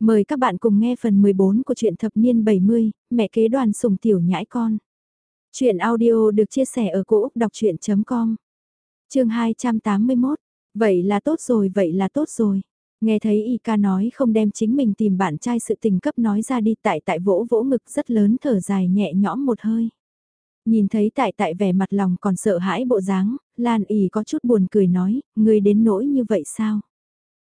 Mời các bạn cùng nghe phần 14 của truyện thập niên 70, mẹ kế đoàn sùng tiểu nhãi con. Chuyện audio được chia sẻ ở cỗ đọc chuyện.com Trường 281, vậy là tốt rồi, vậy là tốt rồi. Nghe thấy y ca nói không đem chính mình tìm bạn trai sự tình cấp nói ra đi tại tại vỗ vỗ ngực rất lớn thở dài nhẹ nhõm một hơi. Nhìn thấy tại tại vẻ mặt lòng còn sợ hãi bộ dáng, Lan ỉ có chút buồn cười nói, người đến nỗi như vậy sao?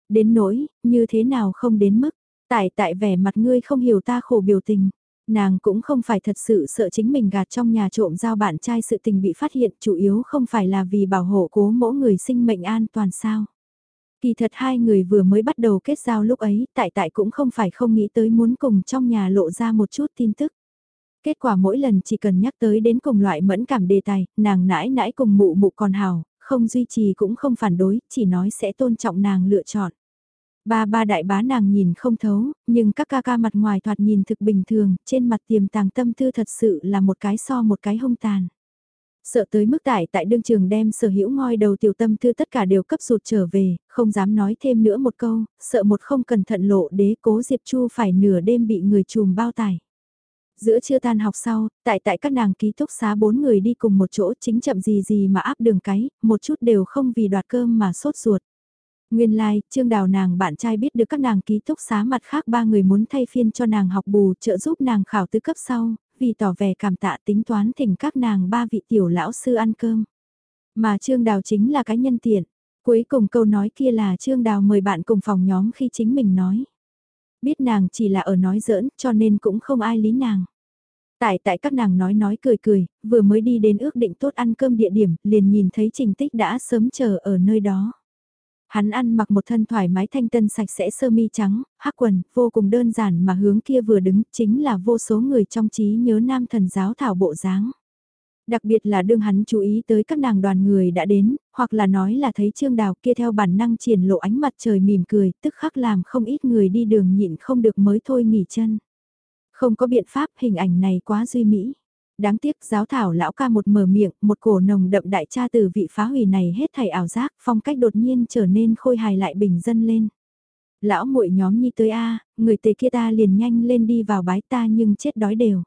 Đến nỗi, như thế nào không đến mức? Tại tại vẻ mặt ngươi không hiểu ta khổ biểu tình. Nàng cũng không phải thật sự sợ chính mình gạt trong nhà trộm giao bạn trai sự tình bị phát hiện chủ yếu không phải là vì bảo hộ cố mỗi người sinh mệnh an toàn sao. Kỳ thật hai người vừa mới bắt đầu kết giao lúc ấy, tại tại cũng không phải không nghĩ tới muốn cùng trong nhà lộ ra một chút tin tức. Kết quả mỗi lần chỉ cần nhắc tới đến cùng loại mẫn cảm đề tài, nàng nãi nãi cùng mụ mụ còn hào, không duy trì cũng không phản đối, chỉ nói sẽ tôn trọng nàng lựa chọn. Ba ba đại bá nàng nhìn không thấu, nhưng các ca ca mặt ngoài thoạt nhìn thực bình thường, trên mặt tiềm tàng tâm tư thật sự là một cái so một cái hung tàn. Sợ tới mức tải tại đương trường đem sở hữu ngoi đầu tiểu tâm tư tất cả đều cấp rụt trở về, không dám nói thêm nữa một câu, sợ một không cẩn thận lộ đế cố Diệp Chu phải nửa đêm bị người chùm bao tải. Giữa trưa tan học sau, tại tại các nàng ký túc xá bốn người đi cùng một chỗ chính chậm gì gì mà áp đường cái, một chút đều không vì đoạt cơm mà sốt ruột. Nguyên lai, like, Trương Đào nàng bạn trai biết được các nàng ký túc xá mặt khác ba người muốn thay phiên cho nàng học bù trợ giúp nàng khảo tứ cấp sau, vì tỏ vẻ cảm tạ tính toán thỉnh các nàng ba vị tiểu lão sư ăn cơm. Mà Trương Đào chính là cái nhân tiện. Cuối cùng câu nói kia là Trương Đào mời bạn cùng phòng nhóm khi chính mình nói. Biết nàng chỉ là ở nói giỡn cho nên cũng không ai lý nàng. Tại tại các nàng nói nói cười cười, vừa mới đi đến ước định tốt ăn cơm địa điểm, liền nhìn thấy trình tích đã sớm chờ ở nơi đó. Hắn ăn mặc một thân thoải mái thanh tân sạch sẽ sơ mi trắng, hắc quần, vô cùng đơn giản mà hướng kia vừa đứng chính là vô số người trong trí nhớ nam thần giáo thảo bộ dáng. Đặc biệt là đương hắn chú ý tới các nàng đoàn người đã đến, hoặc là nói là thấy trương đào kia theo bản năng triển lộ ánh mặt trời mỉm cười, tức khắc làm không ít người đi đường nhịn không được mới thôi nghỉ chân. Không có biện pháp hình ảnh này quá duy mỹ. Đáng tiếc giáo thảo lão ca một mở miệng, một cổ nồng đậm đại cha từ vị phá hủy này hết thảy ảo giác, phong cách đột nhiên trở nên khôi hài lại bình dân lên. Lão muội nhóm nhi tới a, người tề kia ta liền nhanh lên đi vào bái ta nhưng chết đói đều.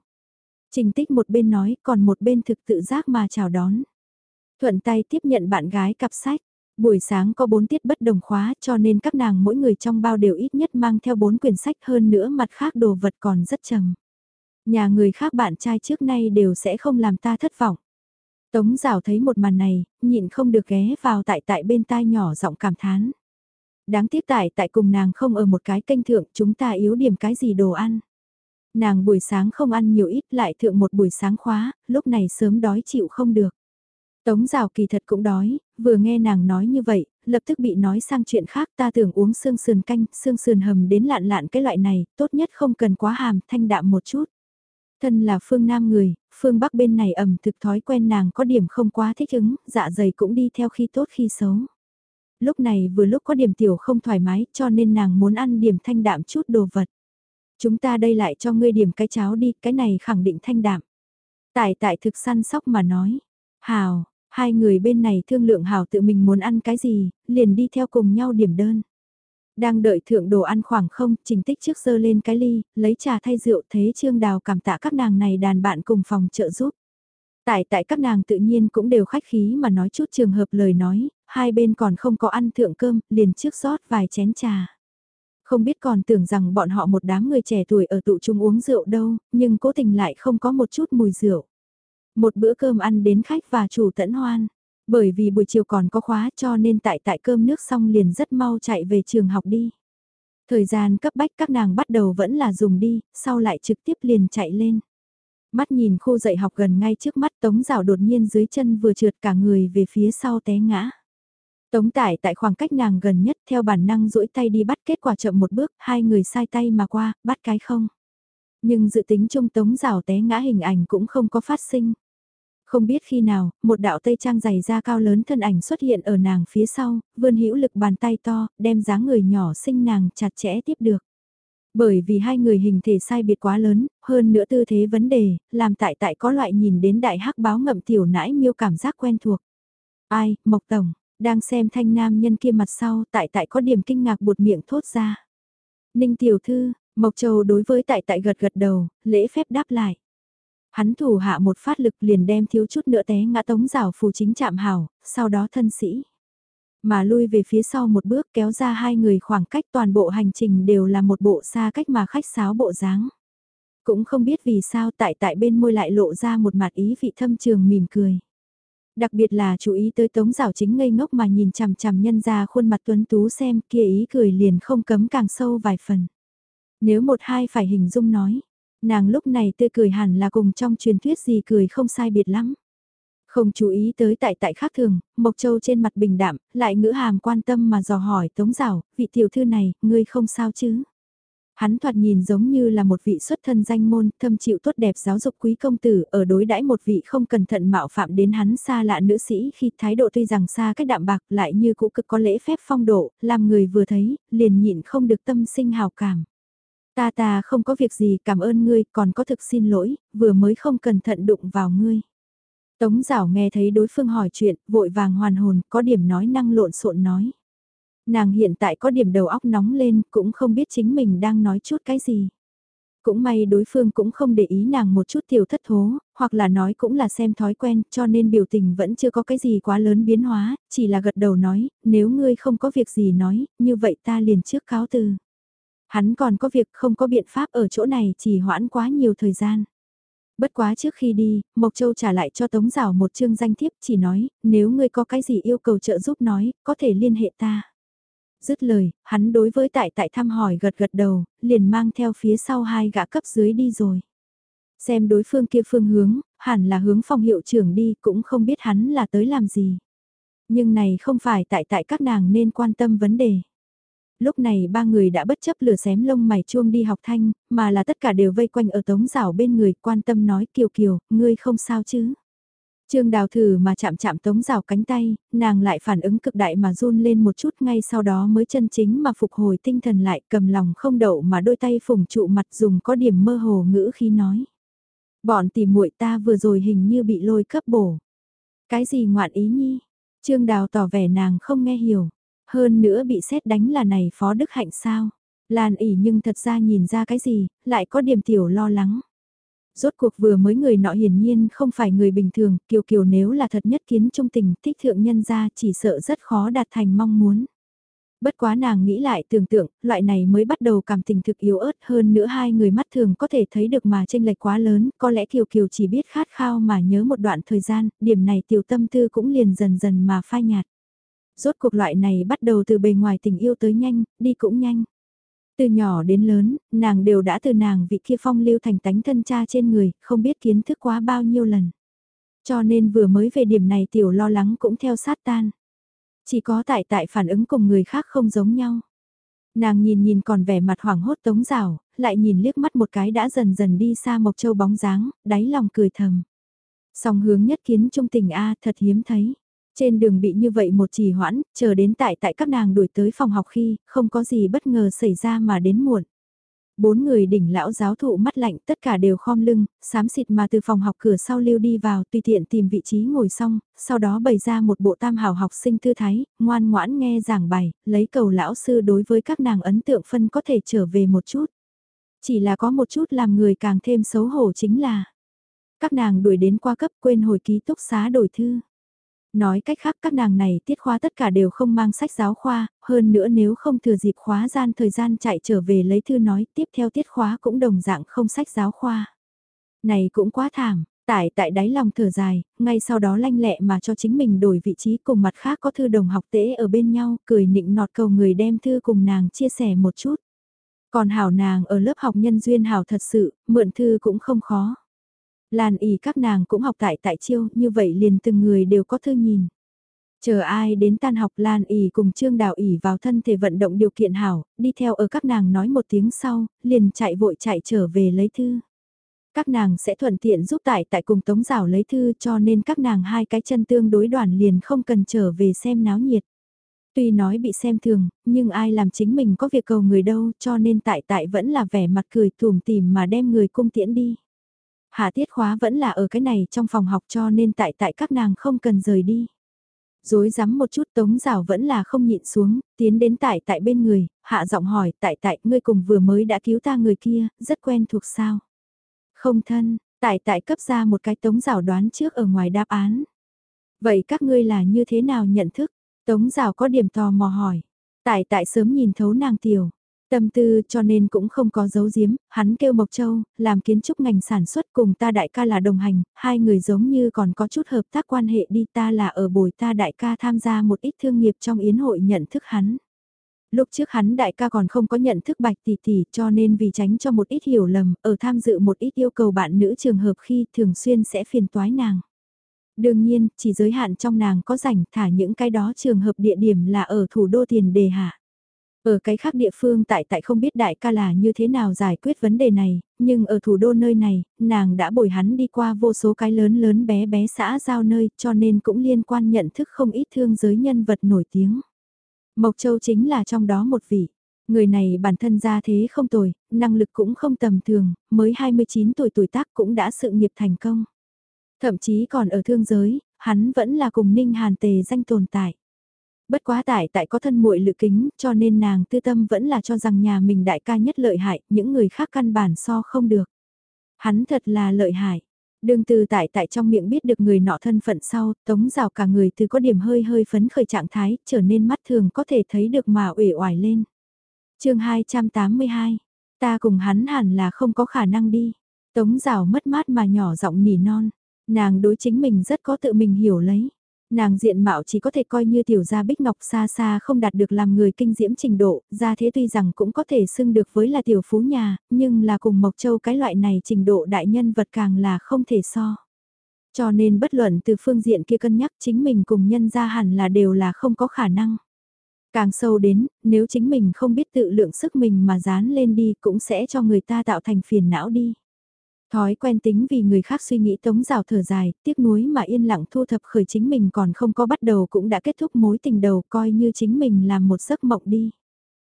Trình tích một bên nói còn một bên thực tự giác mà chào đón. Thuận tay tiếp nhận bạn gái cặp sách. Buổi sáng có bốn tiết bất đồng khóa cho nên các nàng mỗi người trong bao đều ít nhất mang theo bốn quyển sách hơn nữa mặt khác đồ vật còn rất trầm. Nhà người khác bạn trai trước nay đều sẽ không làm ta thất vọng. Tống rào thấy một màn này, nhịn không được ghé vào tại tại bên tai nhỏ giọng cảm thán. Đáng tiếc tại tại cùng nàng không ở một cái kênh thượng chúng ta yếu điểm cái gì đồ ăn. Nàng buổi sáng không ăn nhiều ít lại thượng một buổi sáng khóa, lúc này sớm đói chịu không được. Tống rào kỳ thật cũng đói, vừa nghe nàng nói như vậy, lập tức bị nói sang chuyện khác ta tưởng uống xương sườn canh, xương sườn hầm đến lạn lạn cái loại này, tốt nhất không cần quá hàm, thanh đạm một chút. Thân là phương Nam người, phương Bắc bên này ẩm thực thói quen nàng có điểm không quá thích ứng, dạ dày cũng đi theo khi tốt khi xấu. Lúc này vừa lúc có điểm tiểu không thoải mái cho nên nàng muốn ăn điểm thanh đạm chút đồ vật. Chúng ta đây lại cho ngươi điểm cái cháo đi, cái này khẳng định thanh đạm. Tại tại thực săn sóc mà nói. Hào, hai người bên này thương lượng hào tự mình muốn ăn cái gì, liền đi theo cùng nhau điểm đơn. Đang đợi thượng đồ ăn khoảng không, trình tích trước dơ lên cái ly, lấy trà thay rượu thế trương đào cảm tạ các nàng này đàn bạn cùng phòng trợ giúp. Tại tại các nàng tự nhiên cũng đều khách khí mà nói chút trường hợp lời nói, hai bên còn không có ăn thượng cơm, liền trước rót vài chén trà. Không biết còn tưởng rằng bọn họ một đám người trẻ tuổi ở tụ chung uống rượu đâu, nhưng cố tình lại không có một chút mùi rượu. Một bữa cơm ăn đến khách và chủ tẫn hoan. Bởi vì buổi chiều còn có khóa cho nên tại tại cơm nước xong liền rất mau chạy về trường học đi. Thời gian cấp bách các nàng bắt đầu vẫn là dùng đi, sau lại trực tiếp liền chạy lên. Mắt nhìn khu dạy học gần ngay trước mắt tống rào đột nhiên dưới chân vừa trượt cả người về phía sau té ngã. Tống tải tại khoảng cách nàng gần nhất theo bản năng duỗi tay đi bắt kết quả chậm một bước, hai người sai tay mà qua, bắt cái không. Nhưng dự tính chung tống rào té ngã hình ảnh cũng không có phát sinh. Không biết khi nào, một đạo tây trang dày da cao lớn thân ảnh xuất hiện ở nàng phía sau, vươn hữu lực bàn tay to, đem dáng người nhỏ xinh nàng chặt chẽ tiếp được. Bởi vì hai người hình thể sai biệt quá lớn, hơn nữa tư thế vấn đề, làm tại tại có loại nhìn đến đại hắc báo ngậm tiểu nãi miêu cảm giác quen thuộc. Ai, Mộc Tổng, đang xem thanh nam nhân kia mặt sau tại tại có điểm kinh ngạc buột miệng thốt ra. Ninh tiểu thư, Mộc Châu đối với tại tại gật gật đầu, lễ phép đáp lại. Hắn thủ hạ một phát lực liền đem thiếu chút nữa té ngã tống rào phù chính chạm hảo, sau đó thân sĩ. Mà lui về phía sau một bước kéo ra hai người khoảng cách toàn bộ hành trình đều là một bộ xa cách mà khách sáo bộ dáng. Cũng không biết vì sao tại tại bên môi lại lộ ra một mặt ý vị thâm trường mỉm cười. Đặc biệt là chú ý tới tống rào chính ngây ngốc mà nhìn chằm chằm nhân ra khuôn mặt tuấn tú xem kia ý cười liền không cấm càng sâu vài phần. Nếu một hai phải hình dung nói, nàng lúc này tươi cười hẳn là cùng trong truyền thuyết gì cười không sai biệt lắm. Không chú ý tới tại tại khác thường, Mộc Châu trên mặt bình đạm, lại ngữ hàm quan tâm mà dò hỏi Tống Giảo, vị tiểu thư này, ngươi không sao chứ? Hắn thoạt nhìn giống như là một vị xuất thân danh môn, thâm chịu tốt đẹp giáo dục quý công tử, ở đối đãi một vị không cẩn thận mạo phạm đến hắn xa lạ nữ sĩ khi thái độ tuy rằng xa cách đạm bạc lại như cũ cực có lễ phép phong độ, làm người vừa thấy, liền nhịn không được tâm sinh hào cảm. Ta ta không có việc gì cảm ơn ngươi, còn có thực xin lỗi, vừa mới không cẩn thận đụng vào ngươi. Tống giảo nghe thấy đối phương hỏi chuyện, vội vàng hoàn hồn, có điểm nói năng lộn xộn nói. Nàng hiện tại có điểm đầu óc nóng lên, cũng không biết chính mình đang nói chút cái gì. Cũng may đối phương cũng không để ý nàng một chút tiểu thất thố, hoặc là nói cũng là xem thói quen, cho nên biểu tình vẫn chưa có cái gì quá lớn biến hóa, chỉ là gật đầu nói, nếu ngươi không có việc gì nói, như vậy ta liền trước cáo từ. Hắn còn có việc không có biện pháp ở chỗ này chỉ hoãn quá nhiều thời gian. Bất quá trước khi đi, Mộc Châu trả lại cho Tống Giảo một chương danh thiếp chỉ nói, nếu ngươi có cái gì yêu cầu trợ giúp nói, có thể liên hệ ta. Dứt lời, hắn đối với tại tại thăm hỏi gật gật đầu, liền mang theo phía sau hai gã cấp dưới đi rồi. Xem đối phương kia phương hướng, hẳn là hướng phòng hiệu trưởng đi, cũng không biết hắn là tới làm gì. Nhưng này không phải tại tại các nàng nên quan tâm vấn đề lúc này ba người đã bất chấp lửa xém lông mày chuông đi học thanh, mà là tất cả đều vây quanh ở tống rào bên người, quan tâm nói kiều kiều, ngươi không sao chứ. Trương đào thử mà chạm chạm tống rào cánh tay, nàng lại phản ứng cực đại mà run lên một chút ngay sau đó mới chân chính mà phục hồi tinh thần lại cầm lòng không đậu mà đôi tay phủng trụ mặt dùng có điểm mơ hồ ngữ khi nói. Bọn tìm muội ta vừa rồi hình như bị lôi cấp bổ. Cái gì ngoạn ý nhi? Trương đào tỏ vẻ nàng không nghe hiểu. Hơn nữa bị xét đánh là này Phó Đức Hạnh sao? Lan ỉ nhưng thật ra nhìn ra cái gì, lại có điểm tiểu lo lắng. Rốt cuộc vừa mới người nọ hiển nhiên không phải người bình thường, kiều kiều nếu là thật nhất kiến trung tình thích thượng nhân ra chỉ sợ rất khó đạt thành mong muốn. Bất quá nàng nghĩ lại tưởng tượng, loại này mới bắt đầu cảm tình thực yếu ớt hơn nữa hai người mắt thường có thể thấy được mà tranh lệch quá lớn, có lẽ Kiều Kiều chỉ biết khát khao mà nhớ một đoạn thời gian, điểm này tiểu tâm tư cũng liền dần dần mà phai nhạt. Rốt cuộc loại này bắt đầu từ bề ngoài tình yêu tới nhanh, đi cũng nhanh. Từ nhỏ đến lớn, nàng đều đã từ nàng vị kia phong lưu thành tánh thân cha trên người, không biết kiến thức quá bao nhiêu lần. Cho nên vừa mới về điểm này tiểu lo lắng cũng theo sát tan. Chỉ có tại tại phản ứng cùng người khác không giống nhau. Nàng nhìn nhìn còn vẻ mặt hoảng hốt tống rào, lại nhìn liếc mắt một cái đã dần dần đi xa Mộc Châu bóng dáng, đáy lòng cười thầm. Song hướng nhất kiến trung tình A thật hiếm thấy. Trên đường bị như vậy một trì hoãn, chờ đến tại tại các nàng đuổi tới phòng học khi, không có gì bất ngờ xảy ra mà đến muộn. Bốn người đỉnh lão giáo thụ mắt lạnh tất cả đều khom lưng, sám xịt mà từ phòng học cửa sau lưu đi vào tùy tiện tìm vị trí ngồi xong, sau đó bày ra một bộ tam hào học sinh tư thái, ngoan ngoãn nghe giảng bài, lấy cầu lão sư đối với các nàng ấn tượng phân có thể trở về một chút. Chỉ là có một chút làm người càng thêm xấu hổ chính là các nàng đuổi đến qua cấp quên hồi ký túc xá đổi thư. Nói cách khác các nàng này tiết khóa tất cả đều không mang sách giáo khoa, hơn nữa nếu không thừa dịp khóa gian thời gian chạy trở về lấy thư nói tiếp theo tiết khóa cũng đồng dạng không sách giáo khoa. Này cũng quá thảm, tại tại đáy lòng thở dài, ngay sau đó lanh lẹ mà cho chính mình đổi vị trí cùng mặt khác có thư đồng học tễ ở bên nhau, cười nịnh nọt cầu người đem thư cùng nàng chia sẻ một chút. Còn hảo nàng ở lớp học nhân duyên hảo thật sự, mượn thư cũng không khó. Lan ỉ các nàng cũng học tại tại chiêu, như vậy liền từng người đều có thư nhìn. Chờ ai đến tan học Lan ỉ cùng Trương Đào ỉ vào thân thể vận động điều kiện hảo, đi theo ở các nàng nói một tiếng sau, liền chạy vội chạy trở về lấy thư. Các nàng sẽ thuận tiện giúp tại tại cùng tống rào lấy thư cho nên các nàng hai cái chân tương đối đoàn liền không cần trở về xem náo nhiệt. Tuy nói bị xem thường, nhưng ai làm chính mình có việc cầu người đâu cho nên tại tại vẫn là vẻ mặt cười tùm tìm mà đem người cung tiễn đi. Hạ tiết khóa vẫn là ở cái này trong phòng học cho nên tại tại các nàng không cần rời đi. Dối rắm một chút tống rào vẫn là không nhịn xuống, tiến đến tại tại bên người, hạ giọng hỏi tại tại ngươi cùng vừa mới đã cứu ta người kia, rất quen thuộc sao. Không thân, tại tại cấp ra một cái tống rào đoán trước ở ngoài đáp án. Vậy các ngươi là như thế nào nhận thức? Tống rào có điểm tò mò hỏi. Tại tại sớm nhìn thấu nàng tiểu, Tâm tư cho nên cũng không có dấu giếm, hắn kêu Mộc Châu, làm kiến trúc ngành sản xuất cùng ta đại ca là đồng hành, hai người giống như còn có chút hợp tác quan hệ đi ta là ở bồi ta đại ca tham gia một ít thương nghiệp trong yến hội nhận thức hắn. Lúc trước hắn đại ca còn không có nhận thức bạch tỷ tỷ cho nên vì tránh cho một ít hiểu lầm, ở tham dự một ít yêu cầu bạn nữ trường hợp khi thường xuyên sẽ phiền toái nàng. Đương nhiên, chỉ giới hạn trong nàng có rảnh thả những cái đó trường hợp địa điểm là ở thủ đô tiền đề hạ. Ở cái khác địa phương tại tại không biết đại ca là như thế nào giải quyết vấn đề này, nhưng ở thủ đô nơi này, nàng đã bồi hắn đi qua vô số cái lớn lớn bé bé xã giao nơi cho nên cũng liên quan nhận thức không ít thương giới nhân vật nổi tiếng. Mộc Châu chính là trong đó một vị. Người này bản thân ra thế không tồi, năng lực cũng không tầm thường, mới 29 tuổi tuổi tác cũng đã sự nghiệp thành công. Thậm chí còn ở thương giới, hắn vẫn là cùng Ninh Hàn Tề danh tồn tại. Bất quá tại tại có thân muội lự kính, cho nên nàng tư tâm vẫn là cho rằng nhà mình đại ca nhất lợi hại, những người khác căn bản so không được. Hắn thật là lợi hại. Đường từ tại tại trong miệng biết được người nọ thân phận sau, tống rào cả người từ có điểm hơi hơi phấn khởi trạng thái, trở nên mắt thường có thể thấy được mà uể oải lên. chương 282, ta cùng hắn hẳn là không có khả năng đi. Tống rào mất mát mà nhỏ giọng nỉ non, nàng đối chính mình rất có tự mình hiểu lấy. Nàng diện mạo chỉ có thể coi như tiểu gia bích ngọc xa xa không đạt được làm người kinh diễm trình độ, ra thế tuy rằng cũng có thể xưng được với là tiểu phú nhà, nhưng là cùng Mộc Châu cái loại này trình độ đại nhân vật càng là không thể so. Cho nên bất luận từ phương diện kia cân nhắc chính mình cùng nhân gia hẳn là đều là không có khả năng. Càng sâu đến, nếu chính mình không biết tự lượng sức mình mà dán lên đi cũng sẽ cho người ta tạo thành phiền não đi. Thói quen tính vì người khác suy nghĩ tống rào thở dài, tiếc nuối mà yên lặng thu thập khởi chính mình còn không có bắt đầu cũng đã kết thúc mối tình đầu coi như chính mình làm một giấc mộng đi.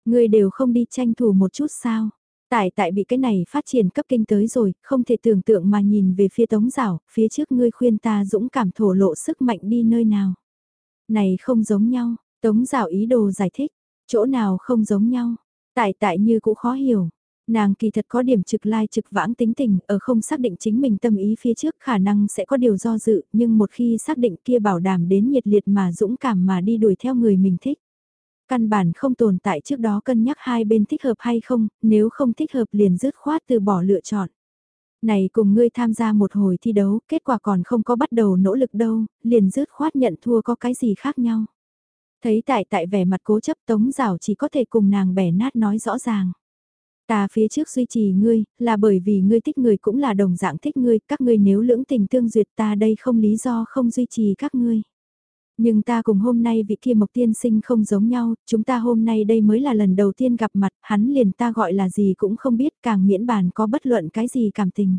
Người đều không đi tranh thủ một chút sao. Tại tại bị cái này phát triển cấp kinh tới rồi, không thể tưởng tượng mà nhìn về phía tống rào, phía trước ngươi khuyên ta dũng cảm thổ lộ sức mạnh đi nơi nào. Này không giống nhau, tống rào ý đồ giải thích, chỗ nào không giống nhau, tại tại như cũng khó hiểu. Nàng kỳ thật có điểm trực lai trực vãng tính tình, ở không xác định chính mình tâm ý phía trước khả năng sẽ có điều do dự, nhưng một khi xác định kia bảo đảm đến nhiệt liệt mà dũng cảm mà đi đuổi theo người mình thích. Căn bản không tồn tại trước đó cân nhắc hai bên thích hợp hay không, nếu không thích hợp liền dứt khoát từ bỏ lựa chọn. Này cùng ngươi tham gia một hồi thi đấu, kết quả còn không có bắt đầu nỗ lực đâu, liền dứt khoát nhận thua có cái gì khác nhau. Thấy tại tại vẻ mặt cố chấp tống rào chỉ có thể cùng nàng bẻ nát nói rõ ràng. Ta phía trước duy trì ngươi, là bởi vì ngươi thích người cũng là đồng dạng thích ngươi, các ngươi nếu lưỡng tình tương duyệt ta đây không lý do không duy trì các ngươi. Nhưng ta cùng hôm nay vị kia mộc tiên sinh không giống nhau, chúng ta hôm nay đây mới là lần đầu tiên gặp mặt, hắn liền ta gọi là gì cũng không biết càng miễn bàn có bất luận cái gì cảm tình.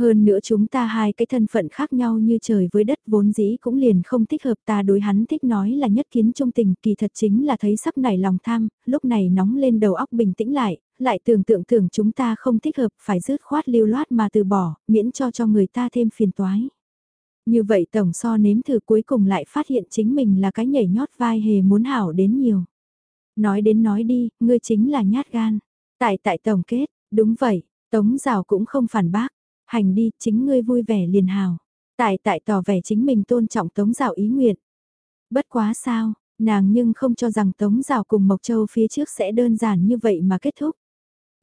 Hơn nữa chúng ta hai cái thân phận khác nhau như trời với đất vốn dĩ cũng liền không thích hợp ta đối hắn thích nói là nhất kiến trung tình kỳ thật chính là thấy sắp nảy lòng tham, lúc này nóng lên đầu óc bình tĩnh lại, lại tưởng tượng tưởng chúng ta không thích hợp phải dứt khoát lưu loát mà từ bỏ, miễn cho cho người ta thêm phiền toái. Như vậy tổng so nếm thử cuối cùng lại phát hiện chính mình là cái nhảy nhót vai hề muốn hảo đến nhiều. Nói đến nói đi, ngươi chính là nhát gan. Tại tại tổng kết, đúng vậy, tống rào cũng không phản bác hành đi, chính ngươi vui vẻ liền hào. Tại tại tỏ vẻ chính mình tôn trọng Tống Giảo ý nguyện. Bất quá sao, nàng nhưng không cho rằng Tống Giảo cùng Mộc Châu phía trước sẽ đơn giản như vậy mà kết thúc.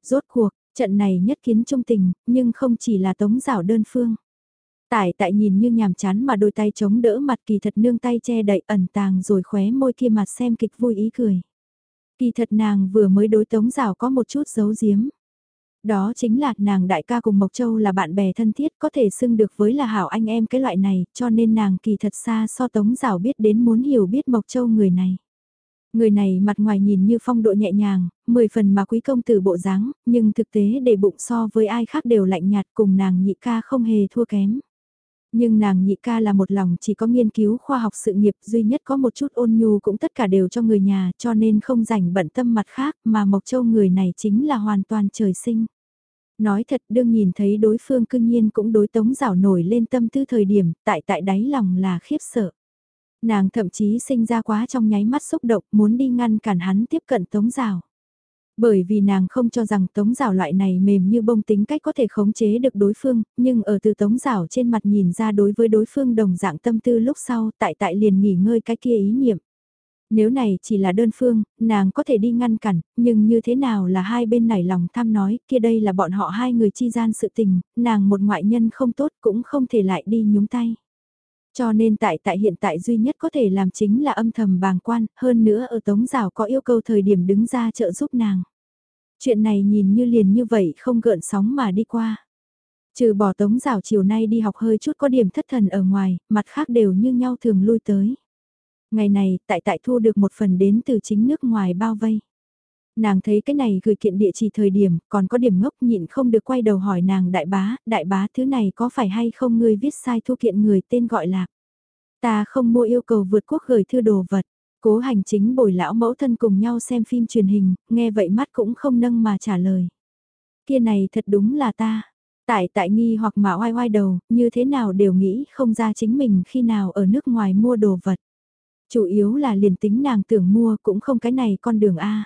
Rốt cuộc, trận này nhất kiến trung tình, nhưng không chỉ là Tống Giảo đơn phương. Tại tại nhìn như nhàm chán mà đôi tay chống đỡ mặt kỳ thật nương tay che đậy ẩn tàng rồi khóe môi kia mặt xem kịch vui ý cười. Kỳ thật nàng vừa mới đối Tống Giảo có một chút giấu giếm. Đó chính là nàng đại ca cùng Mộc Châu là bạn bè thân thiết có thể xưng được với là hảo anh em cái loại này cho nên nàng kỳ thật xa so tống rào biết đến muốn hiểu biết Mộc Châu người này. Người này mặt ngoài nhìn như phong độ nhẹ nhàng, mười phần mà quý công tử bộ dáng, nhưng thực tế để bụng so với ai khác đều lạnh nhạt cùng nàng nhị ca không hề thua kém. Nhưng nàng nhị ca là một lòng chỉ có nghiên cứu khoa học sự nghiệp duy nhất có một chút ôn nhu cũng tất cả đều cho người nhà cho nên không rảnh bận tâm mặt khác mà Mộc Châu người này chính là hoàn toàn trời sinh. Nói thật đương nhìn thấy đối phương cương nhiên cũng đối tống rào nổi lên tâm tư thời điểm tại tại đáy lòng là khiếp sợ. Nàng thậm chí sinh ra quá trong nháy mắt xúc động muốn đi ngăn cản hắn tiếp cận tống rào. Bởi vì nàng không cho rằng tống rào loại này mềm như bông tính cách có thể khống chế được đối phương, nhưng ở từ tống rào trên mặt nhìn ra đối với đối phương đồng dạng tâm tư lúc sau tại tại liền nghỉ ngơi cái kia ý niệm. Nếu này chỉ là đơn phương, nàng có thể đi ngăn cản, nhưng như thế nào là hai bên nảy lòng tham nói, kia đây là bọn họ hai người chi gian sự tình, nàng một ngoại nhân không tốt cũng không thể lại đi nhúng tay. Cho nên tại tại hiện tại duy nhất có thể làm chính là âm thầm bàng quan, hơn nữa ở tống rào có yêu cầu thời điểm đứng ra trợ giúp nàng. Chuyện này nhìn như liền như vậy không gợn sóng mà đi qua. Trừ bỏ tống rào chiều nay đi học hơi chút có điểm thất thần ở ngoài, mặt khác đều như nhau thường lui tới. Ngày này, tại tại thu được một phần đến từ chính nước ngoài bao vây. Nàng thấy cái này gửi kiện địa chỉ thời điểm, còn có điểm ngốc nhịn không được quay đầu hỏi nàng đại bá, đại bá thứ này có phải hay không ngươi viết sai thu kiện người tên gọi là. Ta không mua yêu cầu vượt quốc gửi thư đồ vật. Cố hành chính bồi lão mẫu thân cùng nhau xem phim truyền hình, nghe vậy mắt cũng không nâng mà trả lời. Kia này thật đúng là ta. Tại tại nghi hoặc mà oai oai đầu, như thế nào đều nghĩ không ra chính mình khi nào ở nước ngoài mua đồ vật. Chủ yếu là liền tính nàng tưởng mua cũng không cái này con đường A.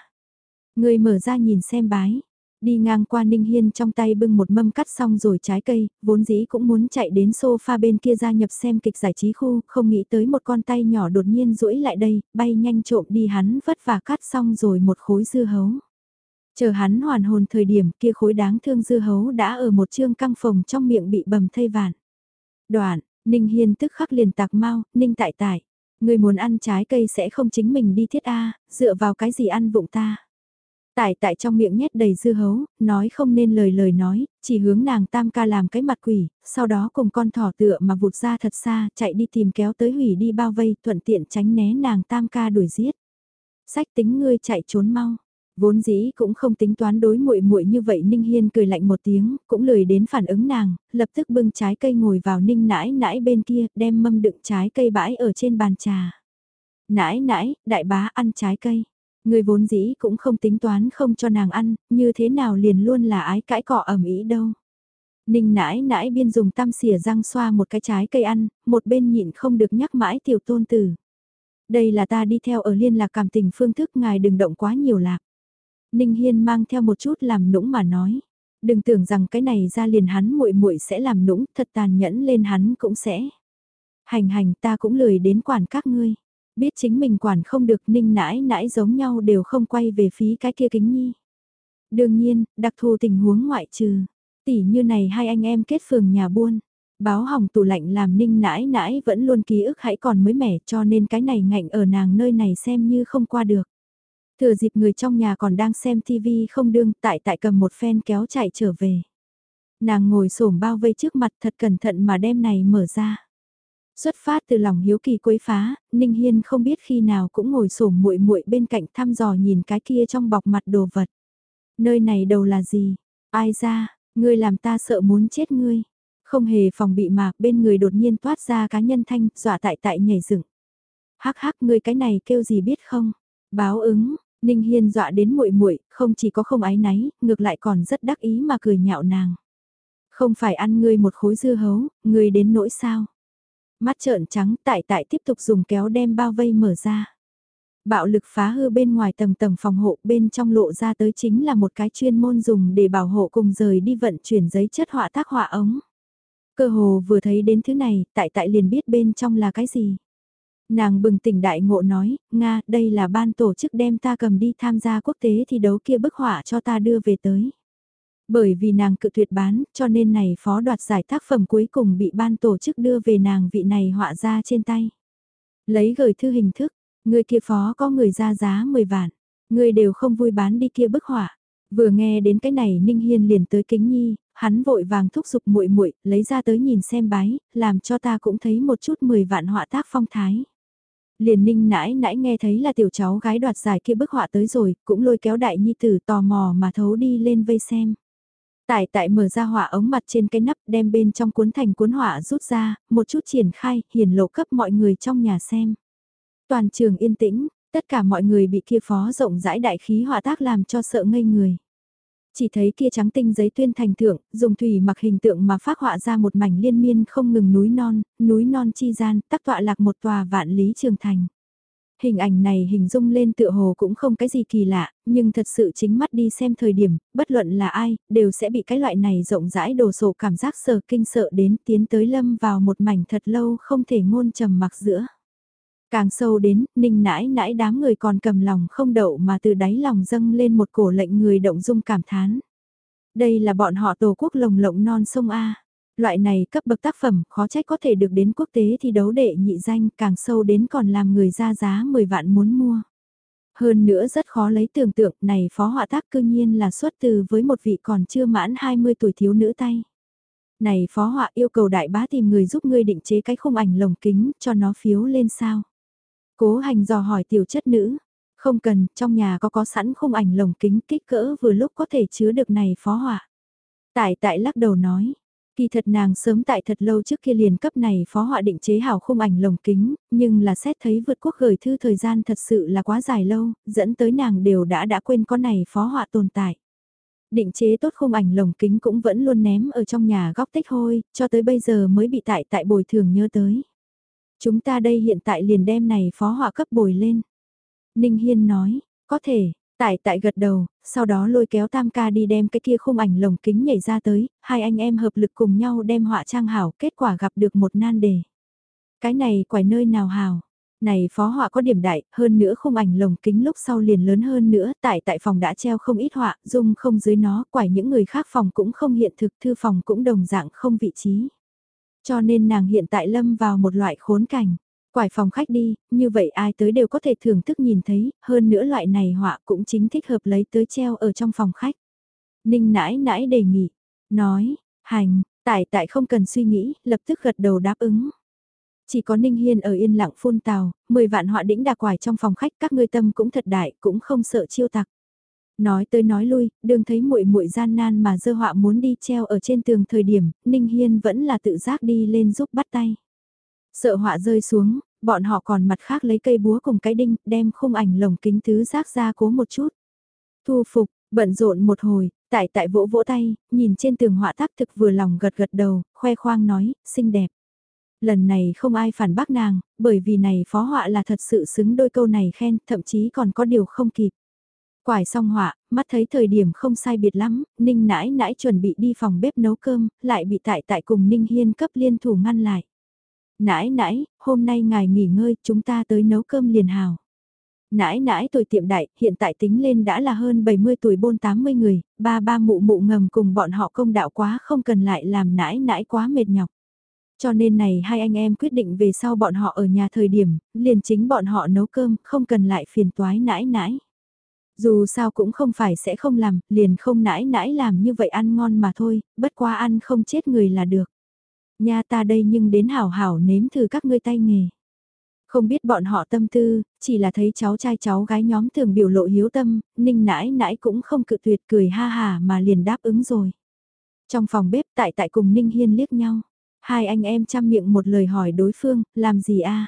Người mở ra nhìn xem bái. Đi ngang qua Ninh Hiên trong tay bưng một mâm cắt xong rồi trái cây, vốn dĩ cũng muốn chạy đến sofa bên kia gia nhập xem kịch giải trí khu, không nghĩ tới một con tay nhỏ đột nhiên duỗi lại đây, bay nhanh trộm đi hắn vất vả cắt xong rồi một khối dưa hấu. Chờ hắn hoàn hồn thời điểm kia khối đáng thương dưa hấu đã ở một chương căng phòng trong miệng bị bầm thây vạn. Đoạn, Ninh Hiên tức khắc liền tạc mau, Ninh tại tại. Người muốn ăn trái cây sẽ không chính mình đi thiết A, dựa vào cái gì ăn vụng ta. Tại tại trong miệng nhét đầy dư hấu, nói không nên lời lời nói, chỉ hướng nàng tam ca làm cái mặt quỷ, sau đó cùng con thỏ tựa mà vụt ra thật xa, chạy đi tìm kéo tới hủy đi bao vây, thuận tiện tránh né nàng tam ca đuổi giết. Sách tính ngươi chạy trốn mau. Vốn dĩ cũng không tính toán đối muội muội như vậy Ninh Hiên cười lạnh một tiếng, cũng lười đến phản ứng nàng, lập tức bưng trái cây ngồi vào Ninh nãi nãi bên kia, đem mâm đựng trái cây bãi ở trên bàn trà. Nãi nãi, đại bá ăn trái cây. Người vốn dĩ cũng không tính toán không cho nàng ăn, như thế nào liền luôn là ái cãi cọ ẩm ý đâu. Ninh nãi nãi biên dùng tăm xỉa răng xoa một cái trái cây ăn, một bên nhịn không được nhắc mãi tiểu tôn tử. Đây là ta đi theo ở liên lạc cảm tình phương thức ngài đừng động quá nhiều lạc. Ninh Hiên mang theo một chút làm nũng mà nói. Đừng tưởng rằng cái này ra liền hắn muội muội sẽ làm nũng, thật tàn nhẫn lên hắn cũng sẽ. Hành hành ta cũng lười đến quản các ngươi. Biết chính mình quản không được ninh nãi nãi giống nhau đều không quay về phí cái kia kính nhi. Đương nhiên, đặc thù tình huống ngoại trừ. Tỷ như này hai anh em kết phường nhà buôn. Báo hỏng tủ lạnh làm ninh nãi nãi vẫn luôn ký ức hãy còn mới mẻ cho nên cái này ngạnh ở nàng nơi này xem như không qua được. Thừa dịp người trong nhà còn đang xem TV không đương tại tại cầm một phen kéo chạy trở về. Nàng ngồi xổm bao vây trước mặt thật cẩn thận mà đem này mở ra. Xuất phát từ lòng hiếu kỳ quấy phá, Ninh Hiên không biết khi nào cũng ngồi xổm muội muội bên cạnh thăm dò nhìn cái kia trong bọc mặt đồ vật. Nơi này đầu là gì? Ai ra, ngươi làm ta sợ muốn chết ngươi. Không hề phòng bị mà, bên người đột nhiên toát ra cá nhân thanh, dọa tại tại nhảy dựng. Hắc hắc ngươi cái này kêu gì biết không? Báo ứng, Ninh Hiên dọa đến muội muội, không chỉ có không ái náy, ngược lại còn rất đắc ý mà cười nhạo nàng. Không phải ăn ngươi một khối dưa hấu, ngươi đến nỗi sao? Mắt trợn trắng tại tại tiếp tục dùng kéo đem bao vây mở ra. Bạo lực phá hư bên ngoài tầng tầng phòng hộ bên trong lộ ra tới chính là một cái chuyên môn dùng để bảo hộ cùng rời đi vận chuyển giấy chất họa tác họa ống. Cơ hồ vừa thấy đến thứ này, tại tại liền biết bên trong là cái gì. Nàng bừng tỉnh đại ngộ nói, Nga, đây là ban tổ chức đem ta cầm đi tham gia quốc tế thi đấu kia bức họa cho ta đưa về tới. Bởi vì nàng cự tuyệt bán, cho nên này phó đoạt giải tác phẩm cuối cùng bị ban tổ chức đưa về nàng vị này họa ra trên tay. Lấy gửi thư hình thức, người kia phó có người ra giá 10 vạn, người đều không vui bán đi kia bức họa. Vừa nghe đến cái này Ninh Hiên liền tới kính nhi, hắn vội vàng thúc giục muội muội lấy ra tới nhìn xem bái, làm cho ta cũng thấy một chút 10 vạn họa tác phong thái. Liền ninh nãi nãi nghe thấy là tiểu cháu gái đoạt giải kia bức họa tới rồi, cũng lôi kéo đại nhi tử tò mò mà thấu đi lên vây xem. Tại tại mở ra họa ống mặt trên cái nắp đem bên trong cuốn thành cuốn họa rút ra, một chút triển khai, hiển lộ cấp mọi người trong nhà xem. Toàn trường yên tĩnh, tất cả mọi người bị kia phó rộng rãi đại khí họa tác làm cho sợ ngây người. Chỉ thấy kia trắng tinh giấy tuyên thành thượng, dùng thủy mặc hình tượng mà phát họa ra một mảnh liên miên không ngừng núi non, núi non chi gian, tắc tọa lạc một tòa vạn lý trường thành. Hình ảnh này hình dung lên tựa hồ cũng không cái gì kỳ lạ, nhưng thật sự chính mắt đi xem thời điểm, bất luận là ai, đều sẽ bị cái loại này rộng rãi đồ sổ cảm giác sờ kinh sợ đến tiến tới lâm vào một mảnh thật lâu không thể ngôn trầm mặc giữa. Càng sâu đến, ninh nãi nãi đám người còn cầm lòng không đậu mà từ đáy lòng dâng lên một cổ lệnh người động dung cảm thán. Đây là bọn họ tổ quốc lồng lộng non sông A. Loại này cấp bậc tác phẩm khó trách có thể được đến quốc tế thi đấu đệ nhị danh càng sâu đến còn làm người ra giá 10 vạn muốn mua. Hơn nữa rất khó lấy tưởng tượng này phó họa tác cư nhiên là xuất từ với một vị còn chưa mãn 20 tuổi thiếu nữ tay. Này phó họa yêu cầu đại bá tìm người giúp ngươi định chế cái khung ảnh lồng kính cho nó phiếu lên sao. Cố hành dò hỏi tiểu chất nữ. Không cần, trong nhà có có sẵn khung ảnh lồng kính kích cỡ vừa lúc có thể chứa được này phó họa. Tại tại lắc đầu nói. Kỳ thật nàng sớm tại thật lâu trước kia liền cấp này phó họa định chế hảo khung ảnh lồng kính, nhưng là xét thấy vượt quốc gửi thư thời gian thật sự là quá dài lâu, dẫn tới nàng đều đã đã quên con này phó họa tồn tại. Định chế tốt khung ảnh lồng kính cũng vẫn luôn ném ở trong nhà góc tích hôi, cho tới bây giờ mới bị tại tại bồi thường nhớ tới. Chúng ta đây hiện tại liền đem này phó họa cấp bồi lên. Ninh Hiên nói, có thể, tại tại gật đầu, sau đó lôi kéo tam ca đi đem cái kia khung ảnh lồng kính nhảy ra tới, hai anh em hợp lực cùng nhau đem họa trang hảo, kết quả gặp được một nan đề. Cái này quải nơi nào hảo? Này phó họa có điểm đại, hơn nữa khung ảnh lồng kính lúc sau liền lớn hơn nữa, tại tại phòng đã treo không ít họa, dung không dưới nó, quải những người khác phòng cũng không hiện thực, thư phòng cũng đồng dạng không vị trí. Cho nên nàng hiện tại lâm vào một loại khốn cảnh. Quải phòng khách đi, như vậy ai tới đều có thể thưởng thức nhìn thấy, hơn nữa loại này họa cũng chính thích hợp lấy tới treo ở trong phòng khách. Ninh nãi nãi đề nghị, nói, hành, tại tại không cần suy nghĩ, lập tức gật đầu đáp ứng. Chỉ có Ninh Hiên ở yên lặng phun tào, 10 vạn họa đĩnh đà quải trong phòng khách các ngươi tâm cũng thật đại, cũng không sợ chiêu tặc. Nói tới nói lui, đừng thấy muội muội gian nan mà dơ họa muốn đi treo ở trên tường thời điểm, Ninh Hiên vẫn là tự giác đi lên giúp bắt tay. Sợ họa rơi xuống, bọn họ còn mặt khác lấy cây búa cùng cái đinh, đem khung ảnh lồng kính thứ rác ra cố một chút. Thu phục, bận rộn một hồi, tại tại vỗ vỗ tay, nhìn trên tường họa tác thực vừa lòng gật gật đầu, khoe khoang nói, xinh đẹp. Lần này không ai phản bác nàng, bởi vì này phó họa là thật sự xứng đôi câu này khen, thậm chí còn có điều không kịp. Quải xong họa, mắt thấy thời điểm không sai biệt lắm, Ninh nãi nãi chuẩn bị đi phòng bếp nấu cơm, lại bị tại tại cùng Ninh Hiên cấp liên thủ ngăn lại. Nãi nãi, hôm nay ngài nghỉ ngơi, chúng ta tới nấu cơm liền hào. Nãi nãi tuổi tiệm đại, hiện tại tính lên đã là hơn 70 tuổi bôn 80 người, ba ba mụ mụ ngầm cùng bọn họ công đạo quá không cần lại làm nãi nãi quá mệt nhọc. Cho nên này hai anh em quyết định về sau bọn họ ở nhà thời điểm, liền chính bọn họ nấu cơm, không cần lại phiền toái nãi nãi. Dù sao cũng không phải sẽ không làm, liền không nãi nãi làm như vậy ăn ngon mà thôi, bất qua ăn không chết người là được. Nha ta đây nhưng đến hảo hảo nếm thử các ngươi tay nghề. Không biết bọn họ tâm tư, chỉ là thấy cháu trai cháu gái nhóm thường biểu lộ hiếu tâm, ninh nãi nãi cũng không cự tuyệt cười ha hà mà liền đáp ứng rồi. Trong phòng bếp tại tại cùng ninh hiên liếc nhau, hai anh em chăm miệng một lời hỏi đối phương, làm gì a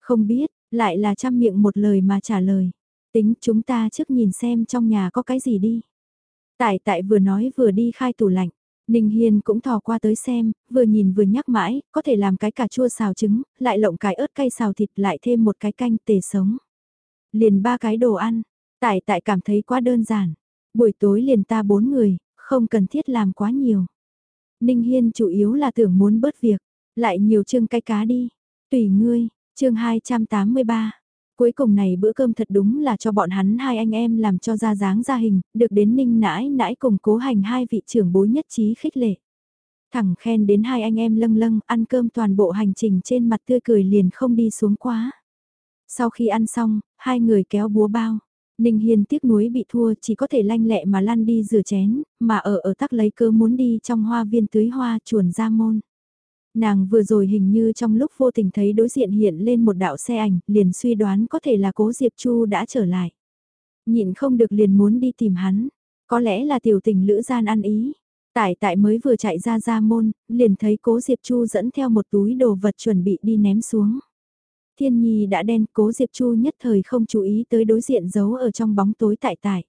Không biết, lại là chăm miệng một lời mà trả lời. Tính chúng ta trước nhìn xem trong nhà có cái gì đi. Tại tại vừa nói vừa đi khai tủ lạnh. Ninh Hiên cũng thò qua tới xem, vừa nhìn vừa nhắc mãi, có thể làm cái cà chua xào trứng, lại lộng cái ớt cay xào thịt lại thêm một cái canh tề sống. Liền ba cái đồ ăn, tại tại cảm thấy quá đơn giản. Buổi tối liền ta bốn người, không cần thiết làm quá nhiều. Ninh Hiên chủ yếu là tưởng muốn bớt việc, lại nhiều chương cái cá đi. Tùy ngươi, chương 283. Cuối cùng này bữa cơm thật đúng là cho bọn hắn hai anh em làm cho ra dáng ra hình, được đến ninh nãi nãi cùng cố hành hai vị trưởng bối nhất trí khích lệ. Thẳng khen đến hai anh em lâng lâng ăn cơm toàn bộ hành trình trên mặt tươi cười liền không đi xuống quá. Sau khi ăn xong, hai người kéo búa bao. Ninh Hiên tiếc nuối bị thua chỉ có thể lanh lẹ mà lăn đi rửa chén, mà ở ở tắc lấy cơ muốn đi trong hoa viên tưới hoa chuồn ra môn. Nàng vừa rồi hình như trong lúc vô tình thấy đối diện hiện lên một đạo xe ảnh, liền suy đoán có thể là cố Diệp Chu đã trở lại. Nhịn không được liền muốn đi tìm hắn, có lẽ là tiểu tình lữ gian ăn ý. Tại tại mới vừa chạy ra ra môn, liền thấy cố Diệp Chu dẫn theo một túi đồ vật chuẩn bị đi ném xuống. Thiên nhi đã đen cố Diệp Chu nhất thời không chú ý tới đối diện giấu ở trong bóng tối tại tại.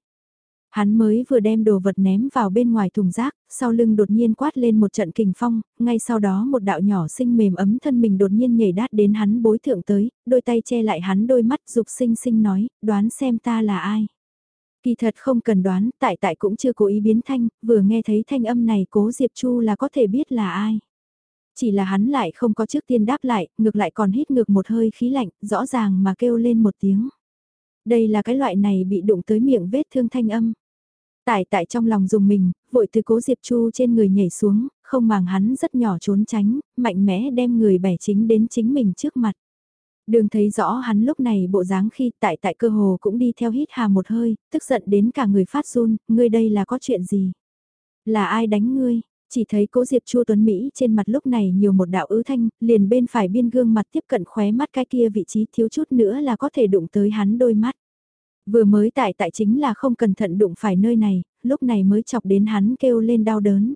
Hắn mới vừa đem đồ vật ném vào bên ngoài thùng rác, sau lưng đột nhiên quát lên một trận kình phong, ngay sau đó một đạo nhỏ sinh mềm ấm thân mình đột nhiên nhảy đát đến hắn bối thượng tới, đôi tay che lại hắn đôi mắt dục sinh sinh nói, đoán xem ta là ai. Kỳ thật không cần đoán, tại tại cũng chưa cố ý biến thanh, vừa nghe thấy thanh âm này cố Diệp Chu là có thể biết là ai. Chỉ là hắn lại không có trước tiên đáp lại, ngược lại còn hít ngược một hơi khí lạnh, rõ ràng mà kêu lên một tiếng. Đây là cái loại này bị đụng tới miệng vết thương thanh âm. Tại tại trong lòng dùng mình, vội từ cố Diệp Chu trên người nhảy xuống, không màng hắn rất nhỏ trốn tránh, mạnh mẽ đem người bẻ chính đến chính mình trước mặt. Đường thấy rõ hắn lúc này bộ dáng khi tại tại cơ hồ cũng đi theo hít hà một hơi, tức giận đến cả người phát run, ngươi đây là có chuyện gì? Là ai đánh ngươi? Chỉ thấy cố Diệp Chu Tuấn Mỹ trên mặt lúc này nhiều một đạo ứ thanh, liền bên phải biên gương mặt tiếp cận khóe mắt cái kia vị trí thiếu chút nữa là có thể đụng tới hắn đôi mắt. Vừa mới tại tại chính là không cẩn thận đụng phải nơi này, lúc này mới chọc đến hắn kêu lên đau đớn.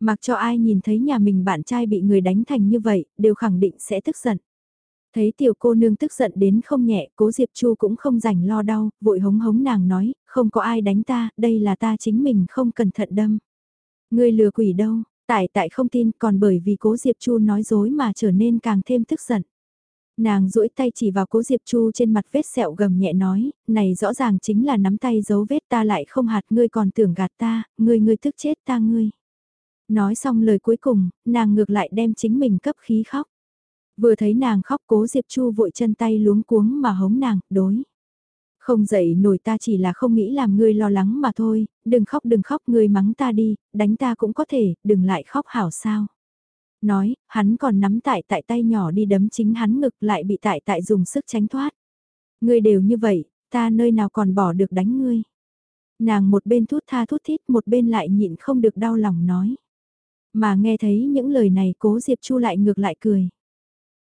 Mặc cho ai nhìn thấy nhà mình bạn trai bị người đánh thành như vậy, đều khẳng định sẽ tức giận. Thấy tiểu cô nương tức giận đến không nhẹ, cố Diệp Chu cũng không rảnh lo đau, vội hống hống nàng nói, không có ai đánh ta, đây là ta chính mình không cẩn thận đâm. Người lừa quỷ đâu, tại tại không tin còn bởi vì cố Diệp Chu nói dối mà trở nên càng thêm tức giận. Nàng duỗi tay chỉ vào cố Diệp Chu trên mặt vết sẹo gầm nhẹ nói, này rõ ràng chính là nắm tay dấu vết ta lại không hạt ngươi còn tưởng gạt ta, ngươi ngươi tức chết ta ngươi. Nói xong lời cuối cùng, nàng ngược lại đem chính mình cấp khí khóc. Vừa thấy nàng khóc cố Diệp Chu vội chân tay luống cuống mà hống nàng, đối. Không dậy nổi ta chỉ là không nghĩ làm ngươi lo lắng mà thôi, đừng khóc đừng khóc ngươi mắng ta đi, đánh ta cũng có thể, đừng lại khóc hảo sao. Nói, hắn còn nắm tại tại tay nhỏ đi đấm chính hắn ngực lại bị tại tại dùng sức tránh thoát. Ngươi đều như vậy, ta nơi nào còn bỏ được đánh ngươi. Nàng một bên thút tha thút thít một bên lại nhịn không được đau lòng nói. Mà nghe thấy những lời này cố Diệp Chu lại ngược lại cười.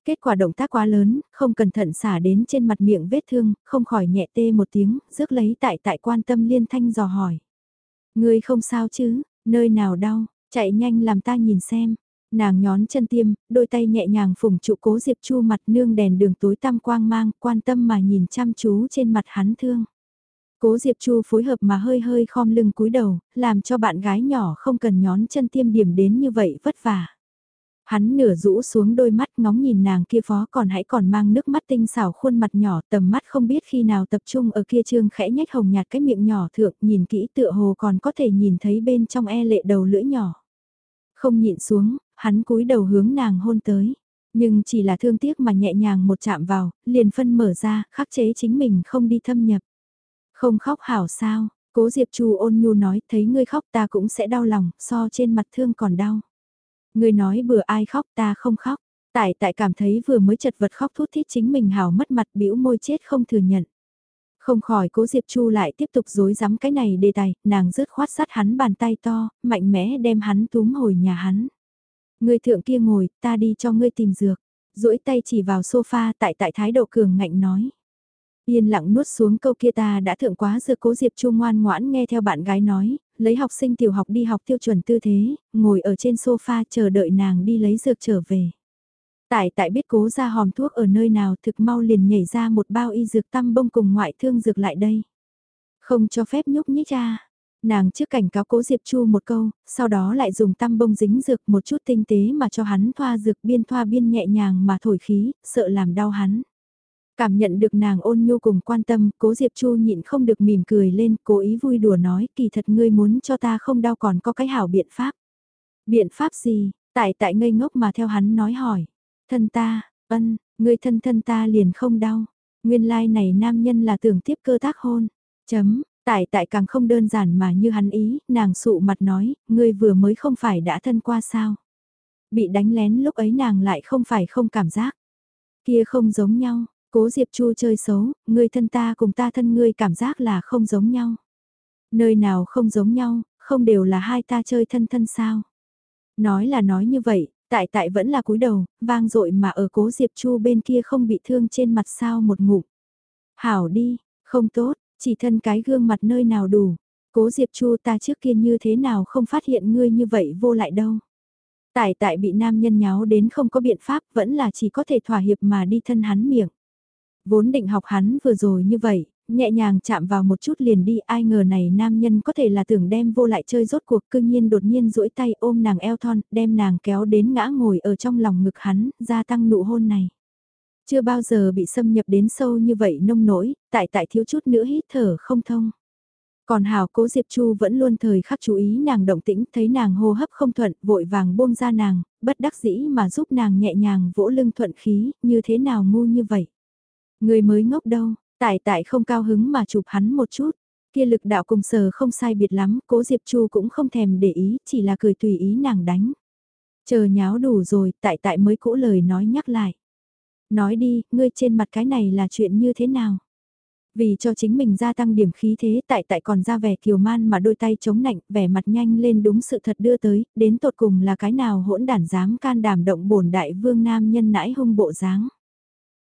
Kết quả động tác quá lớn, không cẩn thận xả đến trên mặt miệng vết thương, không khỏi nhẹ tê một tiếng, rước lấy tại tại quan tâm liên thanh dò hỏi. Ngươi không sao chứ, nơi nào đau, chạy nhanh làm ta nhìn xem. Nàng nhón chân tiêm, đôi tay nhẹ nhàng phủng trụ cố Diệp Chu mặt nương đèn đường tối tăm quang mang, quan tâm mà nhìn chăm chú trên mặt hắn thương. Cố Diệp Chu phối hợp mà hơi hơi khom lưng cúi đầu, làm cho bạn gái nhỏ không cần nhón chân tiêm điểm đến như vậy vất vả. Hắn nửa rũ xuống đôi mắt ngóng nhìn nàng kia phó còn hãy còn mang nước mắt tinh xảo khuôn mặt nhỏ tầm mắt không biết khi nào tập trung ở kia trương khẽ nhách hồng nhạt cái miệng nhỏ thượng nhìn kỹ tựa hồ còn có thể nhìn thấy bên trong e lệ đầu lưỡi nhỏ. Không nhịn xuống, hắn cúi đầu hướng nàng hôn tới. Nhưng chỉ là thương tiếc mà nhẹ nhàng một chạm vào, liền phân mở ra, khắc chế chính mình không đi thâm nhập. Không khóc hảo sao, cố Diệp Chu ôn nhu nói thấy ngươi khóc ta cũng sẽ đau lòng, so trên mặt thương còn đau. Ngươi nói bừa ai khóc ta không khóc. Tại tại cảm thấy vừa mới chật vật khóc thút thít chính mình hào mất mặt bĩu môi chết không thừa nhận. Không khỏi cố Diệp Chu lại tiếp tục dối rắm cái này đề tài, nàng rứt khoát sát hắn bàn tay to, mạnh mẽ đem hắn túm hồi nhà hắn. Người thượng kia ngồi, ta đi cho ngươi tìm dược. duỗi tay chỉ vào sofa tại tại thái độ cường ngạnh nói. Yên lặng nuốt xuống câu kia ta đã thượng quá dược cố Diệp Chu ngoan ngoãn nghe theo bạn gái nói, lấy học sinh tiểu học đi học tiêu chuẩn tư thế, ngồi ở trên sofa chờ đợi nàng đi lấy dược trở về. Tại tại biết cố ra hòm thuốc ở nơi nào thực mau liền nhảy ra một bao y dược tăm bông cùng ngoại thương dược lại đây. Không cho phép nhúc nhích ra. Nàng trước cảnh cáo cố Diệp Chu một câu, sau đó lại dùng tăm bông dính dược một chút tinh tế mà cho hắn thoa dược biên thoa biên nhẹ nhàng mà thổi khí, sợ làm đau hắn. Cảm nhận được nàng ôn nhu cùng quan tâm, cố Diệp Chu nhịn không được mỉm cười lên, cố ý vui đùa nói, kỳ thật ngươi muốn cho ta không đau còn có cái hảo biện pháp. Biện pháp gì, tại tại ngây ngốc mà theo hắn nói hỏi. Thân ta, ân, ngươi thân thân ta liền không đau. Nguyên lai like này nam nhân là tưởng tiếp cơ tác hôn. Chấm, tại tại càng không đơn giản mà như hắn ý, nàng sụ mặt nói, ngươi vừa mới không phải đã thân qua sao. Bị đánh lén lúc ấy nàng lại không phải không cảm giác. Kia không giống nhau, Cố Diệp Chu chơi xấu, ngươi thân ta cùng ta thân ngươi cảm giác là không giống nhau. Nơi nào không giống nhau, không đều là hai ta chơi thân thân sao. Nói là nói như vậy, tại tại vẫn là cúi đầu, vang dội mà ở cố Diệp Chu bên kia không bị thương trên mặt sao một ngụm. Hảo đi, không tốt, chỉ thân cái gương mặt nơi nào đủ. Cố Diệp Chu ta trước kia như thế nào không phát hiện ngươi như vậy vô lại đâu. Tại tại bị nam nhân nháo đến không có biện pháp vẫn là chỉ có thể thỏa hiệp mà đi thân hắn miệng. Vốn định học hắn vừa rồi như vậy, nhẹ nhàng chạm vào một chút liền đi ai ngờ này nam nhân có thể là tưởng đem vô lại chơi rốt cuộc cương nhiên đột nhiên duỗi tay ôm nàng eo thon, đem nàng kéo đến ngã ngồi ở trong lòng ngực hắn, gia tăng nụ hôn này. Chưa bao giờ bị xâm nhập đến sâu như vậy nông nỗi, tại tại thiếu chút nữa hít thở không thông. Còn hào cố Diệp Chu vẫn luôn thời khắc chú ý nàng động tĩnh, thấy nàng hô hấp không thuận, vội vàng buông ra nàng, bất đắc dĩ mà giúp nàng nhẹ nhàng vỗ lưng thuận khí, như thế nào ngu như vậy. Người mới ngốc đâu, tại tại không cao hứng mà chụp hắn một chút, kia lực đạo cùng sờ không sai biệt lắm, cố Diệp Chu cũng không thèm để ý, chỉ là cười tùy ý nàng đánh. Chờ nháo đủ rồi, tại tại mới cũ lời nói nhắc lại. Nói đi, ngươi trên mặt cái này là chuyện như thế nào? Vì cho chính mình gia tăng điểm khí thế tại tại còn ra vẻ kiều man mà đôi tay chống nạnh, vẻ mặt nhanh lên đúng sự thật đưa tới, đến tột cùng là cái nào hỗn đản dám can đảm động bổn đại vương nam nhân nãi hung bộ dáng.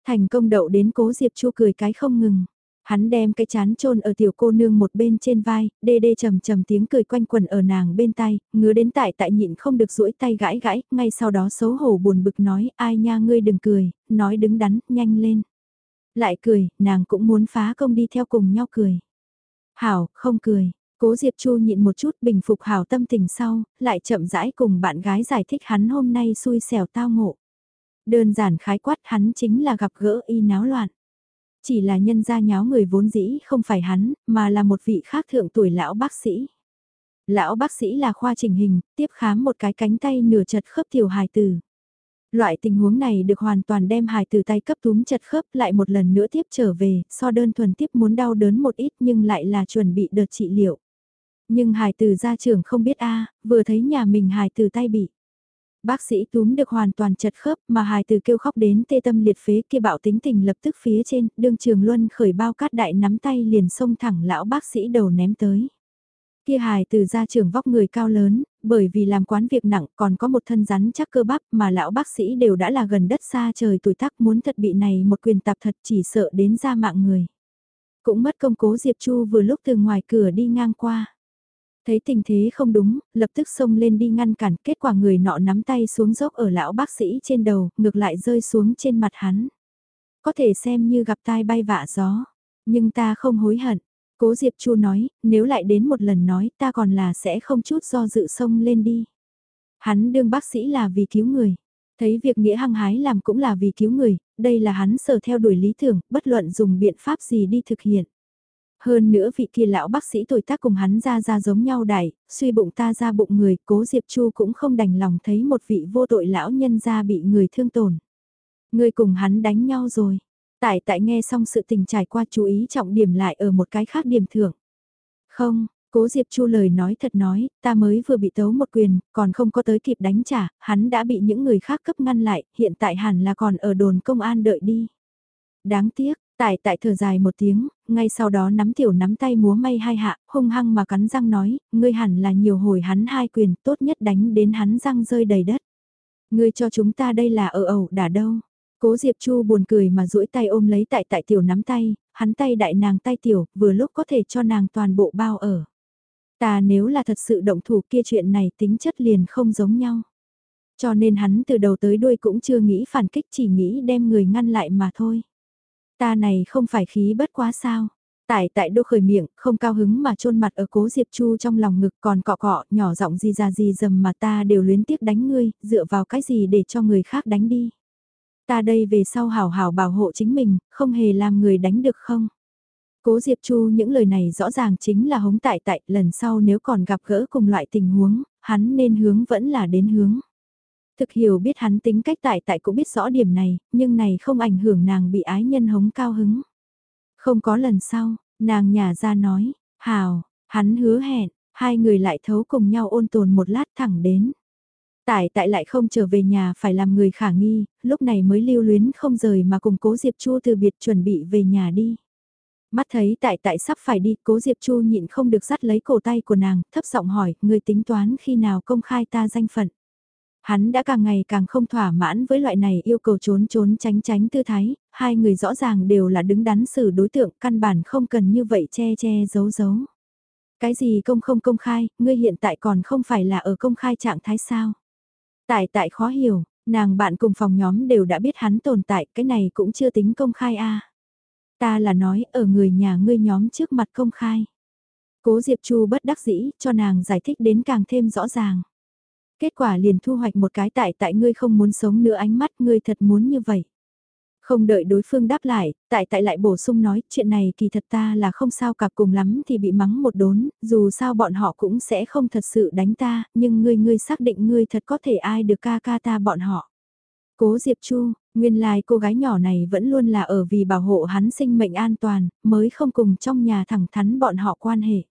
Thành công đậu đến cố Diệp Chu cười cái không ngừng. Hắn đem cái chán chôn ở tiểu cô nương một bên trên vai, đê đê trầm trầm tiếng cười quanh quần ở nàng bên tay, ngứa đến tại tại nhịn không được duỗi tay gãi gãi, ngay sau đó xấu hổ buồn bực nói, ai nha ngươi đừng cười, nói đứng đắn, nhanh lên. Lại cười, nàng cũng muốn phá công đi theo cùng nhau cười. Hảo, không cười, cố Diệp Chu nhịn một chút bình phục hảo tâm tình sau, lại chậm rãi cùng bạn gái giải thích hắn hôm nay xui xẻo tao ngộ. Đơn giản khái quát hắn chính là gặp gỡ y náo loạn. Chỉ là nhân gia nháo người vốn dĩ không phải hắn, mà là một vị khác thượng tuổi lão bác sĩ. Lão bác sĩ là khoa trình hình, tiếp khám một cái cánh tay nửa chật khớp tiểu hài tử. Loại tình huống này được hoàn toàn đem hài từ tay cấp túm chật khớp lại một lần nữa tiếp trở về, so đơn thuần tiếp muốn đau đớn một ít nhưng lại là chuẩn bị đợt trị liệu. Nhưng hài từ gia trưởng không biết a vừa thấy nhà mình hài từ tay bị. Bác sĩ túm được hoàn toàn chật khớp mà hài từ kêu khóc đến tê tâm liệt phế kia bạo tính tình lập tức phía trên, đương trường luân khởi bao cát đại nắm tay liền xông thẳng lão bác sĩ đầu ném tới. Kia hài từ gia trưởng vóc người cao lớn, bởi vì làm quán việc nặng còn có một thân rắn chắc cơ bắp mà lão bác sĩ đều đã là gần đất xa trời tuổi tác muốn thật bị này một quyền tạp thật chỉ sợ đến ra mạng người. Cũng mất công cố Diệp Chu vừa lúc từ ngoài cửa đi ngang qua. Thấy tình thế không đúng, lập tức xông lên đi ngăn cản, kết quả người nọ nắm tay xuống dốc ở lão bác sĩ trên đầu, ngược lại rơi xuống trên mặt hắn. Có thể xem như gặp tai bay vạ gió, nhưng ta không hối hận. Cố Diệp Chu nói, nếu lại đến một lần nói ta còn là sẽ không chút do dự xông lên đi. Hắn đương bác sĩ là vì cứu người. Thấy việc nghĩa hăng hái làm cũng là vì cứu người, đây là hắn sở theo đuổi lý tưởng, bất luận dùng biện pháp gì đi thực hiện. Hơn nữa vị kia lão bác sĩ tuổi tác cùng hắn ra ra giống nhau đại, suy bụng ta ra bụng người, cố Diệp Chu cũng không đành lòng thấy một vị vô tội lão nhân ra bị người thương tổn. Người cùng hắn đánh nhau rồi. Tại tại nghe xong sự tình trải qua chú ý trọng điểm lại ở một cái khác điểm thưởng. Không, cố Diệp Chu lời nói thật nói, ta mới vừa bị tấu một quyền, còn không có tới kịp đánh trả, hắn đã bị những người khác cấp ngăn lại, hiện tại hẳn là còn ở đồn công an đợi đi. Đáng tiếc, Tại tại thở dài một tiếng, ngay sau đó nắm tiểu nắm tay múa may hai hạ, hung hăng mà cắn răng nói, ngươi hẳn là nhiều hồi hắn hai quyền, tốt nhất đánh đến hắn răng rơi đầy đất. Ngươi cho chúng ta đây là ở ẩu đả đâu. Cố Diệp Chu buồn cười mà duỗi tay ôm lấy tại tại tiểu nắm tay, hắn tay đại nàng tay tiểu, vừa lúc có thể cho nàng toàn bộ bao ở. Ta nếu là thật sự động thủ kia chuyện này tính chất liền không giống nhau. Cho nên hắn từ đầu tới đuôi cũng chưa nghĩ phản kích chỉ nghĩ đem người ngăn lại mà thôi. Ta này không phải khí bất quá sao. Tại tại đô khởi miệng, không cao hứng mà chôn mặt ở cố Diệp Chu trong lòng ngực còn cọ cọ, nhỏ giọng gì ra gì dầm mà ta đều luyến tiếc đánh ngươi, dựa vào cái gì để cho người khác đánh đi. Ta đây về sau hảo hảo bảo hộ chính mình, không hề làm người đánh được không? Cố Diệp Chu những lời này rõ ràng chính là hống tại tại, lần sau nếu còn gặp gỡ cùng loại tình huống, hắn nên hướng vẫn là đến hướng. Thực hiểu biết hắn tính cách tại tại cũng biết rõ điểm này, nhưng này không ảnh hưởng nàng bị ái nhân hống cao hứng. Không có lần sau, nàng nhà ra nói, hào, hắn hứa hẹn, hai người lại thấu cùng nhau ôn tồn một lát thẳng đến. Tại tại lại không trở về nhà phải làm người khả nghi, lúc này mới lưu luyến không rời mà cùng cố Diệp Chu từ biệt chuẩn bị về nhà đi. Mắt thấy tại tại sắp phải đi, cố Diệp Chu nhịn không được dắt lấy cổ tay của nàng, thấp giọng hỏi, người tính toán khi nào công khai ta danh phận. Hắn đã càng ngày càng không thỏa mãn với loại này yêu cầu trốn trốn tránh tránh tư thái, hai người rõ ràng đều là đứng đắn xử đối tượng căn bản không cần như vậy che che giấu giấu. Cái gì công không công khai, ngươi hiện tại còn không phải là ở công khai trạng thái sao? Tại tại khó hiểu, nàng bạn cùng phòng nhóm đều đã biết hắn tồn tại, cái này cũng chưa tính công khai a. Ta là nói ở người nhà ngươi nhóm trước mặt công khai. Cố Diệp Chu bất đắc dĩ cho nàng giải thích đến càng thêm rõ ràng. Kết quả liền thu hoạch một cái tại tại ngươi không muốn sống nữa ánh mắt ngươi thật muốn như vậy. Không đợi đối phương đáp lại, tại tại lại bổ sung nói chuyện này kỳ thật ta là không sao cả cùng lắm thì bị mắng một đốn, dù sao bọn họ cũng sẽ không thật sự đánh ta, nhưng ngươi ngươi xác định ngươi thật có thể ai được ca ca ta bọn họ. Cố Diệp Chu, nguyên lai cô gái nhỏ này vẫn luôn là ở vì bảo hộ hắn sinh mệnh an toàn, mới không cùng trong nhà thẳng thắn bọn họ quan hệ.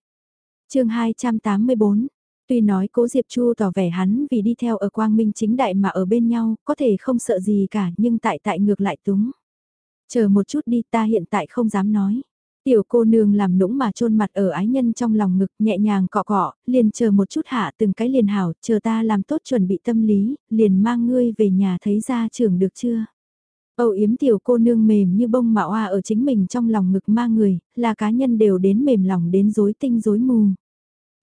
chương 284, Tuy nói cố Diệp Chu tỏ vẻ hắn vì đi theo ở quang minh chính đại mà ở bên nhau, có thể không sợ gì cả nhưng tại tại ngược lại túng. Chờ một chút đi ta hiện tại không dám nói. Tiểu cô nương làm nũng mà chôn mặt ở ái nhân trong lòng ngực nhẹ nhàng cọ cọ, liền chờ một chút hạ từng cái liền hảo, chờ ta làm tốt chuẩn bị tâm lý, liền mang ngươi về nhà thấy ra trưởng được chưa. Âu yếm tiểu cô nương mềm như bông mạo hoa ở chính mình trong lòng ngực mang người, là cá nhân đều đến mềm lòng đến rối tinh rối mù.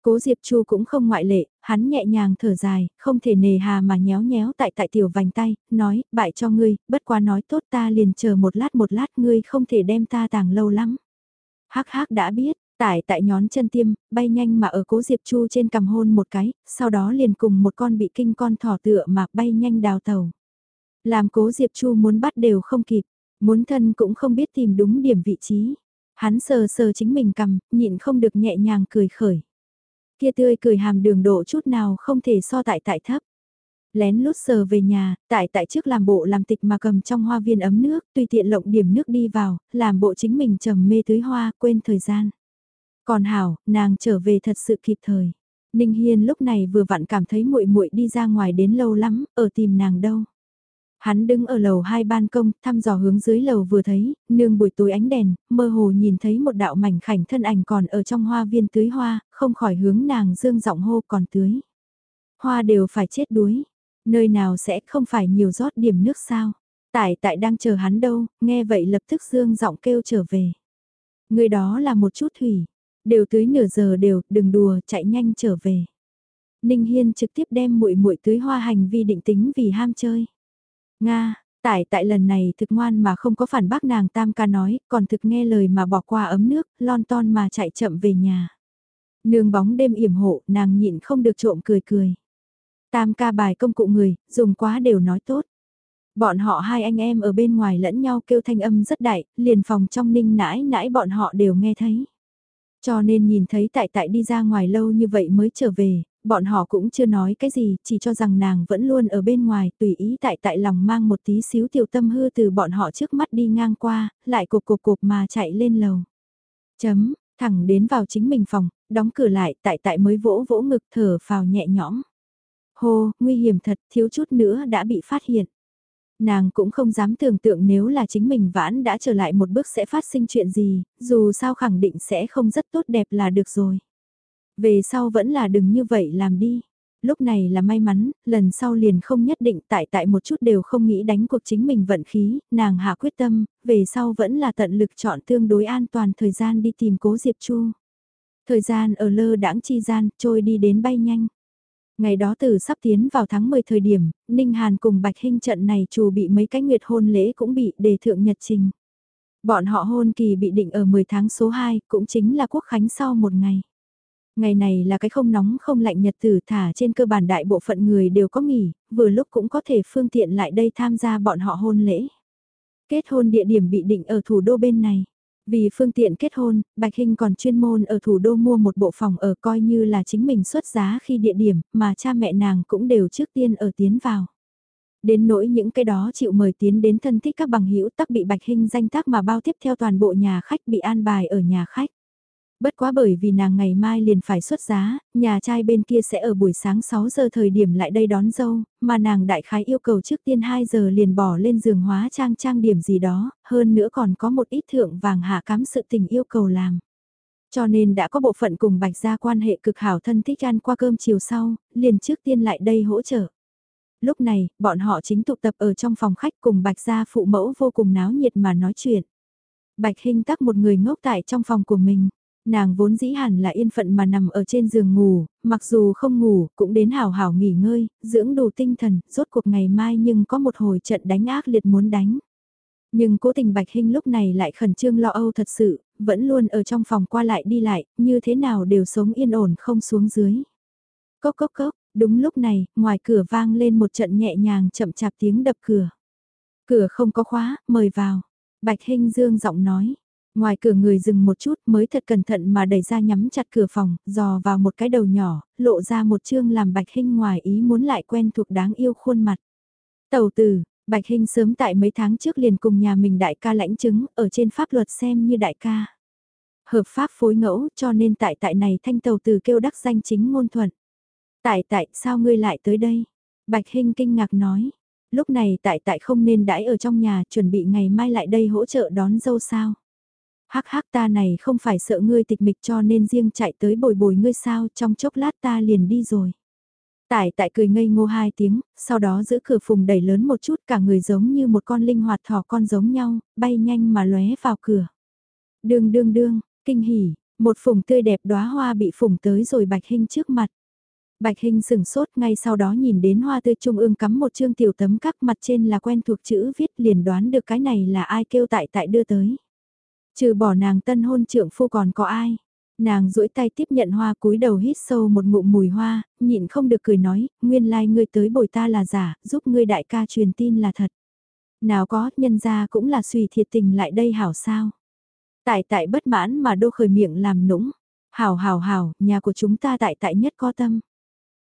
Cố Diệp Chu cũng không ngoại lệ, hắn nhẹ nhàng thở dài, không thể nề hà mà nhéo nhéo tại tại tiểu vành tay, nói, bại cho ngươi, bất quá nói tốt ta liền chờ một lát một lát ngươi không thể đem ta tàng lâu lắm. Hắc hắc đã biết, tại tại nhón chân tiêm, bay nhanh mà ở cố Diệp Chu trên cầm hôn một cái, sau đó liền cùng một con bị kinh con thỏ tựa mà bay nhanh đào tàu. Làm cố Diệp Chu muốn bắt đều không kịp, muốn thân cũng không biết tìm đúng điểm vị trí. Hắn sờ sờ chính mình cầm, nhịn không được nhẹ nhàng cười khởi. Kia tươi cười hàm đường độ chút nào không thể so tại tại thấp. Lén lút sờ về nhà, tại tại trước làm bộ làm tịch mà cầm trong hoa viên ấm nước, tùy tiện lộng điểm nước đi vào, làm bộ chính mình trầm mê tưới hoa, quên thời gian. Còn hảo, nàng trở về thật sự kịp thời. Ninh Hiên lúc này vừa vặn cảm thấy muội muội đi ra ngoài đến lâu lắm, ở tìm nàng đâu. Hắn đứng ở lầu hai ban công, thăm dò hướng dưới lầu vừa thấy, nương buổi tối ánh đèn, mơ hồ nhìn thấy một đạo mảnh khảnh thân ảnh còn ở trong hoa viên tưới hoa, không khỏi hướng nàng dương giọng hô còn tưới. Hoa đều phải chết đuối, nơi nào sẽ không phải nhiều rót điểm nước sao. Tại tại đang chờ hắn đâu, nghe vậy lập tức dương giọng kêu trở về. Người đó là một chút thủy, đều tưới nửa giờ đều, đừng đùa, chạy nhanh trở về. Ninh Hiên trực tiếp đem muội muội tưới hoa hành vi định tính vì ham chơi. Nga, tại tại lần này thực ngoan mà không có phản bác nàng tam ca nói, còn thực nghe lời mà bỏ qua ấm nước, lon ton mà chạy chậm về nhà. Nương bóng đêm yểm hộ, nàng nhịn không được trộm cười cười. Tam ca bài công cụ người, dùng quá đều nói tốt. Bọn họ hai anh em ở bên ngoài lẫn nhau kêu thanh âm rất đại, liền phòng trong ninh nãi nãi bọn họ đều nghe thấy. Cho nên nhìn thấy tại tại đi ra ngoài lâu như vậy mới trở về, bọn họ cũng chưa nói cái gì, chỉ cho rằng nàng vẫn luôn ở bên ngoài, tùy ý tại tại lòng mang một tí xíu tiểu tâm hư từ bọn họ trước mắt đi ngang qua, lại cục cục cục mà chạy lên lầu. Chấm, thẳng đến vào chính mình phòng, đóng cửa lại, tại tại mới vỗ vỗ ngực thở vào nhẹ nhõm. Hô, nguy hiểm thật, thiếu chút nữa đã bị phát hiện. Nàng cũng không dám tưởng tượng nếu là chính mình vãn đã trở lại một bước sẽ phát sinh chuyện gì, dù sao khẳng định sẽ không rất tốt đẹp là được rồi. Về sau vẫn là đừng như vậy làm đi. Lúc này là may mắn, lần sau liền không nhất định tại tại một chút đều không nghĩ đánh cuộc chính mình vận khí, nàng hạ quyết tâm, về sau vẫn là tận lực chọn tương đối an toàn thời gian đi tìm cố Diệp Chu. Thời gian ở lơ đãng chi gian, trôi đi đến bay nhanh. Ngày đó từ sắp tiến vào tháng 10 thời điểm, Ninh Hàn cùng Bạch Hinh trận này chủ bị mấy cái nguyệt hôn lễ cũng bị đề thượng nhật trình. Bọn họ hôn kỳ bị định ở 10 tháng số 2, cũng chính là quốc khánh sau một ngày. Ngày này là cái không nóng không lạnh nhật tử thả trên cơ bản đại bộ phận người đều có nghỉ, vừa lúc cũng có thể phương tiện lại đây tham gia bọn họ hôn lễ. Kết hôn địa điểm bị định ở thủ đô bên này. Vì phương tiện kết hôn, Bạch Hinh còn chuyên môn ở thủ đô mua một bộ phòng ở coi như là chính mình xuất giá khi địa điểm mà cha mẹ nàng cũng đều trước tiên ở tiến vào. Đến nỗi những cái đó chịu mời tiến đến thân thích các bằng hữu tắc bị Bạch Hinh danh tác mà bao tiếp theo toàn bộ nhà khách bị an bài ở nhà khách. Bất quá bởi vì nàng ngày mai liền phải xuất giá, nhà trai bên kia sẽ ở buổi sáng 6 giờ thời điểm lại đây đón dâu, mà nàng đại khái yêu cầu trước tiên 2 giờ liền bỏ lên giường hóa trang trang điểm gì đó, hơn nữa còn có một ít thượng vàng hạ cám sự tình yêu cầu làm. Cho nên đã có bộ phận cùng bạch gia quan hệ cực hảo thân thích ăn qua cơm chiều sau, liền trước tiên lại đây hỗ trợ. Lúc này, bọn họ chính tụ tập ở trong phòng khách cùng bạch gia phụ mẫu vô cùng náo nhiệt mà nói chuyện. Bạch Hinh tắc một người ngốc tại trong phòng của mình. Nàng vốn dĩ hẳn là yên phận mà nằm ở trên giường ngủ, mặc dù không ngủ, cũng đến hào hào nghỉ ngơi, dưỡng đủ tinh thần, rốt cuộc ngày mai nhưng có một hồi trận đánh ác liệt muốn đánh. Nhưng cố tình Bạch Hinh lúc này lại khẩn trương lo âu thật sự, vẫn luôn ở trong phòng qua lại đi lại, như thế nào đều sống yên ổn không xuống dưới. Cốc cốc cốc, đúng lúc này, ngoài cửa vang lên một trận nhẹ nhàng chậm chạp tiếng đập cửa. Cửa không có khóa, mời vào. Bạch Hinh Dương giọng nói. Ngoài cửa người dừng một chút mới thật cẩn thận mà đẩy ra nhắm chặt cửa phòng, dò vào một cái đầu nhỏ, lộ ra một chương làm Bạch Hinh ngoài ý muốn lại quen thuộc đáng yêu khuôn mặt. Tầu tử, Bạch Hinh sớm tại mấy tháng trước liền cùng nhà mình đại ca lãnh chứng, ở trên pháp luật xem như đại ca. Hợp pháp phối ngẫu cho nên tại tại này thanh tàu từ kêu đắc danh chính ngôn thuận. Tại tại sao ngươi lại tới đây? Bạch Hinh kinh ngạc nói. Lúc này tại tại không nên đãi ở trong nhà chuẩn bị ngày mai lại đây hỗ trợ đón dâu sao? Hắc hắc ta này không phải sợ ngươi tịch mịch cho nên riêng chạy tới bồi bồi ngươi sao trong chốc lát ta liền đi rồi. Tải tại cười ngây ngô hai tiếng, sau đó giữ cửa phùng đẩy lớn một chút cả người giống như một con linh hoạt thỏ con giống nhau, bay nhanh mà lóe vào cửa. Đương đương đương, kinh hỉ, một phùng tươi đẹp đóa hoa bị phùng tới rồi bạch hình trước mặt. Bạch Hình sửng sốt ngay sau đó nhìn đến hoa tươi trung ương cắm một chương tiểu tấm các mặt trên là quen thuộc chữ viết liền đoán được cái này là ai kêu tại tại đưa tới. Trừ bỏ nàng tân hôn trượng phu còn có ai. Nàng duỗi tay tiếp nhận hoa cúi đầu hít sâu một ngụm mùi hoa, nhịn không được cười nói, nguyên lai like ngươi tới bồi ta là giả, giúp ngươi đại ca truyền tin là thật. Nào có, nhân ra cũng là suy thiệt tình lại đây hảo sao. Tại tại bất mãn mà đô khởi miệng làm nũng. Hảo hảo hảo, nhà của chúng ta tại tại nhất có tâm.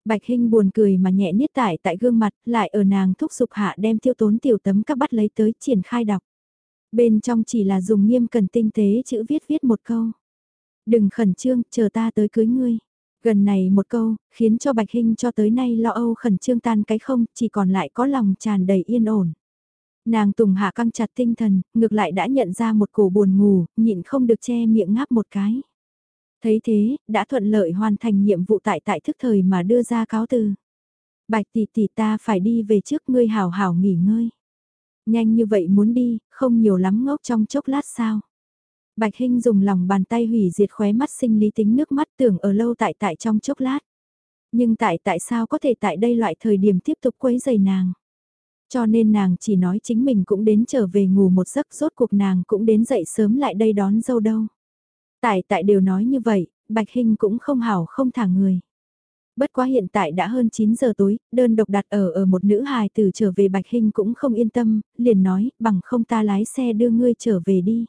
Bạch Hinh buồn cười mà nhẹ niết tại tại gương mặt, lại ở nàng thúc giục hạ đem tiêu tốn tiểu tấm các bắt lấy tới triển khai đọc. Bên trong chỉ là dùng nghiêm cần tinh tế chữ viết viết một câu. Đừng khẩn trương, chờ ta tới cưới ngươi. Gần này một câu, khiến cho Bạch Hinh cho tới nay lo âu khẩn trương tan cái không, chỉ còn lại có lòng tràn đầy yên ổn. Nàng tùng hạ căng chặt tinh thần, ngược lại đã nhận ra một cổ buồn ngủ, nhịn không được che miệng ngáp một cái. Thấy thế, đã thuận lợi hoàn thành nhiệm vụ tại tại thức thời mà đưa ra cáo từ. Bạch tỷ tỷ ta phải đi về trước ngươi hào hào nghỉ ngơi. Nhanh như vậy muốn đi, không nhiều lắm ngốc trong chốc lát sao. Bạch Hinh dùng lòng bàn tay hủy diệt khóe mắt sinh lý tính nước mắt tưởng ở lâu tại tại trong chốc lát. Nhưng tại tại sao có thể tại đây loại thời điểm tiếp tục quấy giày nàng. Cho nên nàng chỉ nói chính mình cũng đến trở về ngủ một giấc rốt cuộc nàng cũng đến dậy sớm lại đây đón dâu đâu. Tại tại đều nói như vậy, Bạch Hinh cũng không hảo không thả người. Bất quá hiện tại đã hơn 9 giờ tối, đơn độc đặt ở ở một nữ hài từ trở về Bạch Hinh cũng không yên tâm, liền nói, bằng không ta lái xe đưa ngươi trở về đi.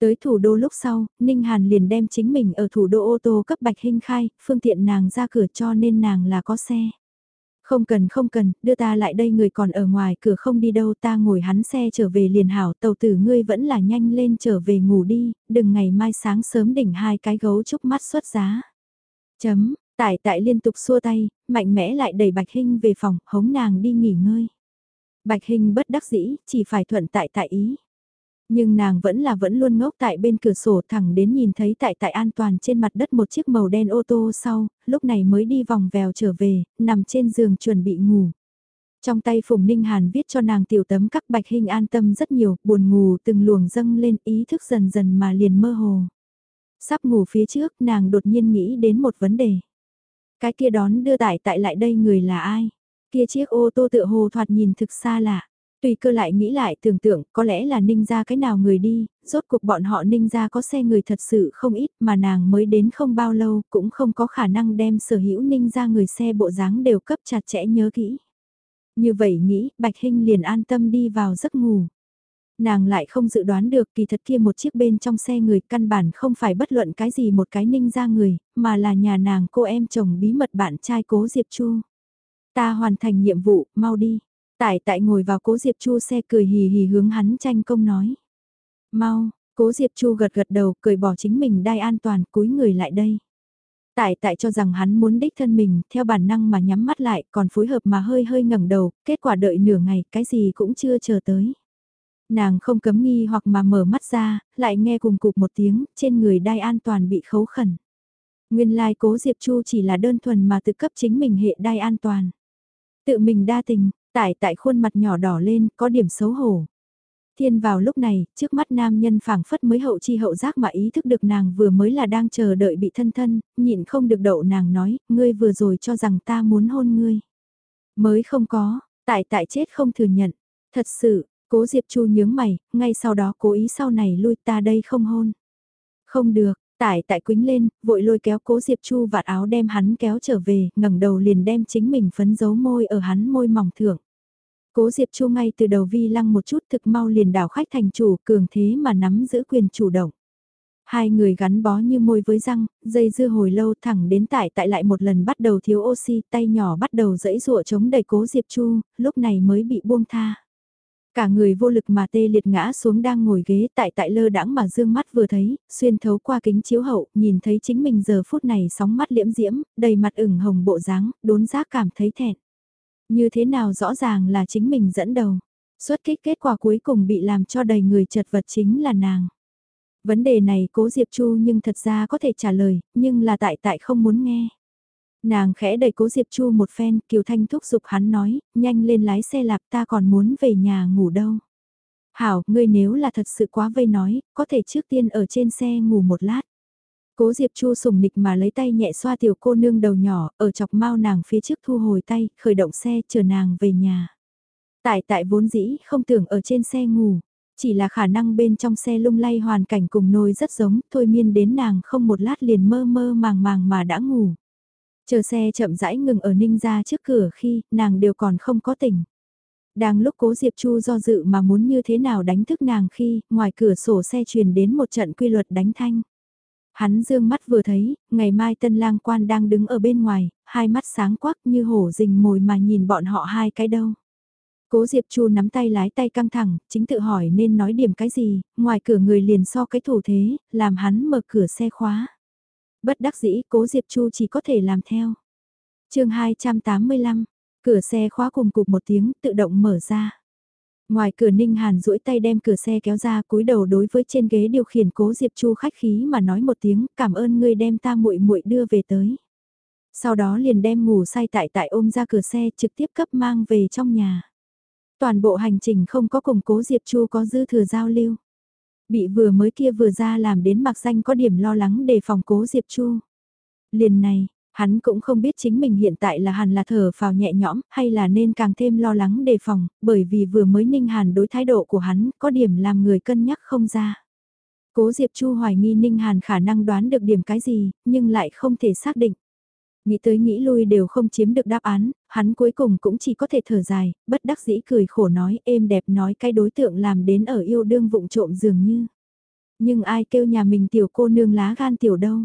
Tới thủ đô lúc sau, Ninh Hàn liền đem chính mình ở thủ đô ô tô cấp Bạch Hinh khai, phương tiện nàng ra cửa cho nên nàng là có xe. Không cần không cần, đưa ta lại đây người còn ở ngoài cửa không đi đâu ta ngồi hắn xe trở về liền hảo tàu tử ngươi vẫn là nhanh lên trở về ngủ đi, đừng ngày mai sáng sớm đỉnh hai cái gấu chúc mắt xuất giá. Chấm, tại tại liên tục xua tay, mạnh mẽ lại đẩy Bạch Hinh về phòng, hống nàng đi nghỉ ngơi. Bạch Hinh bất đắc dĩ, chỉ phải thuận tại tại ý. Nhưng nàng vẫn là vẫn luôn ngốc tại bên cửa sổ thẳng đến nhìn thấy tại tại an toàn trên mặt đất một chiếc màu đen ô tô sau, lúc này mới đi vòng vèo trở về, nằm trên giường chuẩn bị ngủ. Trong tay Phùng Ninh Hàn viết cho nàng tiểu tấm các bạch hình an tâm rất nhiều, buồn ngủ từng luồng dâng lên ý thức dần dần mà liền mơ hồ. Sắp ngủ phía trước nàng đột nhiên nghĩ đến một vấn đề. Cái kia đón đưa tải tại lại đây người là ai? Kia chiếc ô tô tựa hồ thoạt nhìn thực xa lạ. Tùy cơ lại nghĩ lại tưởng tượng có lẽ là ninh ra cái nào người đi, rốt cuộc bọn họ ninh ra có xe người thật sự không ít mà nàng mới đến không bao lâu cũng không có khả năng đem sở hữu ninh ra người xe bộ dáng đều cấp chặt chẽ nhớ kỹ. Như vậy nghĩ, Bạch Hinh liền an tâm đi vào giấc ngủ. Nàng lại không dự đoán được kỳ thật kia một chiếc bên trong xe người căn bản không phải bất luận cái gì một cái ninh ra người, mà là nhà nàng cô em chồng bí mật bạn trai cố Diệp Chu. Ta hoàn thành nhiệm vụ, mau đi. Tại tại ngồi vào cố Diệp Chu xe cười hì hì hướng hắn tranh công nói. Mau, cố Diệp Chu gật gật đầu cười bỏ chính mình đai an toàn cúi người lại đây. Tại tại cho rằng hắn muốn đích thân mình, theo bản năng mà nhắm mắt lại, còn phối hợp mà hơi hơi ngẩng đầu, kết quả đợi nửa ngày, cái gì cũng chưa chờ tới. Nàng không cấm nghi hoặc mà mở mắt ra, lại nghe cùng cục một tiếng, trên người đai an toàn bị khấu khẩn. Nguyên lai like cố Diệp Chu chỉ là đơn thuần mà tự cấp chính mình hệ đai an toàn. Tự mình đa tình, Tại tại khuôn mặt nhỏ đỏ lên, có điểm xấu hổ. Thiên vào lúc này, trước mắt nam nhân phảng phất mới hậu chi hậu giác mà ý thức được nàng vừa mới là đang chờ đợi bị thân thân, nhịn không được đậu nàng nói, ngươi vừa rồi cho rằng ta muốn hôn ngươi. Mới không có, tại tại chết không thừa nhận. Thật sự, Cố Diệp Chu nhướng mày, ngay sau đó cố ý sau này lui ta đây không hôn. Không được, tải tại quính lên, vội lôi kéo cố Diệp Chu vạt áo đem hắn kéo trở về, ngẩng đầu liền đem chính mình phấn dấu môi ở hắn môi mỏng thưởng. Cố Diệp Chu ngay từ đầu vi lăng một chút thực mau liền đảo khách thành chủ cường thế mà nắm giữ quyền chủ động. Hai người gắn bó như môi với răng, dây dưa hồi lâu thẳng đến tại tại lại một lần bắt đầu thiếu oxy, tay nhỏ bắt đầu dẫy rụa chống đẩy cố Diệp Chu, lúc này mới bị buông tha. Cả người vô lực mà tê liệt ngã xuống đang ngồi ghế tại tại lơ đãng mà dương mắt vừa thấy, xuyên thấu qua kính chiếu hậu, nhìn thấy chính mình giờ phút này sóng mắt liễm diễm, đầy mặt ửng hồng bộ dáng, đốn giác cảm thấy thẹn. Như thế nào rõ ràng là chính mình dẫn đầu. Xuất kích kết quả cuối cùng bị làm cho đầy người chật vật chính là nàng. Vấn đề này cố Diệp Chu nhưng thật ra có thể trả lời, nhưng là tại tại không muốn nghe. Nàng khẽ đẩy cố Diệp Chu một phen, Kiều Thanh thúc giục hắn nói, nhanh lên lái xe lạp ta còn muốn về nhà ngủ đâu. Hảo, ngươi nếu là thật sự quá vây nói, có thể trước tiên ở trên xe ngủ một lát. Cố Diệp Chu sùng nịch mà lấy tay nhẹ xoa tiểu cô nương đầu nhỏ, ở chọc mau nàng phía trước thu hồi tay, khởi động xe chờ nàng về nhà. Tại tại vốn dĩ không tưởng ở trên xe ngủ, chỉ là khả năng bên trong xe lung lay hoàn cảnh cùng nôi rất giống, thôi miên đến nàng không một lát liền mơ mơ màng màng mà đã ngủ. Chờ xe chậm rãi ngừng ở ninh ra trước cửa khi nàng đều còn không có tỉnh. Đang lúc cố Diệp Chu do dự mà muốn như thế nào đánh thức nàng khi ngoài cửa sổ xe truyền đến một trận quy luật đánh thanh. Hắn dương mắt vừa thấy, ngày mai tân lang quan đang đứng ở bên ngoài, hai mắt sáng quắc như hổ rình mồi mà nhìn bọn họ hai cái đâu. Cố Diệp Chu nắm tay lái tay căng thẳng, chính tự hỏi nên nói điểm cái gì, ngoài cửa người liền so cái thủ thế, làm hắn mở cửa xe khóa. Bất đắc dĩ, Cố Diệp Chu chỉ có thể làm theo. chương 285, cửa xe khóa cùng cục một tiếng tự động mở ra. Ngoài cửa Ninh Hàn duỗi tay đem cửa xe kéo ra cúi đầu đối với trên ghế điều khiển Cố Diệp Chu khách khí mà nói một tiếng cảm ơn ngươi đem ta muội muội đưa về tới. Sau đó liền đem ngủ say tại tại ôm ra cửa xe trực tiếp cấp mang về trong nhà. Toàn bộ hành trình không có cùng cố Diệp Chu có dư thừa giao lưu. Bị vừa mới kia vừa ra làm đến mặc danh có điểm lo lắng để phòng cố Diệp Chu. Liền này, hắn cũng không biết chính mình hiện tại là hẳn là thở phào nhẹ nhõm hay là nên càng thêm lo lắng đề phòng, bởi vì vừa mới ninh hàn đối thái độ của hắn có điểm làm người cân nhắc không ra. Cố Diệp Chu hoài nghi ninh hàn khả năng đoán được điểm cái gì, nhưng lại không thể xác định. Nghĩ tới nghĩ lui đều không chiếm được đáp án, hắn cuối cùng cũng chỉ có thể thở dài, bất đắc dĩ cười khổ nói êm đẹp nói cái đối tượng làm đến ở yêu đương vụng trộm dường như. Nhưng ai kêu nhà mình tiểu cô nương lá gan tiểu đâu.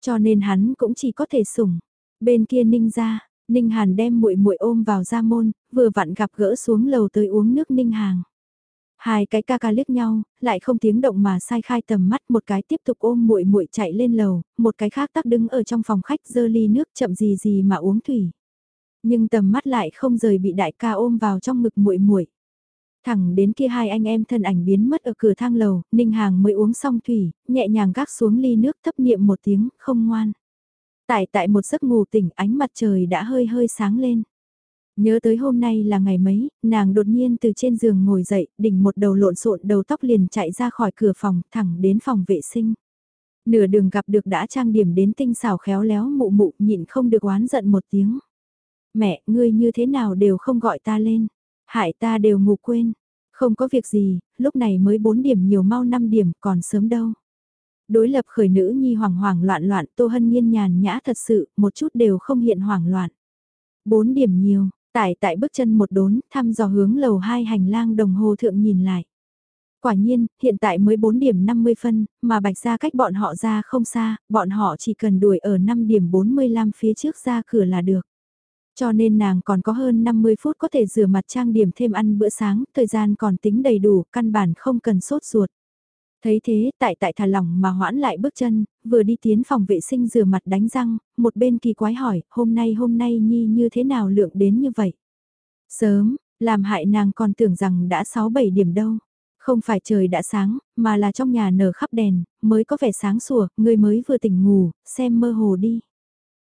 Cho nên hắn cũng chỉ có thể sủng. Bên kia ninh ra, ninh hàn đem muội muội ôm vào ra môn, vừa vặn gặp gỡ xuống lầu tới uống nước ninh hàng. Hai cái ca ca liếc nhau, lại không tiếng động mà sai khai tầm mắt, một cái tiếp tục ôm muội muội chạy lên lầu, một cái khác tắc đứng ở trong phòng khách dơ ly nước chậm gì gì mà uống thủy. Nhưng tầm mắt lại không rời bị đại ca ôm vào trong ngực muội muội. Thẳng đến kia hai anh em thân ảnh biến mất ở cửa thang lầu, Ninh Hàng mới uống xong thủy, nhẹ nhàng gác xuống ly nước thấp niệm một tiếng, không ngoan. Tại tại một giấc ngủ tỉnh ánh mặt trời đã hơi hơi sáng lên. Nhớ tới hôm nay là ngày mấy, nàng đột nhiên từ trên giường ngồi dậy, đỉnh một đầu lộn xộn đầu tóc liền chạy ra khỏi cửa phòng, thẳng đến phòng vệ sinh. Nửa đường gặp được đã trang điểm đến tinh xảo khéo léo mụ mụ nhịn không được oán giận một tiếng. Mẹ, ngươi như thế nào đều không gọi ta lên, hại ta đều ngủ quên. Không có việc gì, lúc này mới 4 điểm nhiều mau 5 điểm còn sớm đâu. Đối lập khởi nữ nhi hoảng hoảng loạn loạn Tô Hân Nhiên nhàn nhã thật sự, một chút đều không hiện hoảng loạn. 4 điểm nhiều, Tại tại bước chân một đốn, thăm dò hướng lầu hai hành lang đồng hồ thượng nhìn lại. Quả nhiên, hiện tại mới 4 điểm 50 phân, mà bạch ra cách bọn họ ra không xa, bọn họ chỉ cần đuổi ở 5 điểm 45 phía trước ra cửa là được. Cho nên nàng còn có hơn 50 phút có thể rửa mặt trang điểm thêm ăn bữa sáng, thời gian còn tính đầy đủ, căn bản không cần sốt ruột. Thấy thế, tại tại thả lỏng mà hoãn lại bước chân, vừa đi tiến phòng vệ sinh rửa mặt đánh răng, một bên kỳ quái hỏi, hôm nay hôm nay Nhi như thế nào lượng đến như vậy? Sớm, làm hại nàng còn tưởng rằng đã 6-7 điểm đâu. Không phải trời đã sáng, mà là trong nhà nở khắp đèn, mới có vẻ sáng sủa, người mới vừa tỉnh ngủ, xem mơ hồ đi.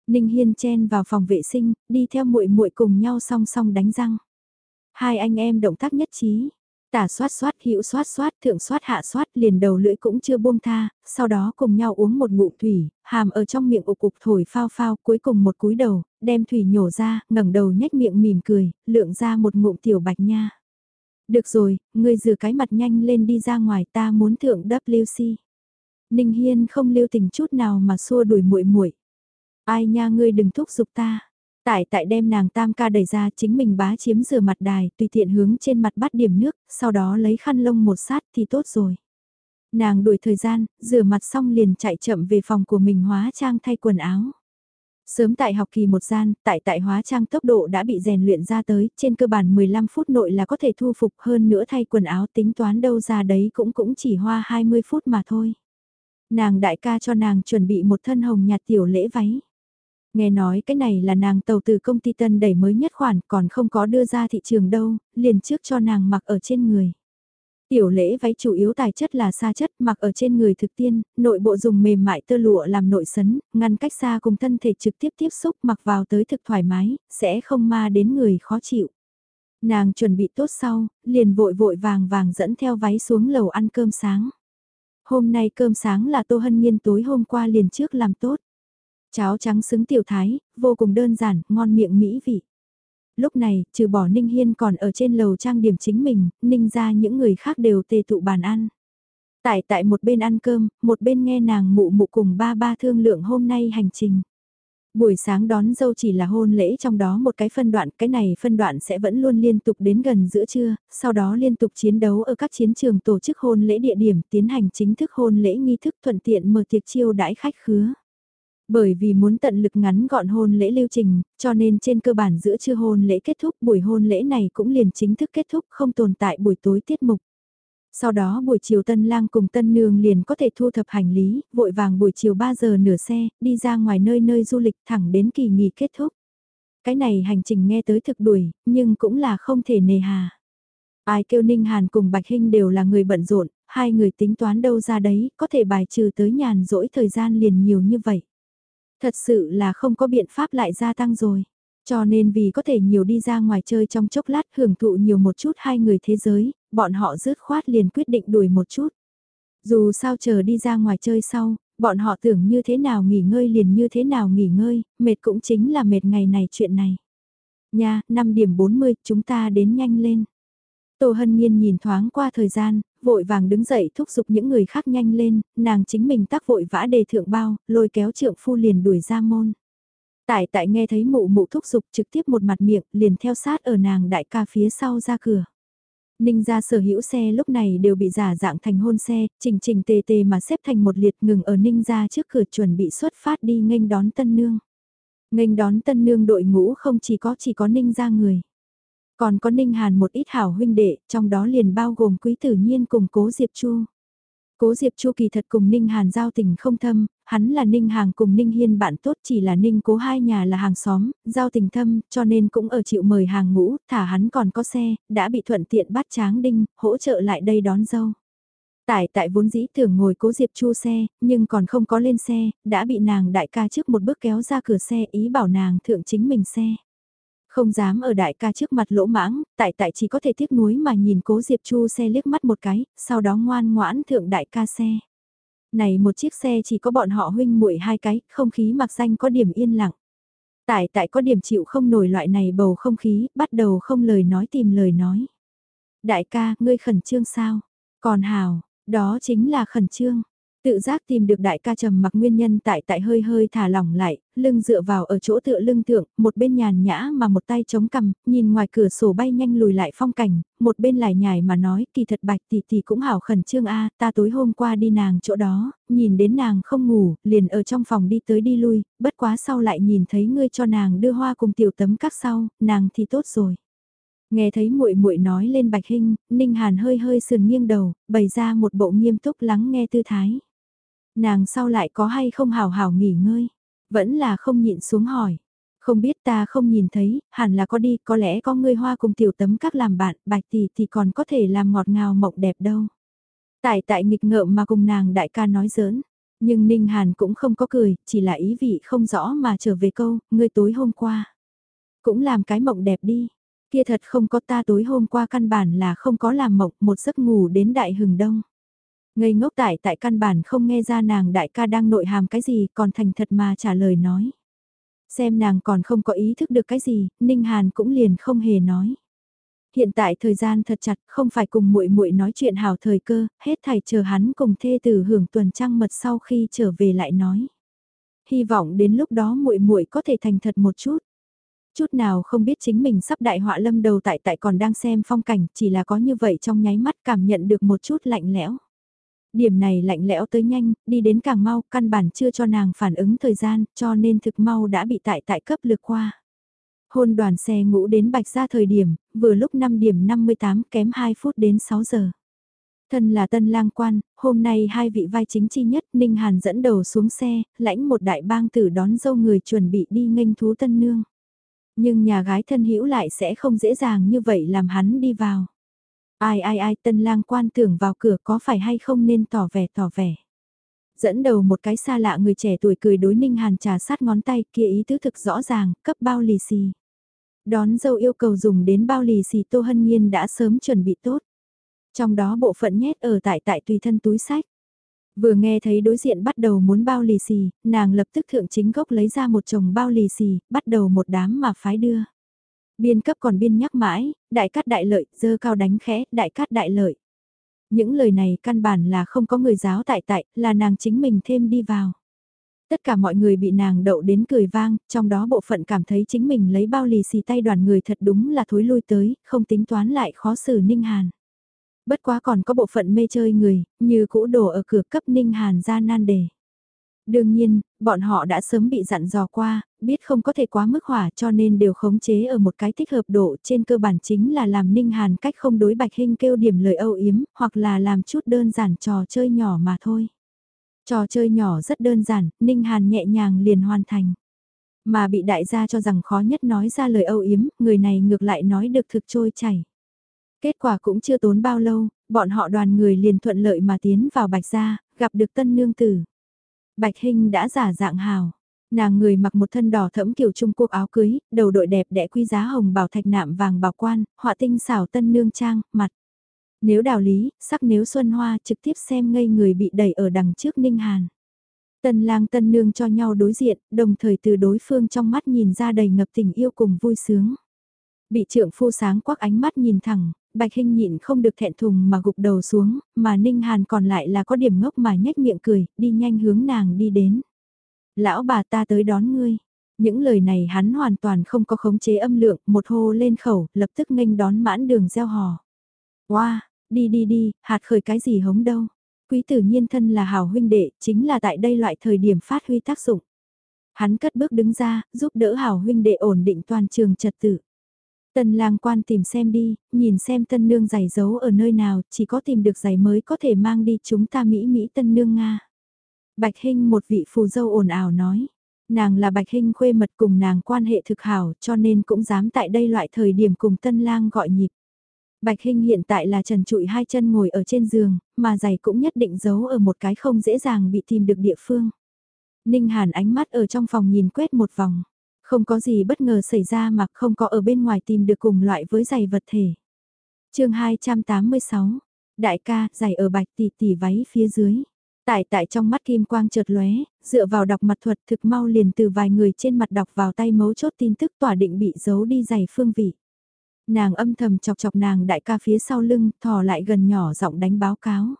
Ninh Hiên chen vào phòng vệ sinh, đi theo muội muội cùng nhau song song đánh răng. Hai anh em động tác nhất trí, Tả xoát xoát hữu xoát xoát thượng xoát hạ xoát liền đầu lưỡi cũng chưa buông tha, sau đó cùng nhau uống một ngụm thủy, hàm ở trong miệng ục cục thổi phao phao cuối cùng một cúi đầu, đem thủy nhổ ra, ngẩng đầu nhếch miệng mỉm cười, lượng ra một ngụm tiểu bạch nha. Được rồi, ngươi rửa cái mặt nhanh lên đi ra ngoài ta muốn thượng WC. Ninh Hiên không lưu tình chút nào mà xua đuổi muội muội. Ai nha ngươi đừng thúc giục ta. Tại tại đem nàng tam ca đẩy ra chính mình bá chiếm rửa mặt đài tùy tiện hướng trên mặt bắt điểm nước, sau đó lấy khăn lông một sát thì tốt rồi. Nàng đuổi thời gian, rửa mặt xong liền chạy chậm về phòng của mình hóa trang thay quần áo. Sớm tại học kỳ một gian, tại tại hóa trang tốc độ đã bị rèn luyện ra tới, trên cơ bản 15 phút nội là có thể thu phục hơn nữa thay quần áo tính toán đâu ra đấy cũng cũng chỉ hoa 20 phút mà thôi. Nàng đại ca cho nàng chuẩn bị một thân hồng nhạt tiểu lễ váy. Nghe nói cái này là nàng tàu từ công ty tân đẩy mới nhất khoản còn không có đưa ra thị trường đâu, liền trước cho nàng mặc ở trên người. Tiểu lễ váy chủ yếu tài chất là xa chất mặc ở trên người thực tiên, nội bộ dùng mềm mại tơ lụa làm nội sấn, ngăn cách xa cùng thân thể trực tiếp tiếp xúc mặc vào tới thực thoải mái, sẽ không ma đến người khó chịu. Nàng chuẩn bị tốt sau, liền vội vội vàng vàng dẫn theo váy xuống lầu ăn cơm sáng. Hôm nay cơm sáng là Tô Hân Nhiên tối hôm qua liền trước làm tốt. Cháo trắng xứng tiểu thái, vô cùng đơn giản, ngon miệng mỹ vị. Lúc này, trừ bỏ Ninh Hiên còn ở trên lầu trang điểm chính mình, Ninh ra những người khác đều tề tụ bàn ăn. Tại tại một bên ăn cơm, một bên nghe nàng mụ mụ cùng ba ba thương lượng hôm nay hành trình. Buổi sáng đón dâu chỉ là hôn lễ trong đó một cái phân đoạn, cái này phân đoạn sẽ vẫn luôn liên tục đến gần giữa trưa, sau đó liên tục chiến đấu ở các chiến trường tổ chức hôn lễ địa điểm tiến hành chính thức hôn lễ nghi thức thuận tiện mở tiệc chiêu đãi khách khứa. Bởi vì muốn tận lực ngắn gọn hôn lễ lưu trình, cho nên trên cơ bản giữa trưa hôn lễ kết thúc buổi hôn lễ này cũng liền chính thức kết thúc không tồn tại buổi tối tiết mục. Sau đó buổi chiều tân lang cùng tân nương liền có thể thu thập hành lý, vội vàng buổi chiều 3 giờ nửa xe, đi ra ngoài nơi nơi du lịch thẳng đến kỳ nghỉ kết thúc. Cái này hành trình nghe tới thực đuổi, nhưng cũng là không thể nề hà. Ai kêu Ninh Hàn cùng Bạch Hinh đều là người bận rộn, hai người tính toán đâu ra đấy, có thể bài trừ tới nhàn rỗi thời gian liền nhiều như vậy. Thật sự là không có biện pháp lại gia tăng rồi. Cho nên vì có thể nhiều đi ra ngoài chơi trong chốc lát hưởng thụ nhiều một chút hai người thế giới, bọn họ rớt khoát liền quyết định đuổi một chút. Dù sao chờ đi ra ngoài chơi sau, bọn họ tưởng như thế nào nghỉ ngơi liền như thế nào nghỉ ngơi, mệt cũng chính là mệt ngày này chuyện này. Nha, 5 điểm 40, chúng ta đến nhanh lên. Tô Hân Nhiên nhìn thoáng qua thời gian, vội vàng đứng dậy thúc giục những người khác nhanh lên, nàng chính mình tác vội vã đề thượng bao, lôi kéo trượng phu liền đuổi ra môn. Tại tại nghe thấy mụ mụ thúc giục trực tiếp một mặt miệng liền theo sát ở nàng đại ca phía sau ra cửa. Ninh ra sở hữu xe lúc này đều bị giả dạng thành hôn xe, chỉnh chỉnh tề tề mà xếp thành một liệt ngừng ở Ninh ra trước cửa chuẩn bị xuất phát đi nghênh đón tân nương. Nghênh đón tân nương đội ngũ không chỉ có chỉ có Ninh ra người. Còn có Ninh Hàn một ít hảo huynh đệ, trong đó liền bao gồm Quý Tử Nhiên cùng Cố Diệp Chu. Cố Diệp Chu kỳ thật cùng Ninh Hàn giao tình không thâm, hắn là Ninh Hàng cùng Ninh Hiên bạn tốt chỉ là Ninh Cố hai nhà là hàng xóm, giao tình thâm, cho nên cũng ở chịu mời hàng ngũ, thả hắn còn có xe, đã bị thuận tiện bắt Tráng Đinh, hỗ trợ lại đây đón dâu. Tại tại vốn dĩ tưởng ngồi cố Diệp Chu xe, nhưng còn không có lên xe, đã bị nàng đại ca trước một bước kéo ra cửa xe ý bảo nàng thượng chính mình xe. Không dám ở đại ca trước mặt lỗ mãng, tại tại chỉ có thể tiếc nuối mà nhìn cố Diệp Chu xe liếc mắt một cái, sau đó ngoan ngoãn thượng đại ca xe. Này một chiếc xe chỉ có bọn họ huynh muội hai cái, không khí mặc danh có điểm yên lặng. Tại tại có điểm chịu không nổi loại này bầu không khí, bắt đầu không lời nói tìm lời nói. Đại ca, ngươi khẩn trương sao? Còn hào, đó chính là khẩn trương. Tự giác tìm được đại ca trầm mặc nguyên nhân tại tại hơi hơi thả lỏng lại, lưng dựa vào ở chỗ tựa lưng thượng, một bên nhàn nhã mà một tay chống cằm, nhìn ngoài cửa sổ bay nhanh lùi lại phong cảnh, một bên lại nhài mà nói kỳ thật bạch tỷ tỷ cũng hảo khẩn trương a ta tối hôm qua đi nàng chỗ đó, nhìn đến nàng không ngủ, liền ở trong phòng đi tới đi lui, bất quá sau lại nhìn thấy ngươi cho nàng đưa hoa cùng tiểu tấm các sau, nàng thì tốt rồi. Nghe thấy muội muội nói lên Bạch Hinh, Ninh Hàn hơi hơi sườn nghiêng đầu, bày ra một bộ nghiêm túc lắng nghe tư thái. Nàng sau lại có hay không hào hào nghỉ ngơi, vẫn là không nhịn xuống hỏi. Không biết ta không nhìn thấy, hẳn là có đi, có lẽ có người hoa cùng tiểu tấm các làm bạn, bạch tỷ thì còn có thể làm ngọt ngào mộng đẹp đâu. Tại tại nghịch ngợm mà cùng nàng đại ca nói giỡn, nhưng Ninh Hàn cũng không có cười, chỉ là ý vị không rõ mà trở về câu, ngươi tối hôm qua. Cũng làm cái mộng đẹp đi, kia thật không có ta tối hôm qua căn bản là không có làm mộng một giấc ngủ đến đại hừng đông. Ngây ngốc tại tại căn bản không nghe ra nàng đại ca đang nội hàm cái gì còn thành thật mà trả lời nói. Xem nàng còn không có ý thức được cái gì, Ninh Hàn cũng liền không hề nói. hiện tại thời gian thật chặt, không phải cùng muội muội nói chuyện hào thời cơ, hết thảy chờ hắn cùng thê tử hưởng tuần trăng mật sau khi trở về lại nói. Hy vọng đến lúc đó muội muội có thể thành thật một chút. Chút nào không biết chính mình sắp đại họa lâm đầu tại tại còn đang xem phong cảnh, chỉ là có như vậy trong nháy mắt cảm nhận được một chút lạnh lẽo. Điểm này lạnh lẽo tới nhanh, đi đến càng mau, căn bản chưa cho nàng phản ứng thời gian, cho nên thực mau đã bị tại tại cấp lược qua. Hôn đoàn xe ngũ đến Bạch ra thời điểm, vừa lúc 5 điểm 58 kém 2 phút đến 6 giờ. Thân là tân lang quan, hôm nay hai vị vai chính chi nhất Ninh Hàn dẫn đầu xuống xe, lãnh một đại bang tử đón dâu người chuẩn bị đi nghênh thú tân nương. Nhưng nhà gái thân hữu lại sẽ không dễ dàng như vậy làm hắn đi vào. Ai ai ai tân lang quan tưởng vào cửa có phải hay không nên tỏ vẻ tỏ vẻ. Dẫn đầu một cái xa lạ người trẻ tuổi cười đối Ninh Hàn trà sát ngón tay kia ý tứ thực rõ ràng, cấp bao lì xì. Đón dâu yêu cầu dùng đến bao lì xì Tô Hân Nhiên đã sớm chuẩn bị tốt. Trong đó bộ phận nhét ở tại tại tùy thân túi sách. Vừa nghe thấy đối diện bắt đầu muốn bao lì xì, nàng lập tức thượng chính gốc lấy ra một chồng bao lì xì, bắt đầu một đám mà phái đưa. Biên cấp còn biên nhắc mãi, đại cát đại lợi, dơ cao đánh khẽ, đại cát đại lợi. Những lời này căn bản là không có người giáo tại tại, là nàng chính mình thêm đi vào. Tất cả mọi người bị nàng đậu đến cười vang, trong đó bộ phận cảm thấy chính mình lấy bao lì xì tay đoàn người thật đúng là thối lui tới, không tính toán lại khó xử Ninh Hàn. Bất quá còn có bộ phận mê chơi người, như cũ đổ ở cửa cấp Ninh Hàn ra nan đề. Đương nhiên, bọn họ đã sớm bị dặn dò qua, biết không có thể quá mức hỏa cho nên đều khống chế ở một cái thích hợp độ trên cơ bản chính là làm Ninh Hàn cách không đối Bạch Hinh kêu điểm lời âu yếm, hoặc là làm chút đơn giản trò chơi nhỏ mà thôi. Trò chơi nhỏ rất đơn giản, Ninh Hàn nhẹ nhàng liền hoàn thành. Mà bị đại gia cho rằng khó nhất nói ra lời âu yếm, người này ngược lại nói được thực trôi chảy. Kết quả cũng chưa tốn bao lâu, bọn họ đoàn người liền thuận lợi mà tiến vào Bạch Gia, gặp được tân nương tử. Bạch Hinh đã giả dạng hào. Nàng người mặc một thân đỏ thẫm kiểu Trung Quốc áo cưới, đầu đội đẹp đẽ quý giá hồng bảo thạch nạm vàng bảo quan, họa tinh xảo tân nương trang, mặt. Nếu đào lý, sắc nếu xuân hoa trực tiếp xem ngây người bị đẩy ở đằng trước Ninh Hàn. Tân lang tân nương cho nhau đối diện, đồng thời từ đối phương trong mắt nhìn ra đầy ngập tình yêu cùng vui sướng. Bị trượng phu sáng quắc ánh mắt nhìn thẳng, Bạch Hinh nhịn không được thẹn thùng mà gục đầu xuống, mà Ninh Hàn còn lại là có điểm ngốc mà nhếch miệng cười, đi nhanh hướng nàng đi đến. Lão bà ta tới đón ngươi. Những lời này hắn hoàn toàn không có khống chế âm lượng, một hô lên khẩu, lập tức nghênh đón mãn đường gieo hò. Wow, đi đi đi, hạt khởi cái gì hống đâu. Quý tử nhiên thân là hào huynh đệ, chính là tại đây loại thời điểm phát huy tác dụng. Hắn cất bước đứng ra, giúp đỡ hào huynh đệ ổn định toàn trường trật tự. Tân lang quan tìm xem đi, nhìn xem tân nương giày giấu ở nơi nào, chỉ có tìm được giày mới có thể mang đi chúng ta Mỹ Mỹ tân nương Nga. Bạch Hinh một vị phù dâu ồn ào nói. Nàng là Bạch Hinh khuê mật cùng nàng quan hệ thực hảo cho nên cũng dám tại đây loại thời điểm cùng tân lang gọi nhịp. Bạch Hinh hiện tại là trần trụi hai chân ngồi ở trên giường, mà giày cũng nhất định giấu ở một cái không dễ dàng bị tìm được địa phương. Ninh Hàn ánh mắt ở trong phòng nhìn quét một vòng. Không có gì bất ngờ xảy ra mà không có ở bên ngoài tìm được cùng loại với giày vật thể. chương 286, đại ca, giày ở bạch tỷ tỷ váy phía dưới. Tại tại trong mắt kim quang chợt lóe, dựa vào đọc mặt thuật thực mau liền từ vài người trên mặt đọc vào tay mấu chốt tin tức tỏa định bị giấu đi giày phương vị. Nàng âm thầm chọc chọc nàng đại ca phía sau lưng, thò lại gần nhỏ giọng đánh báo cáo.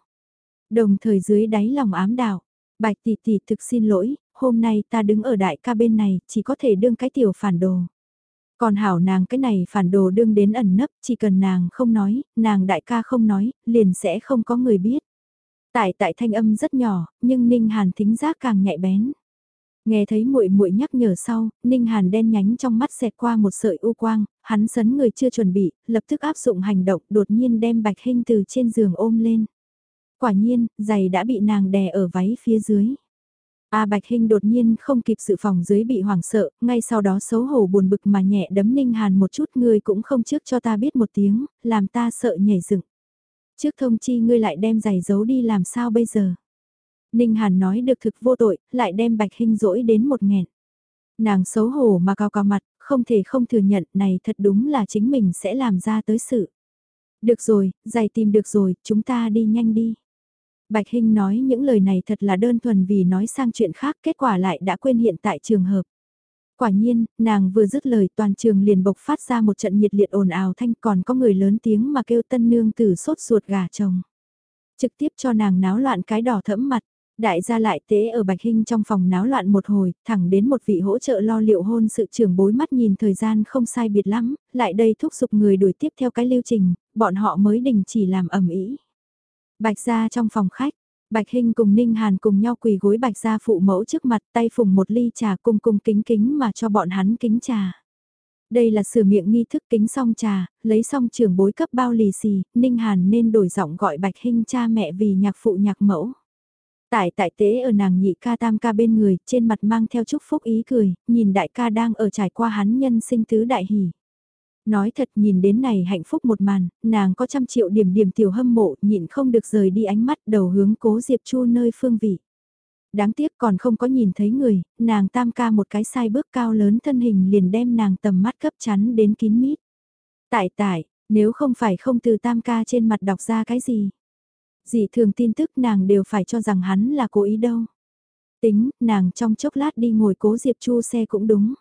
Đồng thời dưới đáy lòng ám đạo, bạch tỷ tỷ thực xin lỗi, hôm nay ta đứng ở đại ca bên này, chỉ có thể đương cái tiểu phản đồ. Còn hảo nàng cái này phản đồ đương đến ẩn nấp, chỉ cần nàng không nói, nàng đại ca không nói, liền sẽ không có người biết. Tại tại thanh âm rất nhỏ, nhưng Ninh Hàn thính giác càng nhạy bén. Nghe thấy muội muội nhắc nhở sau, Ninh Hàn đen nhánh trong mắt xẹt qua một sợi u quang, hắn sấn người chưa chuẩn bị, lập tức áp dụng hành động, đột nhiên đem Bạch Hinh từ trên giường ôm lên. Quả nhiên, giày đã bị nàng đè ở váy phía dưới. A Bạch Hinh đột nhiên không kịp sự phòng dưới bị hoảng sợ, ngay sau đó xấu hổ buồn bực mà nhẹ đấm Ninh Hàn một chút ngươi cũng không trước cho ta biết một tiếng, làm ta sợ nhảy dựng. Trước thông chi ngươi lại đem giày giấu đi làm sao bây giờ. Ninh Hàn nói được thực vô tội, lại đem Bạch Hinh dỗi đến một nghẹn. Nàng xấu hổ mà cao cao mặt, không thể không thừa nhận này thật đúng là chính mình sẽ làm ra tới sự. Được rồi, giày tìm được rồi, chúng ta đi nhanh đi. Bạch Hinh nói những lời này thật là đơn thuần vì nói sang chuyện khác kết quả lại đã quên hiện tại trường hợp. Quả nhiên, nàng vừa dứt lời toàn trường liền bộc phát ra một trận nhiệt liệt ồn ào thanh còn có người lớn tiếng mà kêu tân nương tử sốt ruột gà chồng. Trực tiếp cho nàng náo loạn cái đỏ thẫm mặt. Đại gia lại tế ở Bạch Hinh trong phòng náo loạn một hồi, thẳng đến một vị hỗ trợ lo liệu hôn sự trưởng bối mắt nhìn thời gian không sai biệt lắm, lại đây thúc giục người đuổi tiếp theo cái lưu trình, bọn họ mới đình chỉ làm ẩm ý. Bạch ra trong phòng khách, Bạch Hinh cùng Ninh Hàn cùng nhau quỳ gối Bạch gia phụ mẫu trước mặt tay phùng một ly trà cung cung kính kính mà cho bọn hắn kính trà. Đây là sửa miệng nghi thức kính xong trà, lấy xong trưởng bối cấp bao lì xì, Ninh Hàn nên đổi giọng gọi Bạch Hinh cha mẹ vì nhạc phụ nhạc mẫu. Tại tại tế ở nàng nhị ca tam ca bên người, trên mặt mang theo chúc phúc ý cười, nhìn đại ca đang ở trải qua hắn nhân sinh tứ đại hỷ. Nói thật nhìn đến này hạnh phúc một màn, nàng có trăm triệu điểm điểm tiểu hâm mộ nhịn không được rời đi ánh mắt đầu hướng cố Diệp Chu nơi phương vị. Đáng tiếc còn không có nhìn thấy người, nàng tam ca một cái sai bước cao lớn thân hình liền đem nàng tầm mắt cấp chắn đến kín mít. Tại tại, nếu không phải không từ tam ca trên mặt đọc ra cái gì. Dị thường tin tức nàng đều phải cho rằng hắn là cố ý đâu. Tính, nàng trong chốc lát đi ngồi cố Diệp Chu xe cũng đúng.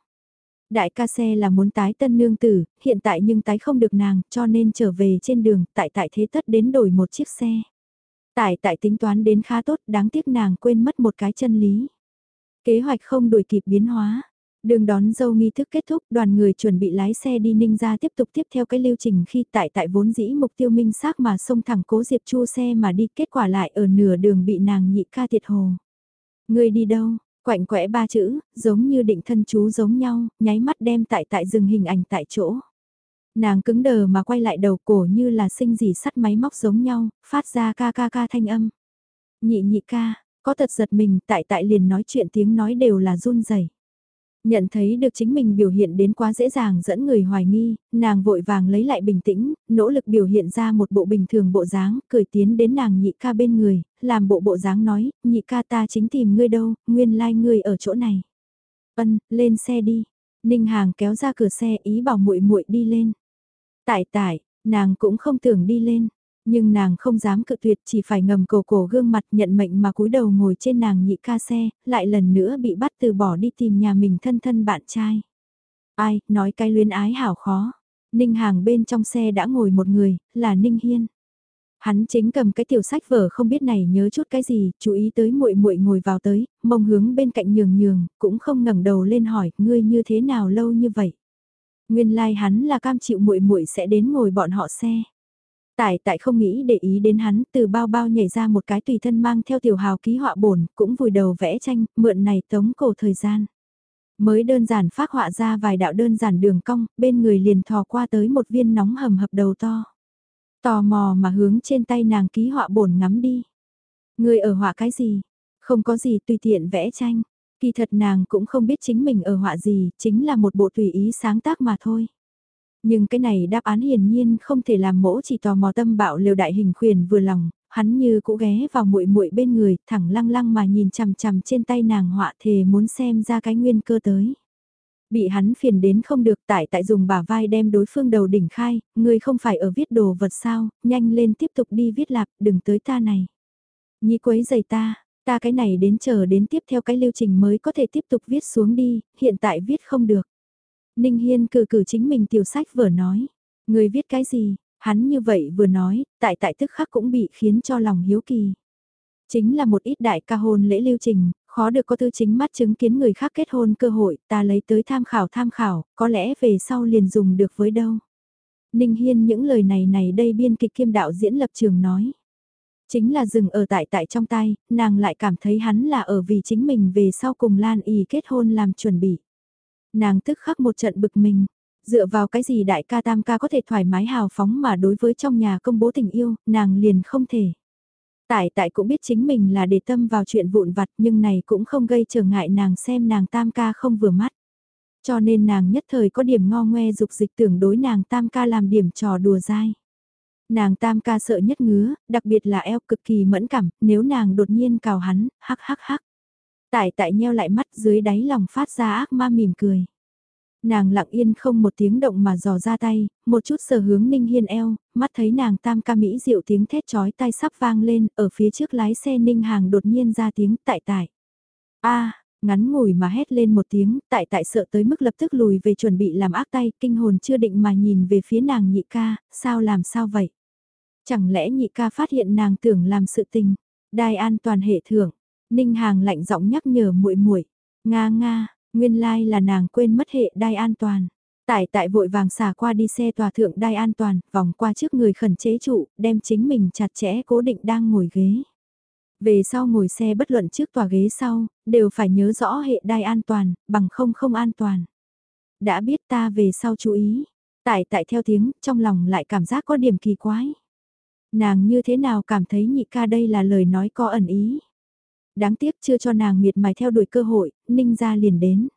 Đại ca xe là muốn tái tân nương tử, hiện tại nhưng tái không được nàng, cho nên trở về trên đường, tại tại thế tất đến đổi một chiếc xe. Tại tại tính toán đến khá tốt, đáng tiếc nàng quên mất một cái chân lý. Kế hoạch không đuổi kịp biến hóa. Đường đón dâu nghi thức kết thúc, đoàn người chuẩn bị lái xe đi ninh ra tiếp tục tiếp theo cái lưu trình khi tại tại vốn dĩ mục tiêu minh xác mà xông thẳng cố Diệp Chu xe mà đi kết quả lại ở nửa đường bị nàng nhị ca thiệt hồ. Người đi đâu, Quạnh quẽ ba chữ, giống như định thân chú giống nhau, nháy mắt đem tại tại dừng hình ảnh tại chỗ. Nàng cứng đờ mà quay lại đầu cổ như là sinh gì sắt máy móc giống nhau, phát ra ca ca ca thanh âm. Nhị nhị ca, có thật giật mình tại tại liền nói chuyện tiếng nói đều là run rẩy Nhận thấy được chính mình biểu hiện đến quá dễ dàng dẫn người hoài nghi, nàng vội vàng lấy lại bình tĩnh, nỗ lực biểu hiện ra một bộ bình thường bộ dáng, cười tiến đến nàng nhị ca bên người, làm bộ bộ dáng nói, nhị ca ta chính tìm ngươi đâu, nguyên lai like ngươi ở chỗ này. Ân, lên xe đi. Ninh Hàng kéo ra cửa xe ý bảo muội muội đi lên. Tại tại, nàng cũng không tưởng đi lên, nhưng nàng không dám cự tuyệt chỉ phải ngầm cổ cổ gương mặt nhận mệnh mà cúi đầu ngồi trên nàng nhị ca xe, lại lần nữa bị bắt từ bỏ đi tìm nhà mình thân thân bạn trai. Ai, nói cái luyến ái hảo khó. Ninh Hàng bên trong xe đã ngồi một người, là Ninh Hiên. Hắn chính cầm cái tiểu sách vở không biết này nhớ chút cái gì, chú ý tới muội muội ngồi vào tới, mông hướng bên cạnh nhường nhường, cũng không ngẩng đầu lên hỏi, ngươi như thế nào lâu như vậy. Nguyên lai like hắn là cam chịu muội muội sẽ đến ngồi bọn họ xe. Tại tại không nghĩ để ý đến hắn, từ bao bao nhảy ra một cái tùy thân mang theo tiểu hào ký họa bổn, cũng vùi đầu vẽ tranh, mượn này tống cổ thời gian. Mới đơn giản phát họa ra vài đạo đơn giản đường cong, bên người liền thò qua tới một viên nóng hầm hập đầu to. Tò mò mà hướng trên tay nàng ký họa bổn ngắm đi. Người ở họa cái gì? Không có gì tùy tiện vẽ tranh. Kỳ thật nàng cũng không biết chính mình ở họa gì, chính là một bộ tùy ý sáng tác mà thôi. Nhưng cái này đáp án hiển nhiên không thể làm mỗ chỉ tò mò tâm bạo liều đại hình khuyển vừa lòng, hắn như cũ ghé vào muội muội bên người, thẳng lăng lăng mà nhìn chằm chằm trên tay nàng họa thề muốn xem ra cái nguyên cơ tới. Bị hắn phiền đến không được tại tại dùng bả vai đem đối phương đầu đỉnh khai, người không phải ở viết đồ vật sao, nhanh lên tiếp tục đi viết lạp, đừng tới ta này. Nhi quấy giày ta, ta cái này đến chờ đến tiếp theo cái lưu trình mới có thể tiếp tục viết xuống đi, hiện tại viết không được. Ninh Hiên cử cử chính mình tiểu sách vừa nói. Người viết cái gì? Hắn như vậy vừa nói, tại tại tức khắc cũng bị khiến cho lòng hiếu kỳ. Chính là một ít đại ca hôn lễ lưu trình, khó được có tư chính mắt chứng kiến người khác kết hôn cơ hội, ta lấy tới tham khảo tham khảo, có lẽ về sau liền dùng được với đâu. Ninh Hiên những lời này này đây biên kịch kiêm đạo diễn lập trường nói. Chính là dừng ở tại tại trong tay, nàng lại cảm thấy hắn là ở vì chính mình về sau cùng Lan Y kết hôn làm chuẩn bị. Nàng tức khắc một trận bực mình, dựa vào cái gì đại ca tam ca có thể thoải mái hào phóng mà đối với trong nhà công bố tình yêu, nàng liền không thể. Tại tại cũng biết chính mình là để tâm vào chuyện vụn vặt nhưng này cũng không gây trở ngại nàng xem nàng tam ca không vừa mắt. Cho nên nàng nhất thời có điểm ngo ngoe dục dịch tưởng đối nàng tam ca làm điểm trò đùa dai. Nàng tam ca sợ nhất ngứa, đặc biệt là eo cực kỳ mẫn cảm, nếu nàng đột nhiên cào hắn, hắc hắc hắc. Tại tại nheo lại mắt dưới đáy lòng phát ra ác ma mỉm cười. Nàng lặng yên không một tiếng động mà dò ra tay, một chút sờ hướng Ninh Hiên eo, mắt thấy nàng tam ca mỹ diệu tiếng thét chói tai sắp vang lên, ở phía trước lái xe Ninh Hàng đột nhiên ra tiếng tại tại. a Ngắn ngủi mà hét lên một tiếng, tại tại sợ tới mức lập tức lùi về chuẩn bị làm ác tay, kinh hồn chưa định mà nhìn về phía nàng nhị ca, sao làm sao vậy? Chẳng lẽ nhị ca phát hiện nàng tưởng làm sự tình, đai an toàn hệ thưởng, Ninh Hàng lạnh giọng nhắc nhở muội muội, nga nga, nguyên lai là nàng quên mất hệ đai an toàn. Tại tại vội vàng xả qua đi xe tòa thượng đai an toàn, vòng qua trước người khẩn chế trụ, đem chính mình chặt chẽ cố định đang ngồi ghế. Về sau ngồi xe bất luận trước tòa ghế sau, đều phải nhớ rõ hệ đai an toàn, bằng không không an toàn. Đã biết ta về sau chú ý, tại tại theo tiếng, trong lòng lại cảm giác có điểm kỳ quái. Nàng như thế nào cảm thấy nhị ca đây là lời nói có ẩn ý. Đáng tiếc chưa cho nàng miệt mài theo đuổi cơ hội, Ninh gia liền đến.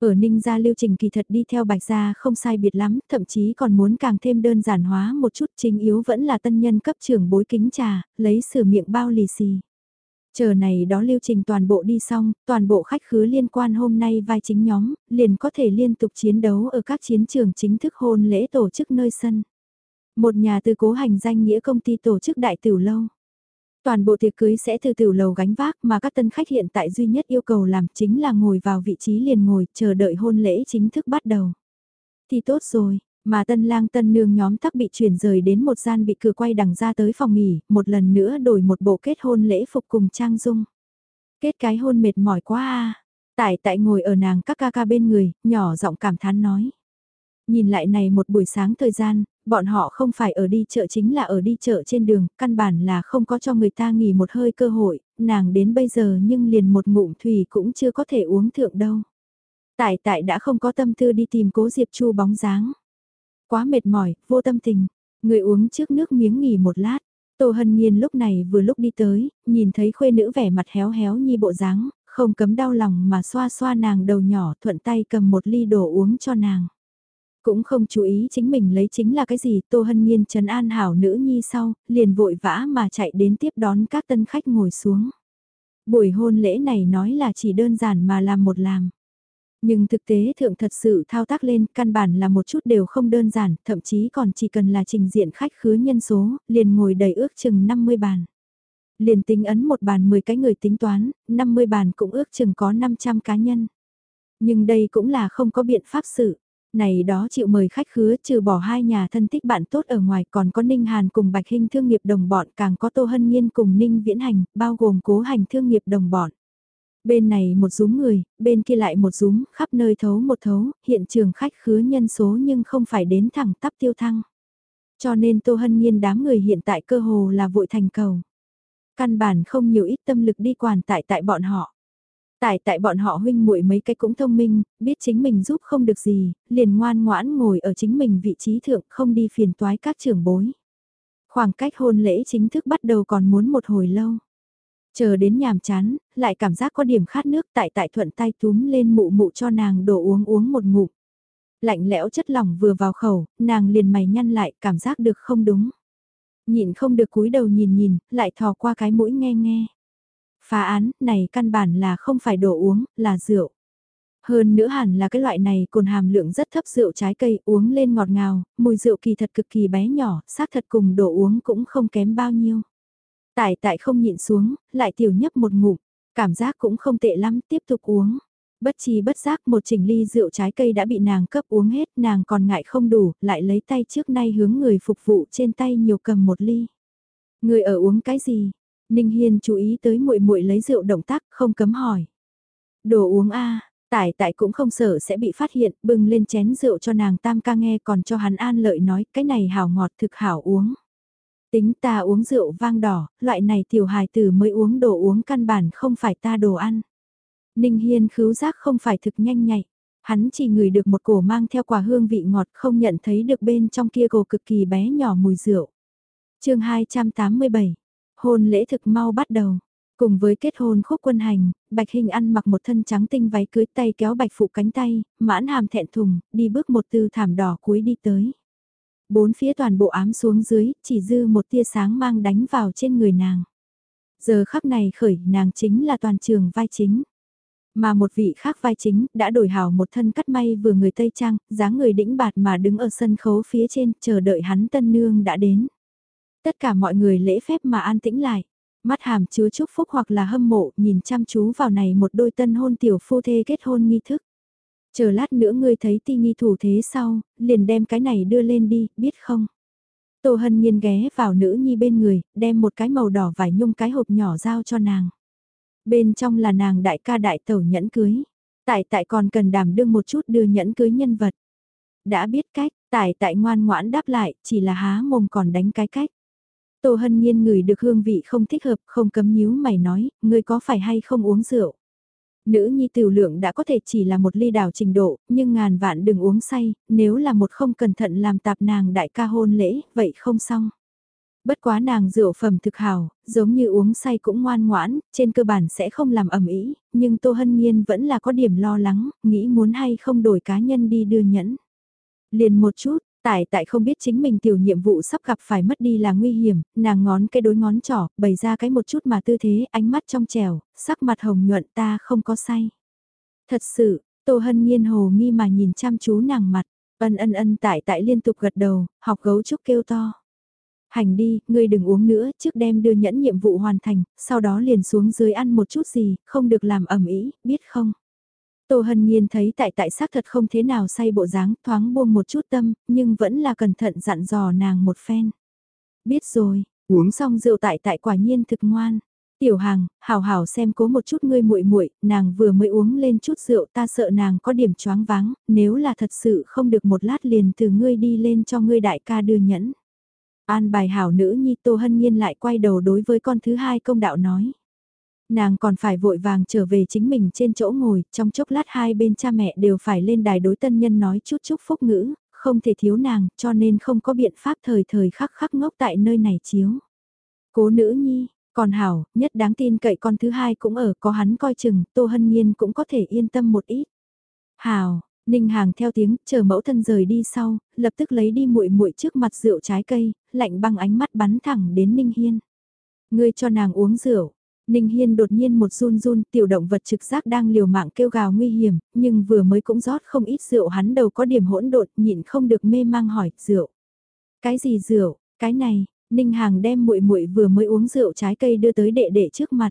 Ở Ninh gia lưu trình kỳ thật đi theo Bạch gia không sai biệt lắm, thậm chí còn muốn càng thêm đơn giản hóa một chút chính yếu vẫn là tân nhân cấp trưởng bối kính trà, lấy sửa miệng bao lì xì. Chờ này đó lưu trình toàn bộ đi xong, toàn bộ khách khứa liên quan hôm nay vai chính nhóm, liền có thể liên tục chiến đấu ở các chiến trường chính thức hôn lễ tổ chức nơi sân. Một nhà từ cố hành danh nghĩa công ty tổ chức đại tiểu lâu. Toàn bộ tiệc cưới sẽ từ tiểu lầu gánh vác mà các tân khách hiện tại duy nhất yêu cầu làm chính là ngồi vào vị trí liền ngồi chờ đợi hôn lễ chính thức bắt đầu. Thì tốt rồi, mà tân lang tân nương nhóm tắc bị chuyển rời đến một gian bị cửa quay đằng ra tới phòng nghỉ, một lần nữa đổi một bộ kết hôn lễ phục cùng trang dung. Kết cái hôn mệt mỏi quá à. Tại tại ngồi ở nàng các ca ca bên người, nhỏ giọng cảm thán nói. Nhìn lại này một buổi sáng thời gian, bọn họ không phải ở đi chợ chính là ở đi chợ trên đường, căn bản là không có cho người ta nghỉ một hơi cơ hội, nàng đến bây giờ nhưng liền một ngụm thủy cũng chưa có thể uống thượng đâu. Tại tại đã không có tâm tư đi tìm cố Diệp Chu bóng dáng. Quá mệt mỏi, vô tâm tình, người uống trước nước miếng nghỉ một lát. Tô Hân Nhiên lúc này vừa lúc đi tới, nhìn thấy khuê nữ vẻ mặt héo héo như bộ dáng, không cấm đau lòng mà xoa xoa nàng đầu nhỏ thuận tay cầm một ly đồ uống cho nàng. Cũng không chú ý chính mình lấy chính là cái gì, Tô Hân Nhiên trấn an hảo nữ nhi sau, liền vội vã mà chạy đến tiếp đón các tân khách ngồi xuống. Buổi hôn lễ này nói là chỉ đơn giản mà làm một làm. Nhưng thực tế thượng thật sự thao tác lên căn bản là một chút đều không đơn giản, thậm chí còn chỉ cần là trình diện khách khứa nhân số, liền ngồi đầy ước chừng 50 bàn. Liền tính ấn một bàn 10 cái người tính toán, 50 bàn cũng ước chừng có 500 cá nhân. Nhưng đây cũng là không có biện pháp sự. Này đó chịu mời khách khứa trừ bỏ hai nhà thân thích bạn tốt ở ngoài còn có Ninh Hàn cùng Bạch Hinh thương nghiệp đồng bọn càng có Tô Hân Nhiên cùng Ninh Viễn Hành, bao gồm cố hành thương nghiệp đồng bọn. Bên này một rúm người, bên kia lại một rúm, khắp nơi thấu một thấu, hiện trường khách khứa nhân số nhưng không phải đến thẳng tắp tiêu thăng. Cho nên Tô Hân Nhiên đám người hiện tại cơ hồ là vội thành cầu. Căn bản không nhiều ít tâm lực đi quản tại tại bọn họ. Tại tại bọn họ huynh muội mấy cái cũng thông minh, biết chính mình giúp không được gì, liền ngoan ngoãn ngồi ở chính mình vị trí thượng không đi phiền toái các trưởng bối. Khoảng cách hôn lễ chính thức bắt đầu còn muốn một hồi lâu. Chờ đến nhàm chán, lại cảm giác có điểm khát nước tại tại thuận tay túm lên mụ mụ cho nàng đổ uống uống một ngụm. Lạnh lẽo chất lỏng vừa vào khẩu, nàng liền mày nhăn lại cảm giác được không đúng. Nhịn không được cúi đầu nhìn nhìn, lại thò qua cái mũi nghe nghe. Phá án, này căn bản là không phải đồ uống, là rượu. Hơn nữa hẳn là cái loại này cồn hàm lượng rất thấp rượu trái cây uống lên ngọt ngào, mùi rượu kỳ thật cực kỳ bé nhỏ, xác thật cùng đồ uống cũng không kém bao nhiêu. Tại tại không nhịn xuống, lại tiểu nhấp một ngụm, cảm giác cũng không tệ lắm, tiếp tục uống. Bất chi bất giác một chỉnh ly rượu trái cây đã bị nàng cấp uống hết, nàng còn ngại không đủ, lại lấy tay trước nay hướng người phục vụ trên tay nhiều cầm một ly. Người ở uống cái gì? Ninh Hiên chú ý tới muội muội lấy rượu động tác, không cấm hỏi. Đồ uống a, tại tại cũng không sợ sẽ bị phát hiện, bưng lên chén rượu cho nàng tam ca nghe còn cho hắn an lợi nói cái này hảo ngọt thực hảo uống. Tính ta uống rượu vang đỏ, loại này tiểu hài tử mới uống đồ uống căn bản không phải ta đồ ăn. Ninh Hiên khứu giác không phải thực nhanh nhạy. Hắn chỉ ngửi được một cổ mang theo quả hương vị ngọt không nhận thấy được bên trong kia cổ cực kỳ bé nhỏ mùi rượu. chương 287, hôn lễ thực mau bắt đầu. Cùng với kết hôn khúc quân hành, Bạch Hình ăn mặc một thân trắng tinh váy cưới tay kéo Bạch Phụ cánh tay, mãn hàm thẹn thùng, đi bước một từ thảm đỏ cuối đi tới bốn phía toàn bộ ám xuống dưới, chỉ dư một tia sáng mang đánh vào trên người nàng. Giờ khắc này khởi nàng chính là toàn trường vai chính. Mà một vị khác vai chính đã đổi hảo một thân cắt may vừa người Tây Trang, dáng người đĩnh bạt mà đứng ở sân khấu phía trên chờ đợi hắn tân nương đã đến. Tất cả mọi người lễ phép mà an tĩnh lại. Mắt hàm chứa chúc phúc hoặc là hâm mộ, nhìn chăm chú vào này một đôi tân hôn tiểu phu thê kết hôn nghi thức. Chờ lát nữa ngươi thấy ti nghi thủ thế sau, liền đem cái này đưa lên đi, biết không? Tô Hân Nhiên ghé vào nữ nhi bên người, đem một cái màu đỏ vải nhung cái hộp nhỏ giao cho nàng. Bên trong là nàng đại ca đại tẩu nhẫn cưới. Tại tại còn cần đảm đương một chút đưa nhẫn cưới nhân vật. Đã biết cách, tại tại ngoan ngoãn đáp lại, chỉ là há mồm còn đánh cái cách. Tô Hân Nhiên ngửi được hương vị không thích hợp, không cấm nhíu mày nói, ngươi có phải hay không uống rượu? Nữ nhi tiểu lượng đã có thể chỉ là một ly đảo trình độ, nhưng ngàn vạn đừng uống say, nếu là một không cẩn thận làm tạp nàng đại ca hôn lễ, vậy không xong. Bất quá nàng rượu phẩm thực hào, giống như uống say cũng ngoan ngoãn, trên cơ bản sẽ không làm ẩm ý, nhưng Tô Hân Nhiên vẫn là có điểm lo lắng, nghĩ muốn hay không đổi cá nhân đi đưa nhẫn. Liền một chút, Tại tại không biết chính mình tiểu nhiệm vụ sắp gặp phải mất đi là nguy hiểm, nàng ngón cái đối ngón trỏ, bày ra cái một chút mà tư thế, ánh mắt trong trèo, sắc mặt hồng nhuận ta không có say. Thật sự, Tô Hân Nhiên hồ nghi mà nhìn chăm chú nàng mặt, ân ân ân tại tại liên tục gật đầu, học gấu trúc kêu to. Hành đi, ngươi đừng uống nữa, trước đem đưa nhẫn nhiệm vụ hoàn thành, sau đó liền xuống dưới ăn một chút gì, không được làm ẩm ý, biết không? Tô Hân Nhiên thấy tại tại xác thật không thế nào say bộ dáng, thoáng buông một chút tâm, nhưng vẫn là cẩn thận dặn dò nàng một phen. Biết rồi, uống xong rượu tại tại quả nhiên thực ngoan. Tiểu Hằng, hảo hảo xem cố một chút ngươi muội muội, nàng vừa mới uống lên chút rượu, ta sợ nàng có điểm choáng váng, nếu là thật sự không được một lát liền từ ngươi đi lên cho ngươi đại ca đưa nhẫn. An bài hảo nữ nhi Tô Hân Nhiên lại quay đầu đối với con thứ hai công đạo nói. Nàng còn phải vội vàng trở về chính mình trên chỗ ngồi, trong chốc lát hai bên cha mẹ đều phải lên đài đối tân nhân nói chút chúc phúc ngữ, không thể thiếu nàng, cho nên không có biện pháp thời thời khắc khắc ngốc tại nơi này chiếu. Cố nữ nhi, còn hảo, nhất đáng tin cậy con thứ hai cũng ở, có hắn coi chừng, Tô Hân Nhiên cũng có thể yên tâm một ít. Hảo, Ninh Hàng theo tiếng, chờ mẫu thân rời đi sau, lập tức lấy đi muội muội trước mặt rượu trái cây, lạnh băng ánh mắt bắn thẳng đến Ninh Hiên. Ngươi cho nàng uống rượu, Ninh Hiên đột nhiên một run run, tiểu động vật trực giác đang liều mạng kêu gào nguy hiểm, nhưng vừa mới cũng rót không ít rượu hắn đầu có điểm hỗn độn, nhịn không được mê mang hỏi, rượu. Cái gì rượu, cái này, Ninh Hàng đem muội muội vừa mới uống rượu trái cây đưa tới đệ đệ trước mặt.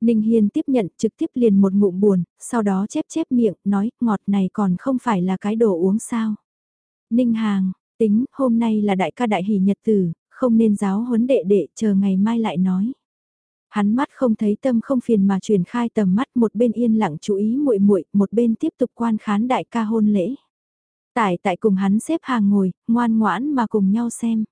Ninh Hiên tiếp nhận trực tiếp liền một ngụm buồn, sau đó chép chép miệng, nói, ngọt này còn không phải là cái đồ uống sao. Ninh Hàng, tính, hôm nay là đại ca đại hỷ nhật tử, không nên giáo huấn đệ đệ, chờ ngày mai lại nói. Hắn mắt không thấy tâm không phiền mà truyền khai tầm mắt một bên yên lặng chú ý muội muội, một bên tiếp tục quan khán đại ca hôn lễ. Tại tại cùng hắn xếp hàng ngồi, ngoan ngoãn mà cùng nhau xem.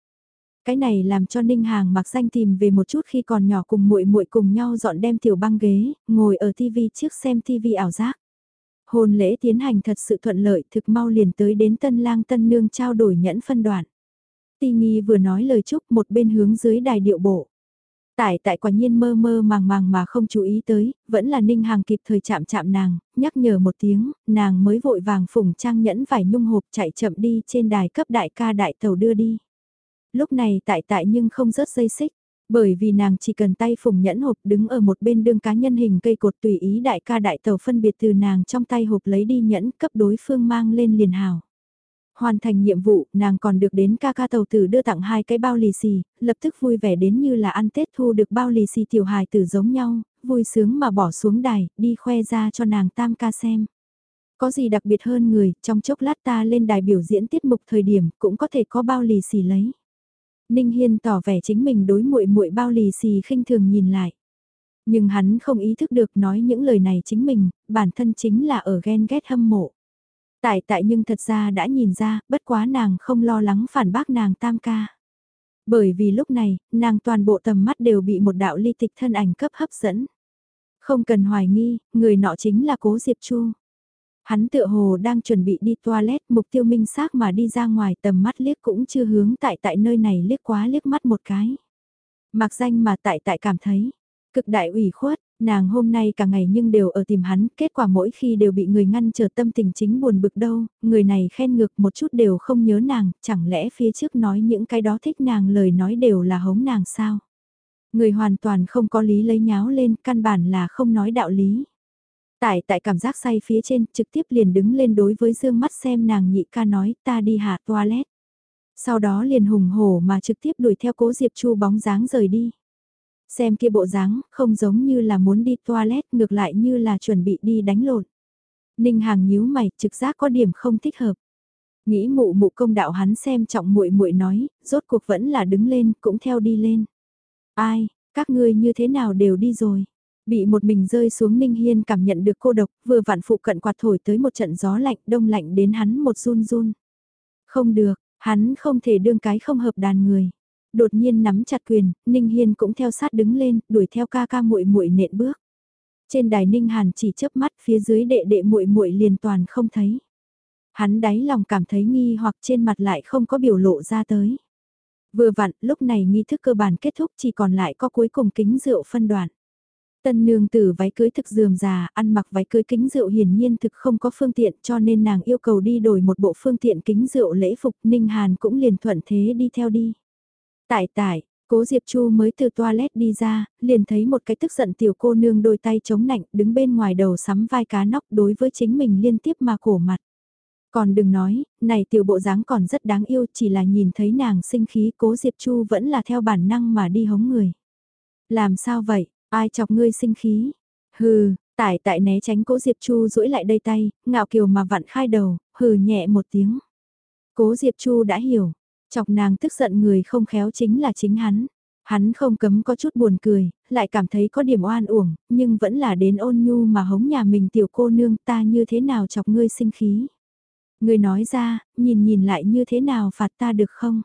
Cái này làm cho Ninh Hàng mặc danh tìm về một chút khi còn nhỏ cùng muội muội cùng nhau dọn đem tiểu băng ghế, ngồi ở tivi trước xem tivi ảo giác. Hôn lễ tiến hành thật sự thuận lợi thực mau liền tới đến tân lang tân nương trao đổi nhẫn phân đoạn. Ti Nghi vừa nói lời chúc một bên hướng dưới đài điệu bộ. Tại tại quả nhiên mơ mơ màng màng mà không chú ý tới, vẫn là Ninh Hàng kịp thời chạm chạm nàng, nhắc nhở một tiếng, nàng mới vội vàng phủng trang nhẫn vải nhung hộp chạy chậm đi trên đài cấp đại ca đại tàu đưa đi. Lúc này tại tại nhưng không rớt dây xích, bởi vì nàng chỉ cần tay phủng nhẫn hộp đứng ở một bên đương cá nhân hình cây cột tùy ý đại ca đại tàu phân biệt từ nàng trong tay hộp lấy đi nhẫn cấp đối phương mang lên liền hào. Hoàn thành nhiệm vụ, nàng còn được đến ca ca tàu tử đưa tặng hai cái bao lì xì, lập tức vui vẻ đến như là ăn Tết thu được bao lì xì tiểu hài tử giống nhau, vui sướng mà bỏ xuống đài, đi khoe ra cho nàng tam ca xem. Có gì đặc biệt hơn người, trong chốc lát ta lên đài biểu diễn tiết mục thời điểm cũng có thể có bao lì xì lấy. Ninh Hiên tỏ vẻ chính mình đối muội muội bao lì xì khinh thường nhìn lại. Nhưng hắn không ý thức được nói những lời này chính mình, bản thân chính là ở ghen ghét hâm mộ. Tại tại nhưng thật ra đã nhìn ra, bất quá nàng không lo lắng phản bác nàng tam ca. Bởi vì lúc này, nàng toàn bộ tầm mắt đều bị một đạo ly tịch thân ảnh cấp hấp dẫn. Không cần hoài nghi, người nọ chính là cố Diệp Chu. Hắn tựa hồ đang chuẩn bị đi toilet, mục tiêu minh xác mà đi ra ngoài tầm mắt liếc cũng chưa hướng tại tại nơi này liếc quá liếc mắt một cái. Mặc danh mà tại tại cảm thấy, cực đại ủy khuất, Nàng hôm nay cả ngày nhưng đều ở tìm hắn, kết quả mỗi khi đều bị người ngăn trở tâm tình chính buồn bực đâu, người này khen ngược một chút đều không nhớ nàng, chẳng lẽ phía trước nói những cái đó thích nàng lời nói đều là hống nàng sao? Người hoàn toàn không có lý lấy nháo lên, căn bản là không nói đạo lý. Tại tại cảm giác say phía trên, trực tiếp liền đứng lên đối với dương mắt xem nàng nhị ca nói ta đi hạ toilet. Sau đó liền hùng hổ mà trực tiếp đuổi theo cố Diệp Chu bóng dáng rời đi. Xem kia bộ dáng, không giống như là muốn đi toilet, ngược lại như là chuẩn bị đi đánh lộn. Ninh Hàng nhíu mày, trực giác có điểm không thích hợp. Nghĩ mụ mụ công đạo hắn xem trọng muội muội nói, rốt cuộc vẫn là đứng lên, cũng theo đi lên. Ai, các ngươi như thế nào đều đi rồi. Bị một mình rơi xuống Ninh Hiên cảm nhận được cô độc, vừa vặn phụ cận quạt thổi tới một trận gió lạnh, đông lạnh đến hắn một run run. Không được, hắn không thể đương cái không hợp đàn người. Đột nhiên nắm chặt quyền, Ninh Hiên cũng theo sát đứng lên, đuổi theo ca ca muội muội nện bước. Trên đài Ninh Hàn chỉ chớp mắt phía dưới đệ đệ muội muội liền toàn không thấy. Hắn đáy lòng cảm thấy nghi hoặc trên mặt lại không có biểu lộ ra tới. Vừa vặn, lúc này nghi thức cơ bản kết thúc chỉ còn lại có cuối cùng kính rượu phân đoạn. Tân nương tử váy cưới thực dườm già, ăn mặc váy cưới kính rượu hiển nhiên thực không có phương tiện cho nên nàng yêu cầu đi đổi một bộ phương tiện kính rượu lễ phục, Ninh Hàn cũng liền thuận thế đi theo đi. Tại tại, cố Diệp Chu mới từ toilet đi ra, liền thấy một cái tức giận tiểu cô nương đôi tay chống nạnh đứng bên ngoài đầu sắm vai cá nóc đối với chính mình liên tiếp mà cổ mặt. Còn đừng nói, này tiểu bộ dáng còn rất đáng yêu chỉ là nhìn thấy nàng sinh khí cố Diệp Chu vẫn là theo bản năng mà đi hống người. Làm sao vậy, ai chọc ngươi sinh khí? Hừ, tại tại né tránh cố Diệp Chu duỗi lại đây tay, ngạo kiều mà vặn khai đầu, hừ nhẹ một tiếng. Cố Diệp Chu đã hiểu, chọc nàng tức giận người không khéo chính là chính hắn. Hắn không cấm có chút buồn cười, lại cảm thấy có điểm oan uổng, nhưng vẫn là đến ôn nhu mà hống nhà mình tiểu cô nương ta như thế nào chọc ngươi sinh khí. ngươi nói ra, nhìn nhìn lại như thế nào phạt ta được không?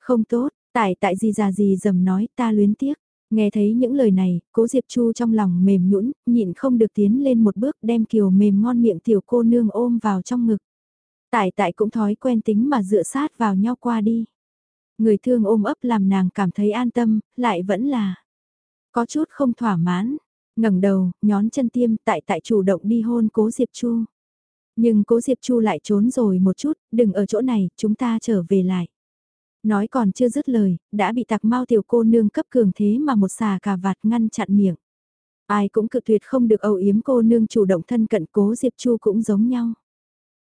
Không tốt, tại tại gì già gì dầm nói ta luyến tiếc. Nghe thấy những lời này, cố Diệp Chu trong lòng mềm nhũn, nhịn không được tiến lên một bước đem kiều mềm ngon miệng tiểu cô nương ôm vào trong ngực. Tại tại cũng thói quen tính mà dựa sát vào nhau qua đi. Người thương ôm ấp làm nàng cảm thấy an tâm, lại vẫn là có chút không thỏa mãn. ngẩng đầu, nhón chân tiêm tại tại chủ động đi hôn cố Diệp Chu. Nhưng cố Diệp Chu lại trốn rồi một chút, đừng ở chỗ này, chúng ta trở về lại. Nói còn chưa dứt lời, đã bị tặc mau tiểu cô nương cấp cường thế mà một xà cà vạt ngăn chặn miệng. Ai cũng cự tuyệt không được âu yếm cô nương chủ động thân cận cố Diệp Chu cũng giống nhau.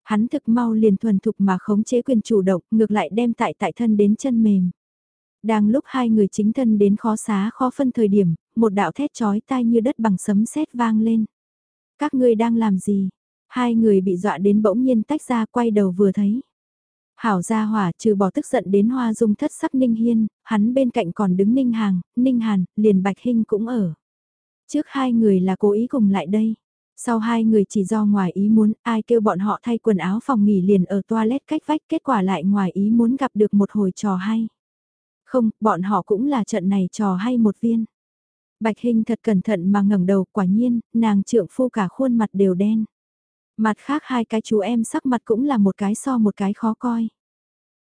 Hắn thực mau liền thuần thục mà khống chế quyền chủ động, ngược lại đem tại tại thân đến chân mềm. Đang lúc hai người chính thân đến khó xá khó phân thời điểm, một đạo thét chói tai như đất bằng sấm sét vang lên. Các ngươi đang làm gì? Hai người bị dọa đến bỗng nhiên tách ra quay đầu vừa thấy. Hảo gia hỏa trừ bỏ tức giận đến hoa dung thất sắc Ninh Hiên, hắn bên cạnh còn đứng Ninh Hàng, Ninh Hàn, liền Bạch Hinh cũng ở. Trước hai người là cố ý cùng lại đây. Sau hai người chỉ do ngoài ý muốn ai kêu bọn họ thay quần áo phòng nghỉ liền ở toilet cách vách kết quả lại ngoài ý muốn gặp được một hồi trò hay. Không, bọn họ cũng là trận này trò hay một viên. Bạch hình thật cẩn thận mà ngẩng đầu quả nhiên, nàng trượng phu cả khuôn mặt đều đen. Mặt khác hai cái chú em sắc mặt cũng là một cái so một cái khó coi.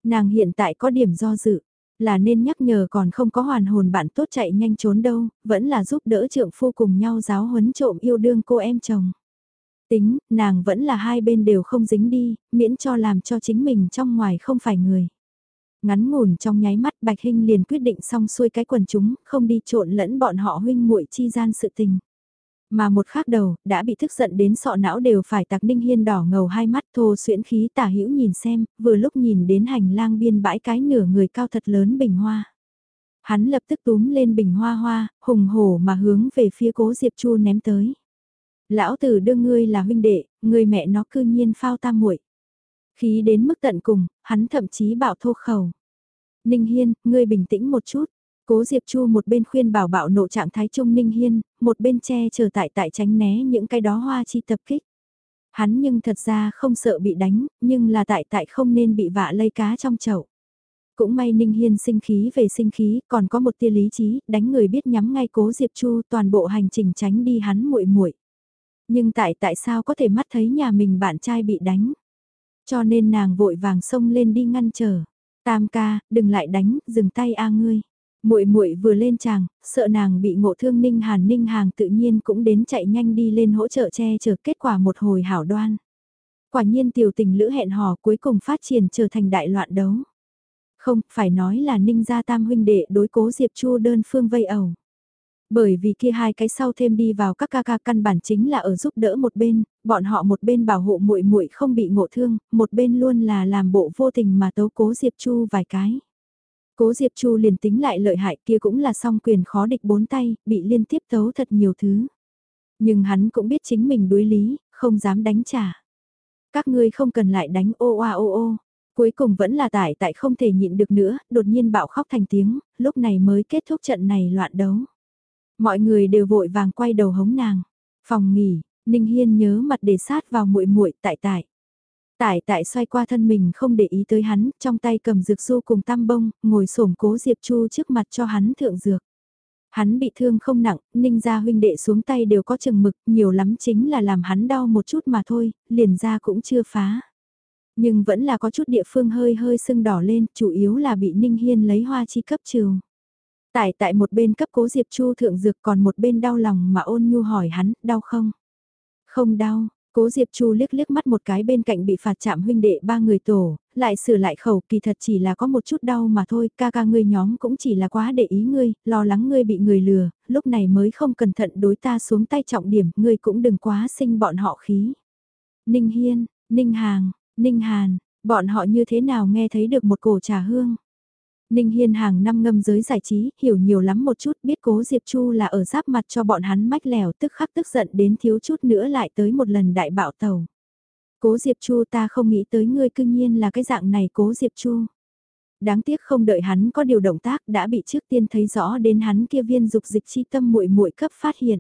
Nàng hiện tại có điểm do dự, là nên nhắc nhở còn không có hoàn hồn bạn tốt chạy nhanh trốn đâu, vẫn là giúp đỡ trượng phu cùng nhau giáo huấn trộm yêu đương cô em chồng. Tính, nàng vẫn là hai bên đều không dính đi, miễn cho làm cho chính mình trong ngoài không phải người. Ngắn ngủn trong nháy mắt Bạch Hinh liền quyết định xong xuôi cái quần chúng, không đi trộn lẫn bọn họ huynh muội chi gian sự tình. Mà một khác đầu, đã bị thức giận đến sọ não đều phải tạc ninh hiên đỏ ngầu hai mắt thô xuyễn khí tả hữu nhìn xem, vừa lúc nhìn đến hành lang biên bãi cái nửa người cao thật lớn bình hoa. Hắn lập tức túm lên bình hoa hoa, hùng hổ mà hướng về phía cố Diệp Chu ném tới. Lão tử đương ngươi là huynh đệ, người mẹ nó cư nhiên phao tam muội Khí đến mức tận cùng, hắn thậm chí bảo thô khẩu. Ninh Hiên, ngươi bình tĩnh một chút. Cố Diệp Chu một bên khuyên bảo bảo nộ trạng thái trung ninh hiên, một bên che chờ tại tại tránh né những cái đó hoa chi tập kích. Hắn nhưng thật ra không sợ bị đánh, nhưng là tại tại không nên bị vạ lây cá trong chậu. Cũng may Ninh Hiên sinh khí về sinh khí, còn có một tia lý trí, đánh người biết nhắm ngay Cố Diệp Chu toàn bộ hành trình tránh đi hắn muội muội. Nhưng tại tại sao có thể mắt thấy nhà mình bạn trai bị đánh? Cho nên nàng vội vàng xông lên đi ngăn trở. Tam ca, đừng lại đánh, dừng tay a ngươi. Muội muội vừa lên chàng, sợ nàng bị ngộ thương Ninh Hàn Ninh Hàng tự nhiên cũng đến chạy nhanh đi lên hỗ trợ che chở kết quả một hồi hảo đoan. Quả nhiên tiểu tình lữ hẹn hò cuối cùng phát triển trở thành đại loạn đấu. Không, phải nói là Ninh gia tam huynh đệ đối cố Diệp Chu đơn phương vây ẩu. Bởi vì kia hai cái sau thêm đi vào các ca ca căn bản chính là ở giúp đỡ một bên, bọn họ một bên bảo hộ muội muội không bị ngộ thương, một bên luôn là làm bộ vô tình mà tấu cố Diệp Chu vài cái. Cố Diệp Chu liền tính lại lợi hại kia cũng là song quyền khó địch bốn tay, bị liên tiếp tấu thật nhiều thứ. Nhưng hắn cũng biết chính mình đối lý, không dám đánh trả. Các ngươi không cần lại đánh ô oa ô ô. Cuối cùng vẫn là tải tại không thể nhịn được nữa, đột nhiên bạo khóc thành tiếng, lúc này mới kết thúc trận này loạn đấu. Mọi người đều vội vàng quay đầu hống nàng. Phòng nghỉ, Ninh Hiên nhớ mặt để sát vào muội muội tại tại. Tại tại xoay qua thân mình không để ý tới hắn, trong tay cầm dược su cùng tam bông, ngồi xổm cố Diệp Chu trước mặt cho hắn thượng dược. Hắn bị thương không nặng, ninh gia huynh đệ xuống tay đều có chừng mực, nhiều lắm chính là làm hắn đau một chút mà thôi, liền ra cũng chưa phá. Nhưng vẫn là có chút địa phương hơi hơi sưng đỏ lên, chủ yếu là bị ninh hiên lấy hoa chi cấp trừ. Tại tại một bên cấp cố Diệp Chu thượng dược còn một bên đau lòng mà ôn nhu hỏi hắn, đau không? Không đau, Cố Diệp Chu liếc liếc mắt một cái bên cạnh bị phạt chạm huynh đệ ba người tổ, lại sửa lại khẩu kỳ thật chỉ là có một chút đau mà thôi, ca ca ngươi nhóm cũng chỉ là quá để ý ngươi, lo lắng ngươi bị người lừa, lúc này mới không cẩn thận đối ta xuống tay trọng điểm, ngươi cũng đừng quá sinh bọn họ khí. Ninh Hiên, Ninh Hàng, Ninh Hàn, bọn họ như thế nào nghe thấy được một cổ trà hương. Ninh Hiên hàng năm ngâm giới giải trí, hiểu nhiều lắm một chút, biết cố Diệp Chu là ở giáp mặt cho bọn hắn mách lèo tức khắc tức giận đến thiếu chút nữa lại tới một lần đại bạo tàu. Cố Diệp Chu ta không nghĩ tới ngươi cư nhiên là cái dạng này cố Diệp Chu. Đáng tiếc không đợi hắn có điều động tác đã bị trước tiên thấy rõ đến hắn kia viên dục dịch chi tâm muội muội cấp phát hiện.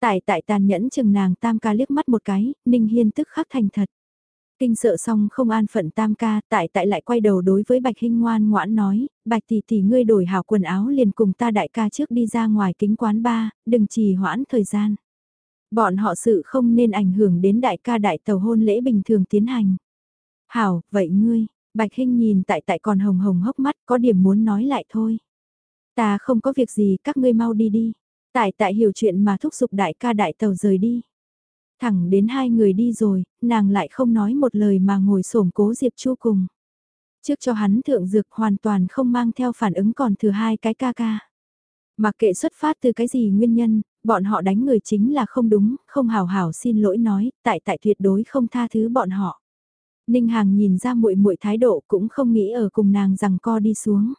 Tại tại tàn nhẫn chừng nàng tam ca liếc mắt một cái, Ninh Hiên tức khắc thành thật. Kinh sợ xong không an phận tam ca, tại tại lại quay đầu đối với Bạch Hinh ngoan ngoãn nói, Bạch tỷ tỷ ngươi đổi hảo quần áo liền cùng ta đại ca trước đi ra ngoài kính quán ba, đừng trì hoãn thời gian. Bọn họ sự không nên ảnh hưởng đến đại ca đại tàu hôn lễ bình thường tiến hành. Hảo, vậy ngươi, Bạch Hinh nhìn tại tại còn hồng hồng hốc mắt có điểm muốn nói lại thôi. Ta không có việc gì các ngươi mau đi đi. Tại tại hiểu chuyện mà thúc giục đại ca đại tàu rời đi. Thẳng đến hai người đi rồi, nàng lại không nói một lời mà ngồi xổm cố Diệp Chu cùng. Trước cho hắn thượng dược hoàn toàn không mang theo phản ứng còn thừa hai cái ca ca. Mặc kệ xuất phát từ cái gì nguyên nhân, bọn họ đánh người chính là không đúng, không hào hảo xin lỗi nói, tại tại tuyệt đối không tha thứ bọn họ. Ninh Hàng nhìn ra muội muội thái độ cũng không nghĩ ở cùng nàng rằng co đi xuống.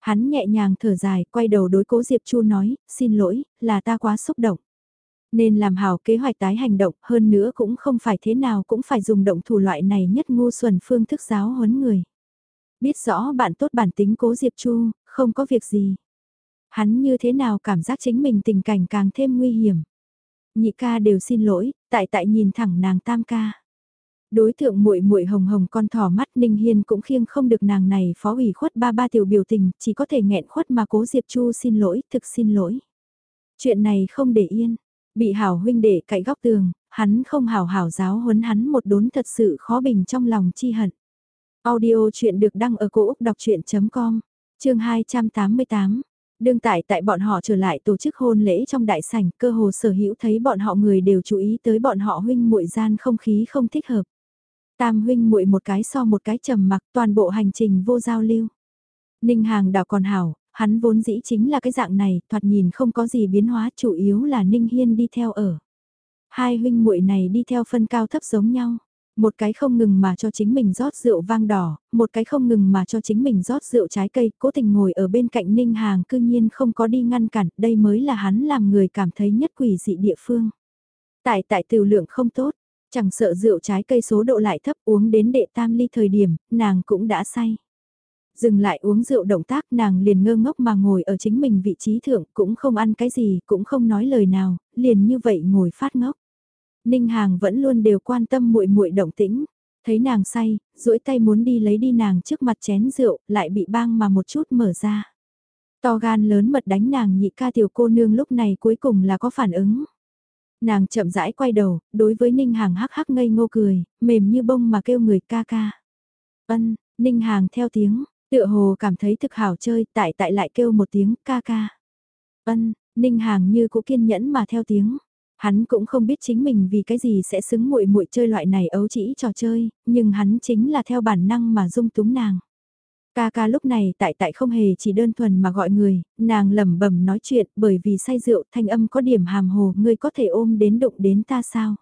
Hắn nhẹ nhàng thở dài, quay đầu đối cố Diệp Chu nói, xin lỗi, là ta quá xúc động. Nên làm hào kế hoạch tái hành động hơn nữa cũng không phải thế nào cũng phải dùng động thủ loại này nhất ngu xuẩn phương thức giáo huấn người. Biết rõ bạn tốt bản tính cố Diệp Chu, không có việc gì. Hắn như thế nào cảm giác chính mình tình cảnh càng thêm nguy hiểm. Nhị ca đều xin lỗi, tại tại nhìn thẳng nàng tam ca. Đối tượng muội muội hồng hồng con thỏ mắt Ninh Hiên cũng khiêng không được nàng này phó ủy khuất ba ba tiểu biểu tình, chỉ có thể nghẹn khuất mà cố Diệp Chu xin lỗi, thực xin lỗi. Chuyện này không để yên, Bị hảo huynh đệ cậy góc tường, hắn không hảo hảo giáo huấn hắn một đốn thật sự khó bình trong lòng chi hận. Audio chuyện được đăng ở cổ Úc đọc chuyện.com, chương 288. Đương tại tại bọn họ trở lại tổ chức hôn lễ trong đại sảnh, cơ hồ sở hữu thấy bọn họ người đều chú ý tới bọn họ huynh muội gian không khí không thích hợp. Tam huynh muội một cái so một cái trầm mặc toàn bộ hành trình vô giao lưu. Ninh hàng đảo còn hảo, Hắn vốn dĩ chính là cái dạng này, thoạt nhìn không có gì biến hóa, chủ yếu là Ninh Hiên đi theo ở. Hai huynh muội này đi theo phân cao thấp giống nhau. Một cái không ngừng mà cho chính mình rót rượu vang đỏ, một cái không ngừng mà cho chính mình rót rượu trái cây, cố tình ngồi ở bên cạnh Ninh Hàng cư nhiên không có đi ngăn cản, đây mới là hắn làm người cảm thấy nhất quỷ dị địa phương. Tại tại tiểu lượng không tốt, chẳng sợ rượu trái cây số độ lại thấp uống đến đệ tam ly thời điểm, nàng cũng đã say. Dừng lại uống rượu động tác nàng liền ngơ ngốc mà ngồi ở chính mình vị trí thượng cũng không ăn cái gì cũng không nói lời nào, liền như vậy ngồi phát ngốc. Ninh Hàng vẫn luôn đều quan tâm muội muội động tĩnh, thấy nàng say, duỗi tay muốn đi lấy đi nàng trước mặt chén rượu, lại bị bang mà một chút mở ra. To gan lớn mật đánh nàng nhị ca tiểu cô nương lúc này cuối cùng là có phản ứng. Nàng chậm rãi quay đầu, đối với Ninh Hàng hắc hắc ngây ngô cười, mềm như bông mà kêu người ca ca. Ân, Ninh Hàng theo tiếng, Tựa hồ cảm thấy thực hảo chơi, tại tại lại kêu một tiếng ca ca. Ân, Ninh Hàng như cũng kiên nhẫn mà theo tiếng. Hắn cũng không biết chính mình vì cái gì sẽ xứng muội muội chơi loại này ấu chỉ trò chơi, nhưng hắn chính là theo bản năng mà dung túng nàng. Ca ca lúc này tại tại không hề chỉ đơn thuần mà gọi người, nàng lẩm bẩm nói chuyện bởi vì say rượu thanh âm có điểm hàm hồ, ngươi có thể ôm đến đụng đến ta sao?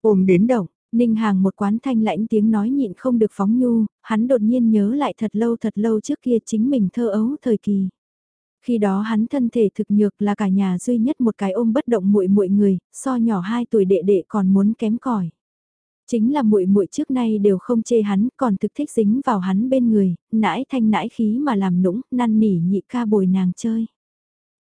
Ôm đến động, Ninh Hàng một quán thanh lãnh tiếng nói nhịn không được phóng nhu, hắn đột nhiên nhớ lại thật lâu thật lâu trước kia chính mình thơ ấu thời kỳ. Khi đó hắn thân thể thực nhược là cả nhà duy nhất một cái ôm bất động muội muội người, so nhỏ 2 tuổi đệ đệ còn muốn kém cỏi. Chính là muội muội trước nay đều không chê hắn, còn thực thích dính vào hắn bên người, nãi thanh nãi khí mà làm nũng, năn nỉ nhị ca bồi nàng chơi.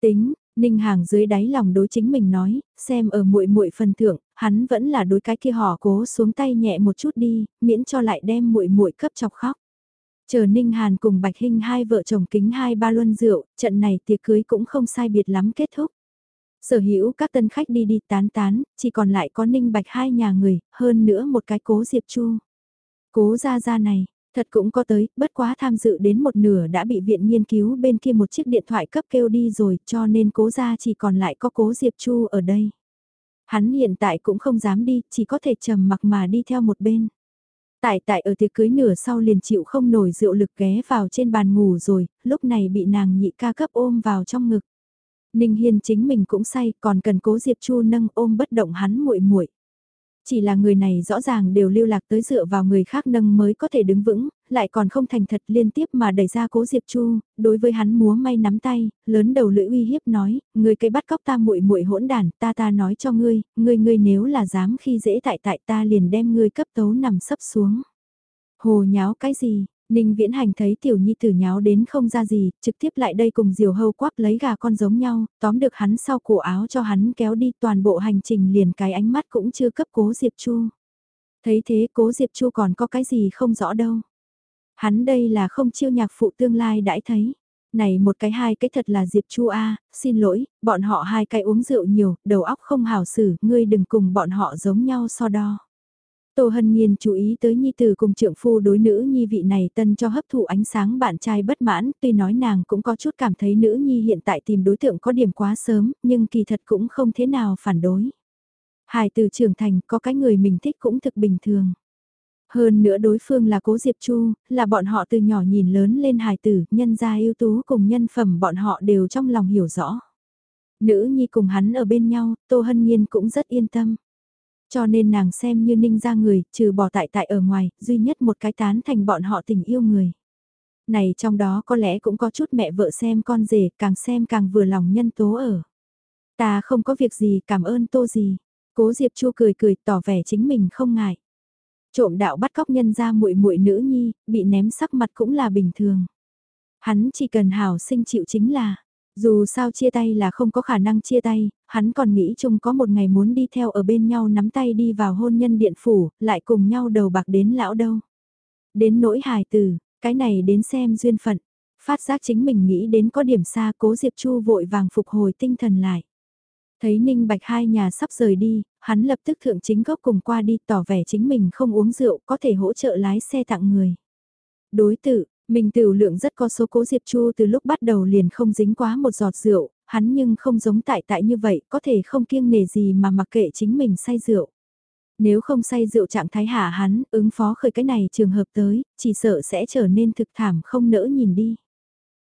Tính, Ninh Hàng dưới đáy lòng đối chính mình nói, xem ở muội muội phần thượng, hắn vẫn là đối cái kia họ cố xuống tay nhẹ một chút đi, miễn cho lại đem muội muội cấp chọc khóc. Chờ Ninh Hàn cùng Bạch Hinh hai vợ chồng kính hai ba luân rượu, trận này tiệc cưới cũng không sai biệt lắm kết thúc. Sở hữu các tân khách đi đi tán tán, chỉ còn lại có Ninh Bạch hai nhà người, hơn nữa một cái cố Diệp Chu. Cố ra ra này, thật cũng có tới, bất quá tham dự đến một nửa đã bị viện nghiên cứu bên kia một chiếc điện thoại cấp kêu đi rồi, cho nên cố ra chỉ còn lại có cố Diệp Chu ở đây. Hắn hiện tại cũng không dám đi, chỉ có thể trầm mặc mà đi theo một bên. Tại tại ở tiệc cưới nửa sau liền chịu không nổi rượu lực ghé vào trên bàn ngủ rồi, lúc này bị nàng nhị ca cấp ôm vào trong ngực. Ninh Hiên chính mình cũng say, còn cần cố Diệp Chu nâng ôm bất động hắn muội muội. Chỉ là người này rõ ràng đều lưu lạc tới dựa vào người khác nâng mới có thể đứng vững, lại còn không thành thật liên tiếp mà đẩy ra cố Diệp Chu, đối với hắn múa may nắm tay, lớn đầu lưỡi uy hiếp nói, người cây bắt cóc ta muội muội hỗn đàn, ta ta nói cho ngươi, ngươi ngươi nếu là dám khi dễ tại tại ta liền đem ngươi cấp tấu nằm sấp xuống. Hồ nháo cái gì, Ninh Viễn Hành thấy tiểu nhi tử nháo đến không ra gì, trực tiếp lại đây cùng diều hâu quắp lấy gà con giống nhau, tóm được hắn sau cổ áo cho hắn kéo đi toàn bộ hành trình liền cái ánh mắt cũng chưa cấp cố Diệp Chu. Thấy thế cố Diệp Chu còn có cái gì không rõ đâu. Hắn đây là không chiêu nhạc phụ tương lai đãi thấy. Này một cái hai cái thật là Diệp Chu A, xin lỗi, bọn họ hai cái uống rượu nhiều, đầu óc không hảo xử, ngươi đừng cùng bọn họ giống nhau so đo. Tô Hân Nhiên chú ý tới nhi tử cùng trượng phu đối nữ nhi vị này tân cho hấp thụ ánh sáng bạn trai bất mãn, tuy nói nàng cũng có chút cảm thấy nữ nhi hiện tại tìm đối tượng có điểm quá sớm, nhưng kỳ thật cũng không thế nào phản đối. Hải từ trưởng thành có cái người mình thích cũng thực bình thường. Hơn nữa đối phương là cố Diệp Chu, là bọn họ từ nhỏ nhìn lớn lên hài tử, nhân gia ưu tú cùng nhân phẩm bọn họ đều trong lòng hiểu rõ. Nữ nhi cùng hắn ở bên nhau, Tô Hân Nhiên cũng rất yên tâm. Cho nên nàng xem như ninh ra người, trừ bỏ tại tại ở ngoài, duy nhất một cái tán thành bọn họ tình yêu người. Này trong đó có lẽ cũng có chút mẹ vợ xem con rể, càng xem càng vừa lòng nhân tố ở. Ta không có việc gì, cảm ơn tô gì. Cố Diệp Chu cười cười tỏ vẻ chính mình không ngại. Trộm đạo bắt cóc nhân ra muội muội nữ nhi, bị ném sắc mặt cũng là bình thường. Hắn chỉ cần hảo sinh chịu chính là, dù sao chia tay là không có khả năng chia tay, hắn còn nghĩ chung có một ngày muốn đi theo ở bên nhau nắm tay đi vào hôn nhân điện phủ, lại cùng nhau đầu bạc đến lão đâu. Đến nỗi hài tử, cái này đến xem duyên phận, phát giác chính mình nghĩ đến có điểm xa cố Diệp Chu vội vàng phục hồi tinh thần lại. Thấy Ninh Bạch hai nhà sắp rời đi, hắn lập tức thượng chính gốc cùng qua đi tỏ vẻ chính mình không uống rượu có thể hỗ trợ lái xe tặng người. Đối tự, mình tiểu lượng rất có số cố Diệp Chu từ lúc bắt đầu liền không dính quá một giọt rượu, hắn nhưng không giống tại tại như vậy, có thể không kiêng nề gì mà mặc kệ chính mình say rượu. Nếu không say rượu trạng thái hạ hắn, ứng phó khởi cái này trường hợp tới, chỉ sợ sẽ trở nên thực thảm không nỡ nhìn đi.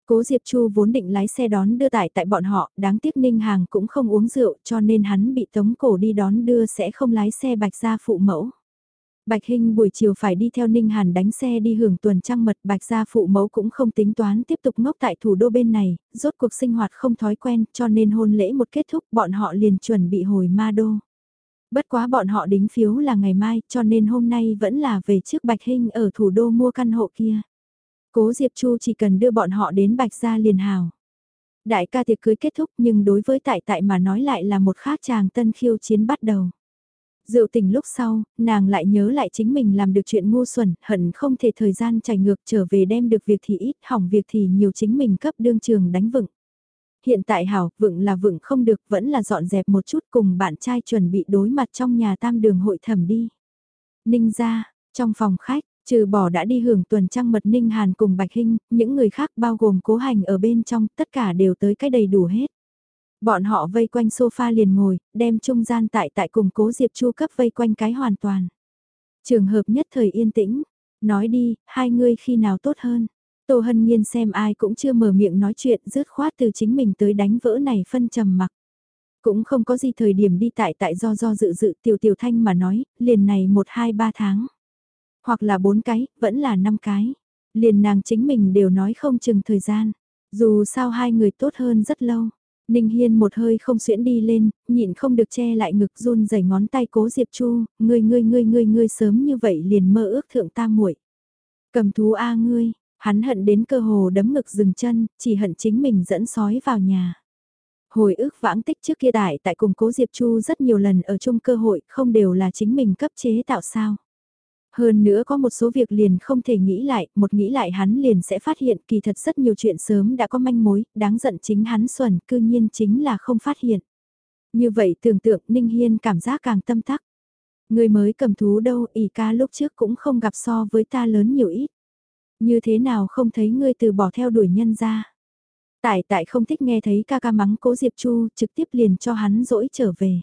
Cố Diệp Chu vốn định lái xe đón đưa tại tại bọn họ, đáng tiếc Ninh Hàng cũng không uống rượu cho nên hắn bị tống cổ đi đón đưa sẽ không lái xe bạch ra phụ mẫu. Bạch Hinh buổi chiều phải đi theo Ninh Hàn đánh xe đi hưởng tuần trăng mật Bạch gia phụ mẫu cũng không tính toán tiếp tục ngốc tại thủ đô bên này, rốt cuộc sinh hoạt không thói quen cho nên hôn lễ một kết thúc bọn họ liền chuẩn bị hồi ma đô. Bất quá bọn họ đính phiếu là ngày mai cho nên hôm nay vẫn là về trước Bạch Hinh ở thủ đô mua căn hộ kia. Cố Diệp Chu chỉ cần đưa bọn họ đến Bạch gia liền hào. Đại ca tiệc cưới kết thúc nhưng đối với tại tại mà nói lại là một khác chàng tân khiêu chiến bắt đầu. Rượu tình lúc sau, nàng lại nhớ lại chính mình làm được chuyện ngu xuẩn, hận không thể thời gian chảy ngược trở về đem được việc thì ít, hỏng việc thì nhiều chính mình cấp đương trường đánh vựng. Hiện tại hảo, vựng là vựng không được, vẫn là dọn dẹp một chút cùng bạn trai chuẩn bị đối mặt trong nhà tam đường hội thẩm đi. Ninh ra, trong phòng khách, trừ bỏ đã đi hưởng tuần trăng mật Ninh Hàn cùng Bạch Hinh, những người khác bao gồm cố hành ở bên trong, tất cả đều tới cái đầy đủ hết. Bọn họ vây quanh sofa liền ngồi, đem trung gian tại tại cùng cố Diệp Chu cấp vây quanh cái hoàn toàn. Trường hợp nhất thời yên tĩnh, nói đi, hai người khi nào tốt hơn. Tô Hân Nhiên xem ai cũng chưa mở miệng nói chuyện rứt khoát từ chính mình tới đánh vỡ này phân trầm mặc. Cũng không có gì thời điểm đi tại tại do do dự dự tiểu tiểu thanh mà nói, liền này một hai ba tháng. Hoặc là bốn cái, vẫn là năm cái. Liền nàng chính mình đều nói không chừng thời gian. Dù sao hai người tốt hơn rất lâu. Ninh Hiên một hơi không xuyễn đi lên, nhịn không được che lại ngực run rẩy ngón tay cố Diệp Chu, ngươi ngươi ngươi ngươi ngươi sớm như vậy liền mơ ước thượng ta muội. Cầm thú a ngươi, hắn hận đến cơ hồ đấm ngực dừng chân, chỉ hận chính mình dẫn sói vào nhà. Hồi ức vãng tích trước kia đại tại cùng cố Diệp Chu rất nhiều lần ở chung cơ hội không đều là chính mình cấp chế tạo sao. Hơn nữa có một số việc liền không thể nghĩ lại, một nghĩ lại hắn liền sẽ phát hiện kỳ thật rất nhiều chuyện sớm đã có manh mối, đáng giận chính hắn xuẩn, cư nhiên chính là không phát hiện. Như vậy tưởng tượng Ninh Hiên cảm giác càng tâm tắc. Người mới cầm thú đâu, ỉ ca lúc trước cũng không gặp so với ta lớn nhiều ít. Như thế nào không thấy ngươi từ bỏ theo đuổi nhân ra. Tại tại không thích nghe thấy ca ca mắng cố Diệp Chu trực tiếp liền cho hắn dỗi trở về.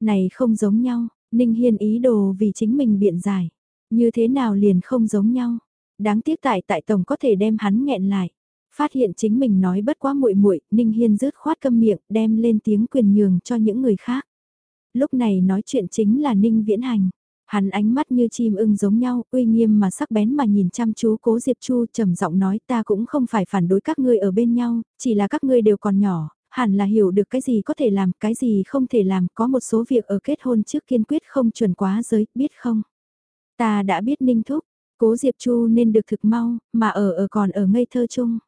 Này không giống nhau, Ninh Hiên ý đồ vì chính mình biện giải. Như thế nào liền không giống nhau. Đáng tiếc tại tại tổng có thể đem hắn nghẹn lại. Phát hiện chính mình nói bất quá muội muội, Ninh Hiên rứt khoát câm miệng, đem lên tiếng quyền nhường cho những người khác. Lúc này nói chuyện chính là Ninh Viễn Hành. Hắn ánh mắt như chim ưng giống nhau, uy nghiêm mà sắc bén mà nhìn chăm chú cố Diệp Chu trầm giọng nói ta cũng không phải phản đối các ngươi ở bên nhau, chỉ là các ngươi đều còn nhỏ, hẳn là hiểu được cái gì có thể làm, cái gì không thể làm, có một số việc ở kết hôn trước kiên quyết không chuẩn quá giới, biết không? Ta đã biết ninh thúc, cố Diệp Chu nên được thực mau, mà ở ở còn ở ngây thơ chung.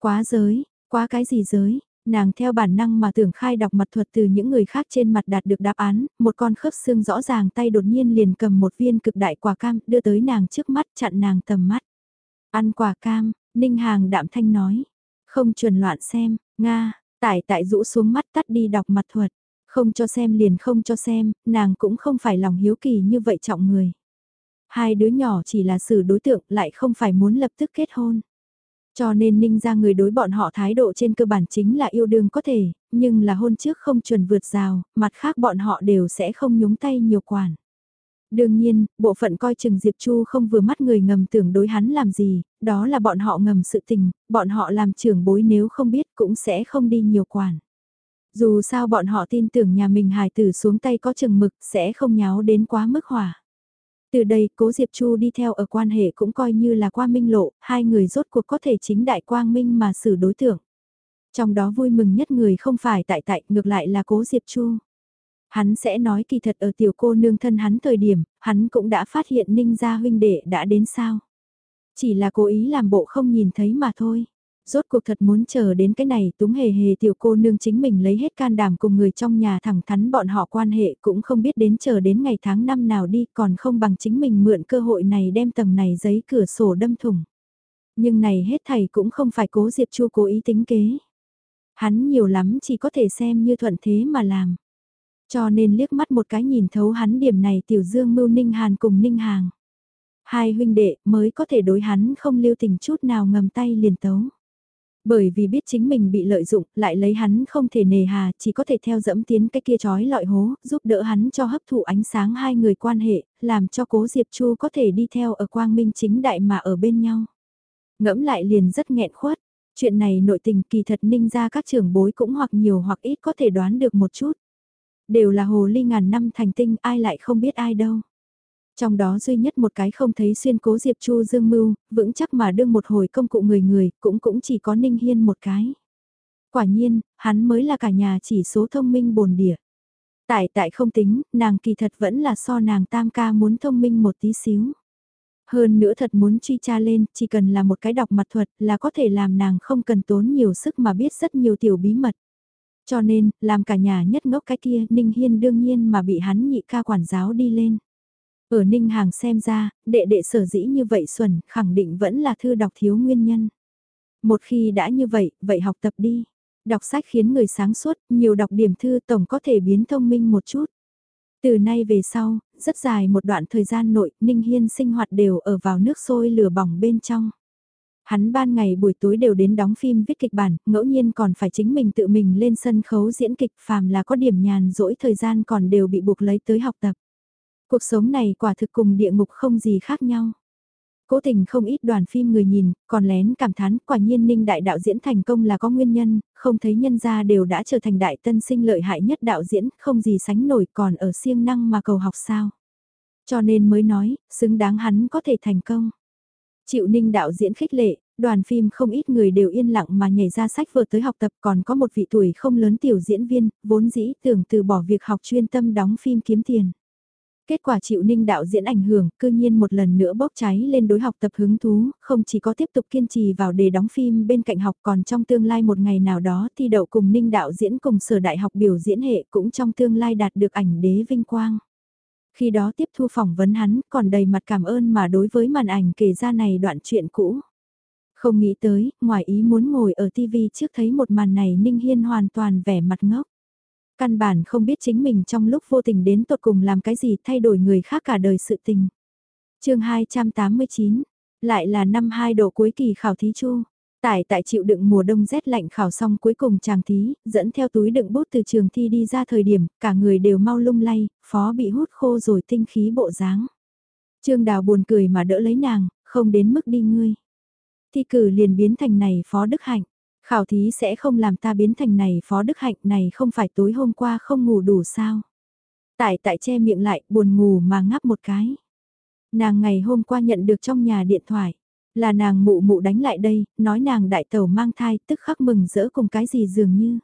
Quá giới, quá cái gì giới, nàng theo bản năng mà tưởng khai đọc mặt thuật từ những người khác trên mặt đạt được đáp án, một con khớp xương rõ ràng tay đột nhiên liền cầm một viên cực đại quả cam đưa tới nàng trước mắt chặn nàng tầm mắt. Ăn quả cam, Ninh Hàng đạm thanh nói, không chuẩn loạn xem, Nga, tải tại rũ xuống mắt tắt đi đọc mặt thuật, không cho xem liền không cho xem, nàng cũng không phải lòng hiếu kỳ như vậy trọng người. Hai đứa nhỏ chỉ là xử đối tượng lại không phải muốn lập tức kết hôn. Cho nên ninh ra người đối bọn họ thái độ trên cơ bản chính là yêu đương có thể, nhưng là hôn trước không chuẩn vượt rào, mặt khác bọn họ đều sẽ không nhúng tay nhiều quản. Đương nhiên, bộ phận coi chừng Diệp Chu không vừa mắt người ngầm tưởng đối hắn làm gì, đó là bọn họ ngầm sự tình, bọn họ làm trưởng bối nếu không biết cũng sẽ không đi nhiều quản. Dù sao bọn họ tin tưởng nhà mình hài tử xuống tay có chừng mực sẽ không nháo đến quá mức hỏa. Từ đây, cố Diệp Chu đi theo ở quan hệ cũng coi như là qua minh lộ, hai người rốt cuộc có thể chính đại quang minh mà xử đối tượng. Trong đó vui mừng nhất người không phải tại tại, ngược lại là cố Diệp Chu. Hắn sẽ nói kỳ thật ở tiểu cô nương thân hắn thời điểm, hắn cũng đã phát hiện ninh gia huynh đệ đã đến sao. Chỉ là cố ý làm bộ không nhìn thấy mà thôi. Rốt cuộc thật muốn chờ đến cái này, túng hề hề tiểu cô nương chính mình lấy hết can đảm cùng người trong nhà thẳng thắn bọn họ quan hệ cũng không biết đến chờ đến ngày tháng năm nào đi, còn không bằng chính mình mượn cơ hội này đem tầng này giấy cửa sổ đâm thủng. Nhưng này hết thầy cũng không phải cố Diệp Chu cố ý tính kế. Hắn nhiều lắm chỉ có thể xem như thuận thế mà làm. Cho nên liếc mắt một cái nhìn thấu hắn điểm này tiểu dương mưu ninh hàn cùng ninh hàng. Hai huynh đệ mới có thể đối hắn không lưu tình chút nào ngầm tay liền tấu. Bởi vì biết chính mình bị lợi dụng, lại lấy hắn không thể nề hà, chỉ có thể theo dẫm tiến cái kia trói lọi hố, giúp đỡ hắn cho hấp thụ ánh sáng hai người quan hệ, làm cho cố Diệp Chu có thể đi theo ở quang minh chính đại mà ở bên nhau. Ngẫm lại liền rất nghẹn khuất, chuyện này nội tình kỳ thật ninh ra các trưởng bối cũng hoặc nhiều hoặc ít có thể đoán được một chút. Đều là hồ ly ngàn năm thành tinh ai lại không biết ai đâu. Trong đó duy nhất một cái không thấy xuyên cố Diệp Chu Dương Mưu, vững chắc mà đương một hồi công cụ người người, cũng cũng chỉ có Ninh Hiên một cái. Quả nhiên, hắn mới là cả nhà chỉ số thông minh bồn địa. Tại tại không tính, nàng kỳ thật vẫn là so nàng tam ca muốn thông minh một tí xíu. Hơn nữa thật muốn truy tra lên, chỉ cần là một cái đọc mặt thuật là có thể làm nàng không cần tốn nhiều sức mà biết rất nhiều tiểu bí mật. Cho nên, làm cả nhà nhất ngốc cái kia, Ninh Hiên đương nhiên mà bị hắn nhị ca quản giáo đi lên. Ở Ninh Hàng xem ra, đệ đệ sở dĩ như vậy xuẩn, khẳng định vẫn là thư đọc thiếu nguyên nhân. Một khi đã như vậy, vậy học tập đi. Đọc sách khiến người sáng suốt, nhiều đọc điểm thư tổng có thể biến thông minh một chút. Từ nay về sau, rất dài một đoạn thời gian nội, Ninh Hiên sinh hoạt đều ở vào nước sôi lửa bỏng bên trong. Hắn ban ngày buổi tối đều đến đóng phim viết kịch bản, ngẫu nhiên còn phải chính mình tự mình lên sân khấu diễn kịch phàm là có điểm nhàn rỗi thời gian còn đều bị buộc lấy tới học tập. Cuộc sống này quả thực cùng địa ngục không gì khác nhau. Cố tình không ít đoàn phim người nhìn, còn lén cảm thán quả nhiên ninh đại đạo diễn thành công là có nguyên nhân, không thấy nhân gia đều đã trở thành đại tân sinh lợi hại nhất đạo diễn, không gì sánh nổi còn ở siêng năng mà cầu học sao. Cho nên mới nói, xứng đáng hắn có thể thành công. Chịu ninh đạo diễn khích lệ, đoàn phim không ít người đều yên lặng mà nhảy ra sách vừa tới học tập còn có một vị tuổi không lớn tiểu diễn viên, vốn dĩ tưởng từ bỏ việc học chuyên tâm đóng phim kiếm tiền. Kết quả chịu ninh đạo diễn ảnh hưởng, cư nhiên một lần nữa bốc cháy lên đối học tập hứng thú, không chỉ có tiếp tục kiên trì vào đề đóng phim bên cạnh học còn trong tương lai một ngày nào đó thi đậu cùng ninh đạo diễn cùng sở đại học biểu diễn hệ cũng trong tương lai đạt được ảnh đế vinh quang. Khi đó tiếp thu phỏng vấn hắn còn đầy mặt cảm ơn mà đối với màn ảnh kể ra này đoạn chuyện cũ. Không nghĩ tới, ngoài ý muốn ngồi ở TV trước thấy một màn này Ninh Hiên hoàn toàn vẻ mặt ngốc. Căn bản không biết chính mình trong lúc vô tình đến tột cùng làm cái gì thay đổi người khác cả đời sự tình. chương 289, lại là năm hai độ cuối kỳ khảo thí chu. Tại tại chịu đựng mùa đông rét lạnh khảo xong cuối cùng chàng thí, dẫn theo túi đựng bút từ trường thi đi ra thời điểm, cả người đều mau lung lay, phó bị hút khô rồi tinh khí bộ dáng. Trương Đào buồn cười mà đỡ lấy nàng, không đến mức đi ngươi. Thi cử liền biến thành này phó đức hạnh. Khảo thí sẽ không làm ta biến thành này phó đức hạnh này không phải tối hôm qua không ngủ đủ sao. Tại tại che miệng lại buồn ngủ mà ngáp một cái. Nàng ngày hôm qua nhận được trong nhà điện thoại. Là nàng mụ mụ đánh lại đây, nói nàng đại tàu mang thai tức khắc mừng rỡ cùng cái gì dường như.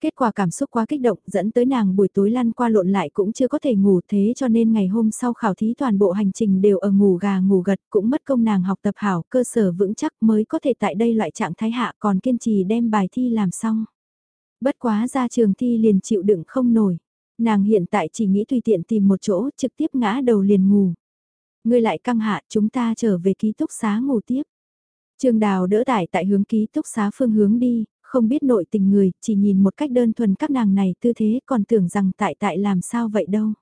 Kết quả cảm xúc quá kích động dẫn tới nàng buổi tối lăn qua lộn lại cũng chưa có thể ngủ thế cho nên ngày hôm sau khảo thí toàn bộ hành trình đều ở ngủ gà ngủ gật cũng mất công nàng học tập hảo cơ sở vững chắc mới có thể tại đây loại trạng thái hạ còn kiên trì đem bài thi làm xong. Bất quá ra trường thi liền chịu đựng không nổi. Nàng hiện tại chỉ nghĩ tùy tiện tìm một chỗ trực tiếp ngã đầu liền ngủ. Ngươi lại căng hạ chúng ta trở về ký túc xá ngủ tiếp. Trường đào đỡ tải tại hướng ký túc xá phương hướng đi, không biết nội tình người, chỉ nhìn một cách đơn thuần các nàng này tư thế còn tưởng rằng tại tại làm sao vậy đâu.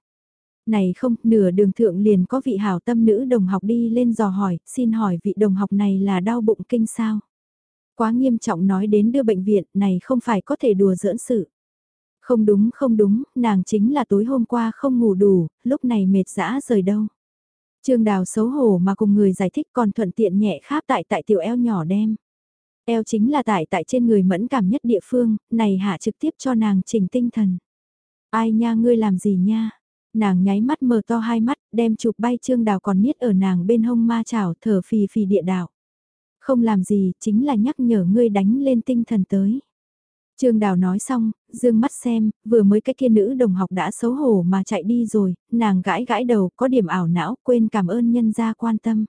Này không, nửa đường thượng liền có vị hảo tâm nữ đồng học đi lên dò hỏi, xin hỏi vị đồng học này là đau bụng kinh sao? Quá nghiêm trọng nói đến đưa bệnh viện, này không phải có thể đùa giỡn sự. Không đúng không đúng, nàng chính là tối hôm qua không ngủ đủ, lúc này mệt dã rời đâu. Trương Đào xấu hổ mà cùng người giải thích còn thuận tiện nhẹ kháp tại tại tiểu eo nhỏ đem. Eo chính là tại tại trên người mẫn cảm nhất địa phương, này hạ trực tiếp cho nàng chỉnh tinh thần. Ai nha ngươi làm gì nha? Nàng nháy mắt mở to hai mắt, đem chụp bay trương đào còn niết ở nàng bên hông ma chảo thở phì phì địa đạo. Không làm gì, chính là nhắc nhở ngươi đánh lên tinh thần tới. Trương Đào nói xong, dương mắt xem, vừa mới cái kia nữ đồng học đã xấu hổ mà chạy đi rồi, nàng gãi gãi đầu, có điểm ảo não, quên cảm ơn nhân gia quan tâm.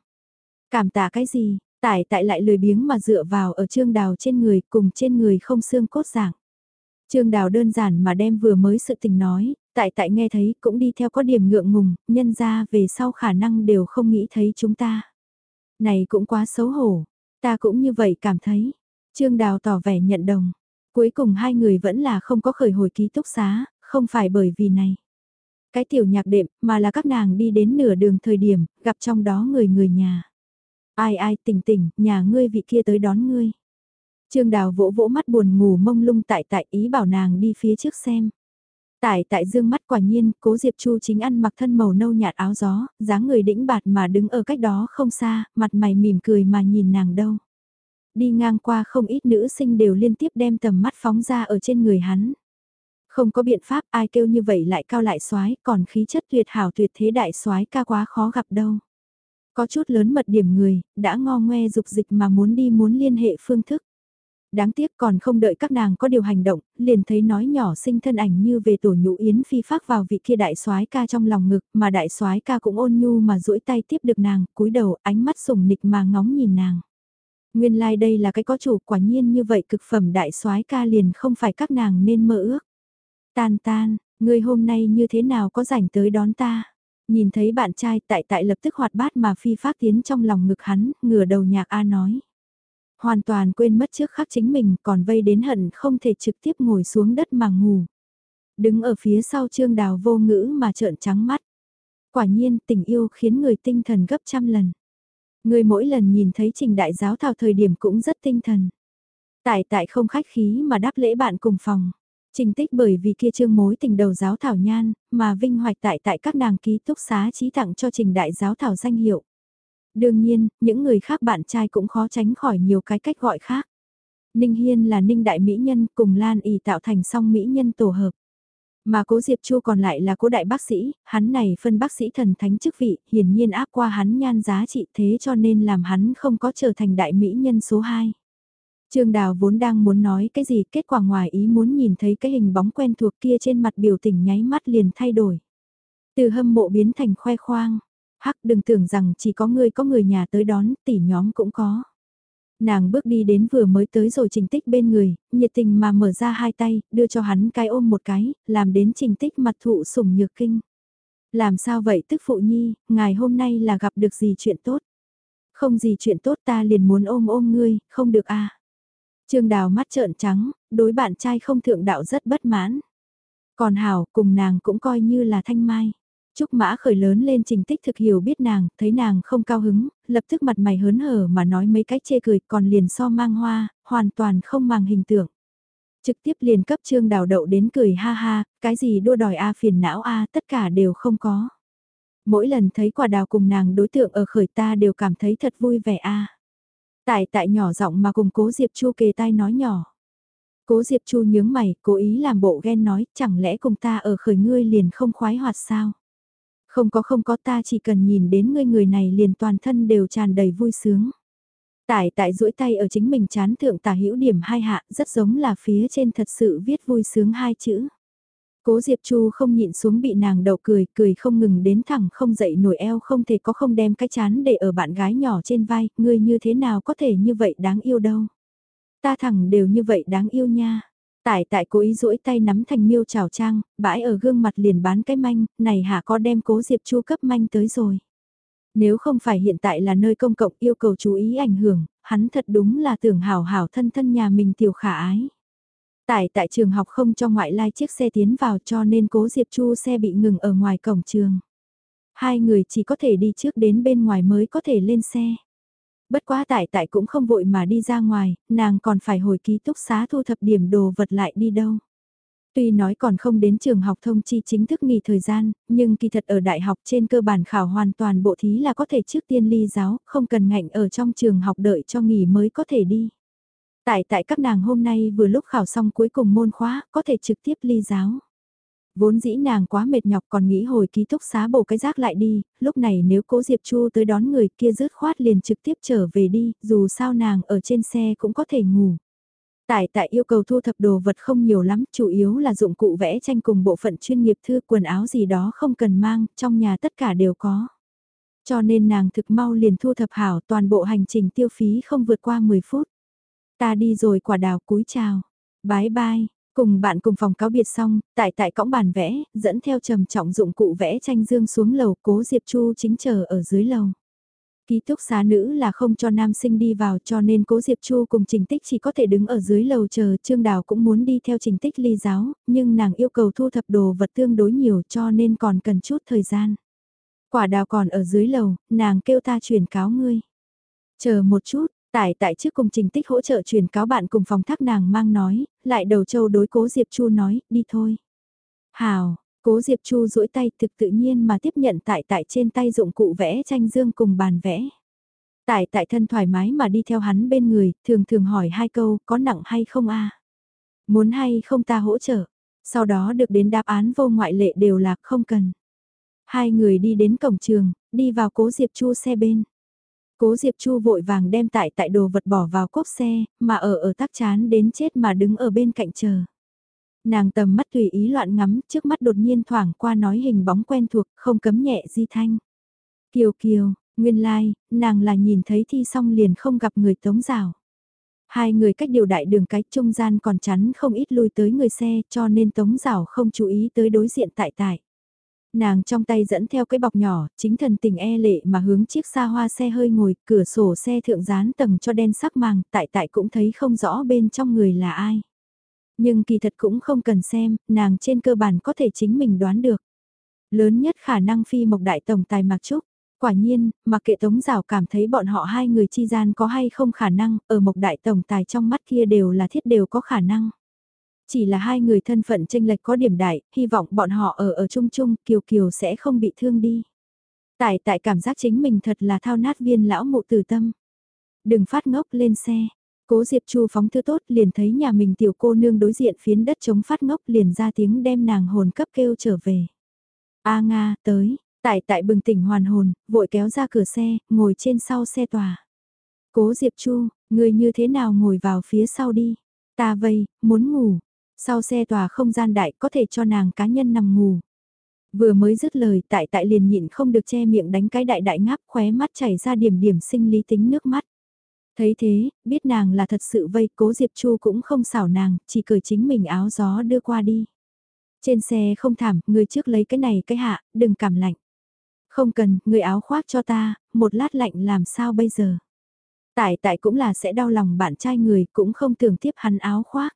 Cảm tạ cái gì, Tại tại lại lười biếng mà dựa vào ở trương đào trên người cùng trên người không xương cốt dạng. Trương đào đơn giản mà đem vừa mới sự tình nói, tại tại nghe thấy cũng đi theo có điểm ngượng ngùng, nhân ra về sau khả năng đều không nghĩ thấy chúng ta. Này cũng quá xấu hổ, ta cũng như vậy cảm thấy. Trương đào tỏ vẻ nhận đồng. Cuối cùng hai người vẫn là không có khởi hồi ký túc xá, không phải bởi vì này. Cái tiểu nhạc đệm mà là các nàng đi đến nửa đường thời điểm, gặp trong đó người người nhà. Ai ai tỉnh tỉnh, nhà ngươi vị kia tới đón ngươi. Trương Đào vỗ vỗ mắt buồn ngủ mông lung tại tại ý bảo nàng đi phía trước xem. Tại tại dương mắt quả nhiên, cố Diệp Chu chính ăn mặc thân màu nâu nhạt áo gió, dáng người đĩnh bạt mà đứng ở cách đó không xa, mặt mày mỉm cười mà nhìn nàng đâu. Đi ngang qua không ít nữ sinh đều liên tiếp đem tầm mắt phóng ra ở trên người hắn. Không có biện pháp ai kêu như vậy lại cao lại soái còn khí chất tuyệt hảo tuyệt thế đại soái ca quá khó gặp đâu. Có chút lớn mật điểm người, đã ngo ngoe dục dịch mà muốn đi muốn liên hệ phương thức. Đáng tiếc còn không đợi các nàng có điều hành động, liền thấy nói nhỏ sinh thân ảnh như về tổ nhũ yến phi phác vào vị kia đại soái ca trong lòng ngực, mà đại soái ca cũng ôn nhu mà duỗi tay tiếp được nàng, cúi đầu ánh mắt sùng nịch mà ngóng nhìn nàng. Nguyên lai like đây là cái có chủ quả nhiên như vậy cực phẩm đại soái ca liền không phải các nàng nên mơ ước. Tan tan, người hôm nay như thế nào có rảnh tới đón ta? Nhìn thấy bạn trai tại tại lập tức hoạt bát mà phi phát tiến trong lòng ngực hắn, ngửa đầu nhạc A nói. Hoàn toàn quên mất trước khắc chính mình còn vây đến hận không thể trực tiếp ngồi xuống đất mà ngủ. Đứng ở phía sau trương đào vô ngữ mà trợn trắng mắt. Quả nhiên tình yêu khiến người tinh thần gấp trăm lần. Người mỗi lần nhìn thấy trình đại giáo thảo thời điểm cũng rất tinh thần. Tại tại không khách khí mà đáp lễ bạn cùng phòng. Trình tích bởi vì kia trương mối tình đầu giáo thảo nhan, mà vinh hoạch tại tại các nàng ký túc xá trí tặng cho trình đại giáo thảo danh hiệu. Đương nhiên, những người khác bạn trai cũng khó tránh khỏi nhiều cái cách gọi khác. Ninh Hiên là Ninh Đại Mỹ Nhân cùng Lan ỉ tạo thành song Mỹ Nhân tổ hợp. Mà cố Diệp Chu còn lại là cố đại bác sĩ, hắn này phân bác sĩ thần thánh chức vị, hiển nhiên áp qua hắn nhan giá trị thế cho nên làm hắn không có trở thành đại mỹ nhân số 2. Trương Đào vốn đang muốn nói cái gì, kết quả ngoài ý muốn nhìn thấy cái hình bóng quen thuộc kia trên mặt biểu tình nháy mắt liền thay đổi. Từ hâm mộ biến thành khoe khoang, hắc đừng tưởng rằng chỉ có người có người nhà tới đón, tỷ nhóm cũng có. Nàng bước đi đến vừa mới tới rồi trình tích bên người, nhiệt tình mà mở ra hai tay, đưa cho hắn cái ôm một cái, làm đến trình tích mặt thụ sủng nhược kinh. Làm sao vậy tức phụ nhi, ngài hôm nay là gặp được gì chuyện tốt? Không gì chuyện tốt ta liền muốn ôm ôm ngươi, không được à? Trương Đào mắt trợn trắng, đối bạn trai không thượng đạo rất bất mãn. Còn Hảo cùng nàng cũng coi như là thanh mai. Trúc Mã khởi lớn lên trình tích thực hiểu biết nàng, thấy nàng không cao hứng, lập tức mặt mày hớn hở mà nói mấy cái chê cười còn liền so mang hoa, hoàn toàn không màng hình tượng. Trực tiếp liền cấp trương đào đậu đến cười ha ha, cái gì đua đòi a phiền não a tất cả đều không có. Mỗi lần thấy quả đào cùng nàng đối tượng ở khởi ta đều cảm thấy thật vui vẻ a Tại tại nhỏ giọng mà cùng cố Diệp Chu kề tai nói nhỏ. Cố Diệp Chu nhướng mày, cố ý làm bộ ghen nói, chẳng lẽ cùng ta ở khởi ngươi liền không khoái hoạt sao? Không có không có ta chỉ cần nhìn đến ngươi người này liền toàn thân đều tràn đầy vui sướng. tại tại duỗi tay ở chính mình chán thượng tả hữu điểm hai hạ rất giống là phía trên thật sự viết vui sướng hai chữ. Cố Diệp Chu không nhịn xuống bị nàng đầu cười, cười không ngừng đến thẳng không dậy nổi eo không thể có không đem cái chán để ở bạn gái nhỏ trên vai, ngươi như thế nào có thể như vậy đáng yêu đâu. Ta thẳng đều như vậy đáng yêu nha. Tải tại cố ý duỗi tay nắm thành miêu trào trang, bãi ở gương mặt liền bán cái manh, này hả có đem cố Diệp Chu cấp manh tới rồi. Nếu không phải hiện tại là nơi công cộng yêu cầu chú ý ảnh hưởng, hắn thật đúng là tưởng hảo hảo thân thân nhà mình tiểu khả ái. Tại tại trường học không cho ngoại lai chiếc xe tiến vào cho nên cố Diệp Chu xe bị ngừng ở ngoài cổng trường. Hai người chỉ có thể đi trước đến bên ngoài mới có thể lên xe. Bất quá tại tại cũng không vội mà đi ra ngoài, nàng còn phải hồi ký túc xá thu thập điểm đồ vật lại đi đâu. Tuy nói còn không đến trường học thông chi chính thức nghỉ thời gian, nhưng kỳ thật ở đại học trên cơ bản khảo hoàn toàn bộ thí là có thể trước tiên ly giáo, không cần ngạnh ở trong trường học đợi cho nghỉ mới có thể đi. Tại tại các nàng hôm nay vừa lúc khảo xong cuối cùng môn khóa, có thể trực tiếp ly giáo. Vốn dĩ nàng quá mệt nhọc còn nghĩ hồi ký túc xá bổ cái rác lại đi, lúc này nếu cố Diệp Chu tới đón người kia rớt khoát liền trực tiếp trở về đi, dù sao nàng ở trên xe cũng có thể ngủ. Tại tại yêu cầu thu thập đồ vật không nhiều lắm, chủ yếu là dụng cụ vẽ tranh cùng bộ phận chuyên nghiệp thư quần áo gì đó không cần mang, trong nhà tất cả đều có. Cho nên nàng thực mau liền thu thập hảo toàn bộ hành trình tiêu phí không vượt qua 10 phút. Ta đi rồi quả đào cúi chào. bái bai, Cùng bạn cùng phòng cáo biệt xong, tại tại cõng bàn vẽ, dẫn theo trầm trọng dụng cụ vẽ tranh dương xuống lầu cố Diệp Chu chính chờ ở dưới lầu. Ký túc xá nữ là không cho nam sinh đi vào cho nên cố Diệp Chu cùng Trình Tích chỉ có thể đứng ở dưới lầu chờ Trương Đào cũng muốn đi theo Trình Tích ly giáo, nhưng nàng yêu cầu thu thập đồ vật tương đối nhiều cho nên còn cần chút thời gian. Quả đào còn ở dưới lầu, nàng kêu ta chuyển cáo ngươi. Chờ một chút, Tại tại trước cùng trình tích hỗ trợ truyền cáo bạn cùng phòng thác nàng mang nói, lại đầu châu đối cố Diệp Chu nói, đi thôi. Hào, cố Diệp Chu duỗi tay thực tự nhiên mà tiếp nhận tại tại trên tay dụng cụ vẽ tranh dương cùng bàn vẽ. Tại tại thân thoải mái mà đi theo hắn bên người, thường thường hỏi hai câu, có nặng hay không a Muốn hay không ta hỗ trợ. Sau đó được đến đáp án vô ngoại lệ đều là không cần. Hai người đi đến cổng trường, đi vào cố Diệp Chu xe bên. Cố Diệp Chu vội vàng đem tại tại đồ vật bỏ vào cốp xe, mà ở ở tắc chán đến chết mà đứng ở bên cạnh chờ. Nàng tầm mắt tùy ý loạn ngắm, trước mắt đột nhiên thoảng qua nói hình bóng quen thuộc, không cấm nhẹ di thanh. Kiều Kiều, nguyên lai, like, nàng là nhìn thấy thi xong liền không gặp người tống rào. Hai người cách điều đại đường cái trung gian còn chắn không ít lui tới người xe cho nên tống rào không chú ý tới đối diện tại tại. Nàng trong tay dẫn theo cái bọc nhỏ, chính thần tình e lệ mà hướng chiếc xa hoa xe hơi ngồi, cửa sổ xe thượng dán tầng cho đen sắc màng, tại tại cũng thấy không rõ bên trong người là ai. Nhưng kỳ thật cũng không cần xem, nàng trên cơ bản có thể chính mình đoán được. Lớn nhất khả năng phi mộc đại tổng tài Mạc Trúc. Quả nhiên, mà kệ tống rào cảm thấy bọn họ hai người chi gian có hay không khả năng, ở mộc đại tổng tài trong mắt kia đều là thiết đều có khả năng. Chỉ là hai người thân phận tranh lệch có điểm đại, hy vọng bọn họ ở ở chung chung, Kiều Kiều sẽ không bị thương đi. Tại tại cảm giác chính mình thật là thao nát viên lão mụ từ tâm. Đừng phát ngốc lên xe. Cố Diệp Chu phóng thư tốt liền thấy nhà mình tiểu cô nương đối diện phiến đất chống phát ngốc liền ra tiếng đem nàng hồn cấp kêu trở về. A Nga, tới, tại tại bừng tỉnh hoàn hồn, vội kéo ra cửa xe, ngồi trên sau xe tòa. Cố Diệp Chu, người như thế nào ngồi vào phía sau đi. Ta vây, muốn ngủ. Sau xe tòa không gian đại có thể cho nàng cá nhân nằm ngủ. Vừa mới dứt lời tại tại liền nhịn không được che miệng đánh cái đại đại ngáp khóe mắt chảy ra điểm điểm sinh lý tính nước mắt. Thấy thế, biết nàng là thật sự vây cố Diệp Chu cũng không xảo nàng, chỉ cởi chính mình áo gió đưa qua đi. Trên xe không thảm, người trước lấy cái này cái hạ, đừng cảm lạnh. Không cần, người áo khoác cho ta, một lát lạnh làm sao bây giờ. Tại tại cũng là sẽ đau lòng bạn trai người cũng không tưởng tiếp hắn áo khoác.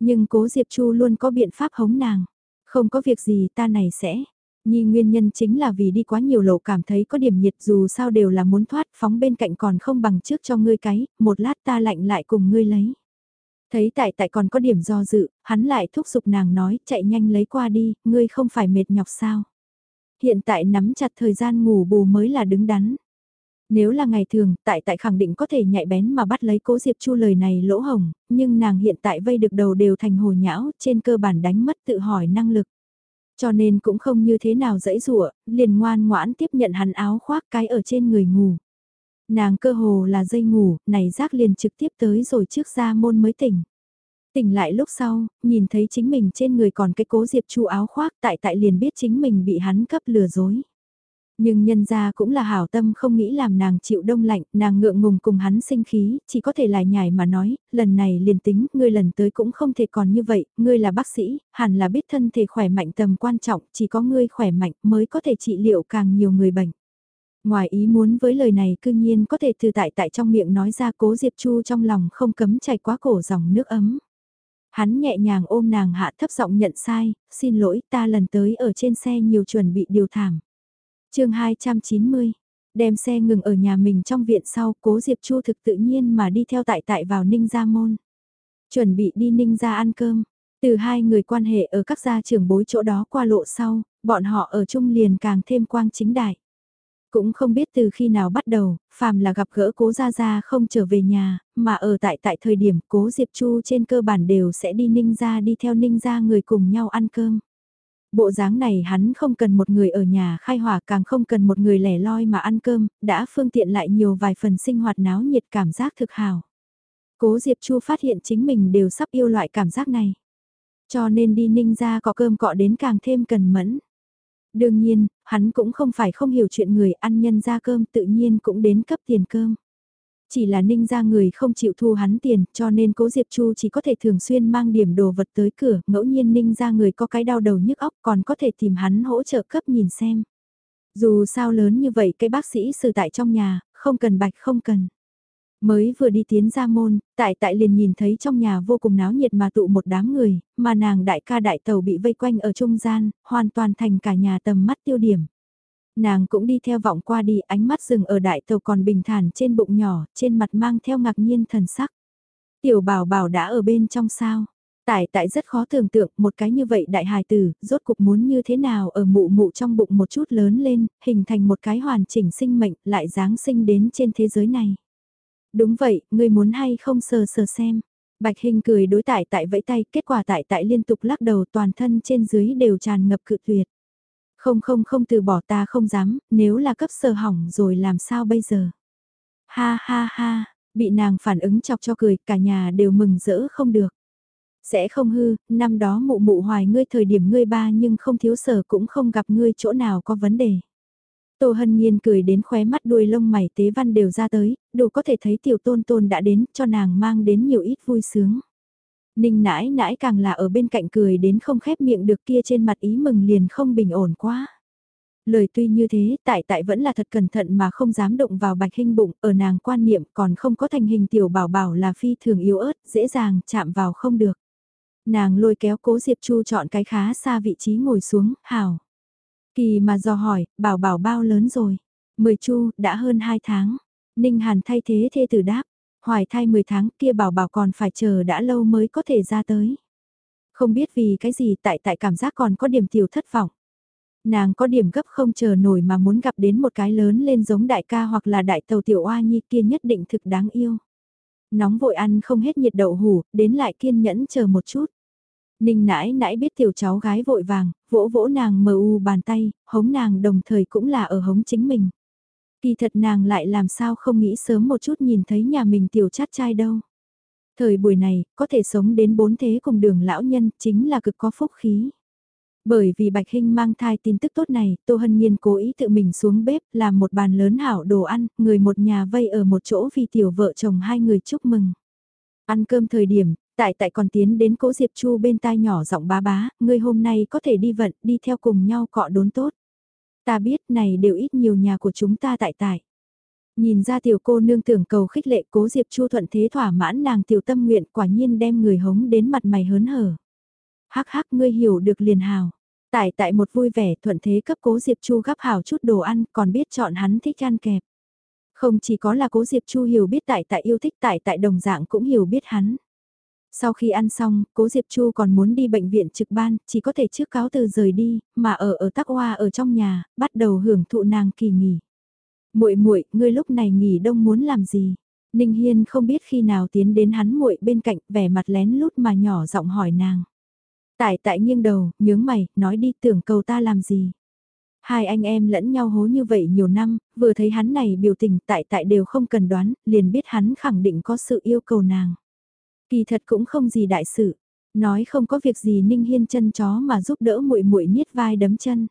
Nhưng cố Diệp Chu luôn có biện pháp hống nàng. Không có việc gì ta này sẽ. Nhi nguyên nhân chính là vì đi quá nhiều lộ cảm thấy có điểm nhiệt dù sao đều là muốn thoát phóng bên cạnh còn không bằng trước cho ngươi cái, một lát ta lạnh lại cùng ngươi lấy. Thấy tại tại còn có điểm do dự, hắn lại thúc giục nàng nói chạy nhanh lấy qua đi, ngươi không phải mệt nhọc sao. Hiện tại nắm chặt thời gian ngủ bù mới là đứng đắn. Nếu là ngày thường, tại tại khẳng định có thể nhạy bén mà bắt lấy cố Diệp Chu lời này lỗ hồng, nhưng nàng hiện tại vây được đầu đều thành hồ nhão, trên cơ bản đánh mất tự hỏi năng lực. Cho nên cũng không như thế nào dễ rụa, liền ngoan ngoãn tiếp nhận hắn áo khoác cái ở trên người ngủ. Nàng cơ hồ là dây ngủ, này rác liền trực tiếp tới rồi trước ra môn mới tỉnh. Tỉnh lại lúc sau, nhìn thấy chính mình trên người còn cái cố diệp chu áo khoác tại tại liền biết chính mình bị hắn cấp lừa dối. Nhưng nhân ra cũng là hảo tâm không nghĩ làm nàng chịu đông lạnh, nàng ngượng ngùng cùng hắn sinh khí, chỉ có thể lại nhảy mà nói, lần này liền tính, ngươi lần tới cũng không thể còn như vậy, ngươi là bác sĩ, hẳn là biết thân thể khỏe mạnh tầm quan trọng, chỉ có ngươi khỏe mạnh mới có thể trị liệu càng nhiều người bệnh. Ngoài ý muốn với lời này cương nhiên có thể từ tại tại trong miệng nói ra cố Diệp Chu trong lòng không cấm chảy quá cổ dòng nước ấm. Hắn nhẹ nhàng ôm nàng hạ thấp giọng nhận sai, xin lỗi ta lần tới ở trên xe nhiều chuẩn bị điều thảm chương 290, đem xe ngừng ở nhà mình trong viện sau, cố Diệp Chu thực tự nhiên mà đi theo tại tại vào Ninh Gia Môn. Chuẩn bị đi Ninh Gia ăn cơm, từ hai người quan hệ ở các gia trưởng bối chỗ đó qua lộ sau, bọn họ ở chung liền càng thêm quang chính đại. Cũng không biết từ khi nào bắt đầu, phàm là gặp gỡ cố Gia Gia không trở về nhà, mà ở tại tại thời điểm cố Diệp Chu trên cơ bản đều sẽ đi Ninh Gia đi theo Ninh Gia người cùng nhau ăn cơm. Bộ dáng này hắn không cần một người ở nhà khai hỏa càng không cần một người lẻ loi mà ăn cơm, đã phương tiện lại nhiều vài phần sinh hoạt náo nhiệt cảm giác thực hào. Cố Diệp Chu phát hiện chính mình đều sắp yêu loại cảm giác này. Cho nên đi ninh ra có cơm cọ đến càng thêm cần mẫn. Đương nhiên, hắn cũng không phải không hiểu chuyện người ăn nhân ra cơm tự nhiên cũng đến cấp tiền cơm. Chỉ là ninh ra người không chịu thu hắn tiền cho nên cố Diệp Chu chỉ có thể thường xuyên mang điểm đồ vật tới cửa, ngẫu nhiên ninh ra người có cái đau đầu nhức óc còn có thể tìm hắn hỗ trợ cấp nhìn xem. Dù sao lớn như vậy cái bác sĩ sư tại trong nhà, không cần bạch không cần. Mới vừa đi tiến ra môn, tại tại liền nhìn thấy trong nhà vô cùng náo nhiệt mà tụ một đám người, mà nàng đại ca đại tàu bị vây quanh ở trung gian, hoàn toàn thành cả nhà tầm mắt tiêu điểm. Nàng cũng đi theo vọng qua đi ánh mắt dừng ở đại tàu còn bình thản trên bụng nhỏ, trên mặt mang theo ngạc nhiên thần sắc. Tiểu bảo bảo đã ở bên trong sao. Tại tại rất khó tưởng tượng một cái như vậy đại hài tử, rốt cục muốn như thế nào ở mụ mụ trong bụng một chút lớn lên, hình thành một cái hoàn chỉnh sinh mệnh lại giáng sinh đến trên thế giới này. Đúng vậy, ngươi muốn hay không sờ sờ xem. Bạch Hình cười đối tại tại vẫy tay, kết quả tại tại liên tục lắc đầu toàn thân trên dưới đều tràn ngập cự tuyệt. Không không không từ bỏ ta không dám, nếu là cấp sơ hỏng rồi làm sao bây giờ? Ha ha ha, bị nàng phản ứng chọc cho cười, cả nhà đều mừng rỡ không được. Sẽ không hư, năm đó mụ mụ hoài ngươi thời điểm ngươi ba nhưng không thiếu sở cũng không gặp ngươi chỗ nào có vấn đề. Tô Hân Nhiên cười đến khóe mắt đuôi lông mày tế văn đều ra tới, đủ có thể thấy tiểu tôn tôn đã đến cho nàng mang đến nhiều ít vui sướng. Ninh nãi nãi càng là ở bên cạnh cười đến không khép miệng được kia trên mặt ý mừng liền không bình ổn quá. Lời tuy như thế, tại tại vẫn là thật cẩn thận mà không dám động vào bạch hình bụng, ở nàng quan niệm còn không có thành hình tiểu bảo bảo là phi thường yếu ớt, dễ dàng chạm vào không được. Nàng lôi kéo cố Diệp Chu chọn cái khá xa vị trí ngồi xuống, hảo. Kỳ mà dò hỏi, bảo bảo bao lớn rồi? Mười Chu, đã hơn hai tháng. Ninh Hàn thay thế thê tử đáp, hoài thai 10 tháng kia bảo bảo còn phải chờ đã lâu mới có thể ra tới. Không biết vì cái gì tại tại cảm giác còn có điểm tiểu thất vọng. Nàng có điểm gấp không chờ nổi mà muốn gặp đến một cái lớn lên giống đại ca hoặc là đại tàu tiểu oa nhi kia nhất định thực đáng yêu. Nóng vội ăn không hết nhiệt đậu hủ, đến lại kiên nhẫn chờ một chút. Ninh nãi nãi biết tiểu cháu gái vội vàng, vỗ vỗ nàng mờ u bàn tay, hống nàng đồng thời cũng là ở hống chính mình. Kỳ thật nàng lại làm sao không nghĩ sớm một chút nhìn thấy nhà mình tiểu chát trai đâu. Thời buổi này, có thể sống đến bốn thế cùng đường lão nhân chính là cực có phúc khí. Bởi vì Bạch Hinh mang thai tin tức tốt này, Tô Hân Nhiên cố ý tự mình xuống bếp làm một bàn lớn hảo đồ ăn, người một nhà vây ở một chỗ vì tiểu vợ chồng hai người chúc mừng. Ăn cơm thời điểm, tại tại còn tiến đến cố Diệp Chu bên tai nhỏ giọng bá bá, người hôm nay có thể đi vận, đi theo cùng nhau cọ đốn tốt. Ta biết này đều ít nhiều nhà của chúng ta tại tại. Nhìn ra tiểu cô nương tưởng cầu khích lệ cố Diệp Chu thuận thế thỏa mãn nàng tiểu tâm nguyện quả nhiên đem người hống đến mặt mày hớn hở. Hắc hắc, ngươi hiểu được liền hào. Tại tại một vui vẻ thuận thế cấp cố Diệp Chu gắp hào chút đồ ăn, còn biết chọn hắn thích ăn kẹp. Không chỉ có là cố Diệp Chu hiểu biết tại tại yêu thích, tại tại đồng dạng cũng hiểu biết hắn. Sau khi ăn xong, cố Diệp Chu còn muốn đi bệnh viện trực ban, chỉ có thể trước cáo từ rời đi, mà ở ở tắc hoa ở trong nhà, bắt đầu hưởng thụ nàng kỳ nghỉ. muội muội ngươi lúc này nghỉ đông muốn làm gì? Ninh Hiên không biết khi nào tiến đến hắn muội bên cạnh, vẻ mặt lén lút mà nhỏ giọng hỏi nàng. Tại tại nghiêng đầu, nhướng mày, nói đi tưởng cầu ta làm gì. Hai anh em lẫn nhau hố như vậy nhiều năm, vừa thấy hắn này biểu tình tại tại đều không cần đoán, liền biết hắn khẳng định có sự yêu cầu nàng. Kỳ thật cũng không gì đại sự, nói không có việc gì Ninh Hiên chân chó mà giúp đỡ muội muội niết vai đấm chân.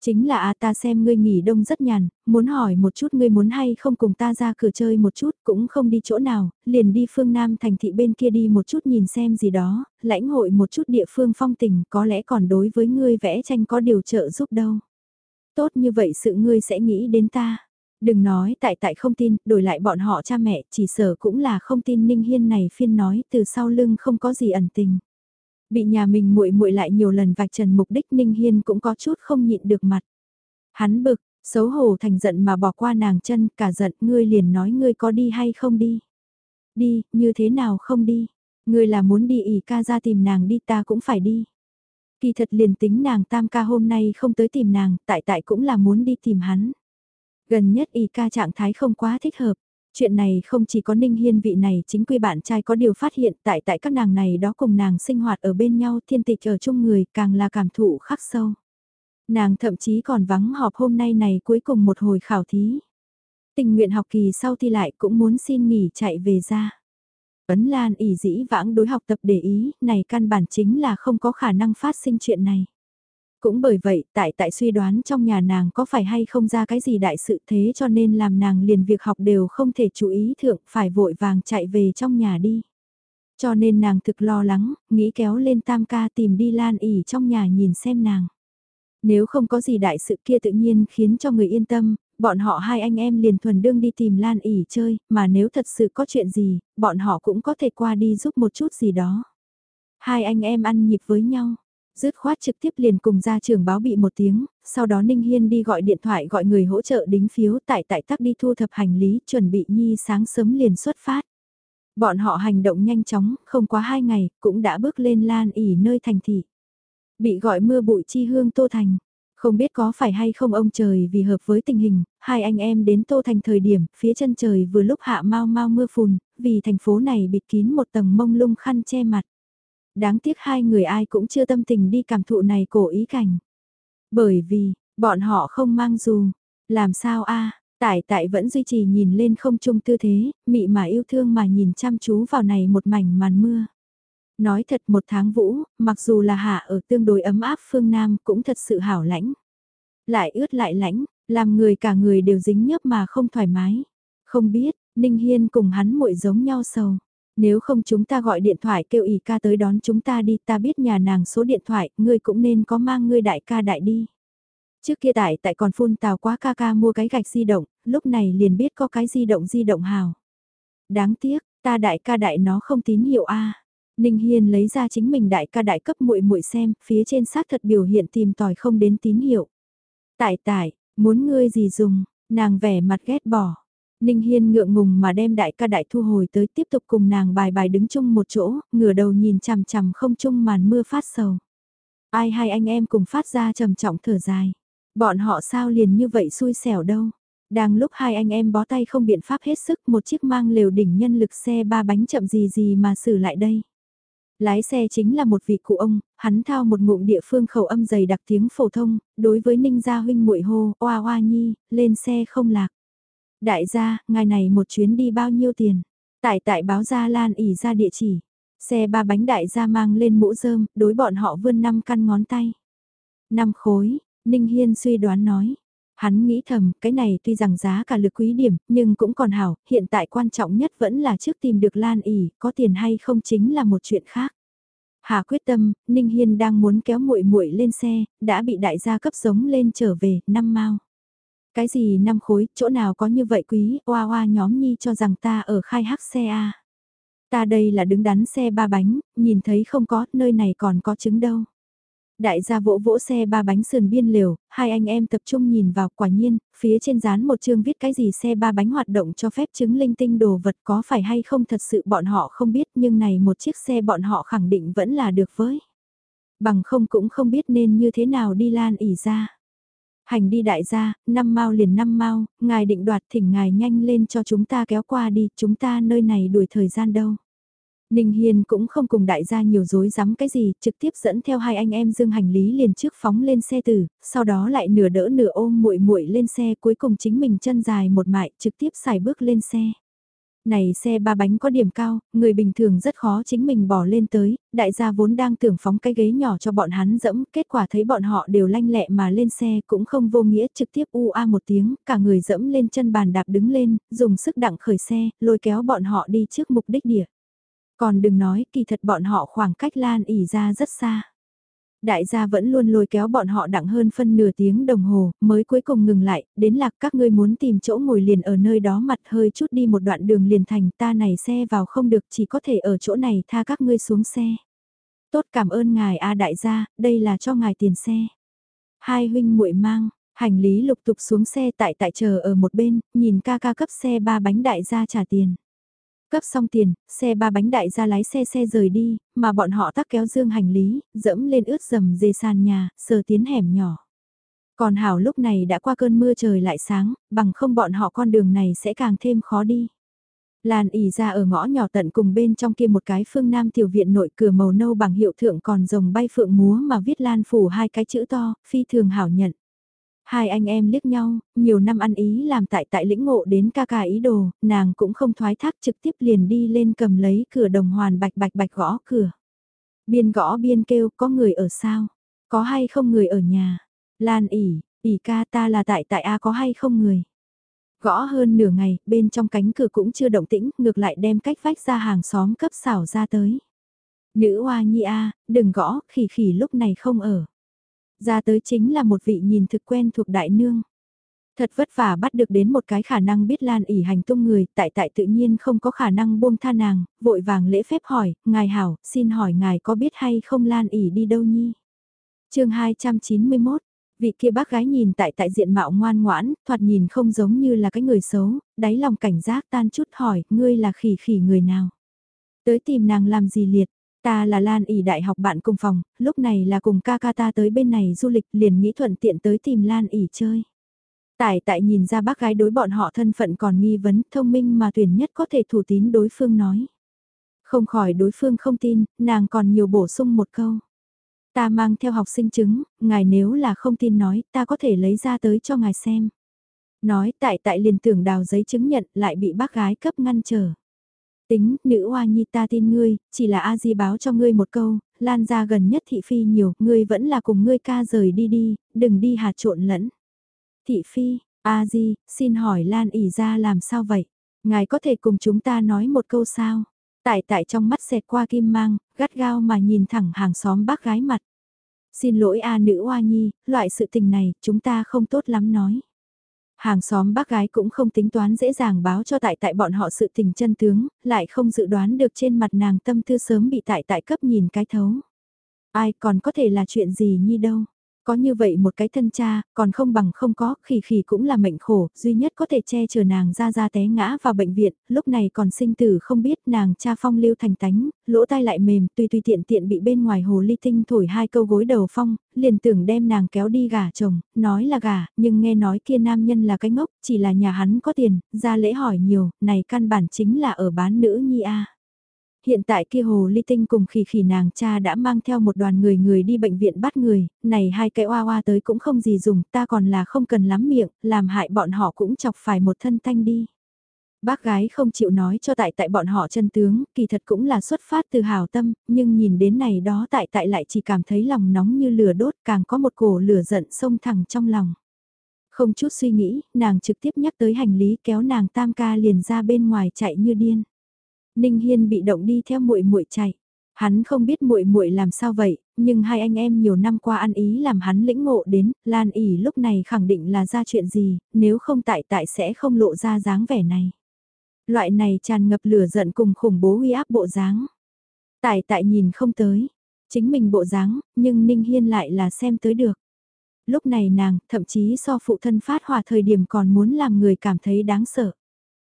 Chính là à ta xem ngươi nghỉ đông rất nhàn, muốn hỏi một chút ngươi muốn hay không cùng ta ra cửa chơi một chút cũng không đi chỗ nào, liền đi phương Nam thành thị bên kia đi một chút nhìn xem gì đó, lãnh hội một chút địa phương phong tình có lẽ còn đối với ngươi vẽ tranh có điều trợ giúp đâu. Tốt như vậy sự ngươi sẽ nghĩ đến ta. Đừng nói tại tại không tin, đổi lại bọn họ cha mẹ chỉ sở cũng là không tin Ninh Hiên này phiên nói từ sau lưng không có gì ẩn tình. Bị nhà mình muội muội lại nhiều lần vạch trần mục đích Ninh Hiên cũng có chút không nhịn được mặt. Hắn bực, xấu hổ thành giận mà bỏ qua nàng chân, cả giận, ngươi liền nói ngươi có đi hay không đi. Đi, như thế nào không đi. Ngươi là muốn đi ỉ ca ra tìm nàng đi ta cũng phải đi. Kỳ thật liền tính nàng tam ca hôm nay không tới tìm nàng, tại tại cũng là muốn đi tìm hắn. Gần nhất y ca trạng thái không quá thích hợp. Chuyện này không chỉ có Ninh Hiên vị này chính quy bạn trai có điều phát hiện tại tại các nàng này đó cùng nàng sinh hoạt ở bên nhau thiên tịch ở chung người càng là cảm thụ khắc sâu. Nàng thậm chí còn vắng họp hôm nay này cuối cùng một hồi khảo thí. Tình nguyện học kỳ sau thi lại cũng muốn xin nghỉ chạy về ra. Ấn Lan ỉ dĩ vãng đối học tập để ý, này căn bản chính là không có khả năng phát sinh chuyện này. Cũng bởi vậy, tại tại suy đoán trong nhà nàng có phải hay không ra cái gì đại sự thế cho nên làm nàng liền việc học đều không thể chú ý thượng, phải vội vàng chạy về trong nhà đi. Cho nên nàng thực lo lắng, nghĩ kéo lên tam ca tìm đi lan ỉ trong nhà nhìn xem nàng. Nếu không có gì đại sự kia tự nhiên khiến cho người yên tâm, bọn họ hai anh em liền thuần đương đi tìm Lan ỉ chơi, mà nếu thật sự có chuyện gì, bọn họ cũng có thể qua đi giúp một chút gì đó. Hai anh em ăn nhịp với nhau, dứt khoát trực tiếp liền cùng ra trường báo bị một tiếng, sau đó Ninh Hiên đi gọi điện thoại gọi người hỗ trợ đính phiếu tại tại tắc đi thu thập hành lý chuẩn bị nhi sáng sớm liền xuất phát. Bọn họ hành động nhanh chóng, không quá hai ngày, cũng đã bước lên Lan ỉ nơi thành thị. Bị gọi mưa bụi chi hương Tô Thành. Không biết có phải hay không ông trời vì hợp với tình hình, hai anh em đến Tô Thành thời điểm, phía chân trời vừa lúc hạ mau mau mưa phùn, vì thành phố này bịt kín một tầng mông lung khăn che mặt. Đáng tiếc hai người ai cũng chưa tâm tình đi cảm thụ này cổ ý cảnh. Bởi vì, bọn họ không mang dù, làm sao a Tại tại vẫn duy trì nhìn lên không trung tư thế, mị mà yêu thương mà nhìn chăm chú vào này một mảnh màn mưa. Nói thật một tháng vũ, mặc dù là hạ ở tương đối ấm áp phương Nam cũng thật sự hảo lãnh. Lại ướt lại lãnh, làm người cả người đều dính nhớp mà không thoải mái. Không biết, Ninh Hiên cùng hắn muội giống nhau sầu. Nếu không chúng ta gọi điện thoại kêu ỉ ca tới đón chúng ta đi, ta biết nhà nàng số điện thoại, ngươi cũng nên có mang ngươi đại ca đại đi. Trước kia tại tại còn phun tào quá ca ca mua cái gạch di động, lúc này liền biết có cái di động di động hào. Đáng tiếc, ta đại ca đại nó không tín hiệu A. Ninh Hiên lấy ra chính mình đại ca đại cấp muội muội xem, phía trên xác thật biểu hiện tìm tòi không đến tín hiệu. Tại tại, muốn ngươi gì dùng, nàng vẻ mặt ghét bỏ. Ninh Hiên ngượng ngùng mà đem đại ca đại thu hồi tới tiếp tục cùng nàng bài bài đứng chung một chỗ, ngửa đầu nhìn chằm chằm không chung màn mưa phát sầu. Ai hai anh em cùng phát ra trầm trọng thở dài. Bọn họ sao liền như vậy xui xẻo đâu. Đang lúc hai anh em bó tay không biện pháp hết sức một chiếc mang lều đỉnh nhân lực xe ba bánh chậm gì gì mà xử lại đây. Lái xe chính là một vị cụ ông, hắn thao một ngụm địa phương khẩu âm dày đặc tiếng phổ thông, đối với ninh gia huynh muội hô, oa oa nhi, lên xe không lạc. Đại gia, ngày này một chuyến đi bao nhiêu tiền? Tại tại báo gia Lan ỉ ra địa chỉ. Xe ba bánh đại gia mang lên mũ rơm, đối bọn họ vươn năm căn ngón tay. Năm khối, Ninh Hiên suy đoán nói. Hắn nghĩ thầm, cái này tuy rằng giá cả lực quý điểm, nhưng cũng còn hảo, hiện tại quan trọng nhất vẫn là trước tìm được Lan ỉ, có tiền hay không chính là một chuyện khác. Hà quyết tâm, Ninh Hiên đang muốn kéo muội muội lên xe, đã bị đại gia cấp giống lên trở về, năm mau. Cái gì năm khối, chỗ nào có như vậy quý, oa oa nhóm nhi cho rằng ta ở khai hắc xe A. Ta đây là đứng đắn xe ba bánh, nhìn thấy không có, nơi này còn có trứng đâu. Đại gia vỗ vỗ xe ba bánh sườn biên liều, hai anh em tập trung nhìn vào quả nhiên, phía trên dán một chương viết cái gì xe ba bánh hoạt động cho phép chứng linh tinh đồ vật có phải hay không thật sự bọn họ không biết nhưng này một chiếc xe bọn họ khẳng định vẫn là được với. Bằng không cũng không biết nên như thế nào đi lan ỉ ra. Hành đi đại gia, năm mau liền năm mau, ngài định đoạt thỉnh ngài nhanh lên cho chúng ta kéo qua đi, chúng ta nơi này đuổi thời gian đâu. Ninh hiền cũng không cùng đại gia nhiều dối dám cái gì, trực tiếp dẫn theo hai anh em dương hành lý liền trước phóng lên xe tử, sau đó lại nửa đỡ nửa ôm muội muội lên xe cuối cùng chính mình chân dài một mại trực tiếp xài bước lên xe. Này xe ba bánh có điểm cao, người bình thường rất khó chính mình bỏ lên tới, đại gia vốn đang tưởng phóng cái ghế nhỏ cho bọn hắn dẫm, kết quả thấy bọn họ đều lanh lẹ mà lên xe cũng không vô nghĩa trực tiếp u a một tiếng, cả người dẫm lên chân bàn đạp đứng lên, dùng sức đặng khởi xe, lôi kéo bọn họ đi trước mục đích địa. Còn đừng nói, kỳ thật bọn họ khoảng cách Lan ỉ ra rất xa. Đại gia vẫn luôn lôi kéo bọn họ đặng hơn phân nửa tiếng đồng hồ, mới cuối cùng ngừng lại, đến lạc các ngươi muốn tìm chỗ ngồi liền ở nơi đó mặt hơi chút đi một đoạn đường liền thành ta này xe vào không được chỉ có thể ở chỗ này tha các ngươi xuống xe. Tốt cảm ơn ngài A đại gia, đây là cho ngài tiền xe. Hai huynh muội mang, hành lý lục tục xuống xe tại tại chờ ở một bên, nhìn ca ca cấp xe ba bánh đại gia trả tiền. Cấp xong tiền, xe ba bánh đại ra lái xe xe rời đi, mà bọn họ tắc kéo dương hành lý, dẫm lên ướt dầm dề sàn nhà, sờ tiến hẻm nhỏ. Còn Hảo lúc này đã qua cơn mưa trời lại sáng, bằng không bọn họ con đường này sẽ càng thêm khó đi. Lan ỉ ra ở ngõ nhỏ tận cùng bên trong kia một cái phương nam tiểu viện nội cửa màu nâu bằng hiệu thượng còn rồng bay phượng múa mà viết lan phủ hai cái chữ to, phi thường hảo nhận. Hai anh em liếc nhau, nhiều năm ăn ý làm tại tại lĩnh ngộ đến ca ca ý đồ, nàng cũng không thoái thác trực tiếp liền đi lên cầm lấy cửa đồng hoàn bạch bạch bạch gõ cửa. Biên gõ biên kêu có người ở sao? Có hay không người ở nhà? Lan ỉ, ỉ ca ta là tại tại A có hay không người? Gõ hơn nửa ngày, bên trong cánh cửa cũng chưa động tĩnh, ngược lại đem cách vách ra hàng xóm cấp xảo ra tới. Nữ hoa nhi A, đừng gõ, khỉ khỉ lúc này không ở. Ra tới chính là một vị nhìn thực quen thuộc đại nương. Thật vất vả bắt được đến một cái khả năng biết lan ỉ hành tung người, tại tại tự nhiên không có khả năng buông tha nàng, vội vàng lễ phép hỏi, ngài hảo, xin hỏi ngài có biết hay không lan ỉ đi đâu nhi? chương 291, vị kia bác gái nhìn tại tại diện mạo ngoan ngoãn, thoạt nhìn không giống như là cái người xấu, đáy lòng cảnh giác tan chút hỏi, ngươi là khỉ khỉ người nào? Tới tìm nàng làm gì liệt? Ta là Lan ỉ đại học bạn cùng phòng, lúc này là cùng ca ca ta tới bên này du lịch liền nghĩ thuận tiện tới tìm Lan ỉ chơi. Tại tại nhìn ra bác gái đối bọn họ thân phận còn nghi vấn thông minh mà tuyển nhất có thể thủ tín đối phương nói. Không khỏi đối phương không tin, nàng còn nhiều bổ sung một câu. Ta mang theo học sinh chứng, ngài nếu là không tin nói ta có thể lấy ra tới cho ngài xem. Nói tại tại liền tưởng đào giấy chứng nhận lại bị bác gái cấp ngăn trở. Tính, nữ hoa nhi ta tin ngươi, chỉ là A Di báo cho ngươi một câu, lan ra gần nhất thị phi nhiều, ngươi vẫn là cùng ngươi ca rời đi đi, đừng đi hạt trộn lẫn. Thị phi, A Di, xin hỏi Lan ỉ ra làm sao vậy? Ngài có thể cùng chúng ta nói một câu sao? Tại tại trong mắt xẹt qua kim mang, gắt gao mà nhìn thẳng hàng xóm bác gái mặt. Xin lỗi A nữ hoa nhi, loại sự tình này chúng ta không tốt lắm nói. Hàng xóm bác gái cũng không tính toán dễ dàng báo cho tại tại bọn họ sự tình chân tướng, lại không dự đoán được trên mặt nàng tâm tư sớm bị tại tại cấp nhìn cái thấu. Ai còn có thể là chuyện gì nhi đâu. Có như vậy một cái thân cha, còn không bằng không có, khỉ khỉ cũng là mệnh khổ, duy nhất có thể che chở nàng ra ra té ngã vào bệnh viện, lúc này còn sinh tử không biết nàng cha phong lưu thành tánh, lỗ tai lại mềm, tùy tùy tiện tiện bị bên ngoài hồ ly tinh thổi hai câu gối đầu phong, liền tưởng đem nàng kéo đi gả chồng, nói là gả, nhưng nghe nói kia nam nhân là cái ngốc, chỉ là nhà hắn có tiền, ra lễ hỏi nhiều, này căn bản chính là ở bán nữ nhi a. Hiện tại kia hồ ly tinh cùng khỉ khỉ nàng cha đã mang theo một đoàn người người đi bệnh viện bắt người, này hai cái oa oa tới cũng không gì dùng, ta còn là không cần lắm miệng, làm hại bọn họ cũng chọc phải một thân thanh đi. Bác gái không chịu nói cho tại tại bọn họ chân tướng, kỳ thật cũng là xuất phát từ hào tâm, nhưng nhìn đến này đó tại tại lại chỉ cảm thấy lòng nóng như lửa đốt càng có một cổ lửa giận sông thẳng trong lòng. Không chút suy nghĩ, nàng trực tiếp nhắc tới hành lý kéo nàng tam ca liền ra bên ngoài chạy như điên. Ninh Hiên bị động đi theo muội muội chạy. Hắn không biết muội muội làm sao vậy, nhưng hai anh em nhiều năm qua ăn ý làm hắn lĩnh ngộ đến, Lan ỉ lúc này khẳng định là ra chuyện gì, nếu không tại tại sẽ không lộ ra dáng vẻ này. Loại này tràn ngập lửa giận cùng khủng bố uy áp bộ dáng. Tại tại nhìn không tới, chính mình bộ dáng, nhưng Ninh Hiên lại là xem tới được. Lúc này nàng, thậm chí so phụ thân phát hỏa thời điểm còn muốn làm người cảm thấy đáng sợ.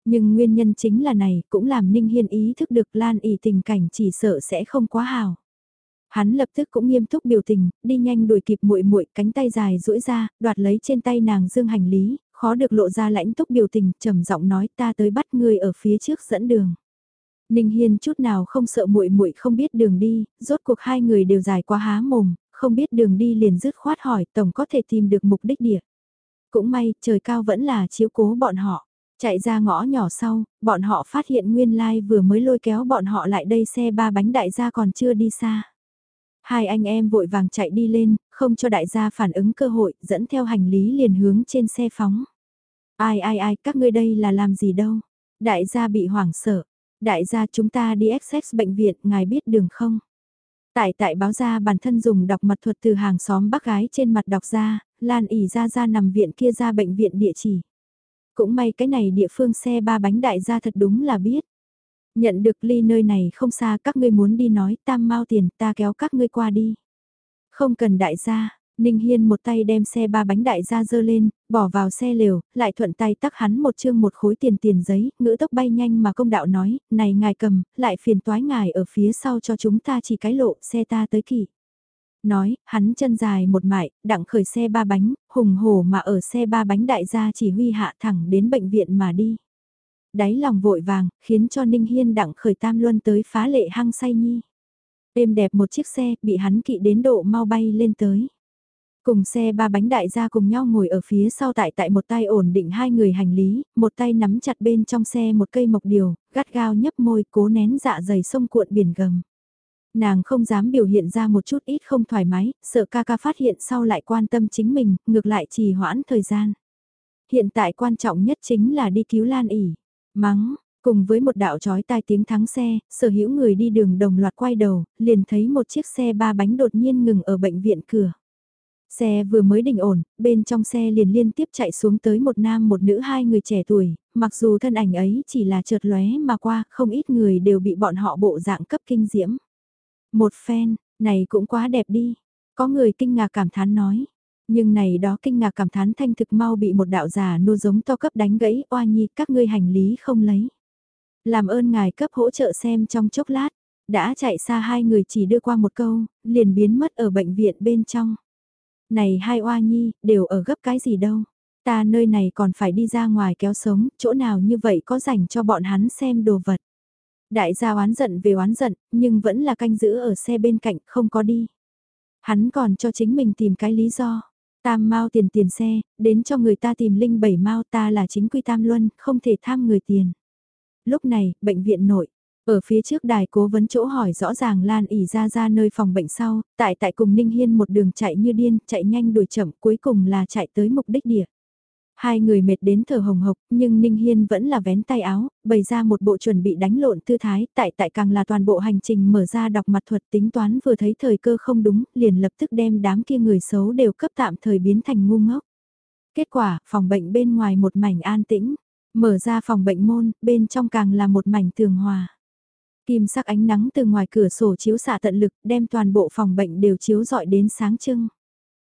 Nhưng nguyên nhân chính là này cũng làm Ninh Hiên ý thức được Lan ỉ tình cảnh chỉ sợ sẽ không quá hào. Hắn lập tức cũng nghiêm túc biểu tình, đi nhanh đuổi kịp muội muội, cánh tay dài duỗi ra, đoạt lấy trên tay nàng dương hành lý, khó được lộ ra lãnh túc biểu tình, trầm giọng nói ta tới bắt ngươi ở phía trước dẫn đường. Ninh Hiên chút nào không sợ muội muội không biết đường đi, rốt cuộc hai người đều dài quá há mồm, không biết đường đi liền dứt khoát hỏi tổng có thể tìm được mục đích địa. Cũng may, trời cao vẫn là chiếu cố bọn họ. Chạy ra ngõ nhỏ sau, bọn họ phát hiện nguyên lai vừa mới lôi kéo bọn họ lại đây xe ba bánh đại gia còn chưa đi xa. Hai anh em vội vàng chạy đi lên, không cho đại gia phản ứng cơ hội, dẫn theo hành lý liền hướng trên xe phóng. Ai ai ai, các ngươi đây là làm gì đâu? Đại gia bị hoảng sợ. Đại gia chúng ta đi XX bệnh viện, ngài biết đường không? Tại tại báo ra bản thân dùng đọc mật thuật từ hàng xóm bác gái trên mặt đọc ra, Lan ỉ ra ra nằm viện kia ra bệnh viện địa chỉ. Cũng may cái này địa phương xe ba bánh đại gia thật đúng là biết. Nhận được ly nơi này không xa các ngươi muốn đi nói tam mau tiền ta kéo các ngươi qua đi. Không cần đại gia, Ninh Hiên một tay đem xe ba bánh đại gia dơ lên, bỏ vào xe lều, lại thuận tay tắc hắn một chương một khối tiền tiền giấy, ngữ tốc bay nhanh mà công đạo nói, này ngài cầm, lại phiền toái ngài ở phía sau cho chúng ta chỉ cái lộ, xe ta tới kỳ nói, hắn chân dài một mại, đặng khởi xe ba bánh, hùng hổ mà ở xe ba bánh đại gia chỉ huy hạ thẳng đến bệnh viện mà đi. Đáy lòng vội vàng, khiến cho Ninh Hiên đặng khởi tam luân tới phá lệ hăng say nhi. Êm đẹp một chiếc xe, bị hắn kỵ đến độ mau bay lên tới. Cùng xe ba bánh đại gia cùng nhau ngồi ở phía sau tại tại một tay ổn định hai người hành lý, một tay nắm chặt bên trong xe một cây mộc điều, gắt gao nhấp môi cố nén dạ dày sông cuộn biển gầm nàng không dám biểu hiện ra một chút ít không thoải mái, sợ ca ca phát hiện sau lại quan tâm chính mình, ngược lại trì hoãn thời gian. Hiện tại quan trọng nhất chính là đi cứu Lan ỉ, mắng, cùng với một đạo chói tai tiếng thắng xe, sở hữu người đi đường đồng loạt quay đầu, liền thấy một chiếc xe ba bánh đột nhiên ngừng ở bệnh viện cửa. Xe vừa mới định ổn, bên trong xe liền liên tiếp chạy xuống tới một nam một nữ hai người trẻ tuổi, mặc dù thân ảnh ấy chỉ là chợt lóe mà qua, không ít người đều bị bọn họ bộ dạng cấp kinh diễm. Một phen, này cũng quá đẹp đi. Có người kinh ngạc cảm thán nói. Nhưng này đó kinh ngạc cảm thán thanh thực mau bị một đạo giả nô giống to cấp đánh gãy oa nhi các ngươi hành lý không lấy. Làm ơn ngài cấp hỗ trợ xem trong chốc lát. Đã chạy xa hai người chỉ đưa qua một câu, liền biến mất ở bệnh viện bên trong. Này hai oa nhi, đều ở gấp cái gì đâu. Ta nơi này còn phải đi ra ngoài kéo sống, chỗ nào như vậy có dành cho bọn hắn xem đồ vật. Đại gia oán giận về oán giận, nhưng vẫn là canh giữ ở xe bên cạnh, không có đi. Hắn còn cho chính mình tìm cái lý do. Tam mau tiền tiền xe, đến cho người ta tìm linh bảy mau ta là chính quy tam luân, không thể tham người tiền. Lúc này, bệnh viện nội, ở phía trước đài cố vấn chỗ hỏi rõ ràng Lan ỉ ra ra nơi phòng bệnh sau, tại tại cùng Ninh Hiên một đường chạy như điên, chạy nhanh đuổi chậm cuối cùng là chạy tới mục đích địa. Hai người mệt đến thở hồng hộc, nhưng Ninh Hiên vẫn là vén tay áo, bày ra một bộ chuẩn bị đánh lộn tư thái, tại tại càng là toàn bộ hành trình mở ra đọc mặt thuật tính toán vừa thấy thời cơ không đúng, liền lập tức đem đám kia người xấu đều cấp tạm thời biến thành ngu ngốc. Kết quả, phòng bệnh bên ngoài một mảnh an tĩnh, mở ra phòng bệnh môn, bên trong càng là một mảnh tường hòa. Kim sắc ánh nắng từ ngoài cửa sổ chiếu xạ tận lực, đem toàn bộ phòng bệnh đều chiếu rọi đến sáng trưng.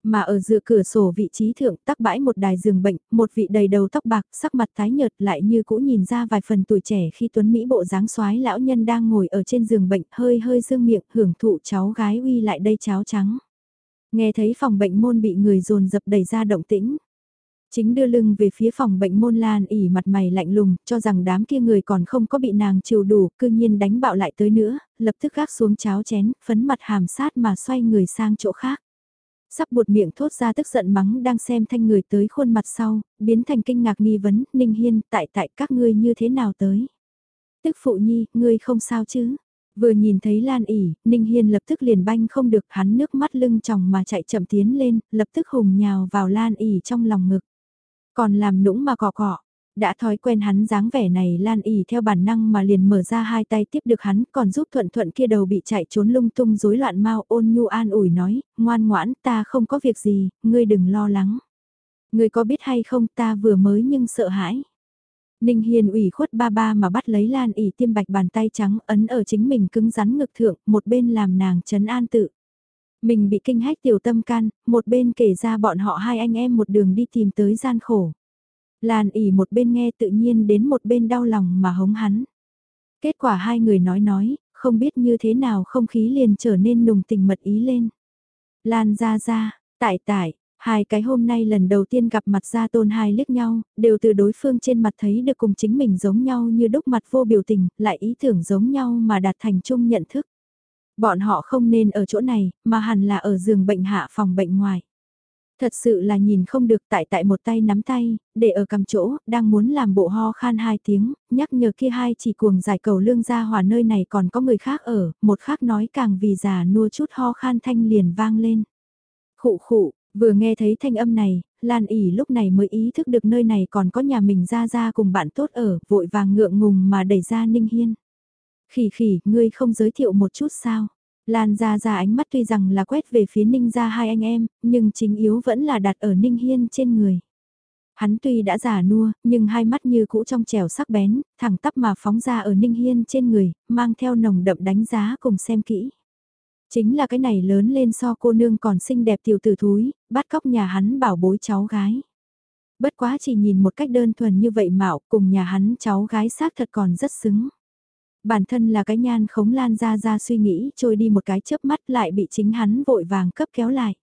Mà ở giữa cửa sổ vị trí thượng tắc bãi một đài giường bệnh, một vị đầy đầu tóc bạc, sắc mặt tái nhợt lại như cũ nhìn ra vài phần tuổi trẻ khi tuấn Mỹ bộ dáng soái lão nhân đang ngồi ở trên giường bệnh hơi hơi dương miệng hưởng thụ cháu gái uy lại đây cháo trắng. Nghe thấy phòng bệnh môn bị người dồn dập đẩy ra động tĩnh. Chính đưa lưng về phía phòng bệnh môn lan ỉ mặt mày lạnh lùng, cho rằng đám kia người còn không có bị nàng chiều đủ, cư nhiên đánh bạo lại tới nữa, lập tức gác xuống cháo chén, phấn mặt hàm sát mà xoay người sang chỗ khác. Sắp buột miệng thốt ra tức giận mắng đang xem thanh người tới khuôn mặt sau, biến thành kinh ngạc nghi vấn, Ninh Hiên, tại tại các ngươi như thế nào tới? Tức phụ nhi, ngươi không sao chứ? Vừa nhìn thấy Lan ỉ, Ninh Hiên lập tức liền banh không được hắn nước mắt lưng tròng mà chạy chậm tiến lên, lập tức hùng nhào vào Lan ỉ trong lòng ngực. Còn làm nũng mà cọ cọ, đã thói quen hắn dáng vẻ này Lan ỉ theo bản năng mà liền mở ra hai tay tiếp được hắn còn giúp thuận thuận kia đầu bị chạy trốn lung tung rối loạn mau ôn nhu an ủi nói, ngoan ngoãn ta không có việc gì, ngươi đừng lo lắng. Ngươi có biết hay không ta vừa mới nhưng sợ hãi. Ninh Hiền ủy khuất ba ba mà bắt lấy Lan ỉ tiêm bạch bàn tay trắng ấn ở chính mình cứng rắn ngực thượng, một bên làm nàng chấn an tự. Mình bị kinh hách tiểu tâm can, một bên kể ra bọn họ hai anh em một đường đi tìm tới gian khổ. Lan ỉ một bên nghe tự nhiên đến một bên đau lòng mà hống hắn. Kết quả hai người nói nói, không biết như thế nào không khí liền trở nên nùng tình mật ý lên. Lan ra ra, tại tại, hai cái hôm nay lần đầu tiên gặp mặt ra tôn hai liếc nhau, đều từ đối phương trên mặt thấy được cùng chính mình giống nhau như đúc mặt vô biểu tình, lại ý tưởng giống nhau mà đạt thành chung nhận thức. Bọn họ không nên ở chỗ này, mà hẳn là ở giường bệnh hạ phòng bệnh ngoài. Thật sự là nhìn không được tại tại một tay nắm tay, để ở cầm chỗ, đang muốn làm bộ ho khan hai tiếng, nhắc nhở kia hai chỉ cuồng giải cầu lương ra hòa nơi này còn có người khác ở, một khác nói càng vì già nua chút ho khan thanh liền vang lên. Khụ khụ, vừa nghe thấy thanh âm này, Lan ỉ lúc này mới ý thức được nơi này còn có nhà mình ra ra cùng bạn tốt ở, vội vàng ngượng ngùng mà đẩy ra Ninh Hiên. Khỉ khỉ, ngươi không giới thiệu một chút sao? Lan ra ra ánh mắt tuy rằng là quét về phía Ninh ra hai anh em, nhưng chính yếu vẫn là đặt ở Ninh Hiên trên người. Hắn tuy đã già nua, nhưng hai mắt như cũ trong trẻo sắc bén, thẳng tắp mà phóng ra ở Ninh Hiên trên người, mang theo nồng đậm đánh giá cùng xem kỹ. Chính là cái này lớn lên so cô nương còn xinh đẹp tiểu tử thúi, bắt cóc nhà hắn bảo bối cháu gái. Bất quá chỉ nhìn một cách đơn thuần như vậy mạo cùng nhà hắn cháu gái xác thật còn rất xứng. Bản thân là cái nhan khống lan ra ra suy nghĩ trôi đi một cái chớp mắt lại bị chính hắn vội vàng cấp kéo lại.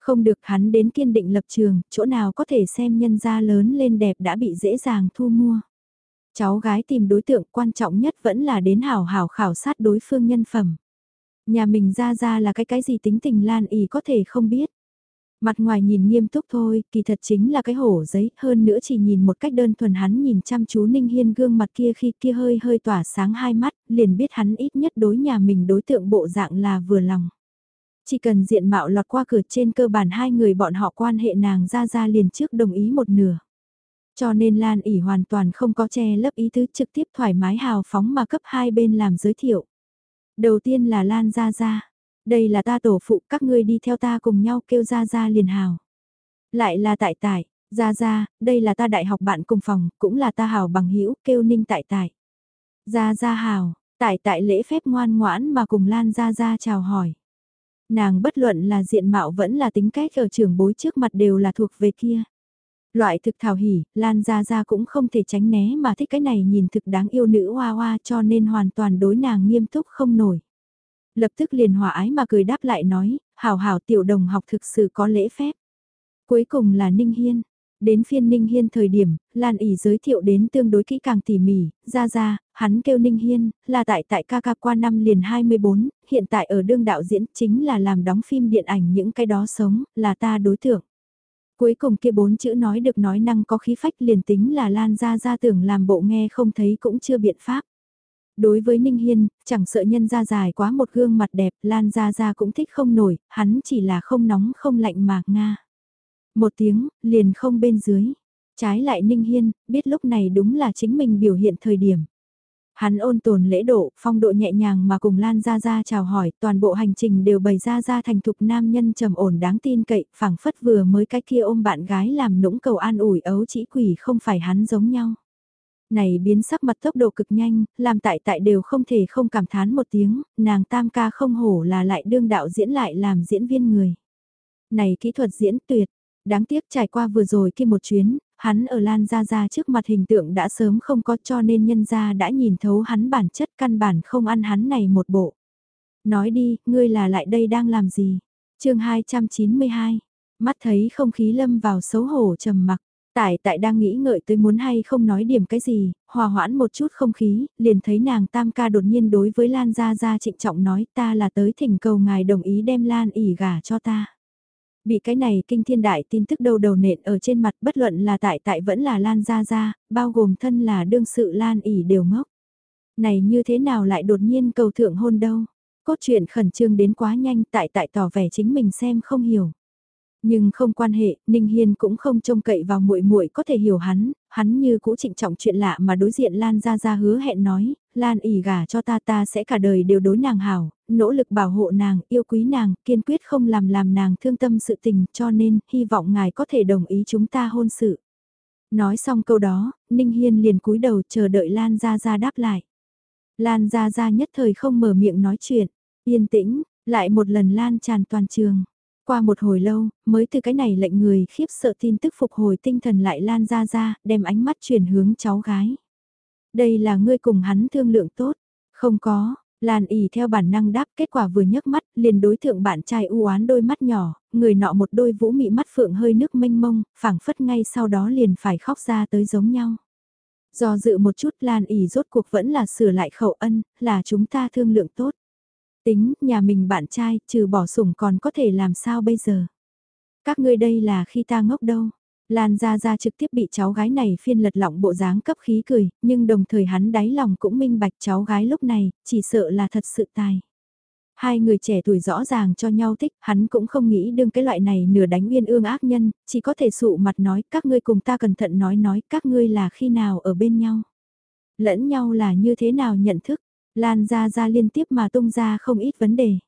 Không được hắn đến kiên định lập trường, chỗ nào có thể xem nhân gia lớn lên đẹp đã bị dễ dàng thu mua. Cháu gái tìm đối tượng quan trọng nhất vẫn là đến hảo hảo khảo sát đối phương nhân phẩm. Nhà mình ra ra là cái cái gì tính tình lan ý có thể không biết. Mặt ngoài nhìn nghiêm túc thôi, kỳ thật chính là cái hổ giấy, hơn nữa chỉ nhìn một cách đơn thuần hắn nhìn chăm chú Ninh Hiên gương mặt kia khi kia hơi hơi tỏa sáng hai mắt, liền biết hắn ít nhất đối nhà mình đối tượng bộ dạng là vừa lòng. Chỉ cần diện mạo lọt qua cửa trên cơ bản hai người bọn họ quan hệ nàng ra ra liền trước đồng ý một nửa. Cho nên Lan ỉ hoàn toàn không có che lấp ý tứ trực tiếp thoải mái hào phóng mà cấp hai bên làm giới thiệu. Đầu tiên là Lan ra ra đây là ta tổ phụ các ngươi đi theo ta cùng nhau kêu ra ra liền hào. Lại là tại tại, ra ra, đây là ta đại học bạn cùng phòng, cũng là ta hào bằng hữu kêu ninh tại tại. Ra ra hào, tại tại lễ phép ngoan ngoãn mà cùng Lan ra ra chào hỏi. Nàng bất luận là diện mạo vẫn là tính cách ở trường bối trước mặt đều là thuộc về kia. Loại thực thảo hỉ, Lan Gia Gia cũng không thể tránh né mà thích cái này nhìn thực đáng yêu nữ hoa hoa cho nên hoàn toàn đối nàng nghiêm túc không nổi lập tức liền hòa ái mà cười đáp lại nói, hảo hảo tiểu đồng học thực sự có lễ phép. Cuối cùng là Ninh Hiên. Đến phiên Ninh Hiên thời điểm, Lan ỉ giới thiệu đến tương đối kỹ càng tỉ mỉ, ra ra, hắn kêu Ninh Hiên, là tại tại ca ca qua năm liền 24, hiện tại ở đương đạo diễn chính là làm đóng phim điện ảnh những cái đó sống, là ta đối tượng. Cuối cùng kia bốn chữ nói được nói năng có khí phách liền tính là Lan ra ra tưởng làm bộ nghe không thấy cũng chưa biện pháp. Đối với Ninh Hiên, chẳng sợ nhân ra dài quá một gương mặt đẹp, Lan ra ra cũng thích không nổi, hắn chỉ là không nóng không lạnh mà Nga. Một tiếng, liền không bên dưới. Trái lại Ninh Hiên, biết lúc này đúng là chính mình biểu hiện thời điểm. Hắn ôn tồn lễ độ, phong độ nhẹ nhàng mà cùng Lan Gia Gia chào hỏi, toàn bộ hành trình đều bày ra ra thành thục nam nhân trầm ổn đáng tin cậy, phảng phất vừa mới cái kia ôm bạn gái làm nũng cầu an ủi ấu chỉ quỷ không phải hắn giống nhau. Này biến sắc mặt tốc độ cực nhanh, làm tại tại đều không thể không cảm thán một tiếng, nàng tam ca không hổ là lại đương đạo diễn lại làm diễn viên người. Này kỹ thuật diễn tuyệt, đáng tiếc trải qua vừa rồi kia một chuyến, hắn ở Lan Gia Gia trước mặt hình tượng đã sớm không có cho nên nhân gia đã nhìn thấu hắn bản chất căn bản không ăn hắn này một bộ. Nói đi, ngươi là lại đây đang làm gì? chương 292, mắt thấy không khí lâm vào xấu hổ trầm mặc. Tại tại đang nghĩ ngợi tới muốn hay không nói điểm cái gì, hòa hoãn một chút không khí, liền thấy nàng tam ca đột nhiên đối với Lan Gia Gia trịnh trọng nói ta là tới thỉnh cầu ngài đồng ý đem Lan ỉ gả cho ta. Bị cái này kinh thiên đại tin tức đầu đầu nện ở trên mặt bất luận là tại tại vẫn là Lan Gia Gia, bao gồm thân là đương sự Lan ỉ đều ngốc. Này như thế nào lại đột nhiên cầu thượng hôn đâu? Cốt truyện khẩn trương đến quá nhanh tại tại tỏ vẻ chính mình xem không hiểu. Nhưng không quan hệ, Ninh Hiên cũng không trông cậy vào muội muội có thể hiểu hắn, hắn như cũ trịnh trọng chuyện lạ mà đối diện Lan ra ra hứa hẹn nói, Lan ỉ gả cho ta ta sẽ cả đời đều đối nàng hảo, nỗ lực bảo hộ nàng, yêu quý nàng, kiên quyết không làm làm nàng thương tâm sự tình, cho nên, hy vọng ngài có thể đồng ý chúng ta hôn sự. Nói xong câu đó, Ninh Hiên liền cúi đầu chờ đợi Lan ra ra đáp lại. Lan ra ra nhất thời không mở miệng nói chuyện, yên tĩnh, lại một lần lan tràn toàn trường. Qua một hồi lâu, mới từ cái này lệnh người khiếp sợ tin tức phục hồi tinh thần lại lan ra ra, đem ánh mắt chuyển hướng cháu gái. Đây là ngươi cùng hắn thương lượng tốt. Không có, Lan ỉ theo bản năng đáp kết quả vừa nhấc mắt, liền đối thượng bạn trai u oán đôi mắt nhỏ, người nọ một đôi vũ mị mắt phượng hơi nước mênh mông, phảng phất ngay sau đó liền phải khóc ra tới giống nhau. Do dự một chút Lan ỉ rốt cuộc vẫn là sửa lại khẩu ân, là chúng ta thương lượng tốt. Tính, nhà mình bạn trai, trừ bỏ sủng còn có thể làm sao bây giờ? Các ngươi đây là khi ta ngốc đâu? Lan ra ra trực tiếp bị cháu gái này phiên lật lọng bộ dáng cấp khí cười, nhưng đồng thời hắn đáy lòng cũng minh bạch cháu gái lúc này, chỉ sợ là thật sự tài. Hai người trẻ tuổi rõ ràng cho nhau thích, hắn cũng không nghĩ đương cái loại này nửa đánh uyên ương ác nhân, chỉ có thể sụ mặt nói các ngươi cùng ta cẩn thận nói nói các ngươi là khi nào ở bên nhau. Lẫn nhau là như thế nào nhận thức, Lan ra ra liên tiếp mà tung ra không ít vấn đề.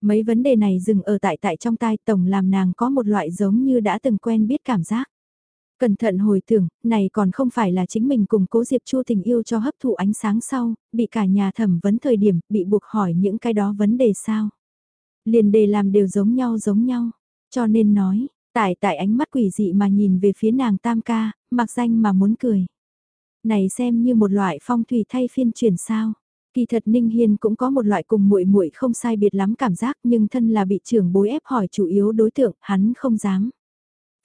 Mấy vấn đề này dừng ở tại tại trong tai tổng làm nàng có một loại giống như đã từng quen biết cảm giác. Cẩn thận hồi tưởng, này còn không phải là chính mình cùng cố Diệp Chu tình yêu cho hấp thụ ánh sáng sau, bị cả nhà thẩm vấn thời điểm, bị buộc hỏi những cái đó vấn đề sao. Liền đề làm đều giống nhau giống nhau, cho nên nói, tại tại ánh mắt quỷ dị mà nhìn về phía nàng tam ca, mặc danh mà muốn cười. Này xem như một loại phong thủy thay phiên chuyển sao. Kỳ thật Ninh Hiên cũng có một loại cùng muội muội không sai biệt lắm cảm giác nhưng thân là bị trưởng bối ép hỏi chủ yếu đối tượng, hắn không dám.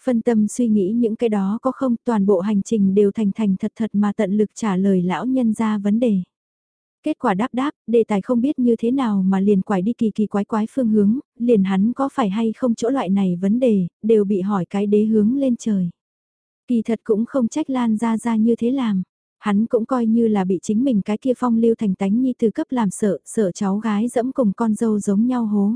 Phân tâm suy nghĩ những cái đó có không toàn bộ hành trình đều thành thành thật thật mà tận lực trả lời lão nhân ra vấn đề. Kết quả đáp đáp, đề tài không biết như thế nào mà liền quải đi kỳ kỳ quái quái phương hướng, liền hắn có phải hay không chỗ loại này vấn đề, đều bị hỏi cái đế hướng lên trời. Kỳ thật cũng không trách Lan ra ra như thế làm hắn cũng coi như là bị chính mình cái kia phong lưu thành tánh nhi từ cấp làm sợ, sợ cháu gái dẫm cùng con dâu giống nhau hố.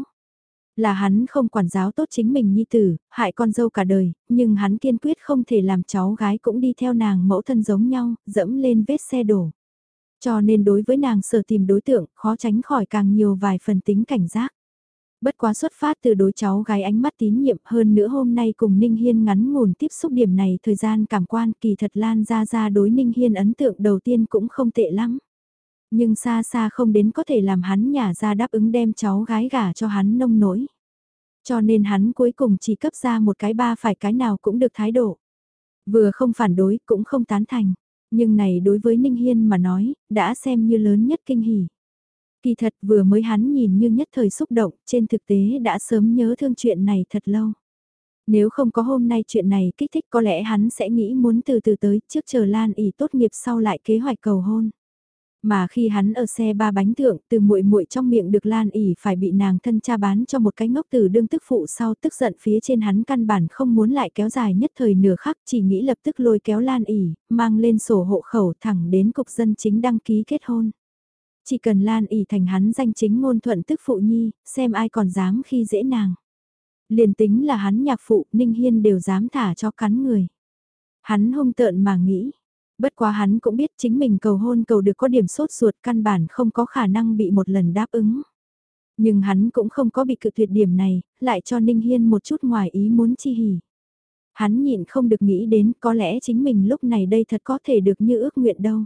Là hắn không quản giáo tốt chính mình nhi tử, hại con dâu cả đời, nhưng hắn kiên quyết không thể làm cháu gái cũng đi theo nàng mẫu thân giống nhau, dẫm lên vết xe đổ. Cho nên đối với nàng sở tìm đối tượng, khó tránh khỏi càng nhiều vài phần tính cảnh giác. Bất quá xuất phát từ đối cháu gái ánh mắt tín nhiệm hơn nữa hôm nay cùng Ninh Hiên ngắn ngủn tiếp xúc điểm này thời gian cảm quan kỳ thật lan ra ra đối Ninh Hiên ấn tượng đầu tiên cũng không tệ lắm. Nhưng xa xa không đến có thể làm hắn nhả ra đáp ứng đem cháu gái gả cho hắn nông nổi. Cho nên hắn cuối cùng chỉ cấp ra một cái ba phải cái nào cũng được thái độ. Vừa không phản đối cũng không tán thành. Nhưng này đối với Ninh Hiên mà nói, đã xem như lớn nhất kinh hỉ. Kỳ thật vừa mới hắn nhìn như nhất thời xúc động, trên thực tế đã sớm nhớ thương chuyện này thật lâu. Nếu không có hôm nay chuyện này kích thích có lẽ hắn sẽ nghĩ muốn từ từ tới trước chờ Lan ỉ tốt nghiệp sau lại kế hoạch cầu hôn. Mà khi hắn ở xe ba bánh thượng từ muội muội trong miệng được Lan ỉ phải bị nàng thân cha bán cho một cái ngốc từ đương tức phụ sau tức giận phía trên hắn căn bản không muốn lại kéo dài nhất thời nửa khắc chỉ nghĩ lập tức lôi kéo Lan ỉ, mang lên sổ hộ khẩu thẳng đến cục dân chính đăng ký kết hôn. Chỉ cần Lan ỉ thành hắn danh chính ngôn thuận tức phụ nhi, xem ai còn dám khi dễ nàng. Liền tính là hắn nhạc phụ, Ninh Hiên đều dám thả cho cắn người. Hắn hung tợn mà nghĩ. Bất quá hắn cũng biết chính mình cầu hôn cầu được có điểm sốt ruột căn bản không có khả năng bị một lần đáp ứng. Nhưng hắn cũng không có bị cự tuyệt điểm này, lại cho Ninh Hiên một chút ngoài ý muốn chi hỉ. Hắn nhịn không được nghĩ đến có lẽ chính mình lúc này đây thật có thể được như ước nguyện đâu.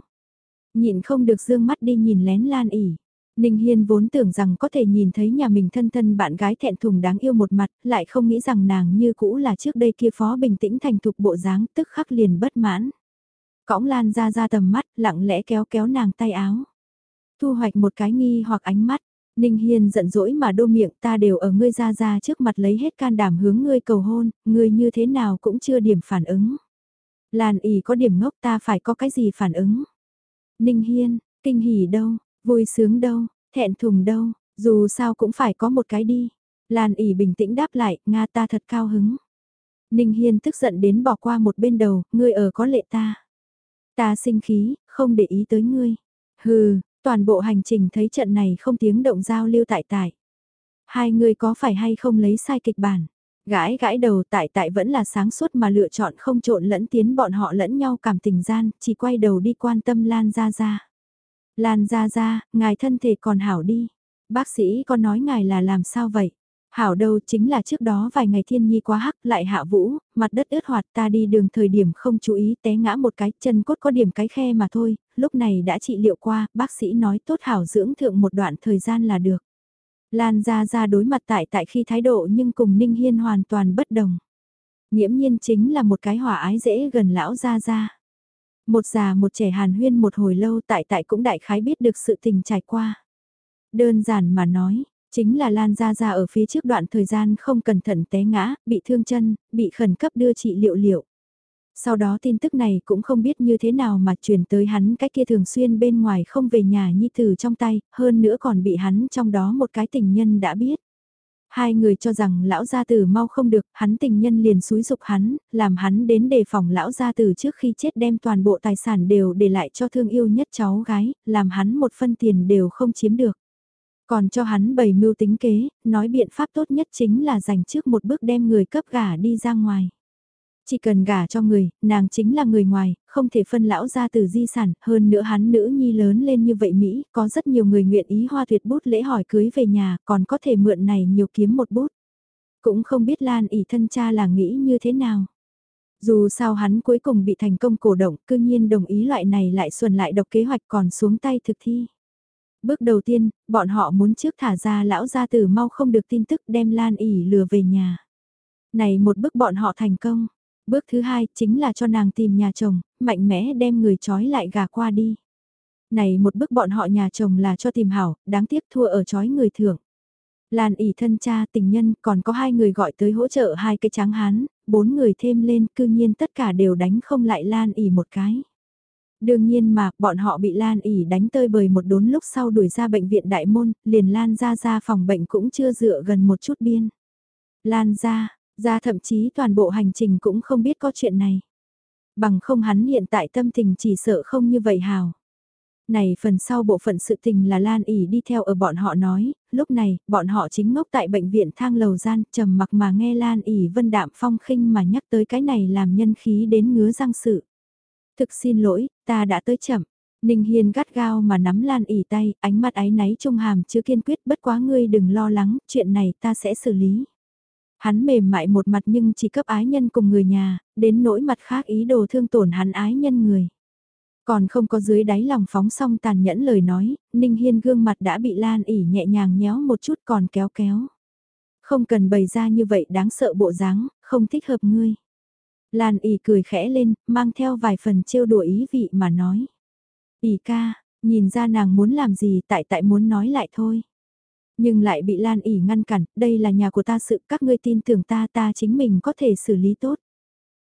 Nhịn không được dương mắt đi nhìn lén Lan ỉ. Ninh Hiên vốn tưởng rằng có thể nhìn thấy nhà mình thân thân bạn gái thẹn thùng đáng yêu một mặt, lại không nghĩ rằng nàng như cũ là trước đây kia phó bình tĩnh thành thục bộ dáng tức khắc liền bất mãn. Cõng Lan ra ra tầm mắt, lặng lẽ kéo kéo nàng tay áo. Thu hoạch một cái nghi hoặc ánh mắt, Ninh Hiên giận dỗi mà đô miệng ta đều ở ngươi ra ra trước mặt lấy hết can đảm hướng ngươi cầu hôn, ngươi như thế nào cũng chưa điểm phản ứng. Lan ỉ có điểm ngốc ta phải có cái gì phản ứng. Ninh Hiên, kinh hỉ đâu, vui sướng đâu, thẹn thùng đâu, dù sao cũng phải có một cái đi. Lan ỉ bình tĩnh đáp lại, Nga ta thật cao hứng. Ninh Hiên tức giận đến bỏ qua một bên đầu, ngươi ở có lệ ta. Ta sinh khí, không để ý tới ngươi. Hừ, toàn bộ hành trình thấy trận này không tiếng động giao lưu tại tại. Hai người có phải hay không lấy sai kịch bản. Gãi gãi đầu tại tại vẫn là sáng suốt mà lựa chọn không trộn lẫn tiến bọn họ lẫn nhau cảm tình gian, chỉ quay đầu đi quan tâm Lan Gia Gia. Lan Gia Gia, ngài thân thể còn hảo đi. Bác sĩ có nói ngài là làm sao vậy? Hảo đâu chính là trước đó vài ngày thiên nhi quá hắc lại hạ vũ, mặt đất ướt hoạt ta đi đường thời điểm không chú ý té ngã một cái chân cốt có điểm cái khe mà thôi, lúc này đã trị liệu qua, bác sĩ nói tốt hảo dưỡng thượng một đoạn thời gian là được. Lan ra ra đối mặt tại tại khi thái độ nhưng cùng Ninh Hiên hoàn toàn bất đồng. Nhiễm nhiên chính là một cái hỏa ái dễ gần lão ra ra. Một già một trẻ hàn huyên một hồi lâu tại tại cũng đại khái biết được sự tình trải qua. Đơn giản mà nói, chính là Lan Gia Gia ở phía trước đoạn thời gian không cẩn thận té ngã, bị thương chân, bị khẩn cấp đưa trị liệu liệu. Sau đó tin tức này cũng không biết như thế nào mà truyền tới hắn cái kia thường xuyên bên ngoài không về nhà nhi tử trong tay, hơn nữa còn bị hắn trong đó một cái tình nhân đã biết. Hai người cho rằng lão gia tử mau không được, hắn tình nhân liền xúi dục hắn, làm hắn đến đề phòng lão gia tử trước khi chết đem toàn bộ tài sản đều để lại cho thương yêu nhất cháu gái, làm hắn một phân tiền đều không chiếm được. Còn cho hắn bày mưu tính kế, nói biện pháp tốt nhất chính là dành trước một bước đem người cấp gả đi ra ngoài. Chỉ cần gả cho người, nàng chính là người ngoài, không thể phân lão ra từ di sản, hơn nữa hắn nữ nhi lớn lên như vậy Mỹ, có rất nhiều người nguyện ý hoa tuyệt bút lễ hỏi cưới về nhà, còn có thể mượn này nhiều kiếm một bút. Cũng không biết Lan ỉ thân cha là nghĩ như thế nào. Dù sao hắn cuối cùng bị thành công cổ động, cư nhiên đồng ý loại này lại xuân lại độc kế hoạch còn xuống tay thực thi. Bước đầu tiên, bọn họ muốn trước thả ra lão gia tử mau không được tin tức đem Lan ỉ lừa về nhà. Này một bước bọn họ thành công. Bước thứ hai chính là cho nàng tìm nhà chồng, mạnh mẽ đem người trói lại gà qua đi. Này một bước bọn họ nhà chồng là cho tìm hảo, đáng tiếc thua ở trói người thưởng. Lan ỉ thân cha tình nhân còn có hai người gọi tới hỗ trợ hai cái tráng hán, bốn người thêm lên cư nhiên tất cả đều đánh không lại Lan ỉ một cái. Đương nhiên mà, bọn họ bị Lan ỉ đánh tơi bời một đốn lúc sau đuổi ra bệnh viện đại môn, liền Lan ra ra phòng bệnh cũng chưa dựa gần một chút biên. Lan ra, ra thậm chí toàn bộ hành trình cũng không biết có chuyện này. Bằng không hắn hiện tại tâm tình chỉ sợ không như vậy hào. Này phần sau bộ phận sự tình là Lan ỉ đi theo ở bọn họ nói, lúc này, bọn họ chính ngốc tại bệnh viện thang lầu gian, trầm mặc mà nghe Lan ỉ vân đạm phong khinh mà nhắc tới cái này làm nhân khí đến ngứa răng sự. Thực xin lỗi, ta đã tới chậm. Ninh Hiên gắt gao mà nắm Lan ỉ tay, ánh mắt ái náy trung hàm chứa kiên quyết bất quá ngươi đừng lo lắng, chuyện này ta sẽ xử lý. Hắn mềm mại một mặt nhưng chỉ cấp ái nhân cùng người nhà, đến nỗi mặt khác ý đồ thương tổn hắn ái nhân người. Còn không có dưới đáy lòng phóng xong tàn nhẫn lời nói, Ninh Hiên gương mặt đã bị Lan ỉ nhẹ nhàng nhéo một chút còn kéo kéo. Không cần bày ra như vậy đáng sợ bộ dáng, không thích hợp ngươi. Lan ỉ cười khẽ lên, mang theo vài phần trêu đùa ý vị mà nói. ỉ ca, nhìn ra nàng muốn làm gì tại tại muốn nói lại thôi. Nhưng lại bị Lan ỉ ngăn cản, đây là nhà của ta sự các ngươi tin tưởng ta ta chính mình có thể xử lý tốt.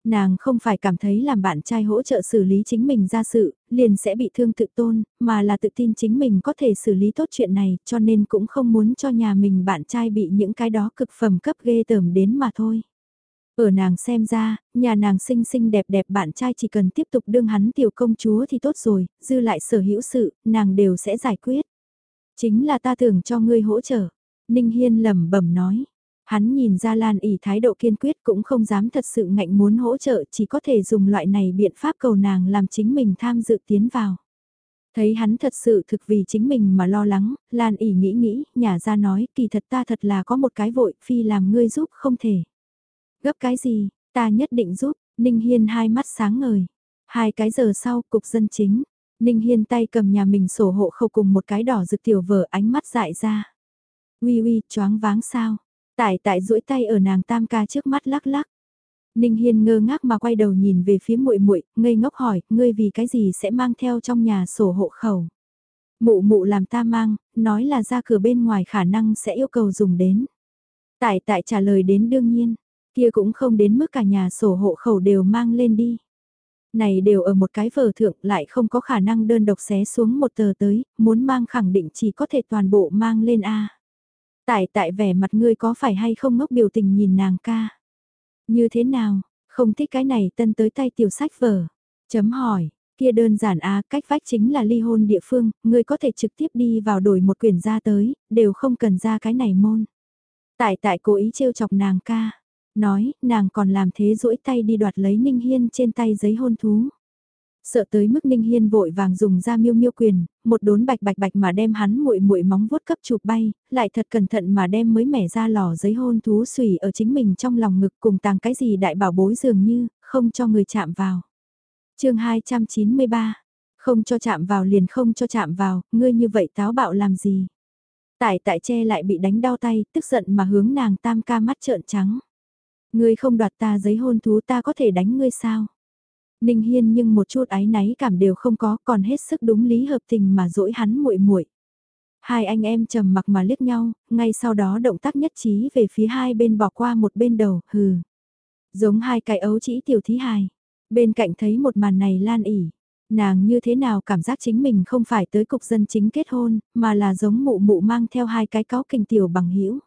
Nàng không phải cảm thấy làm bạn trai hỗ trợ xử lý chính mình ra sự, liền sẽ bị thương tự tôn, mà là tự tin chính mình có thể xử lý tốt chuyện này, cho nên cũng không muốn cho nhà mình bạn trai bị những cái đó cực phẩm cấp ghê tởm đến mà thôi. Ở nàng xem ra, nhà nàng xinh xinh đẹp đẹp bạn trai chỉ cần tiếp tục đương hắn tiểu công chúa thì tốt rồi, dư lại sở hữu sự, nàng đều sẽ giải quyết. Chính là ta tưởng cho ngươi hỗ trợ. Ninh Hiên lẩm bẩm nói. Hắn nhìn ra Lan ỉ thái độ kiên quyết cũng không dám thật sự ngạnh muốn hỗ trợ chỉ có thể dùng loại này biện pháp cầu nàng làm chính mình tham dự tiến vào. Thấy hắn thật sự thực vì chính mình mà lo lắng, Lan ỉ nghĩ nghĩ, nhà ra nói kỳ thật ta thật là có một cái vội phi làm ngươi giúp không thể. Gấp cái gì, ta nhất định giúp, Ninh Hiên hai mắt sáng ngời. Hai cái giờ sau, cục dân chính. Ninh Hiên tay cầm nhà mình sổ hộ khẩu cùng một cái đỏ rực tiểu vở ánh mắt dại ra. Uy uy, choáng váng sao? Tại tại duỗi tay ở nàng tam ca trước mắt lắc lắc. Ninh Hiên ngơ ngác mà quay đầu nhìn về phía muội muội, ngây ngốc hỏi, ngươi vì cái gì sẽ mang theo trong nhà sổ hộ khẩu? Mụ mụ làm ta mang, nói là ra cửa bên ngoài khả năng sẽ yêu cầu dùng đến. Tại tại trả lời đến đương nhiên, kia cũng không đến mức cả nhà sổ hộ khẩu đều mang lên đi. Này đều ở một cái vở thượng lại không có khả năng đơn độc xé xuống một tờ tới, muốn mang khẳng định chỉ có thể toàn bộ mang lên A. Tại tại vẻ mặt ngươi có phải hay không ngốc biểu tình nhìn nàng ca. Như thế nào, không thích cái này tân tới tay tiểu sách vở. Chấm hỏi, kia đơn giản a cách vách chính là ly hôn địa phương, ngươi có thể trực tiếp đi vào đổi một quyển ra tới, đều không cần ra cái này môn. Tại tại cố ý trêu chọc nàng ca, nói, nàng còn làm thế duỗi tay đi đoạt lấy Ninh Hiên trên tay giấy hôn thú. Sợ tới mức Ninh Hiên vội vàng dùng ra miêu miêu quyền, một đốn bạch bạch bạch mà đem hắn muội muội móng vuốt cấp chụp bay, lại thật cẩn thận mà đem mới mẻ ra lò giấy hôn thú sủy ở chính mình trong lòng ngực cùng tàng cái gì đại bảo bối dường như, không cho người chạm vào. chương 293, không cho chạm vào liền không cho chạm vào, ngươi như vậy táo bạo làm gì? Tại tại che lại bị đánh đau tay, tức giận mà hướng nàng tam ca mắt trợn trắng. Ngươi không đoạt ta giấy hôn thú ta có thể đánh ngươi sao? Ninh Hiên nhưng một chút ái náy cảm đều không có, còn hết sức đúng lý hợp tình mà dỗi hắn muội muội. Hai anh em trầm mặc mà liếc nhau, ngay sau đó động tác nhất trí về phía hai bên bỏ qua một bên đầu, hừ. Giống hai cái ấu chỉ tiểu thí hài. Bên cạnh thấy một màn này lan ỉ. Nàng như thế nào cảm giác chính mình không phải tới cục dân chính kết hôn, mà là giống mụ mụ mang theo hai cái cáo kình tiểu bằng hữu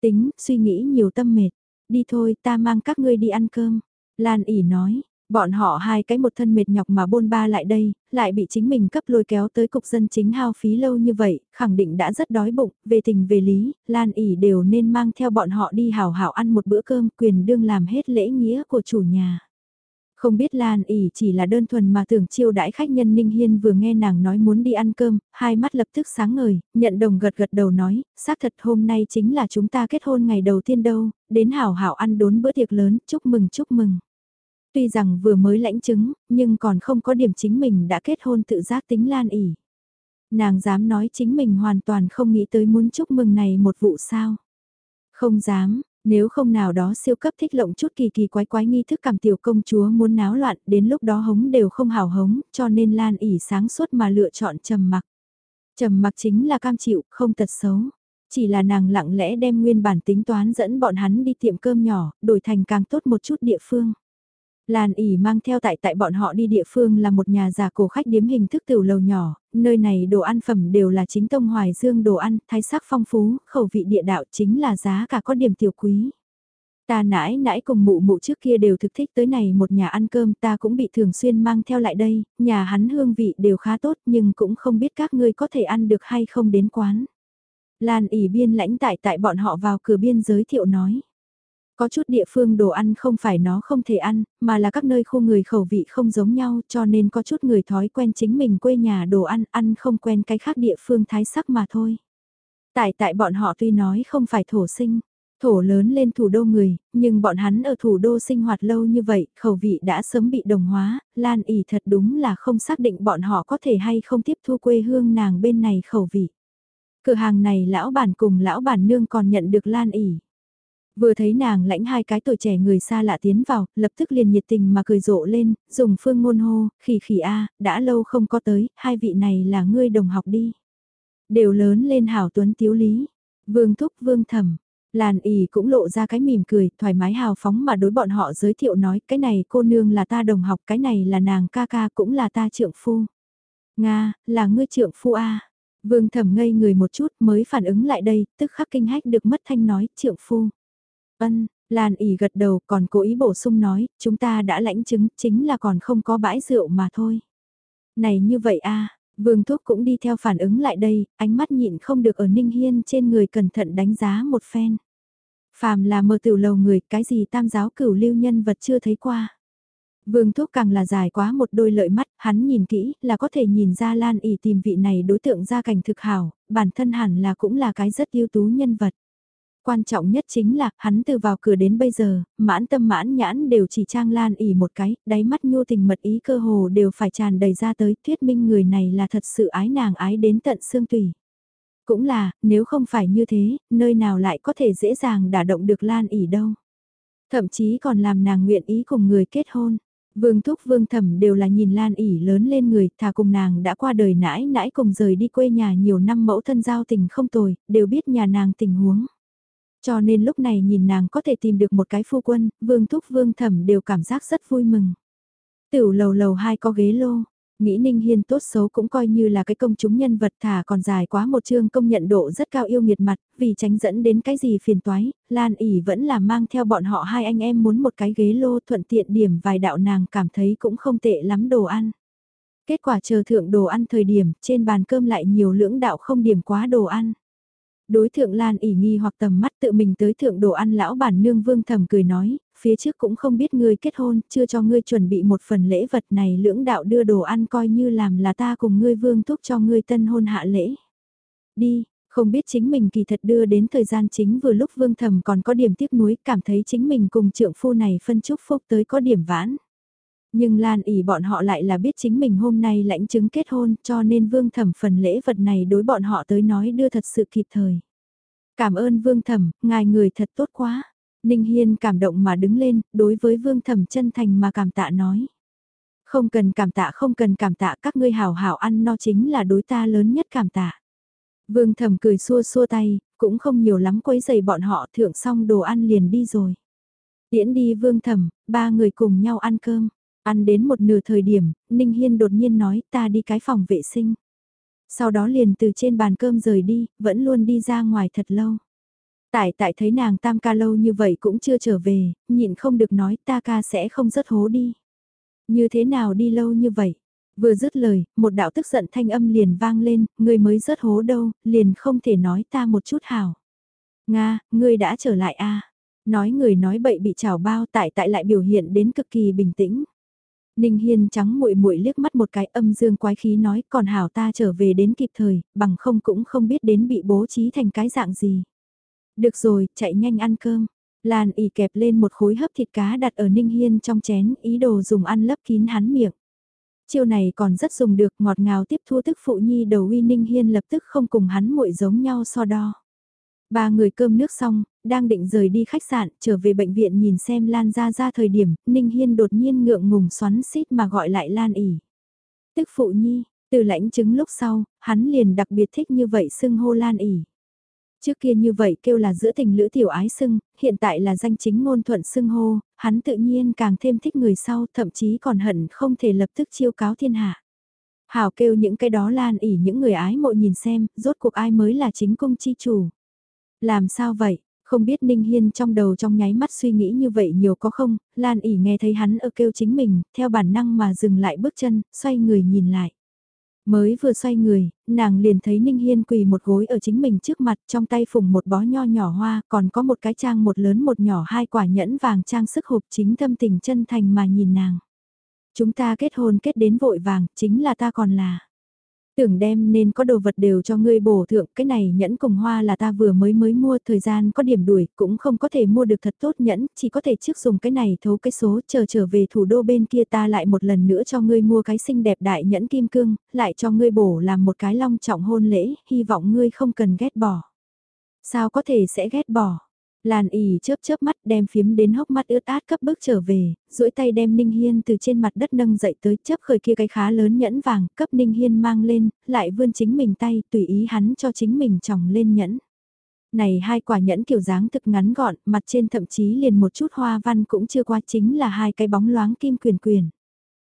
Tính, suy nghĩ nhiều tâm mệt. Đi thôi ta mang các ngươi đi ăn cơm. Lan ỉ nói, Bọn họ hai cái một thân mệt nhọc mà bôn ba lại đây, lại bị chính mình cấp lôi kéo tới cục dân chính hao phí lâu như vậy, khẳng định đã rất đói bụng, về tình về lý, Lan ỉ đều nên mang theo bọn họ đi hào hảo ăn một bữa cơm quyền đương làm hết lễ nghĩa của chủ nhà. Không biết Lan ỉ chỉ là đơn thuần mà tưởng chiêu đãi khách nhân Ninh Hiên vừa nghe nàng nói muốn đi ăn cơm, hai mắt lập tức sáng ngời, nhận đồng gật gật đầu nói, xác thật hôm nay chính là chúng ta kết hôn ngày đầu tiên đâu, đến hảo hảo ăn đốn bữa tiệc lớn, chúc mừng chúc mừng. Tuy rằng vừa mới lãnh chứng, nhưng còn không có điểm chính mình đã kết hôn tự giác tính lan ỉ. Nàng dám nói chính mình hoàn toàn không nghĩ tới muốn chúc mừng này một vụ sao. Không dám, nếu không nào đó siêu cấp thích lộng chút kỳ kỳ quái quái nghi thức cảm tiểu công chúa muốn náo loạn, đến lúc đó hống đều không hào hống, cho nên Lan ỉ sáng suốt mà lựa chọn trầm mặc. Trầm mặc chính là cam chịu, không tật xấu. Chỉ là nàng lặng lẽ đem nguyên bản tính toán dẫn bọn hắn đi tiệm cơm nhỏ, đổi thành càng tốt một chút địa phương. Lan ỉ mang theo tại tại bọn họ đi địa phương là một nhà già cổ khách điếm hình thức tiểu lầu nhỏ, nơi này đồ ăn phẩm đều là chính tông hoài dương đồ ăn, thái sắc phong phú, khẩu vị địa đạo chính là giá cả có điểm tiểu quý. Ta nãi nãi cùng mụ mụ trước kia đều thực thích tới này một nhà ăn cơm ta cũng bị thường xuyên mang theo lại đây, nhà hắn hương vị đều khá tốt nhưng cũng không biết các ngươi có thể ăn được hay không đến quán. Lan ỉ biên lãnh tại tại bọn họ vào cửa biên giới thiệu nói. Có chút địa phương đồ ăn không phải nó không thể ăn, mà là các nơi khu người khẩu vị không giống nhau cho nên có chút người thói quen chính mình quê nhà đồ ăn, ăn không quen cái khác địa phương thái sắc mà thôi. Tại tại bọn họ tuy nói không phải thổ sinh, thổ lớn lên thủ đô người, nhưng bọn hắn ở thủ đô sinh hoạt lâu như vậy, khẩu vị đã sớm bị đồng hóa, Lan ỉ thật đúng là không xác định bọn họ có thể hay không tiếp thu quê hương nàng bên này khẩu vị. Cửa hàng này lão bản cùng lão bản nương còn nhận được Lan ỉ. Vừa thấy nàng lãnh hai cái tuổi trẻ người xa lạ tiến vào, lập tức liền nhiệt tình mà cười rộ lên, dùng phương ngôn hô, khỉ khỉ a đã lâu không có tới, hai vị này là ngươi đồng học đi. Đều lớn lên hảo tuấn tiếu lý, vương thúc vương thẩm Làn ỉ cũng lộ ra cái mỉm cười, thoải mái hào phóng mà đối bọn họ giới thiệu nói, cái này cô nương là ta đồng học, cái này là nàng ca ca cũng là ta trượng phu. Nga, là ngươi trượng phu a Vương thẩm ngây người một chút mới phản ứng lại đây, tức khắc kinh hách được mất thanh nói, trượng phu. Ân, Lan ỉ gật đầu còn cố ý bổ sung nói, chúng ta đã lãnh chứng chính là còn không có bãi rượu mà thôi. Này như vậy a Vương Thúc cũng đi theo phản ứng lại đây, ánh mắt nhịn không được ở Ninh Hiên trên người cẩn thận đánh giá một phen. Phàm là mơ tiểu lầu người, cái gì tam giáo cửu lưu nhân vật chưa thấy qua. Vương Thúc càng là dài quá một đôi lợi mắt, hắn nhìn kỹ là có thể nhìn ra Lan ỉ tìm vị này đối tượng gia cảnh thực hảo, bản thân hẳn là cũng là cái rất ưu tú nhân vật. Quan trọng nhất chính là, hắn từ vào cửa đến bây giờ, mãn tâm mãn nhãn đều chỉ trang lan ỉ một cái, đáy mắt nhu tình mật ý cơ hồ đều phải tràn đầy ra tới, thuyết minh người này là thật sự ái nàng ái đến tận xương tùy. Cũng là, nếu không phải như thế, nơi nào lại có thể dễ dàng đả động được lan ỉ đâu. Thậm chí còn làm nàng nguyện ý cùng người kết hôn. Vương Thúc Vương Thẩm đều là nhìn Lan ỉ lớn lên người, thà cùng nàng đã qua đời nãi nãi cùng rời đi quê nhà nhiều năm mẫu thân giao tình không tồi, đều biết nhà nàng tình huống. Cho nên lúc này nhìn nàng có thể tìm được một cái phu quân, Vương Thúc Vương Thẩm đều cảm giác rất vui mừng. Tiểu lầu lầu hai có ghế lô, Nghĩ Ninh Hiên tốt xấu cũng coi như là cái công chúng nhân vật thả còn dài quá một chương công nhận độ rất cao yêu nghiệt mặt, vì tránh dẫn đến cái gì phiền toái, Lan ỉ vẫn là mang theo bọn họ hai anh em muốn một cái ghế lô thuận tiện điểm vài đạo nàng cảm thấy cũng không tệ lắm đồ ăn. Kết quả chờ thượng đồ ăn thời điểm, trên bàn cơm lại nhiều lưỡng đạo không điểm quá đồ ăn. Đối thượng Lan ỉ nghi hoặc tầm mắt tự mình tới thượng đồ ăn lão bản nương vương thầm cười nói, phía trước cũng không biết ngươi kết hôn, chưa cho ngươi chuẩn bị một phần lễ vật này lưỡng đạo đưa đồ ăn coi như làm là ta cùng ngươi vương thúc cho ngươi tân hôn hạ lễ. Đi, không biết chính mình kỳ thật đưa đến thời gian chính vừa lúc vương thầm còn có điểm tiếc nuối, cảm thấy chính mình cùng trượng phu này phân chúc phúc tới có điểm vãn. Nhưng Lan ỉ bọn họ lại là biết chính mình hôm nay lãnh chứng kết hôn cho nên vương thẩm phần lễ vật này đối bọn họ tới nói đưa thật sự kịp thời. Cảm ơn vương thẩm, ngài người thật tốt quá. Ninh Hiên cảm động mà đứng lên, đối với vương thẩm chân thành mà cảm tạ nói. Không cần cảm tạ không cần cảm tạ các ngươi hảo hảo ăn no chính là đối ta lớn nhất cảm tạ. Vương thẩm cười xua xua tay, cũng không nhiều lắm quấy giày bọn họ thượng xong đồ ăn liền đi rồi. Tiễn đi vương thẩm, ba người cùng nhau ăn cơm. Ăn đến một nửa thời điểm, Ninh Hiên đột nhiên nói ta đi cái phòng vệ sinh. Sau đó liền từ trên bàn cơm rời đi, vẫn luôn đi ra ngoài thật lâu. Tại tại thấy nàng tam ca lâu như vậy cũng chưa trở về, nhịn không được nói ta ca sẽ không rất hố đi. Như thế nào đi lâu như vậy? Vừa dứt lời, một đạo tức giận thanh âm liền vang lên, người mới rất hố đâu, liền không thể nói ta một chút hảo. Nga, ngươi đã trở lại a Nói người nói bậy bị trào bao tại tại lại biểu hiện đến cực kỳ bình tĩnh. Ninh Hiên trắng muội muội liếc mắt một cái âm dương quái khí nói còn hảo ta trở về đến kịp thời, bằng không cũng không biết đến bị bố trí thành cái dạng gì. Được rồi, chạy nhanh ăn cơm. Lan ỉ kẹp lên một khối hấp thịt cá đặt ở Ninh Hiên trong chén, ý đồ dùng ăn lấp kín hắn miệng. Chiêu này còn rất dùng được, ngọt ngào tiếp thu tức phụ nhi đầu uy Ninh Hiên lập tức không cùng hắn muội giống nhau so đo. Ba người cơm nước xong, đang định rời đi khách sạn, trở về bệnh viện nhìn xem Lan ra ra thời điểm, Ninh Hiên đột nhiên ngượng ngùng xoắn xít mà gọi lại Lan ỉ. Tức phụ nhi, từ lãnh chứng lúc sau, hắn liền đặc biệt thích như vậy xưng hô Lan ỉ. Trước kia như vậy kêu là giữa tình lữ tiểu ái xưng, hiện tại là danh chính ngôn thuận xưng hô, hắn tự nhiên càng thêm thích người sau, thậm chí còn hận không thể lập tức chiêu cáo thiên hạ. Hảo kêu những cái đó lan ỉ những người ái mộ nhìn xem, rốt cuộc ai mới là chính cung chi chủ. Làm sao vậy? Không biết Ninh Hiên trong đầu trong nháy mắt suy nghĩ như vậy nhiều có không, Lan ỉ nghe thấy hắn ở kêu chính mình, theo bản năng mà dừng lại bước chân, xoay người nhìn lại. Mới vừa xoay người, nàng liền thấy Ninh Hiên quỳ một gối ở chính mình trước mặt trong tay phùng một bó nho nhỏ hoa còn có một cái trang một lớn một nhỏ hai quả nhẫn vàng trang sức hộp chính tâm tình chân thành mà nhìn nàng. Chúng ta kết hôn kết đến vội vàng, chính là ta còn là. Tưởng đem nên có đồ vật đều cho ngươi bổ thượng, cái này nhẫn cùng hoa là ta vừa mới mới mua, thời gian có điểm đuổi, cũng không có thể mua được thật tốt nhẫn, chỉ có thể trước dùng cái này thấu cái số, chờ trở về thủ đô bên kia ta lại một lần nữa cho ngươi mua cái xinh đẹp đại nhẫn kim cương, lại cho ngươi bổ làm một cái long trọng hôn lễ, hy vọng ngươi không cần ghét bỏ. Sao có thể sẽ ghét bỏ? Lan ỉ chớp chớp mắt đem phiếm đến hốc mắt ướt át cấp bước trở về, duỗi tay đem Ninh Hiên từ trên mặt đất nâng dậy tới chấp khởi kia cái khá lớn nhẫn vàng, cấp Ninh Hiên mang lên, lại vươn chính mình tay, tùy ý hắn cho chính mình tròng lên nhẫn. Này hai quả nhẫn kiểu dáng thực ngắn gọn, mặt trên thậm chí liền một chút hoa văn cũng chưa qua chính là hai cái bóng loáng kim quyền quyền.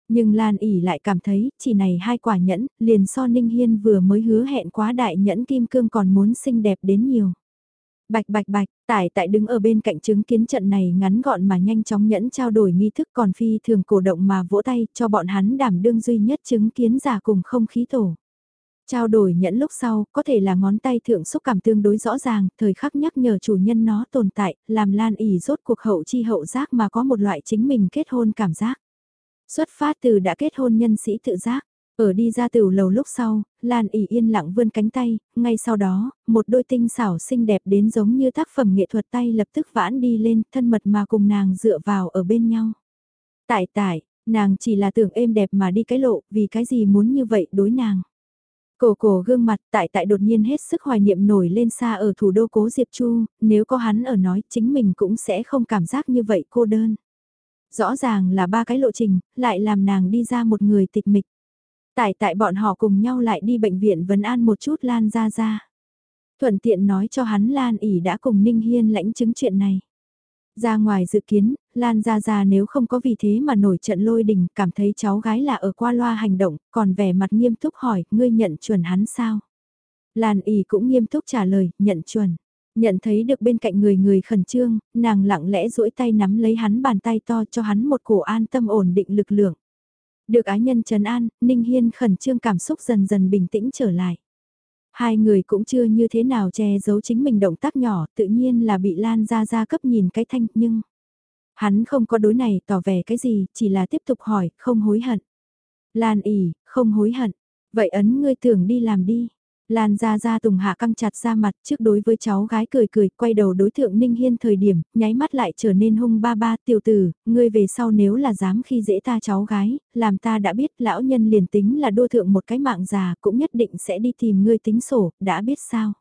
Nhưng Lan ỉ lại cảm thấy, chỉ này hai quả nhẫn, liền so Ninh Hiên vừa mới hứa hẹn quá đại nhẫn kim cương còn muốn xinh đẹp đến nhiều. Bạch bạch bạch, tải tại đứng ở bên cạnh chứng kiến trận này ngắn gọn mà nhanh chóng nhẫn trao đổi nghi thức còn phi thường cổ động mà vỗ tay cho bọn hắn đảm đương duy nhất chứng kiến giả cùng không khí tổ. Trao đổi nhẫn lúc sau, có thể là ngón tay thượng xúc cảm tương đối rõ ràng, thời khắc nhắc nhở chủ nhân nó tồn tại, làm lan ỉ rốt cuộc hậu chi hậu giác mà có một loại chính mình kết hôn cảm giác. Xuất phát từ đã kết hôn nhân sĩ tự giác, ở đi ra từ lầu lúc sau, Lan ỉ yên lặng vươn cánh tay, ngay sau đó, một đôi tinh xảo xinh đẹp đến giống như tác phẩm nghệ thuật tay lập tức vãn đi lên, thân mật mà cùng nàng dựa vào ở bên nhau. Tại tại, nàng chỉ là tưởng êm đẹp mà đi cái lộ, vì cái gì muốn như vậy đối nàng. Cổ cổ gương mặt tại tại đột nhiên hết sức hoài niệm nổi lên xa ở thủ đô cố Diệp Chu, nếu có hắn ở nói chính mình cũng sẽ không cảm giác như vậy cô đơn. Rõ ràng là ba cái lộ trình, lại làm nàng đi ra một người tịch mịch. Tại tại bọn họ cùng nhau lại đi bệnh viện vấn an một chút Lan ra ra. Thuận tiện nói cho hắn Lan ỉ đã cùng Ninh Hiên lãnh chứng chuyện này. Ra ngoài dự kiến, Lan Gia Gia nếu không có vì thế mà nổi trận lôi đình, cảm thấy cháu gái là ở qua loa hành động, còn vẻ mặt nghiêm túc hỏi, ngươi nhận chuẩn hắn sao? Lan ỉ cũng nghiêm túc trả lời, nhận chuẩn. Nhận thấy được bên cạnh người người khẩn trương, nàng lặng lẽ duỗi tay nắm lấy hắn bàn tay to cho hắn một cổ an tâm ổn định lực lượng. Được ái nhân trấn an, Ninh Hiên khẩn trương cảm xúc dần dần bình tĩnh trở lại. Hai người cũng chưa như thế nào che giấu chính mình động tác nhỏ, tự nhiên là bị Lan ra ra cấp nhìn cái thanh, nhưng... Hắn không có đối này tỏ vẻ cái gì, chỉ là tiếp tục hỏi, không hối hận. Lan ỉ, không hối hận. Vậy ấn ngươi tưởng đi làm đi. Lan ra ra tùng hạ căng chặt ra mặt trước đối với cháu gái cười cười quay đầu đối thượng Ninh Hiên thời điểm, nháy mắt lại trở nên hung ba ba tiểu tử, ngươi về sau nếu là dám khi dễ ta cháu gái, làm ta đã biết lão nhân liền tính là đua thượng một cái mạng già cũng nhất định sẽ đi tìm ngươi tính sổ, đã biết sao.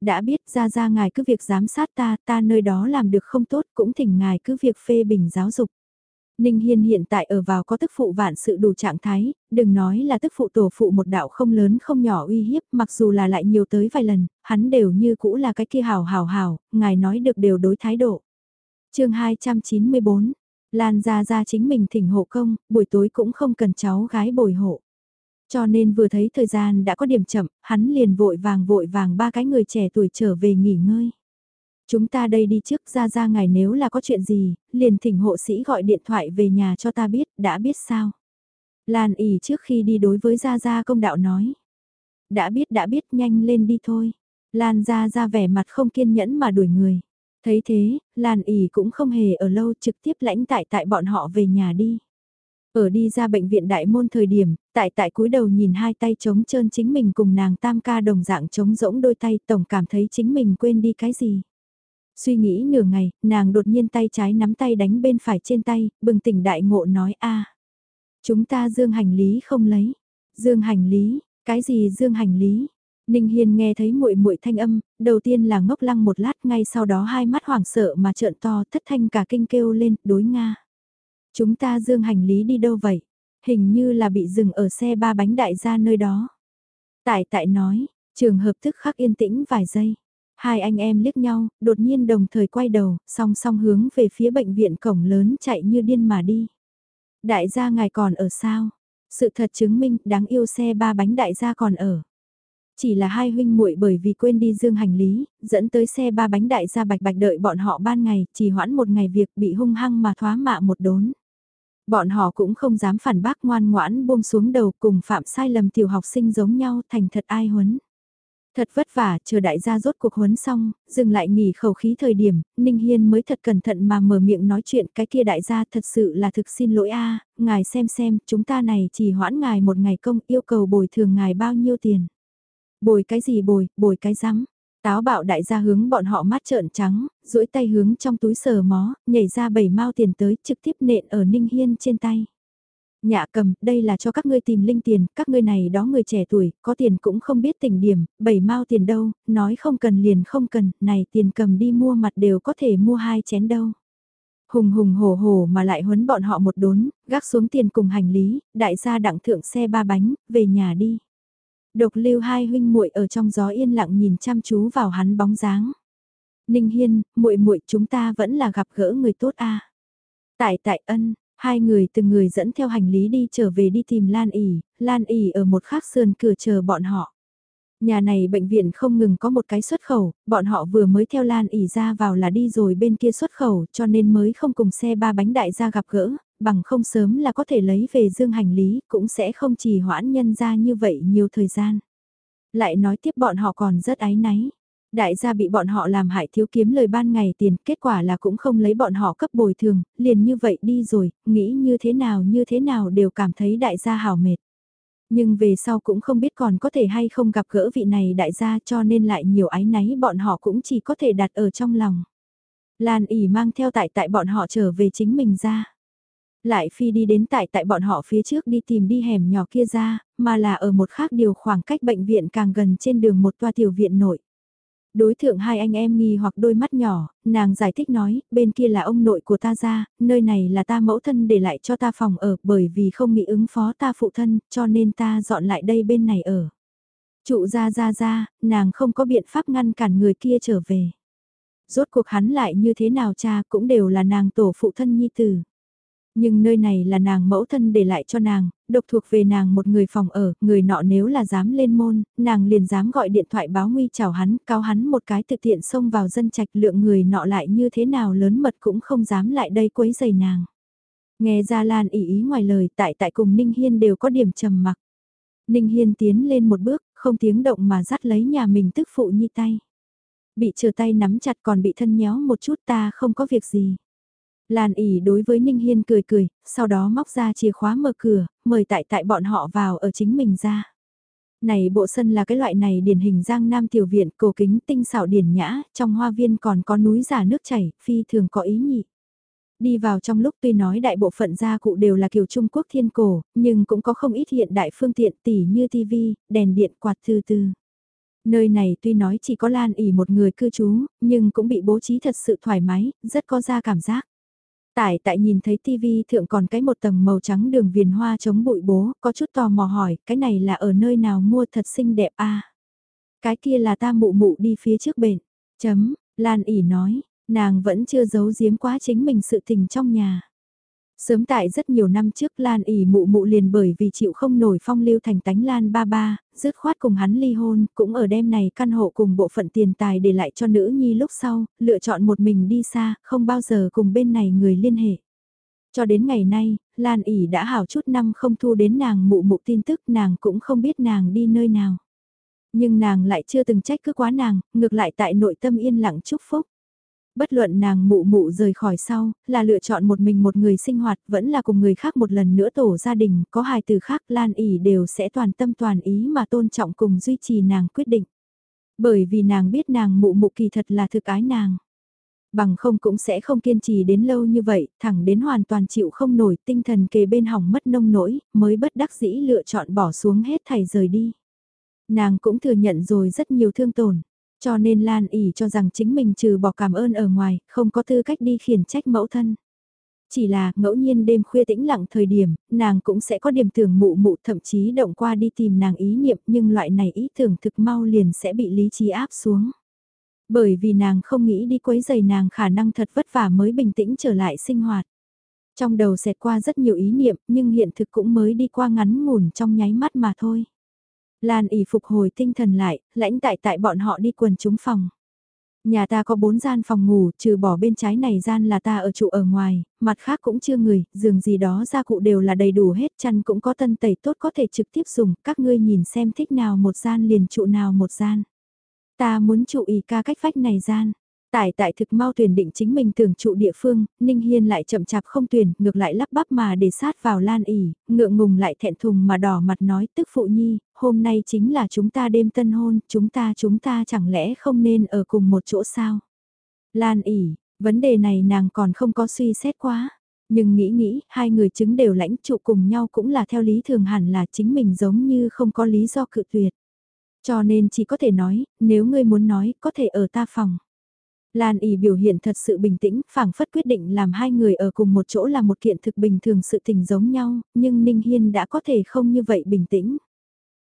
Đã biết ra ra ngài cứ việc giám sát ta, ta nơi đó làm được không tốt cũng thỉnh ngài cứ việc phê bình giáo dục. Ninh Hiên hiện tại ở vào có tức phụ vạn sự đủ trạng thái, đừng nói là tức phụ tổ phụ một đạo không lớn không nhỏ uy hiếp, mặc dù là lại nhiều tới vài lần, hắn đều như cũ là cái kia hào hào hào, ngài nói được đều đối thái độ. chương 294, Lan ra ra chính mình thỉnh hộ công, buổi tối cũng không cần cháu gái bồi hộ. Cho nên vừa thấy thời gian đã có điểm chậm, hắn liền vội vàng vội vàng ba cái người trẻ tuổi trở về nghỉ ngơi. Chúng ta đây đi trước ra ra ngài nếu là có chuyện gì, liền thỉnh hộ sĩ gọi điện thoại về nhà cho ta biết, đã biết sao. Lan ỉ trước khi đi đối với Gia Gia công đạo nói. Đã biết đã biết nhanh lên đi thôi. Lan Gia Gia vẻ mặt không kiên nhẫn mà đuổi người. Thấy thế, Lan ỉ cũng không hề ở lâu trực tiếp lãnh tại tại bọn họ về nhà đi. Ở đi ra bệnh viện đại môn thời điểm, tại tại cúi đầu nhìn hai tay trống trơn chính mình cùng nàng tam ca đồng dạng trống rỗng đôi tay tổng cảm thấy chính mình quên đi cái gì. Suy nghĩ nửa ngày, nàng đột nhiên tay trái nắm tay đánh bên phải trên tay, bừng tỉnh đại ngộ nói a Chúng ta dương hành lý không lấy. Dương hành lý, cái gì dương hành lý? Ninh Hiên nghe thấy muội muội thanh âm, đầu tiên là ngốc lăng một lát ngay sau đó hai mắt hoảng sợ mà trợn to thất thanh cả kinh kêu lên, đối Nga. Chúng ta dương hành lý đi đâu vậy? Hình như là bị dừng ở xe ba bánh đại gia nơi đó. Tại tại nói, trường hợp tức khắc yên tĩnh vài giây. Hai anh em liếc nhau, đột nhiên đồng thời quay đầu, song song hướng về phía bệnh viện cổng lớn chạy như điên mà đi. Đại gia ngài còn ở sao? Sự thật chứng minh đáng yêu xe ba bánh đại gia còn ở. Chỉ là hai huynh muội bởi vì quên đi dương hành lý, dẫn tới xe ba bánh đại gia bạch bạch đợi bọn họ ban ngày, chỉ hoãn một ngày việc bị hung hăng mà thoá mạ một đốn. Bọn họ cũng không dám phản bác ngoan ngoãn buông xuống đầu cùng phạm sai lầm tiểu học sinh giống nhau thành thật ai huấn. Thật vất vả, chờ đại gia rốt cuộc huấn xong, dừng lại nghỉ khẩu khí thời điểm, Ninh Hiên mới thật cẩn thận mà mở miệng nói chuyện cái kia đại gia thật sự là thực xin lỗi a ngài xem xem, chúng ta này chỉ hoãn ngài một ngày công yêu cầu bồi thường ngài bao nhiêu tiền. Bồi cái gì bồi, bồi cái rắm Táo bạo đại gia hướng bọn họ mắt trợn trắng, duỗi tay hướng trong túi sờ mó, nhảy ra bảy mao tiền tới trực tiếp nện ở Ninh Hiên trên tay. Nhạ cầm, đây là cho các ngươi tìm linh tiền, các ngươi này đó người trẻ tuổi, có tiền cũng không biết tỉnh điểm, bảy mao tiền đâu, nói không cần liền không cần, này tiền cầm đi mua mặt đều có thể mua hai chén đâu. Hùng hùng hổ hổ mà lại huấn bọn họ một đốn, gác xuống tiền cùng hành lý, đại gia đặng thượng xe ba bánh, về nhà đi. Độc lưu hai huynh muội ở trong gió yên lặng nhìn chăm chú vào hắn bóng dáng. Ninh Hiên, muội muội chúng ta vẫn là gặp gỡ người tốt a. Tại tại ân, Hai người từng người dẫn theo hành lý đi trở về đi tìm Lan ỉ, Lan ỉ ở một khác sườn cửa chờ bọn họ. Nhà này bệnh viện không ngừng có một cái xuất khẩu, bọn họ vừa mới theo Lan ỉ ra vào là đi rồi bên kia xuất khẩu cho nên mới không cùng xe ba bánh đại ra gặp gỡ, bằng không sớm là có thể lấy về dương hành lý, cũng sẽ không chỉ hoãn nhân ra như vậy nhiều thời gian. Lại nói tiếp bọn họ còn rất ái náy. Đại gia bị bọn họ làm hại thiếu kiếm lời ban ngày tiền, kết quả là cũng không lấy bọn họ cấp bồi thường, liền như vậy đi rồi, nghĩ như thế nào như thế nào đều cảm thấy đại gia hào mệt. Nhưng về sau cũng không biết còn có thể hay không gặp gỡ vị này đại gia cho nên lại nhiều ái náy bọn họ cũng chỉ có thể đặt ở trong lòng. Lan ỉ mang theo tại tại bọn họ trở về chính mình ra. Lại phi đi đến tại tại bọn họ phía trước đi tìm đi hẻm nhỏ kia ra, mà là ở một khác điều khoảng cách bệnh viện càng gần trên đường một toa tiểu viện nội. Đối thượng hai anh em nghi hoặc đôi mắt nhỏ, nàng giải thích nói, bên kia là ông nội của ta ra, nơi này là ta mẫu thân để lại cho ta phòng ở bởi vì không nghĩ ứng phó ta phụ thân, cho nên ta dọn lại đây bên này ở. Trụ ra ra ra, nàng không có biện pháp ngăn cản người kia trở về. Rốt cuộc hắn lại như thế nào cha cũng đều là nàng tổ phụ thân nhi tử. Nhưng nơi này là nàng mẫu thân để lại cho nàng, độc thuộc về nàng một người phòng ở, người nọ nếu là dám lên môn, nàng liền dám gọi điện thoại báo nguy chào hắn, cao hắn một cái thực tiện xông vào dân trạch lượng người nọ lại như thế nào lớn mật cũng không dám lại đây quấy giày nàng. Nghe gia Lan ý ý ngoài lời tại tại cùng Ninh Hiên đều có điểm trầm mặc. Ninh Hiên tiến lên một bước, không tiếng động mà dắt lấy nhà mình tức phụ nhi tay. Bị chờ tay nắm chặt còn bị thân nhéo một chút ta không có việc gì. Lan ỉ đối với Ninh Hiên cười cười, sau đó móc ra chìa khóa mở cửa, mời tại tại bọn họ vào ở chính mình ra. Này bộ sân là cái loại này điển hình giang nam tiểu viện cổ kính tinh xảo điển nhã, trong hoa viên còn có núi giả nước chảy, phi thường có ý nhị. Đi vào trong lúc tuy nói đại bộ phận gia cụ đều là kiểu Trung Quốc thiên cổ, nhưng cũng có không ít hiện đại phương tiện tỉ như tivi, đèn điện quạt từ từ. Nơi này tuy nói chỉ có Lan ỉ một người cư trú, nhưng cũng bị bố trí thật sự thoải mái, rất có ra cảm giác. Tại tại nhìn thấy tivi thượng còn cái một tầng màu trắng đường viền hoa chống bụi bố, có chút tò mò hỏi, cái này là ở nơi nào mua thật xinh đẹp a Cái kia là ta mụ mụ đi phía trước bền. Chấm, Lan ỉ nói, nàng vẫn chưa giấu giếm quá chính mình sự tình trong nhà. Sớm tại rất nhiều năm trước Lan ỉ mụ mụ liền bởi vì chịu không nổi phong lưu thành tánh Lan ba ba, dứt khoát cùng hắn ly hôn, cũng ở đêm này căn hộ cùng bộ phận tiền tài để lại cho nữ nhi lúc sau, lựa chọn một mình đi xa, không bao giờ cùng bên này người liên hệ. Cho đến ngày nay, Lan ỉ đã hảo chút năm không thu đến nàng mụ mụ tin tức nàng cũng không biết nàng đi nơi nào. Nhưng nàng lại chưa từng trách cứ quá nàng, ngược lại tại nội tâm yên lặng chúc phúc bất luận nàng mụ mụ rời khỏi sau, là lựa chọn một mình một người sinh hoạt, vẫn là cùng người khác một lần nữa tổ gia đình, có hài từ khác Lan ỉ đều sẽ toàn tâm toàn ý mà tôn trọng cùng duy trì nàng quyết định. Bởi vì nàng biết nàng mụ mụ kỳ thật là thực ái nàng. Bằng không cũng sẽ không kiên trì đến lâu như vậy, thẳng đến hoàn toàn chịu không nổi tinh thần kề bên hỏng mất nông nỗi, mới bất đắc dĩ lựa chọn bỏ xuống hết thảy rời đi. Nàng cũng thừa nhận rồi rất nhiều thương tổn cho nên Lan ỉ cho rằng chính mình trừ bỏ cảm ơn ở ngoài, không có tư cách đi khiển trách mẫu thân. Chỉ là ngẫu nhiên đêm khuya tĩnh lặng thời điểm, nàng cũng sẽ có điểm tưởng mụ mụ thậm chí động qua đi tìm nàng ý niệm nhưng loại này ý tưởng thực mau liền sẽ bị lý trí áp xuống. Bởi vì nàng không nghĩ đi quấy giày nàng khả năng thật vất vả mới bình tĩnh trở lại sinh hoạt. Trong đầu xẹt qua rất nhiều ý niệm nhưng hiện thực cũng mới đi qua ngắn ngủn trong nháy mắt mà thôi. Lan ỉ phục hồi tinh thần lại, lãnh tại tại bọn họ đi quần chúng phòng. Nhà ta có bốn gian phòng ngủ, trừ bỏ bên trái này gian là ta ở trụ ở ngoài, mặt khác cũng chưa người, giường gì đó gia cụ đều là đầy đủ hết, chăn cũng có tân tẩy tốt có thể trực tiếp dùng, các ngươi nhìn xem thích nào một gian liền trụ nào một gian. Ta muốn trụ ý ca cách vách này gian. Tại tại thực mau tuyển định chính mình tưởng trụ địa phương, Ninh Hiên lại chậm chạp không tuyển, ngược lại lắp bắp mà để sát vào Lan ỉ, ngượng ngùng lại thẹn thùng mà đỏ mặt nói tức phụ nhi, hôm nay chính là chúng ta đêm tân hôn, chúng ta chúng ta chẳng lẽ không nên ở cùng một chỗ sao? Lan ỉ, vấn đề này nàng còn không có suy xét quá. Nhưng nghĩ nghĩ, hai người chứng đều lãnh trụ cùng nhau cũng là theo lý thường hẳn là chính mình giống như không có lý do cự tuyệt. Cho nên chỉ có thể nói, nếu ngươi muốn nói, có thể ở ta phòng. Lan ỉ biểu hiện thật sự bình tĩnh, phảng phất quyết định làm hai người ở cùng một chỗ là một kiện thực bình thường sự tình giống nhau, nhưng Ninh Hiên đã có thể không như vậy bình tĩnh.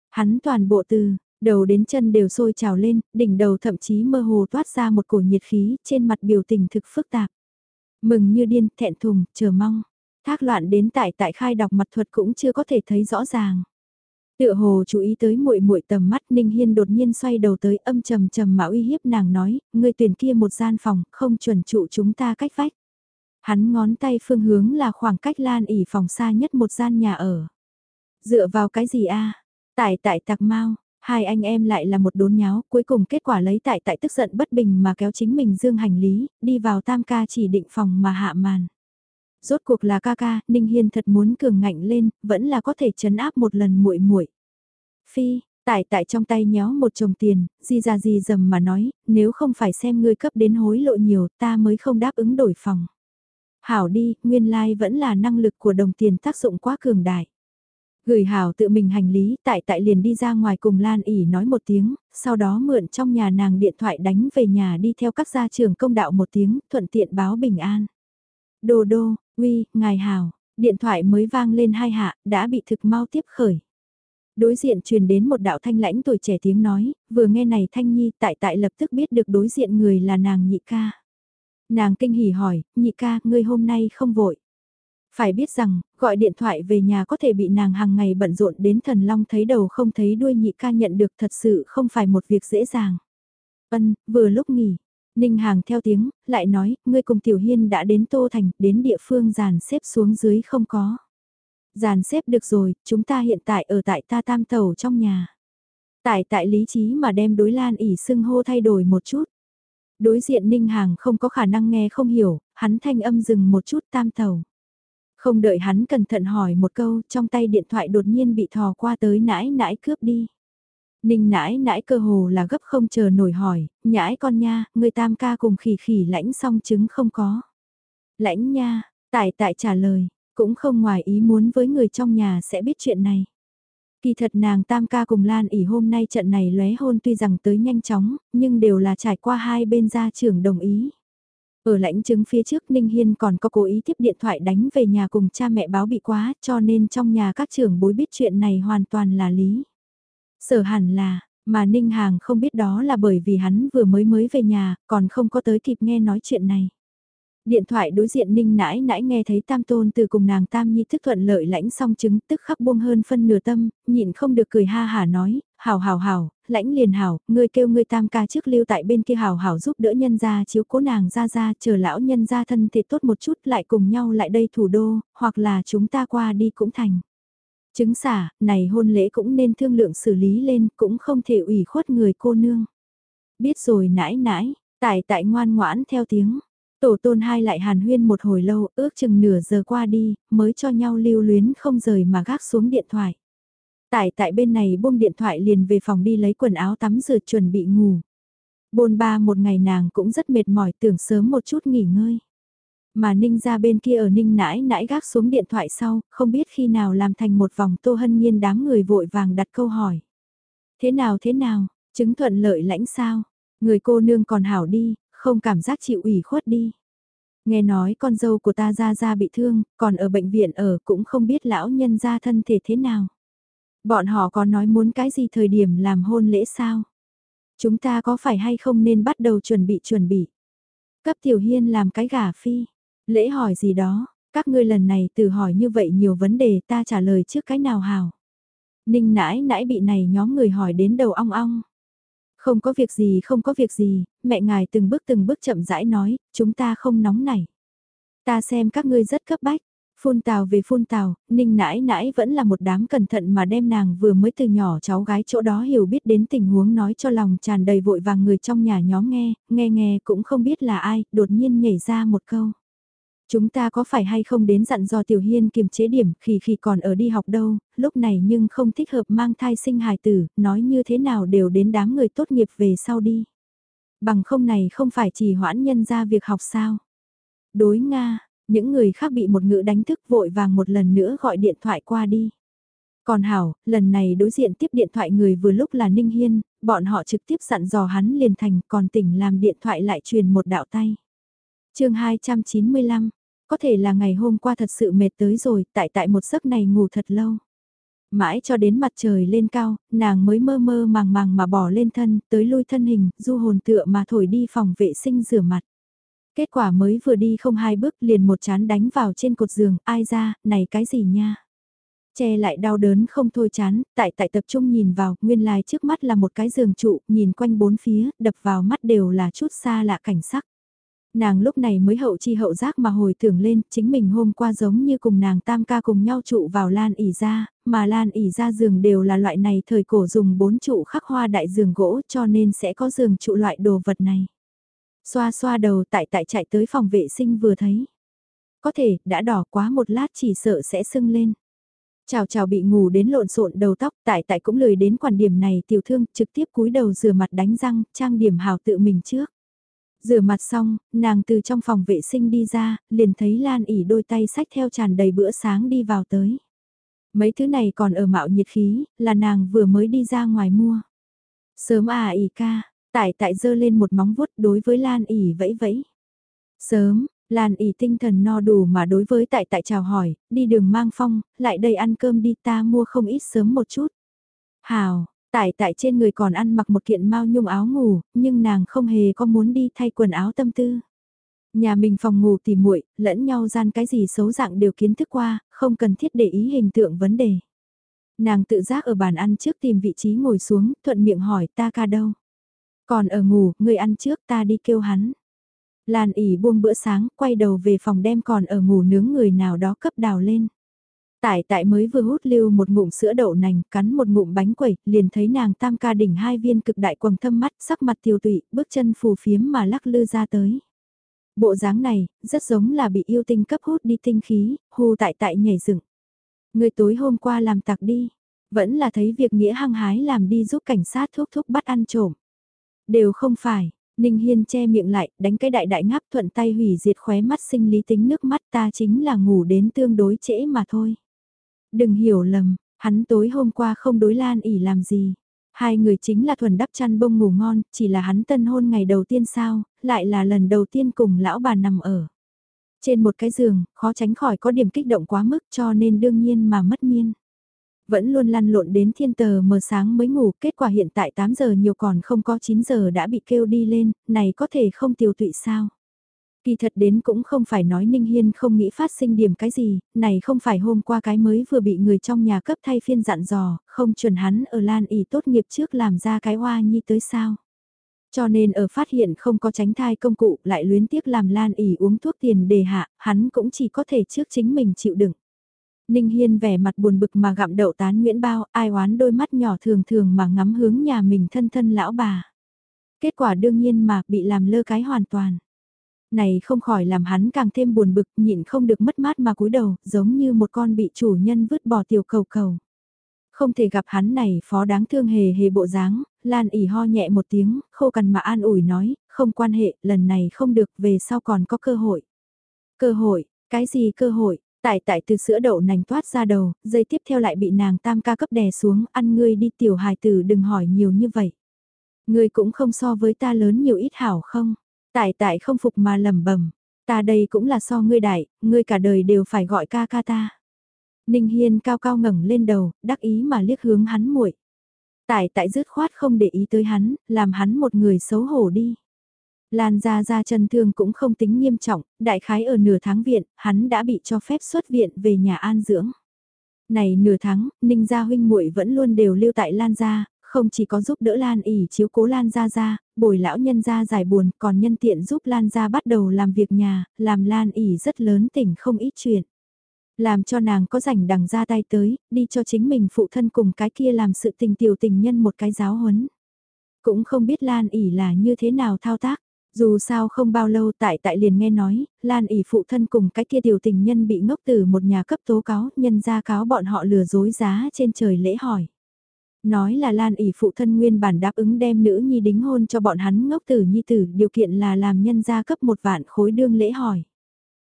Hắn toàn bộ từ, đầu đến chân đều sôi trào lên, đỉnh đầu thậm chí mơ hồ toát ra một cổ nhiệt khí, trên mặt biểu tình thực phức tạp. Mừng như điên, thẹn thùng, chờ mong. Thác loạn đến tại tại khai đọc mặt thuật cũng chưa có thể thấy rõ ràng. Tựa hồ chú ý tới muội muội tầm mắt Ninh Hiên đột nhiên xoay đầu tới âm trầm trầm mà uy hiếp nàng nói, ngươi tuyển kia một gian phòng, không chuẩn trụ chúng ta cách vách. Hắn ngón tay phương hướng là khoảng cách lan ỉ phòng xa nhất một gian nhà ở. Dựa vào cái gì a Tại tại tạc mau, hai anh em lại là một đốn nháo, cuối cùng kết quả lấy tại tại tức giận bất bình mà kéo chính mình dương hành lý, đi vào tam ca chỉ định phòng mà hạ màn. Rốt cuộc là ca ca, Ninh Hiên thật muốn cường ngạnh lên, vẫn là có thể chấn áp một lần muội muội. Phi, tại tại trong tay nhéo một chồng tiền, di ra di dầm mà nói, nếu không phải xem ngươi cấp đến hối lộ nhiều ta mới không đáp ứng đổi phòng. Hảo đi, nguyên lai like vẫn là năng lực của đồng tiền tác dụng quá cường đại. Gửi Hảo tự mình hành lý, tại tại liền đi ra ngoài cùng Lan ỉ nói một tiếng, sau đó mượn trong nhà nàng điện thoại đánh về nhà đi theo các gia trưởng công đạo một tiếng, thuận tiện báo bình an. Đô đô, uy, ngài hào, điện thoại mới vang lên hai hạ, đã bị thực mau tiếp khởi. Đối diện truyền đến một đạo thanh lãnh tuổi trẻ tiếng nói, vừa nghe này thanh nhi tại tại lập tức biết được đối diện người là nàng nhị ca. Nàng kinh hỉ hỏi, nhị ca, ngươi hôm nay không vội. Phải biết rằng, gọi điện thoại về nhà có thể bị nàng hàng ngày bận rộn đến thần long thấy đầu không thấy đuôi nhị ca nhận được thật sự không phải một việc dễ dàng. Ân, vừa lúc nghỉ, Ninh Hàng theo tiếng, lại nói, ngươi cùng Tiểu Hiên đã đến Tô Thành, đến địa phương dàn xếp xuống dưới không có. Dàn xếp được rồi, chúng ta hiện tại ở tại ta tam tàu trong nhà. Tại tại lý trí mà đem đối lan ỉ sưng hô thay đổi một chút. Đối diện Ninh Hàng không có khả năng nghe không hiểu, hắn thanh âm dừng một chút tam tàu. Không đợi hắn cẩn thận hỏi một câu, trong tay điện thoại đột nhiên bị thò qua tới nãi nãi cướp đi. Ninh nãi nãi cơ hồ là gấp không chờ nổi hỏi, nhãi con nha, người tam ca cùng khỉ khỉ lãnh xong chứng không có. Lãnh nha, tại tại trả lời, cũng không ngoài ý muốn với người trong nhà sẽ biết chuyện này. Kỳ thật nàng tam ca cùng Lan ỉ hôm nay trận này lóe hôn tuy rằng tới nhanh chóng, nhưng đều là trải qua hai bên gia trưởng đồng ý. Ở lãnh chứng phía trước Ninh Hiên còn có cố ý tiếp điện thoại đánh về nhà cùng cha mẹ báo bị quá cho nên trong nhà các trưởng bối biết chuyện này hoàn toàn là lý. Sở hẳn là, mà Ninh Hàng không biết đó là bởi vì hắn vừa mới mới về nhà, còn không có tới kịp nghe nói chuyện này. Điện thoại đối diện ninh nãi nãi nghe thấy tam tôn từ cùng nàng tam nhi thức thuận lợi lãnh song chứng tức khắc buông hơn phân nửa tâm, nhịn không được cười ha hả nói, hảo hảo hảo, lãnh liền hảo, ngươi kêu ngươi tam ca trước lưu tại bên kia hảo hảo giúp đỡ nhân gia chiếu cố nàng ra ra chờ lão nhân gia thân thể tốt một chút lại cùng nhau lại đây thủ đô, hoặc là chúng ta qua đi cũng thành. Chứng xả, này hôn lễ cũng nên thương lượng xử lý lên, cũng không thể ủy khuất người cô nương. Biết rồi nãi nãi, tại tại ngoan ngoãn theo tiếng. Tổ tôn hai lại hàn huyên một hồi lâu, ước chừng nửa giờ qua đi, mới cho nhau lưu luyến không rời mà gác xuống điện thoại. Tại tại bên này buông điện thoại liền về phòng đi lấy quần áo tắm rửa chuẩn bị ngủ. Bồn ba một ngày nàng cũng rất mệt mỏi tưởng sớm một chút nghỉ ngơi. Mà Ninh ra bên kia ở Ninh nãi nãi gác xuống điện thoại sau, không biết khi nào làm thành một vòng tô hân nhiên đám người vội vàng đặt câu hỏi. Thế nào thế nào, chứng thuận lợi lãnh sao? Người cô nương còn hảo đi, không cảm giác chịu ủy khuất đi. Nghe nói con dâu của ta ra ra bị thương, còn ở bệnh viện ở cũng không biết lão nhân ra thân thể thế nào. Bọn họ có nói muốn cái gì thời điểm làm hôn lễ sao? Chúng ta có phải hay không nên bắt đầu chuẩn bị chuẩn bị? Cấp tiểu hiên làm cái gà phi. Lễ hỏi gì đó, các ngươi lần này từ hỏi như vậy nhiều vấn đề ta trả lời trước cái nào hào. Ninh nãi nãi bị này nhóm người hỏi đến đầu ong ong. Không có việc gì không có việc gì, mẹ ngài từng bước từng bước chậm rãi nói, chúng ta không nóng nảy. Ta xem các ngươi rất cấp bách. Phun tào về phun tào, ninh nãi nãi vẫn là một đám cẩn thận mà đem nàng vừa mới từ nhỏ cháu gái chỗ đó hiểu biết đến tình huống nói cho lòng tràn đầy vội vàng người trong nhà nhóm nghe, nghe nghe cũng không biết là ai, đột nhiên nhảy ra một câu. Chúng ta có phải hay không đến dặn dò Tiểu Hiên kiềm chế điểm khi khi còn ở đi học đâu, lúc này nhưng không thích hợp mang thai sinh hài tử, nói như thế nào đều đến đám người tốt nghiệp về sau đi. Bằng không này không phải chỉ hoãn nhân ra việc học sao. Đối Nga, những người khác bị một ngữ đánh thức vội vàng một lần nữa gọi điện thoại qua đi. Còn Hảo, lần này đối diện tiếp điện thoại người vừa lúc là Ninh Hiên, bọn họ trực tiếp dặn dò hắn liền thành còn tỉnh làm điện thoại lại truyền một đạo tay. chương 295, có thể là ngày hôm qua thật sự mệt tới rồi, tại tại một giấc này ngủ thật lâu. Mãi cho đến mặt trời lên cao, nàng mới mơ mơ màng màng mà bỏ lên thân, tới lui thân hình, du hồn tựa mà thổi đi phòng vệ sinh rửa mặt. Kết quả mới vừa đi không hai bước liền một chán đánh vào trên cột giường, ai ra, này cái gì nha. Che lại đau đớn không thôi chán, tại tại tập trung nhìn vào, nguyên lai trước mắt là một cái giường trụ, nhìn quanh bốn phía, đập vào mắt đều là chút xa lạ cảnh sắc. Nàng lúc này mới hậu chi hậu giác mà hồi tưởng lên, chính mình hôm qua giống như cùng nàng tam ca cùng nhau trụ vào lan ỉ ra, mà lan ỉ ra giường đều là loại này thời cổ dùng bốn trụ khắc hoa đại giường gỗ cho nên sẽ có giường trụ loại đồ vật này. Xoa xoa đầu tại tại chạy tới phòng vệ sinh vừa thấy. Có thể, đã đỏ quá một lát chỉ sợ sẽ sưng lên. Chào chào bị ngủ đến lộn xộn đầu tóc, tại tại cũng lười đến quản điểm này tiểu thương, trực tiếp cúi đầu rửa mặt đánh răng, trang điểm hào tự mình trước. Rửa mặt xong, nàng từ trong phòng vệ sinh đi ra, liền thấy Lan ỉ đôi tay sách theo tràn đầy bữa sáng đi vào tới. Mấy thứ này còn ở mạo nhiệt khí, là nàng vừa mới đi ra ngoài mua. Sớm à ỉ ca, tại tại dơ lên một móng vuốt đối với Lan ỉ vẫy vẫy. Sớm, Lan ỉ tinh thần no đủ mà đối với tại tại chào hỏi, đi đường mang phong, lại đây ăn cơm đi ta mua không ít sớm một chút. Hào, tại tại trên người còn ăn mặc một kiện mau nhung áo ngủ, nhưng nàng không hề có muốn đi thay quần áo tâm tư. Nhà mình phòng ngủ tỉ muội lẫn nhau gian cái gì xấu dạng đều kiến thức qua, không cần thiết để ý hình tượng vấn đề. Nàng tự giác ở bàn ăn trước tìm vị trí ngồi xuống, thuận miệng hỏi ta ca đâu. Còn ở ngủ, người ăn trước ta đi kêu hắn. Lan ỉ buông bữa sáng, quay đầu về phòng đem còn ở ngủ nướng người nào đó cấp đào lên. Tại tại mới vừa hút lưu một ngụm sữa đậu nành, cắn một ngụm bánh quẩy, liền thấy nàng tam ca đỉnh hai viên cực đại quầng thâm mắt, sắc mặt tiêu tụy, bước chân phù phiếm mà lắc lư ra tới. Bộ dáng này, rất giống là bị yêu tinh cấp hút đi tinh khí, hù tại tại nhảy dựng. Người tối hôm qua làm tặc đi, vẫn là thấy việc nghĩa hăng hái làm đi giúp cảnh sát thúc thúc bắt ăn trộm. Đều không phải, Ninh Hiên che miệng lại, đánh cái đại đại ngáp thuận tay hủy diệt khóe mắt sinh lý tính nước mắt ta chính là ngủ đến tương đối trễ mà thôi. Đừng hiểu lầm, hắn tối hôm qua không đối lan ỉ làm gì. Hai người chính là thuần đắp chăn bông ngủ ngon, chỉ là hắn tân hôn ngày đầu tiên sao, lại là lần đầu tiên cùng lão bà nằm ở. Trên một cái giường, khó tránh khỏi có điểm kích động quá mức cho nên đương nhiên mà mất miên. Vẫn luôn lăn lộn đến thiên tờ mờ sáng mới ngủ, kết quả hiện tại 8 giờ nhiều còn không có 9 giờ đã bị kêu đi lên, này có thể không tiêu tụy sao? Kỳ thật đến cũng không phải nói Ninh Hiên không nghĩ phát sinh điểm cái gì, này không phải hôm qua cái mới vừa bị người trong nhà cấp thay phiên dặn dò, không chuẩn hắn ở Lan ỉ tốt nghiệp trước làm ra cái hoa nhi tới sao. Cho nên ở phát hiện không có tránh thai công cụ lại luyến tiếc làm Lan ỉ uống thuốc tiền đề hạ, hắn cũng chỉ có thể trước chính mình chịu đựng. Ninh Hiên vẻ mặt buồn bực mà gặm đậu tán Nguyễn Bao, ai oán đôi mắt nhỏ thường thường mà ngắm hướng nhà mình thân thân lão bà. Kết quả đương nhiên mà bị làm lơ cái hoàn toàn. Này không khỏi làm hắn càng thêm buồn bực, nhịn không được mất mát mà cúi đầu, giống như một con bị chủ nhân vứt bỏ tiểu cầu cầu. Không thể gặp hắn này phó đáng thương hề hề bộ dáng, Lan ỉ ho nhẹ một tiếng, khô cằn mà an ủi nói, không quan hệ, lần này không được, về sau còn có cơ hội. Cơ hội, cái gì cơ hội, Tại tại từ sữa đậu nành toát ra đầu, dây tiếp theo lại bị nàng tam ca cấp đè xuống, ăn ngươi đi tiểu hài tử đừng hỏi nhiều như vậy. Ngươi cũng không so với ta lớn nhiều ít hảo không? Tại tại không phục mà lầm bẩm ta đây cũng là so ngươi đại, ngươi cả đời đều phải gọi ca ca ta. Ninh Hiên cao cao ngẩng lên đầu, đắc ý mà liếc hướng hắn muội. Tại tại dứt khoát không để ý tới hắn, làm hắn một người xấu hổ đi. Lan ra ra chân thương cũng không tính nghiêm trọng, đại khái ở nửa tháng viện, hắn đã bị cho phép xuất viện về nhà an dưỡng. Này nửa tháng, Ninh gia huynh muội vẫn luôn đều lưu tại Lan gia, không chỉ có giúp đỡ Lan ỉ chiếu cố Lan gia gia, bồi lão nhân gia giải buồn, còn nhân tiện giúp Lan gia bắt đầu làm việc nhà, làm Lan ỉ rất lớn tỉnh không ít chuyện. Làm cho nàng có rảnh đằng ra tay tới, đi cho chính mình phụ thân cùng cái kia làm sự tình tiểu tình nhân một cái giáo huấn. Cũng không biết Lan ỉ là như thế nào thao tác. Dù sao không bao lâu tại tại liền nghe nói, Lan ỉ phụ thân cùng cái kia tiểu tình nhân bị ngốc từ một nhà cấp tố cáo, nhân ra cáo bọn họ lừa dối giá trên trời lễ hỏi. Nói là Lan ỉ phụ thân nguyên bản đáp ứng đem nữ nhi đính hôn cho bọn hắn ngốc tử nhi tử, điều kiện là làm nhân gia cấp một vạn khối đương lễ hỏi.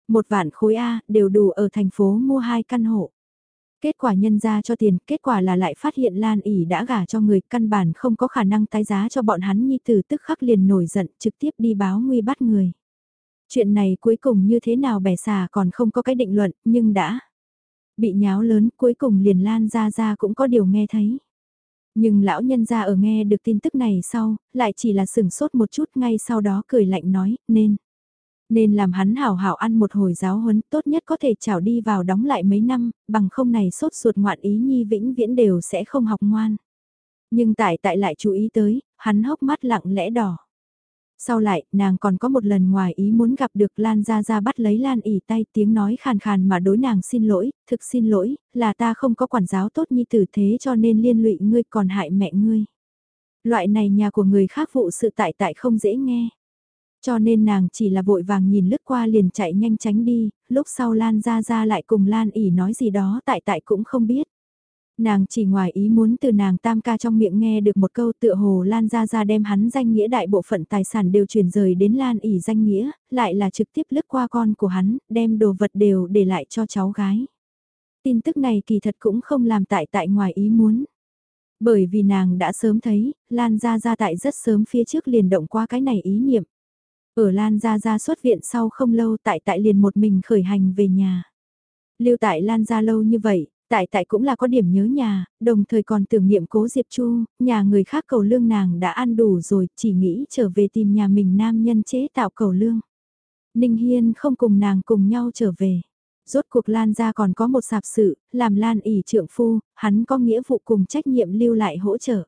Một vạn khối A, đều đủ ở thành phố mua hai căn hộ. Kết quả nhân ra cho tiền, kết quả là lại phát hiện Lan ỉ đã gả cho người căn bản không có khả năng tái giá cho bọn hắn nhi tử tức khắc liền nổi giận trực tiếp đi báo nguy bắt người. Chuyện này cuối cùng như thế nào bẻ xà còn không có cái định luận, nhưng đã bị nháo lớn cuối cùng liền Lan ra ra cũng có điều nghe thấy. Nhưng lão nhân ra ở nghe được tin tức này sau, lại chỉ là sửng sốt một chút ngay sau đó cười lạnh nói, nên. Nên làm hắn hảo hảo ăn một hồi giáo huấn tốt nhất có thể chảo đi vào đóng lại mấy năm, bằng không này sốt ruột ngoạn ý nhi vĩnh viễn đều sẽ không học ngoan. Nhưng tại tại lại chú ý tới, hắn hốc mắt lặng lẽ đỏ. Sau lại, nàng còn có một lần ngoài ý muốn gặp được Lan Gia Gia bắt lấy Lan ỉ tay tiếng nói khàn khàn mà đối nàng xin lỗi, thực xin lỗi, là ta không có quản giáo tốt như tử thế cho nên liên lụy ngươi còn hại mẹ ngươi. Loại này nhà của người khác vụ sự tại tại không dễ nghe. Cho nên nàng chỉ là vội vàng nhìn lướt qua liền chạy nhanh tránh đi, lúc sau Lan gia gia lại cùng Lan ỉ nói gì đó tại tại cũng không biết. Nàng chỉ ngoài ý muốn từ nàng tam ca trong miệng nghe được một câu tựa hồ Lan ra ra đem hắn danh nghĩa đại bộ phận tài sản đều chuyển rời đến Lan ỉ danh nghĩa, lại là trực tiếp lướt qua con của hắn, đem đồ vật đều để lại cho cháu gái. Tin tức này kỳ thật cũng không làm tại tại ngoài ý muốn. Bởi vì nàng đã sớm thấy, Lan ra ra tại rất sớm phía trước liền động qua cái này ý niệm. Ở Lan Gia Gia xuất viện sau không lâu tại tại liền một mình khởi hành về nhà. Lưu tại Lan Gia lâu như vậy, tại tại cũng là có điểm nhớ nhà, đồng thời còn tưởng niệm cố Diệp Chu, nhà người khác cầu lương nàng đã ăn đủ rồi, chỉ nghĩ trở về tìm nhà mình nam nhân chế tạo cầu lương. Ninh Hiên không cùng nàng cùng nhau trở về. Rốt cuộc Lan Gia còn có một sạp sự, làm Lan ỉ trượng phu, hắn có nghĩa vụ cùng trách nhiệm lưu lại hỗ trợ.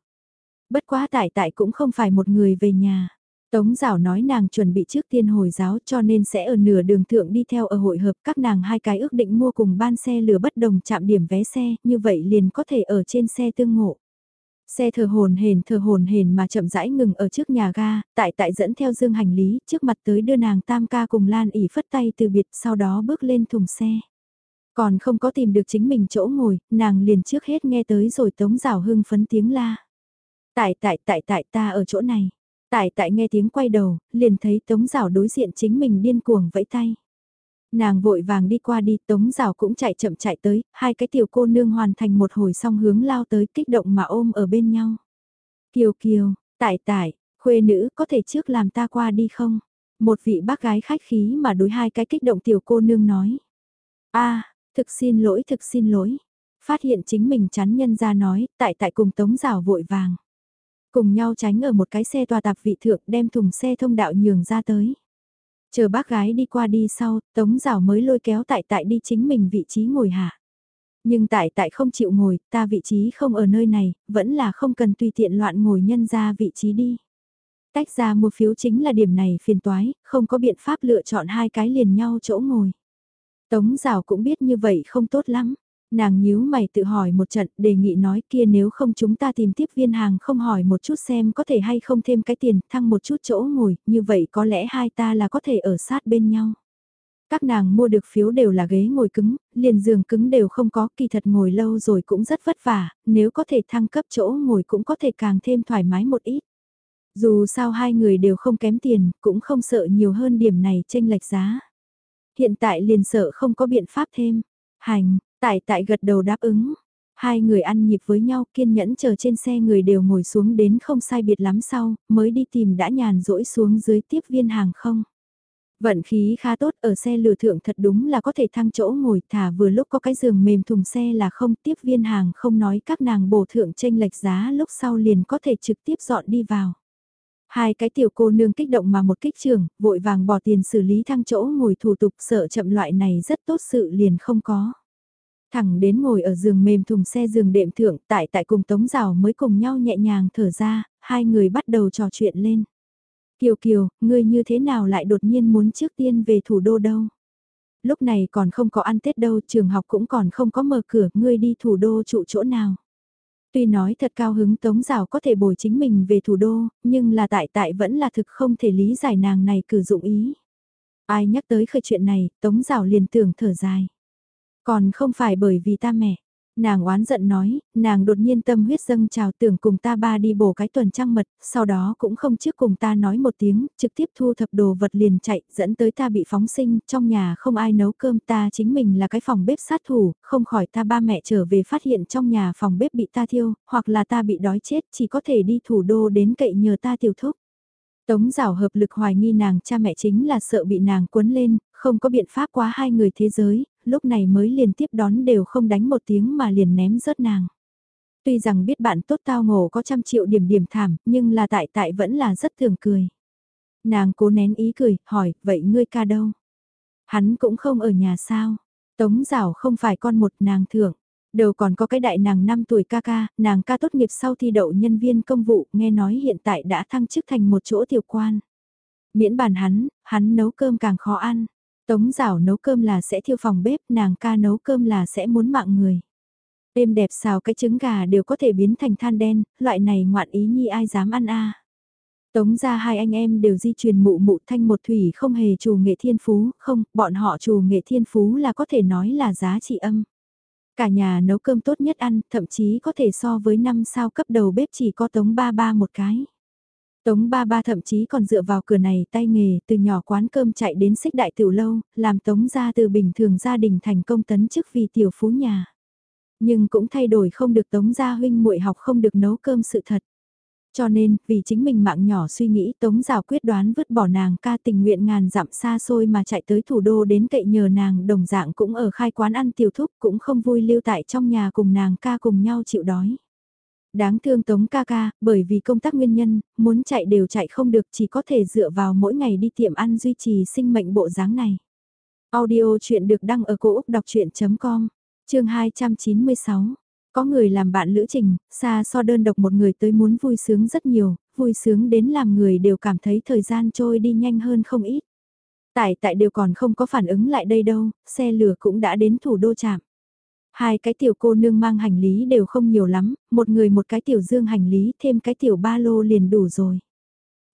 Bất quá tại tại cũng không phải một người về nhà. Tống Giảo nói nàng chuẩn bị trước tiên hồi giáo cho nên sẽ ở nửa đường thượng đi theo ở hội hợp các nàng hai cái ước định mua cùng ban xe lửa bất đồng chạm điểm vé xe, như vậy liền có thể ở trên xe tương ngộ. Xe thờ hồn hền thờ hồn hền mà chậm rãi ngừng ở trước nhà ga, tại tại dẫn theo dương hành lý, trước mặt tới đưa nàng tam ca cùng Lan ỉ phất tay từ biệt sau đó bước lên thùng xe. Còn không có tìm được chính mình chỗ ngồi, nàng liền trước hết nghe tới rồi tống rào hưng phấn tiếng la. Tại tại tại tại ta ở chỗ này. Tại tại nghe tiếng quay đầu, liền thấy tống rào đối diện chính mình điên cuồng vẫy tay. Nàng vội vàng đi qua đi, tống rào cũng chạy chậm chạy tới, hai cái tiểu cô nương hoàn thành một hồi song hướng lao tới kích động mà ôm ở bên nhau. Kiều kiều, tại tại, khuê nữ có thể trước làm ta qua đi không? Một vị bác gái khách khí mà đối hai cái kích động tiểu cô nương nói. a thực xin lỗi thực xin lỗi. Phát hiện chính mình chắn nhân ra nói, tại tại cùng tống rào vội vàng. Cùng nhau tránh ở một cái xe tòa tạp vị thượng đem thùng xe thông đạo nhường ra tới. Chờ bác gái đi qua đi sau, tống rào mới lôi kéo tại tại đi chính mình vị trí ngồi hạ. Nhưng tại tại không chịu ngồi, ta vị trí không ở nơi này, vẫn là không cần tùy tiện loạn ngồi nhân ra vị trí đi. Tách ra mua phiếu chính là điểm này phiền toái, không có biện pháp lựa chọn hai cái liền nhau chỗ ngồi. Tống rào cũng biết như vậy không tốt lắm. Nàng nhíu mày tự hỏi một trận, đề nghị nói kia nếu không chúng ta tìm tiếp viên hàng không hỏi một chút xem có thể hay không thêm cái tiền, thăng một chút chỗ ngồi, như vậy có lẽ hai ta là có thể ở sát bên nhau. Các nàng mua được phiếu đều là ghế ngồi cứng, liền giường cứng đều không có, kỳ thật ngồi lâu rồi cũng rất vất vả, nếu có thể thăng cấp chỗ ngồi cũng có thể càng thêm thoải mái một ít. Dù sao hai người đều không kém tiền, cũng không sợ nhiều hơn điểm này tranh lệch giá. Hiện tại liền sợ không có biện pháp thêm. Hành, Tại tại gật đầu đáp ứng. Hai người ăn nhịp với nhau kiên nhẫn chờ trên xe người đều ngồi xuống đến không sai biệt lắm sau, mới đi tìm đã nhàn rỗi xuống dưới tiếp viên hàng không. Vận khí khá tốt ở xe lừa thượng thật đúng là có thể thăng chỗ ngồi thả vừa lúc có cái giường mềm thùng xe là không tiếp viên hàng không nói các nàng bổ thượng tranh lệch giá lúc sau liền có thể trực tiếp dọn đi vào. Hai cái tiểu cô nương kích động mà một kích trường, vội vàng bỏ tiền xử lý thăng chỗ ngồi thủ tục sợ chậm loại này rất tốt sự liền không có. Thẳng đến ngồi ở giường mềm thùng xe giường đệm thượng tại tại cùng Tống Rào mới cùng nhau nhẹ nhàng thở ra, hai người bắt đầu trò chuyện lên. Kiều Kiều, ngươi như thế nào lại đột nhiên muốn trước tiên về thủ đô đâu? Lúc này còn không có ăn Tết đâu, trường học cũng còn không có mở cửa, ngươi đi thủ đô trụ chỗ nào? Tuy nói thật cao hứng Tống Rào có thể bồi chính mình về thủ đô, nhưng là tại tại vẫn là thực không thể lý giải nàng này cử dụng ý. Ai nhắc tới khởi chuyện này, Tống Rào liền tưởng thở dài. Còn không phải bởi vì ta mẹ. Nàng oán giận nói, nàng đột nhiên tâm huyết dâng trào tưởng cùng ta ba đi bổ cái tuần trăng mật, sau đó cũng không trước cùng ta nói một tiếng, trực tiếp thu thập đồ vật liền chạy, dẫn tới ta bị phóng sinh, trong nhà không ai nấu cơm ta chính mình là cái phòng bếp sát thủ, không khỏi ta ba mẹ trở về phát hiện trong nhà phòng bếp bị ta thiêu, hoặc là ta bị đói chết chỉ có thể đi thủ đô đến cậy nhờ ta tiểu thúc. Tống rào hợp lực hoài nghi nàng cha mẹ chính là sợ bị nàng cuốn lên, không có biện pháp quá hai người thế giới, lúc này mới liền tiếp đón đều không đánh một tiếng mà liền ném rớt nàng. Tuy rằng biết bạn tốt tao ngộ có trăm triệu điểm điểm thảm, nhưng là tại tại vẫn là rất thường cười. Nàng cố nén ý cười, hỏi, vậy ngươi ca đâu? Hắn cũng không ở nhà sao? Tống rào không phải con một nàng thưởng. Đầu còn có cái đại nàng 5 tuổi ca ca, nàng ca tốt nghiệp sau thi đậu nhân viên công vụ, nghe nói hiện tại đã thăng chức thành một chỗ tiểu quan. Miễn bàn hắn, hắn nấu cơm càng khó ăn. Tống rảo nấu cơm là sẽ thiêu phòng bếp, nàng ca nấu cơm là sẽ muốn mạng người. Êm đẹp xào cái trứng gà đều có thể biến thành than đen, loại này ngoạn ý nhi ai dám ăn a Tống ra hai anh em đều di truyền mụ mụ thanh một thủy không hề trù nghệ thiên phú, không, bọn họ trù nghệ thiên phú là có thể nói là giá trị âm. Cả nhà nấu cơm tốt nhất ăn, thậm chí có thể so với năm sao cấp đầu bếp chỉ có tống ba ba một cái. Tống ba ba thậm chí còn dựa vào cửa này tay nghề từ nhỏ quán cơm chạy đến xích đại tiểu lâu, làm tống ra từ bình thường gia đình thành công tấn chức vì tiểu phú nhà. Nhưng cũng thay đổi không được tống gia huynh muội học không được nấu cơm sự thật. Cho nên, vì chính mình mạng nhỏ suy nghĩ Tống rào quyết đoán vứt bỏ nàng ca tình nguyện ngàn dặm xa xôi mà chạy tới thủ đô đến cậy nhờ nàng đồng dạng cũng ở khai quán ăn tiểu thúc cũng không vui lưu tại trong nhà cùng nàng ca cùng nhau chịu đói. Đáng thương Tống ca ca, bởi vì công tác nguyên nhân, muốn chạy đều chạy không được chỉ có thể dựa vào mỗi ngày đi tiệm ăn duy trì sinh mệnh bộ dáng này. Audio chuyện được đăng ở cổ Úc đọc chuyện.com, chương 296. Có người làm bạn lữ trình, xa so đơn độc một người tới muốn vui sướng rất nhiều, vui sướng đến làm người đều cảm thấy thời gian trôi đi nhanh hơn không ít. Tại tại đều còn không có phản ứng lại đây đâu, xe lửa cũng đã đến thủ đô trạm. Hai cái tiểu cô nương mang hành lý đều không nhiều lắm, một người một cái tiểu dương hành lý thêm cái tiểu ba lô liền đủ rồi.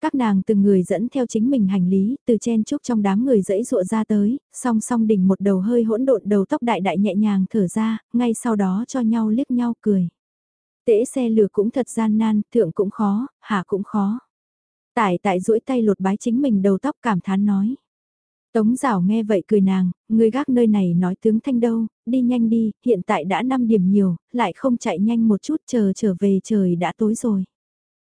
Các nàng từng người dẫn theo chính mình hành lý, từ chen chúc trong đám người dẫy dụa ra tới, song song đỉnh một đầu hơi hỗn độn đầu tóc đại đại nhẹ nhàng thở ra, ngay sau đó cho nhau liếc nhau cười. Tễ xe lửa cũng thật gian nan, thượng cũng khó, hạ cũng khó. Tải tại duỗi tay lột bái chính mình đầu tóc cảm thán nói. Tống rảo nghe vậy cười nàng, người gác nơi này nói tướng thanh đâu, đi nhanh đi, hiện tại đã 5 điểm nhiều, lại không chạy nhanh một chút chờ trở về trời đã tối rồi.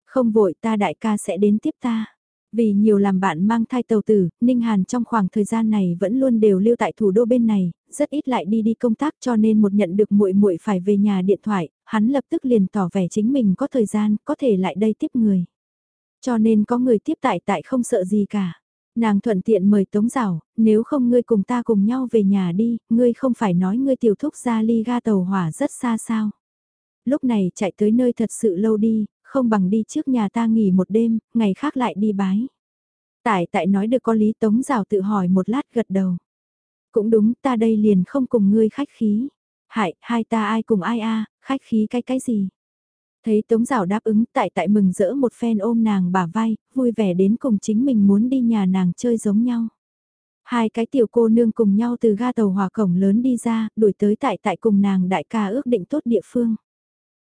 Không vội ta đại ca sẽ đến tiếp ta. Vì nhiều làm bạn mang thai tàu tử, Ninh Hàn trong khoảng thời gian này vẫn luôn đều lưu tại thủ đô bên này, rất ít lại đi đi công tác cho nên một nhận được muội muội phải về nhà điện thoại, hắn lập tức liền tỏ vẻ chính mình có thời gian, có thể lại đây tiếp người. Cho nên có người tiếp tại tại không sợ gì cả. Nàng thuận tiện mời Tống Giảo, nếu không ngươi cùng ta cùng nhau về nhà đi, ngươi không phải nói ngươi tiểu thúc ra ly ga tàu hỏa rất xa sao. Lúc này chạy tới nơi thật sự lâu đi, không bằng đi trước nhà ta nghỉ một đêm, ngày khác lại đi bái. Tại tại nói được có lý Tống Giảo tự hỏi một lát gật đầu. Cũng đúng ta đây liền không cùng ngươi khách khí. Hại, hai ta ai cùng ai a khách khí cái cái gì. Thấy Tống Giảo đáp ứng tại tại mừng rỡ một phen ôm nàng bả vai, vui vẻ đến cùng chính mình muốn đi nhà nàng chơi giống nhau. Hai cái tiểu cô nương cùng nhau từ ga tàu hỏa cổng lớn đi ra, đuổi tới tại tại cùng nàng đại ca ước định tốt địa phương.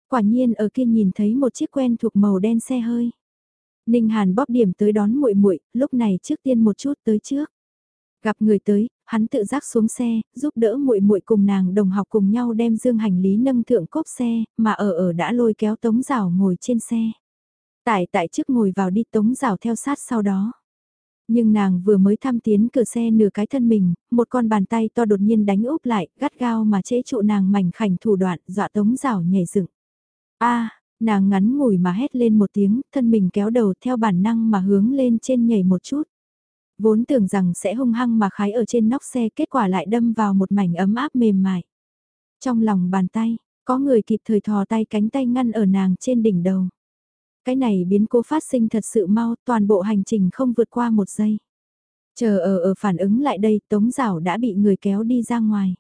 Quả nhiên ở kia nhìn thấy một chiếc quen thuộc màu đen xe hơi. Ninh Hàn bóp điểm tới đón muội muội, lúc này trước tiên một chút tới trước. Gặp người tới, hắn tự giác xuống xe, giúp đỡ muội muội cùng nàng đồng học cùng nhau đem dương hành lý nâng thượng cốp xe, mà ở ở đã lôi kéo Tống Giảo ngồi trên xe. Tại tại trước ngồi vào đi Tống Giảo theo sát sau đó. Nhưng nàng vừa mới thăm tiến cửa xe nửa cái thân mình, một con bàn tay to đột nhiên đánh úp lại, gắt gao mà chế trụ nàng mảnh khảnh thủ đoạn, dọa Tống Giảo nhảy dựng. A, nàng ngắn ngủi mà hét lên một tiếng, thân mình kéo đầu theo bản năng mà hướng lên trên nhảy một chút. Vốn tưởng rằng sẽ hung hăng mà khái ở trên nóc xe kết quả lại đâm vào một mảnh ấm áp mềm mại. Trong lòng bàn tay, có người kịp thời thò tay cánh tay ngăn ở nàng trên đỉnh đầu. Cái này biến cố phát sinh thật sự mau, toàn bộ hành trình không vượt qua một giây. Chờ ở ở phản ứng lại đây, tống rảo đã bị người kéo đi ra ngoài.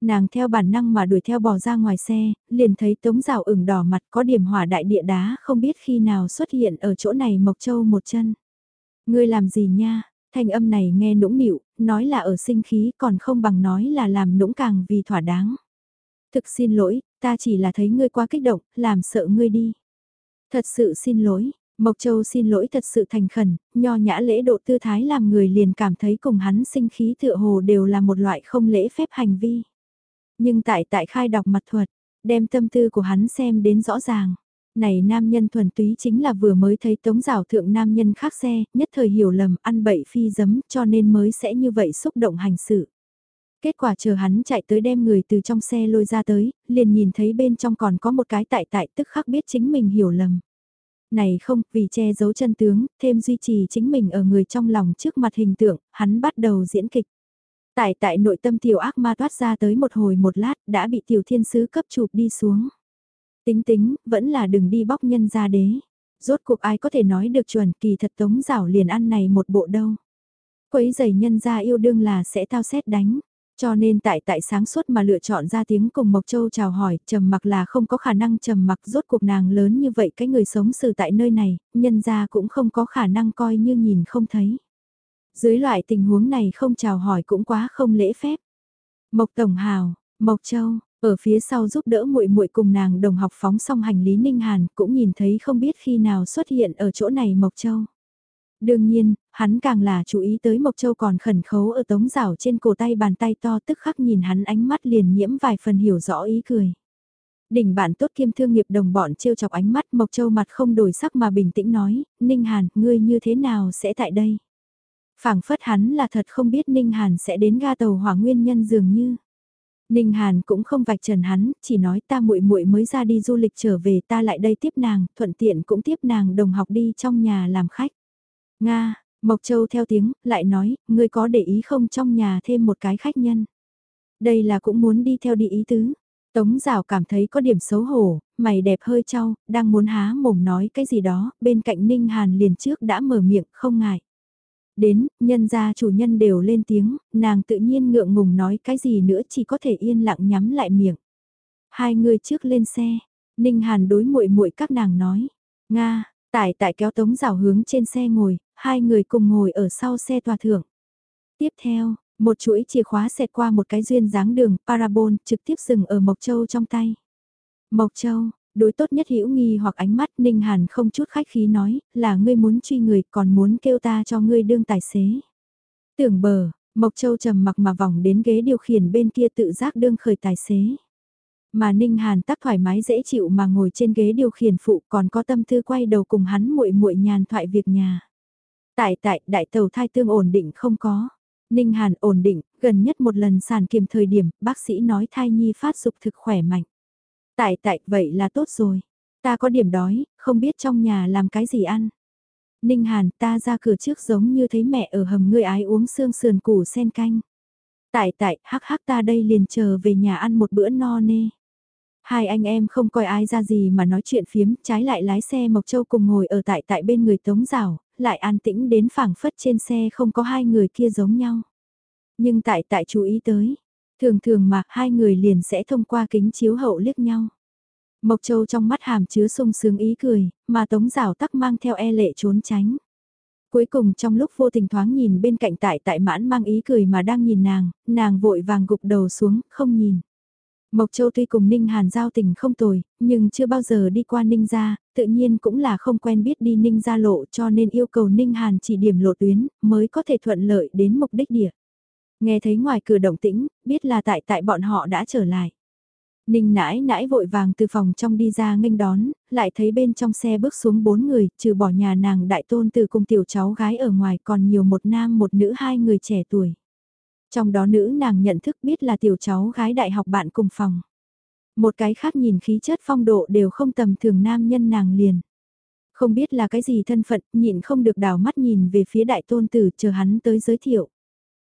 Nàng theo bản năng mà đuổi theo bò ra ngoài xe, liền thấy tống rào ửng đỏ mặt có điểm hỏa đại địa đá không biết khi nào xuất hiện ở chỗ này Mộc Châu một chân. Ngươi làm gì nha, thanh âm này nghe nũng nịu, nói là ở sinh khí còn không bằng nói là làm nũng càng vì thỏa đáng. Thực xin lỗi, ta chỉ là thấy ngươi quá kích động, làm sợ ngươi đi. Thật sự xin lỗi, Mộc Châu xin lỗi thật sự thành khẩn, nho nhã lễ độ tư thái làm người liền cảm thấy cùng hắn sinh khí tựa hồ đều là một loại không lễ phép hành vi. Nhưng tại tại khai đọc mặt thuật, đem tâm tư của hắn xem đến rõ ràng. Này nam nhân thuần túy chính là vừa mới thấy tống rào thượng nam nhân khác xe, nhất thời hiểu lầm ăn bậy phi dấm cho nên mới sẽ như vậy xúc động hành sự. Kết quả chờ hắn chạy tới đem người từ trong xe lôi ra tới, liền nhìn thấy bên trong còn có một cái tại tại tức khắc biết chính mình hiểu lầm. Này không, vì che giấu chân tướng, thêm duy trì chính mình ở người trong lòng trước mặt hình tượng, hắn bắt đầu diễn kịch. Tại tại nội tâm tiểu ác ma toát ra tới một hồi một lát đã bị tiểu thiên sứ cấp chụp đi xuống. Tính tính, vẫn là đừng đi bóc nhân ra đế. Rốt cuộc ai có thể nói được chuẩn kỳ thật tống rảo liền ăn này một bộ đâu. Quấy giày nhân ra yêu đương là sẽ tao xét đánh. Cho nên tại tại sáng suốt mà lựa chọn ra tiếng cùng Mộc Châu chào hỏi, trầm mặc là không có khả năng trầm mặc rốt cuộc nàng lớn như vậy cái người sống xử tại nơi này, nhân ra cũng không có khả năng coi như nhìn không thấy. Dưới loại tình huống này không chào hỏi cũng quá không lễ phép. Mộc Tổng Hào, Mộc Châu, ở phía sau giúp đỡ muội muội cùng nàng đồng học phóng xong hành lý Ninh Hàn cũng nhìn thấy không biết khi nào xuất hiện ở chỗ này Mộc Châu. Đương nhiên, hắn càng là chú ý tới Mộc Châu còn khẩn khấu ở tống rào trên cổ tay bàn tay to tức khắc nhìn hắn ánh mắt liền nhiễm vài phần hiểu rõ ý cười. Đỉnh bạn tốt kiêm thương nghiệp đồng bọn trêu chọc ánh mắt Mộc Châu mặt không đổi sắc mà bình tĩnh nói, Ninh Hàn, ngươi như thế nào sẽ tại đây? phảng phất hắn là thật không biết Ninh Hàn sẽ đến ga tàu hỏa nguyên nhân dường như. Ninh Hàn cũng không vạch trần hắn, chỉ nói ta muội muội mới ra đi du lịch trở về ta lại đây tiếp nàng, thuận tiện cũng tiếp nàng đồng học đi trong nhà làm khách. Nga, Mộc Châu theo tiếng, lại nói, ngươi có để ý không trong nhà thêm một cái khách nhân. Đây là cũng muốn đi theo đi ý tứ. Tống rào cảm thấy có điểm xấu hổ, mày đẹp hơi trao, đang muốn há mồm nói cái gì đó, bên cạnh Ninh Hàn liền trước đã mở miệng, không ngại. Đến, nhân gia chủ nhân đều lên tiếng, nàng tự nhiên ngượng ngùng nói cái gì nữa chỉ có thể yên lặng nhắm lại miệng. Hai người trước lên xe, Ninh Hàn đối muội muội các nàng nói, Nga, tải tại kéo tống rào hướng trên xe ngồi, hai người cùng ngồi ở sau xe tòa thượng. Tiếp theo, một chuỗi chìa khóa xẹt qua một cái duyên dáng đường parabol trực tiếp dừng ở Mộc Châu trong tay. Mộc Châu, đối tốt nhất hữu nghi hoặc ánh mắt Ninh Hàn không chút khách khí nói, là ngươi muốn truy người còn muốn kêu ta cho ngươi đương tài xế. Tưởng bờ, Mộc Châu trầm mặc mà vòng đến ghế điều khiển bên kia tự giác đương khởi tài xế. Mà Ninh Hàn tắc thoải mái dễ chịu mà ngồi trên ghế điều khiển phụ còn có tâm tư quay đầu cùng hắn muội muội nhàn thoại việc nhà. Tại tại đại tàu thai tương ổn định không có. Ninh Hàn ổn định, gần nhất một lần sản kiềm thời điểm, bác sĩ nói thai nhi phát dục thực khỏe mạnh. Tại tại, vậy là tốt rồi. Ta có điểm đói, không biết trong nhà làm cái gì ăn. Ninh Hàn, ta ra cửa trước giống như thấy mẹ ở hầm ngươi ái uống xương sườn củ sen canh. Tại tại, hắc hắc ta đây liền chờ về nhà ăn một bữa no nê. Hai anh em không coi ai ra gì mà nói chuyện phiếm, trái lại lái xe Mộc Châu cùng ngồi ở tại tại bên người Tống Giảo, lại an tĩnh đến phảng phất trên xe không có hai người kia giống nhau. Nhưng tại tại chú ý tới, thường thường mà hai người liền sẽ thông qua kính chiếu hậu liếc nhau. Mộc Châu trong mắt hàm chứa sung sướng ý cười, mà Tống Giảo tắc mang theo e lệ trốn tránh. Cuối cùng trong lúc vô tình thoáng nhìn bên cạnh tại tại mãn mang ý cười mà đang nhìn nàng, nàng vội vàng gục đầu xuống, không nhìn. Mộc Châu tuy cùng Ninh Hàn giao tình không tồi, nhưng chưa bao giờ đi qua Ninh gia, tự nhiên cũng là không quen biết đi Ninh gia lộ cho nên yêu cầu Ninh Hàn chỉ điểm lộ tuyến, mới có thể thuận lợi đến mục đích địa. Nghe thấy ngoài cửa động tĩnh, biết là tại tại bọn họ đã trở lại. Ninh nãi nãi vội vàng từ phòng trong đi ra nghênh đón, lại thấy bên trong xe bước xuống bốn người, trừ bỏ nhà nàng đại tôn từ cùng tiểu cháu gái ở ngoài còn nhiều một nam một nữ hai người trẻ tuổi. Trong đó nữ nàng nhận thức biết là tiểu cháu gái đại học bạn cùng phòng. Một cái khác nhìn khí chất phong độ đều không tầm thường nam nhân nàng liền. Không biết là cái gì thân phận, nhịn không được đào mắt nhìn về phía đại tôn tử chờ hắn tới giới thiệu.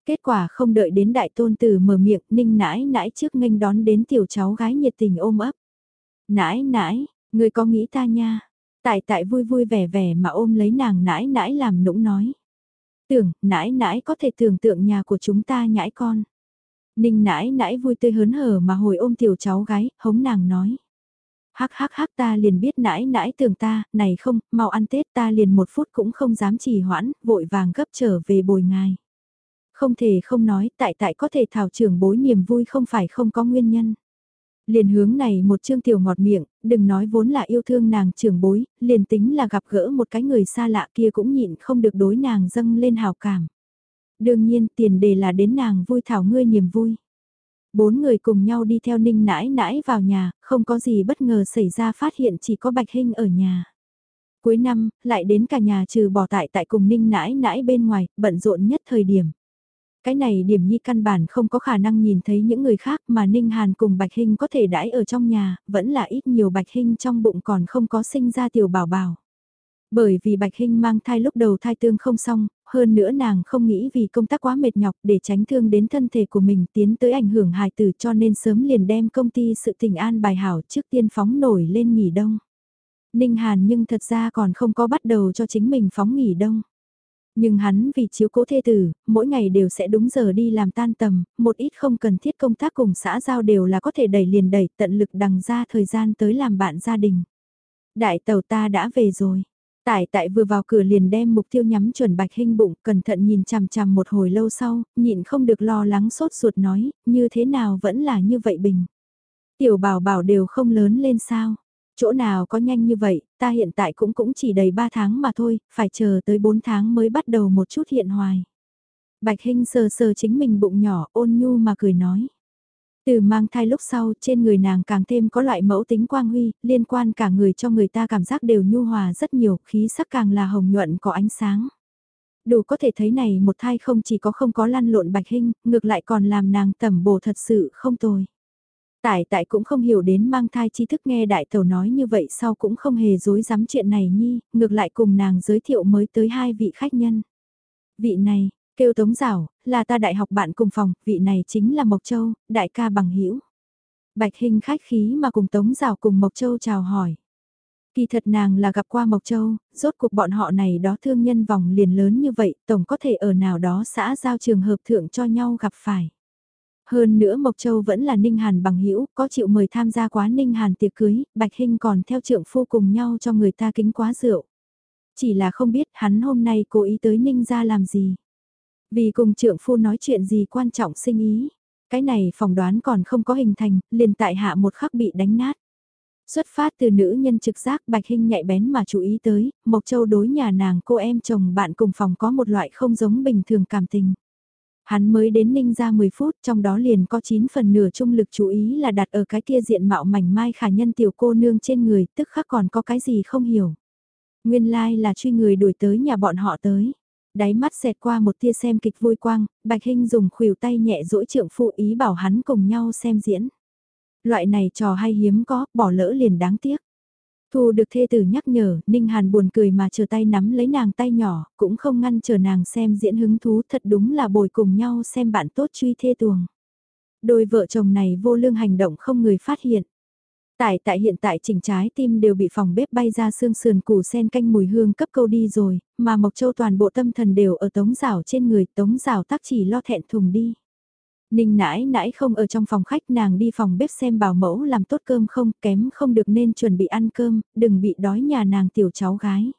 Kết quả không đợi đến đại tôn tử mở miệng, ninh nãi nãi trước nghênh đón đến tiểu cháu gái nhiệt tình ôm ấp. Nãi nãi, người có nghĩ ta nha. Tại tại vui vui vẻ vẻ mà ôm lấy nàng nãi nãi làm nũng nói. Tưởng, nãi nãi có thể tưởng tượng nhà của chúng ta nhãi con. Ninh nãi nãi vui tươi hớn hở mà hồi ôm tiểu cháu gái, hống nàng nói. Hắc hắc hắc ta liền biết nãi nãi tưởng ta, này không, mau ăn Tết ta liền một phút cũng không dám trì hoãn, vội vàng gấp trở về bồi ngài. Không thể không nói, tại tại có thể thảo trưởng bối niềm vui không phải không có nguyên nhân. Liền hướng này một chương tiểu ngọt miệng, đừng nói vốn là yêu thương nàng trưởng bối, liền tính là gặp gỡ một cái người xa lạ kia cũng nhịn không được đối nàng dâng lên hào cảm. Đương nhiên tiền đề là đến nàng vui thảo ngươi niềm vui. Bốn người cùng nhau đi theo ninh nãi nãi vào nhà, không có gì bất ngờ xảy ra phát hiện chỉ có bạch hình ở nhà. Cuối năm, lại đến cả nhà trừ bỏ tại tại cùng ninh nãi nãi bên ngoài, bận rộn nhất thời điểm. Cái này điểm nhi căn bản không có khả năng nhìn thấy những người khác mà Ninh Hàn cùng Bạch Hinh có thể đãi ở trong nhà, vẫn là ít nhiều Bạch Hinh trong bụng còn không có sinh ra tiểu bảo bảo. Bởi vì Bạch Hinh mang thai lúc đầu thai tương không xong, hơn nữa nàng không nghĩ vì công tác quá mệt nhọc để tránh thương đến thân thể của mình tiến tới ảnh hưởng hài tử cho nên sớm liền đem công ty sự tình an bài hảo trước tiên phóng nổi lên nghỉ đông. Ninh Hàn nhưng thật ra còn không có bắt đầu cho chính mình phóng nghỉ đông. Nhưng hắn vì chiếu cố thê tử, mỗi ngày đều sẽ đúng giờ đi làm tan tầm, một ít không cần thiết công tác cùng xã giao đều là có thể đẩy liền đẩy tận lực đằng ra thời gian tới làm bạn gia đình. Đại tàu ta đã về rồi. Tải tại vừa vào cửa liền đem mục tiêu nhắm chuẩn bạch hình bụng, cẩn thận nhìn chằm chằm một hồi lâu sau, nhịn không được lo lắng sốt ruột nói, như thế nào vẫn là như vậy bình. Tiểu bảo bảo đều không lớn lên sao. Chỗ nào có nhanh như vậy, ta hiện tại cũng cũng chỉ đầy 3 tháng mà thôi, phải chờ tới 4 tháng mới bắt đầu một chút hiện hoài. Bạch Hinh sờ sờ chính mình bụng nhỏ ôn nhu mà cười nói. Từ mang thai lúc sau trên người nàng càng thêm có loại mẫu tính quang huy, liên quan cả người cho người ta cảm giác đều nhu hòa rất nhiều, khí sắc càng là hồng nhuận có ánh sáng. Đủ có thể thấy này một thai không chỉ có không có lăn lộn bạch hình, ngược lại còn làm nàng tẩm bổ thật sự không tồi. Tại tại cũng không hiểu đến mang thai tri thức nghe đại tàu nói như vậy sau cũng không hề dối dám chuyện này nhi, ngược lại cùng nàng giới thiệu mới tới hai vị khách nhân. Vị này, kêu Tống Giảo, là ta đại học bạn cùng phòng, vị này chính là Mộc Châu, đại ca bằng hữu Bạch Hình khách khí mà cùng Tống Giảo cùng Mộc Châu chào hỏi. Kỳ thật nàng là gặp qua Mộc Châu, rốt cuộc bọn họ này đó thương nhân vòng liền lớn như vậy, tổng có thể ở nào đó xã giao trường hợp thượng cho nhau gặp phải. Hơn nữa Mộc Châu vẫn là Ninh Hàn bằng hữu có chịu mời tham gia quá Ninh Hàn tiệc cưới, Bạch Hinh còn theo trượng phu cùng nhau cho người ta kính quá rượu. Chỉ là không biết hắn hôm nay cố ý tới Ninh ra làm gì. Vì cùng trượng phu nói chuyện gì quan trọng sinh ý. Cái này phỏng đoán còn không có hình thành, liền tại hạ một khắc bị đánh nát. Xuất phát từ nữ nhân trực giác Bạch Hinh nhạy bén mà chú ý tới, Mộc Châu đối nhà nàng cô em chồng bạn cùng phòng có một loại không giống bình thường cảm tình. Hắn mới đến ninh ra 10 phút trong đó liền có 9 phần nửa trung lực chú ý là đặt ở cái kia diện mạo mảnh mai khả nhân tiểu cô nương trên người tức khắc còn có cái gì không hiểu. Nguyên lai like là truy người đuổi tới nhà bọn họ tới. Đáy mắt xẹt qua một tia xem kịch vui quang, Bạch Hinh dùng khuỷu tay nhẹ dỗi trượng phụ ý bảo hắn cùng nhau xem diễn. Loại này trò hay hiếm có, bỏ lỡ liền đáng tiếc. Thu được thê tử nhắc nhở, Ninh Hàn buồn cười mà chờ tay nắm lấy nàng tay nhỏ, cũng không ngăn chờ nàng xem diễn hứng thú thật đúng là bồi cùng nhau xem bạn tốt truy thê tuồng. Đôi vợ chồng này vô lương hành động không người phát hiện. Tại tại hiện tại chỉnh trái tim đều bị phòng bếp bay ra xương sườn củ sen canh mùi hương cấp câu đi rồi, mà Mộc Châu toàn bộ tâm thần đều ở tống rào trên người, tống rào tác chỉ lo thẹn thùng đi. Ninh nãi nãi không ở trong phòng khách nàng đi phòng bếp xem bảo mẫu làm tốt cơm không kém không được nên chuẩn bị ăn cơm, đừng bị đói nhà nàng tiểu cháu gái.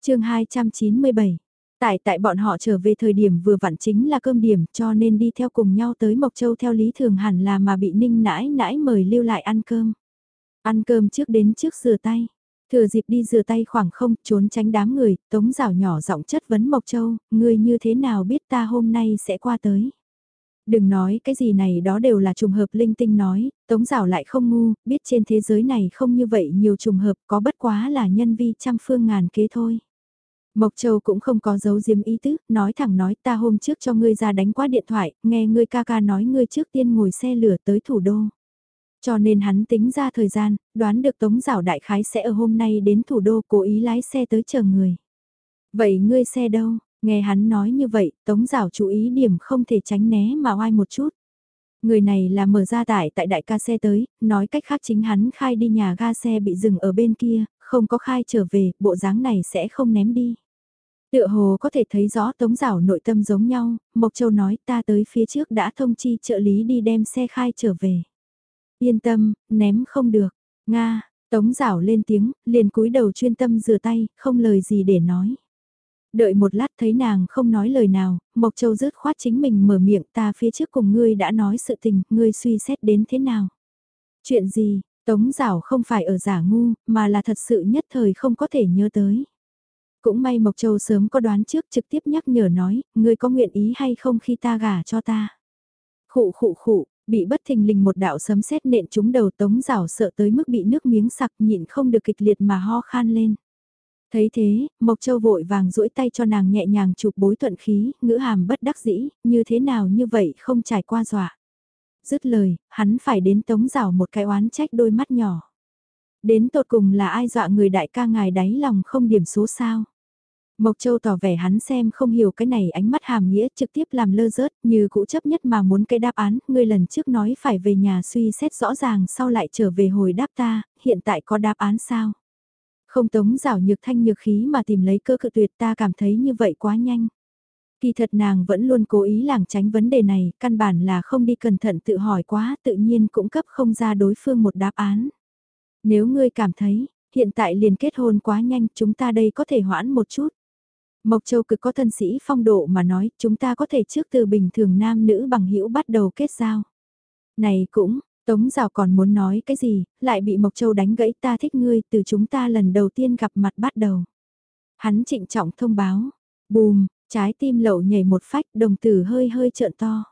chương 297 Tại tại bọn họ trở về thời điểm vừa vặn chính là cơm điểm cho nên đi theo cùng nhau tới Mộc Châu theo lý thường hẳn là mà bị ninh nãi nãi mời lưu lại ăn cơm. Ăn cơm trước đến trước rửa tay. Thừa dịp đi rửa tay khoảng không trốn tránh đám người, tống rào nhỏ giọng chất vấn Mộc Châu, người như thế nào biết ta hôm nay sẽ qua tới. Đừng nói cái gì này đó đều là trùng hợp linh tinh nói, tống rào lại không ngu, biết trên thế giới này không như vậy nhiều trùng hợp có bất quá là nhân vi trăm phương ngàn kế thôi. Mộc Châu cũng không có dấu diếm ý tứ, nói thẳng nói ta hôm trước cho ngươi ra đánh qua điện thoại, nghe ngươi ca ca nói ngươi trước tiên ngồi xe lửa tới thủ đô. Cho nên hắn tính ra thời gian, đoán được Tống Giảo đại khái sẽ ở hôm nay đến thủ đô cố ý lái xe tới chờ người. Vậy ngươi xe đâu? Nghe hắn nói như vậy, Tống Giảo chú ý điểm không thể tránh né mà oai một chút. Người này là mở ra tải tại đại ca xe tới, nói cách khác chính hắn khai đi nhà ga xe bị dừng ở bên kia, không có khai trở về, bộ dáng này sẽ không ném đi. Tựa hồ có thể thấy rõ tống giảo nội tâm giống nhau, Mộc Châu nói ta tới phía trước đã thông chi trợ lý đi đem xe khai trở về. Yên tâm, ném không được. Nga, tống giảo lên tiếng, liền cúi đầu chuyên tâm rửa tay, không lời gì để nói. Đợi một lát thấy nàng không nói lời nào, Mộc Châu rớt khoát chính mình mở miệng ta phía trước cùng ngươi đã nói sự tình, ngươi suy xét đến thế nào. Chuyện gì, Tống Giảo không phải ở giả ngu, mà là thật sự nhất thời không có thể nhớ tới. Cũng may Mộc Châu sớm có đoán trước trực tiếp nhắc nhở nói, ngươi có nguyện ý hay không khi ta gả cho ta. Khụ khụ khụ, bị bất thình lình một đạo sấm sét nện trúng đầu Tống Giảo sợ tới mức bị nước miếng sặc nhịn không được kịch liệt mà ho khan lên. Thấy thế, Mộc Châu vội vàng duỗi tay cho nàng nhẹ nhàng chụp bối thuận khí, ngữ hàm bất đắc dĩ, như thế nào như vậy không trải qua dọa. Dứt lời, hắn phải đến tống rào một cái oán trách đôi mắt nhỏ. Đến tột cùng là ai dọa người đại ca ngài đáy lòng không điểm số sao. Mộc Châu tỏ vẻ hắn xem không hiểu cái này ánh mắt hàm nghĩa trực tiếp làm lơ rớt như cũ chấp nhất mà muốn cái đáp án, người lần trước nói phải về nhà suy xét rõ ràng sau lại trở về hồi đáp ta, hiện tại có đáp án sao? Không tống rảo nhược thanh nhược khí mà tìm lấy cơ cự tuyệt ta cảm thấy như vậy quá nhanh. Kỳ thật nàng vẫn luôn cố ý lảng tránh vấn đề này, căn bản là không đi cẩn thận tự hỏi quá, tự nhiên cũng cấp không ra đối phương một đáp án. Nếu ngươi cảm thấy, hiện tại liền kết hôn quá nhanh, chúng ta đây có thể hoãn một chút. Mộc Châu cực có thân sĩ phong độ mà nói, chúng ta có thể trước từ bình thường nam nữ bằng hữu bắt đầu kết giao. Này cũng, Tống Giảo còn muốn nói cái gì, lại bị Mộc Châu đánh gãy ta thích ngươi từ chúng ta lần đầu tiên gặp mặt bắt đầu. Hắn trịnh trọng thông báo, bùm, trái tim lậu nhảy một phách đồng tử hơi hơi trợn to.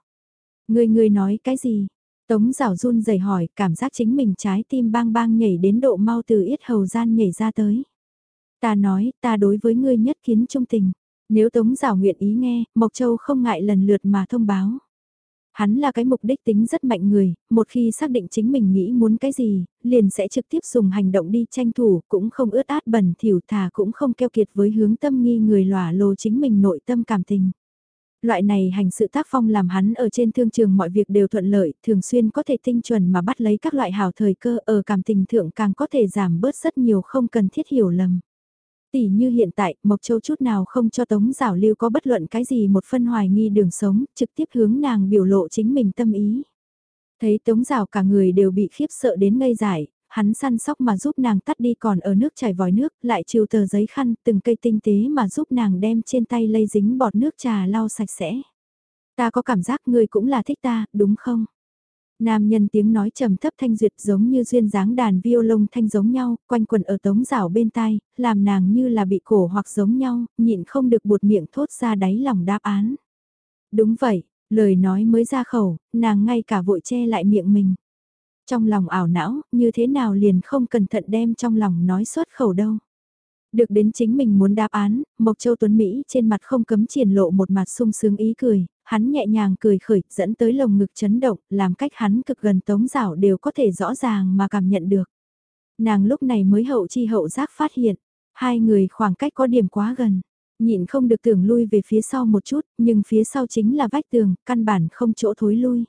Ngươi ngươi nói cái gì? Tống Giảo run rẩy hỏi, cảm giác chính mình trái tim bang bang nhảy đến độ mau từ yết hầu gian nhảy ra tới. Ta nói, ta đối với ngươi nhất kiến trung tình. Nếu Tống Giảo nguyện ý nghe, Mộc Châu không ngại lần lượt mà thông báo. Hắn là cái mục đích tính rất mạnh người, một khi xác định chính mình nghĩ muốn cái gì, liền sẽ trực tiếp dùng hành động đi tranh thủ, cũng không ướt át bẩn thỉu thà cũng không keo kiệt với hướng tâm nghi người lòa lồ chính mình nội tâm cảm tình. Loại này hành sự tác phong làm hắn ở trên thương trường mọi việc đều thuận lợi, thường xuyên có thể tinh chuẩn mà bắt lấy các loại hào thời cơ ở cảm tình thượng càng có thể giảm bớt rất nhiều không cần thiết hiểu lầm. Tỷ như hiện tại, Mộc Châu chút nào không cho Tống Giảo Lưu có bất luận cái gì một phân hoài nghi đường sống, trực tiếp hướng nàng biểu lộ chính mình tâm ý. Thấy Tống Giảo cả người đều bị khiếp sợ đến ngây dại, hắn săn sóc mà giúp nàng tắt đi còn ở nước chảy vòi nước, lại chiều tờ giấy khăn từng cây tinh tế mà giúp nàng đem trên tay lây dính bọt nước trà lau sạch sẽ. Ta có cảm giác ngươi cũng là thích ta, đúng không? Nam nhân tiếng nói trầm thấp thanh duyệt giống như duyên dáng đàn violon thanh giống nhau, quanh quần ở tống rào bên tai, làm nàng như là bị cổ hoặc giống nhau, nhịn không được buột miệng thốt ra đáy lòng đáp án. Đúng vậy, lời nói mới ra khẩu, nàng ngay cả vội che lại miệng mình. Trong lòng ảo não, như thế nào liền không cẩn thận đem trong lòng nói xuất khẩu đâu. Được đến chính mình muốn đáp án, Mộc Châu Tuấn Mỹ trên mặt không cấm triển lộ một mặt sung sướng ý cười, hắn nhẹ nhàng cười khởi, dẫn tới lồng ngực chấn động, làm cách hắn cực gần tống rảo đều có thể rõ ràng mà cảm nhận được. Nàng lúc này mới hậu chi hậu giác phát hiện, hai người khoảng cách có điểm quá gần, nhịn không được tưởng lui về phía sau một chút, nhưng phía sau chính là vách tường, căn bản không chỗ thối lui.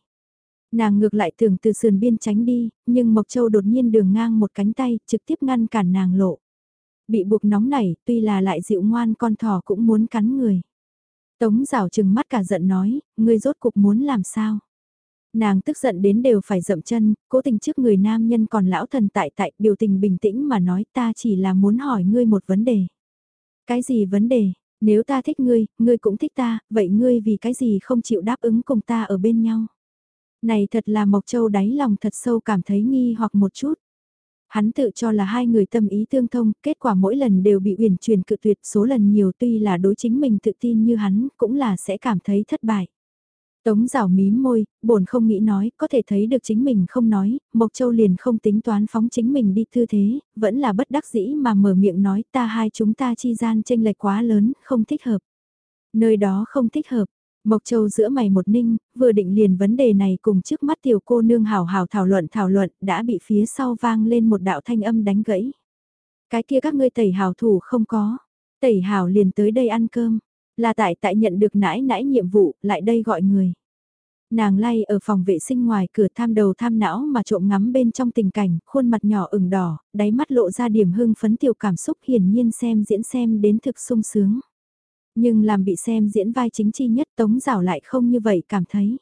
Nàng ngược lại tưởng từ sườn biên tránh đi, nhưng Mộc Châu đột nhiên đường ngang một cánh tay, trực tiếp ngăn cản nàng lộ. Bị buộc nóng nảy, tuy là lại dịu ngoan con thỏ cũng muốn cắn người. Tống rào chừng mắt cả giận nói, ngươi rốt cục muốn làm sao? Nàng tức giận đến đều phải dậm chân, cố tình trước người nam nhân còn lão thần tại tại biểu tình bình tĩnh mà nói ta chỉ là muốn hỏi ngươi một vấn đề. Cái gì vấn đề? Nếu ta thích ngươi, ngươi cũng thích ta, vậy ngươi vì cái gì không chịu đáp ứng cùng ta ở bên nhau? Này thật là Mộc Châu đáy lòng thật sâu cảm thấy nghi hoặc một chút. Hắn tự cho là hai người tâm ý tương thông, kết quả mỗi lần đều bị uyển truyền cự tuyệt số lần nhiều tuy là đối chính mình tự tin như hắn, cũng là sẽ cảm thấy thất bại. Tống rào mím môi, bổn không nghĩ nói, có thể thấy được chính mình không nói, Mộc Châu liền không tính toán phóng chính mình đi thư thế, vẫn là bất đắc dĩ mà mở miệng nói ta hai chúng ta chi gian tranh lệch quá lớn, không thích hợp. Nơi đó không thích hợp, Mộc Châu giữa mày một ninh, vừa định liền vấn đề này cùng trước mắt tiểu cô nương hào hào thảo luận thảo luận đã bị phía sau vang lên một đạo thanh âm đánh gãy. Cái kia các ngươi tẩy hào thủ không có, tẩy hào liền tới đây ăn cơm, là tại tại nhận được nãi nãi nhiệm vụ, lại đây gọi người. Nàng lay ở phòng vệ sinh ngoài cửa tham đầu tham não mà trộm ngắm bên trong tình cảnh, khuôn mặt nhỏ ửng đỏ, đáy mắt lộ ra điểm hưng phấn tiểu cảm xúc hiển nhiên xem diễn xem đến thực sung sướng. Nhưng làm bị xem diễn vai chính chi nhất tống rào lại không như vậy cảm thấy.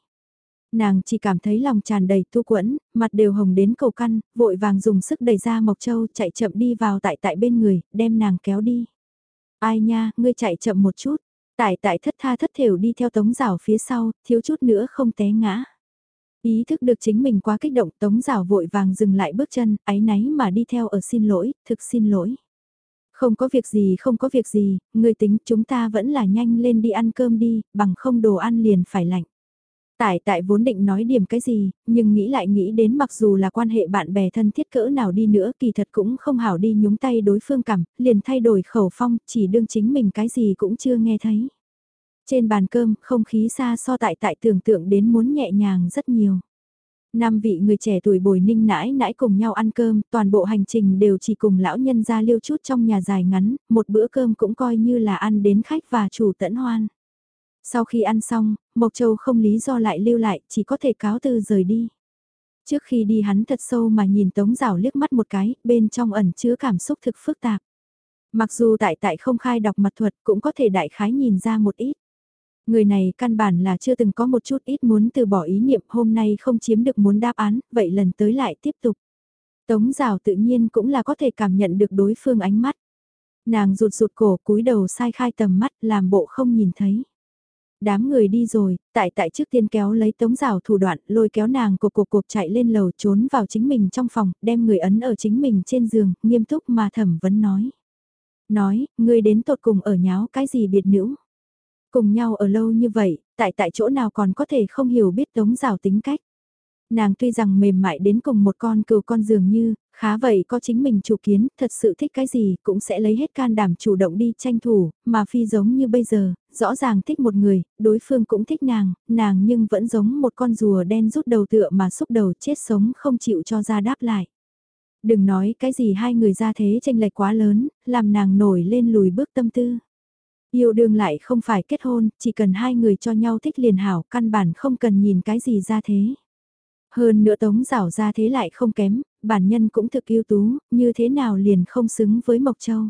Nàng chỉ cảm thấy lòng tràn đầy tu quẫn, mặt đều hồng đến cầu căn, vội vàng dùng sức đẩy ra Mộc Châu chạy chậm đi vào tại tại bên người, đem nàng kéo đi. Ai nha, ngươi chạy chậm một chút, tại tại thất tha thất thểu đi theo tống rào phía sau, thiếu chút nữa không té ngã. Ý thức được chính mình quá kích động tống rào vội vàng dừng lại bước chân, áy náy mà đi theo ở xin lỗi, thực xin lỗi. Không có việc gì không có việc gì, người tính chúng ta vẫn là nhanh lên đi ăn cơm đi, bằng không đồ ăn liền phải lạnh. Tại tại vốn định nói điểm cái gì, nhưng nghĩ lại nghĩ đến mặc dù là quan hệ bạn bè thân thiết cỡ nào đi nữa kỳ thật cũng không hảo đi nhúng tay đối phương cảm, liền thay đổi khẩu phong, chỉ đương chính mình cái gì cũng chưa nghe thấy. Trên bàn cơm, không khí xa so tại tại tưởng tượng đến muốn nhẹ nhàng rất nhiều. Năm vị người trẻ tuổi bồi ninh nãi nãi cùng nhau ăn cơm, toàn bộ hành trình đều chỉ cùng lão nhân ra liêu chút trong nhà dài ngắn, một bữa cơm cũng coi như là ăn đến khách và chủ tẫn hoan. Sau khi ăn xong, Mộc Châu không lý do lại lưu lại, chỉ có thể cáo từ rời đi. Trước khi đi hắn thật sâu mà nhìn Tống Giảo liếc mắt một cái, bên trong ẩn chứa cảm xúc thực phức tạp. Mặc dù tại tại không khai đọc mặt thuật cũng có thể đại khái nhìn ra một ít. Người này căn bản là chưa từng có một chút ít muốn từ bỏ ý niệm hôm nay không chiếm được muốn đáp án, vậy lần tới lại tiếp tục. Tống rào tự nhiên cũng là có thể cảm nhận được đối phương ánh mắt. Nàng rụt rụt cổ cúi đầu sai khai tầm mắt làm bộ không nhìn thấy. Đám người đi rồi, tại tại trước tiên kéo lấy tống rào thủ đoạn lôi kéo nàng cục cục cục chạy lên lầu trốn vào chính mình trong phòng, đem người ấn ở chính mình trên giường, nghiêm túc mà thẩm vấn nói. Nói, người đến tột cùng ở nháo cái gì biệt nữ. Cùng nhau ở lâu như vậy, tại tại chỗ nào còn có thể không hiểu biết tống rào tính cách. Nàng tuy rằng mềm mại đến cùng một con cừu con dường như, khá vậy có chính mình chủ kiến, thật sự thích cái gì cũng sẽ lấy hết can đảm chủ động đi tranh thủ, mà phi giống như bây giờ, rõ ràng thích một người, đối phương cũng thích nàng, nàng nhưng vẫn giống một con rùa đen rút đầu tựa mà xúc đầu chết sống không chịu cho ra đáp lại. Đừng nói cái gì hai người ra thế tranh lệch quá lớn, làm nàng nổi lên lùi bước tâm tư. Yêu đương lại không phải kết hôn, chỉ cần hai người cho nhau thích liền hảo, căn bản không cần nhìn cái gì ra thế. Hơn nữa tống rảo ra thế lại không kém, bản nhân cũng thực yêu tú, như thế nào liền không xứng với Mộc Châu.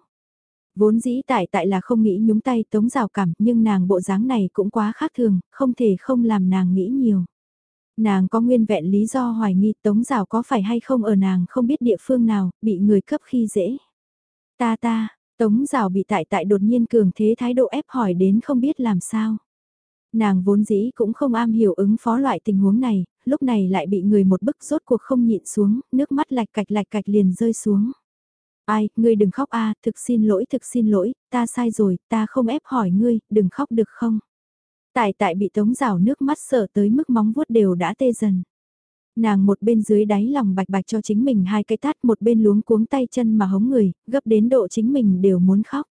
Vốn dĩ tại tại là không nghĩ nhúng tay tống rào cảm, nhưng nàng bộ dáng này cũng quá khác thường, không thể không làm nàng nghĩ nhiều. Nàng có nguyên vẹn lý do hoài nghi tống rào có phải hay không ở nàng không biết địa phương nào, bị người cấp khi dễ. Ta ta, tống rào bị tại tại đột nhiên cường thế thái độ ép hỏi đến không biết làm sao. Nàng vốn dĩ cũng không am hiểu ứng phó loại tình huống này, lúc này lại bị người một bức rốt cuộc không nhịn xuống, nước mắt lạch cạch lạch cạch liền rơi xuống. Ai, ngươi đừng khóc a, thực xin lỗi thực xin lỗi, ta sai rồi, ta không ép hỏi ngươi, đừng khóc được không? Tại tại bị tống rào nước mắt sợ tới mức móng vuốt đều đã tê dần. Nàng một bên dưới đáy lòng bạch bạch cho chính mình hai cái tát một bên luống cuống tay chân mà hống người, gấp đến độ chính mình đều muốn khóc.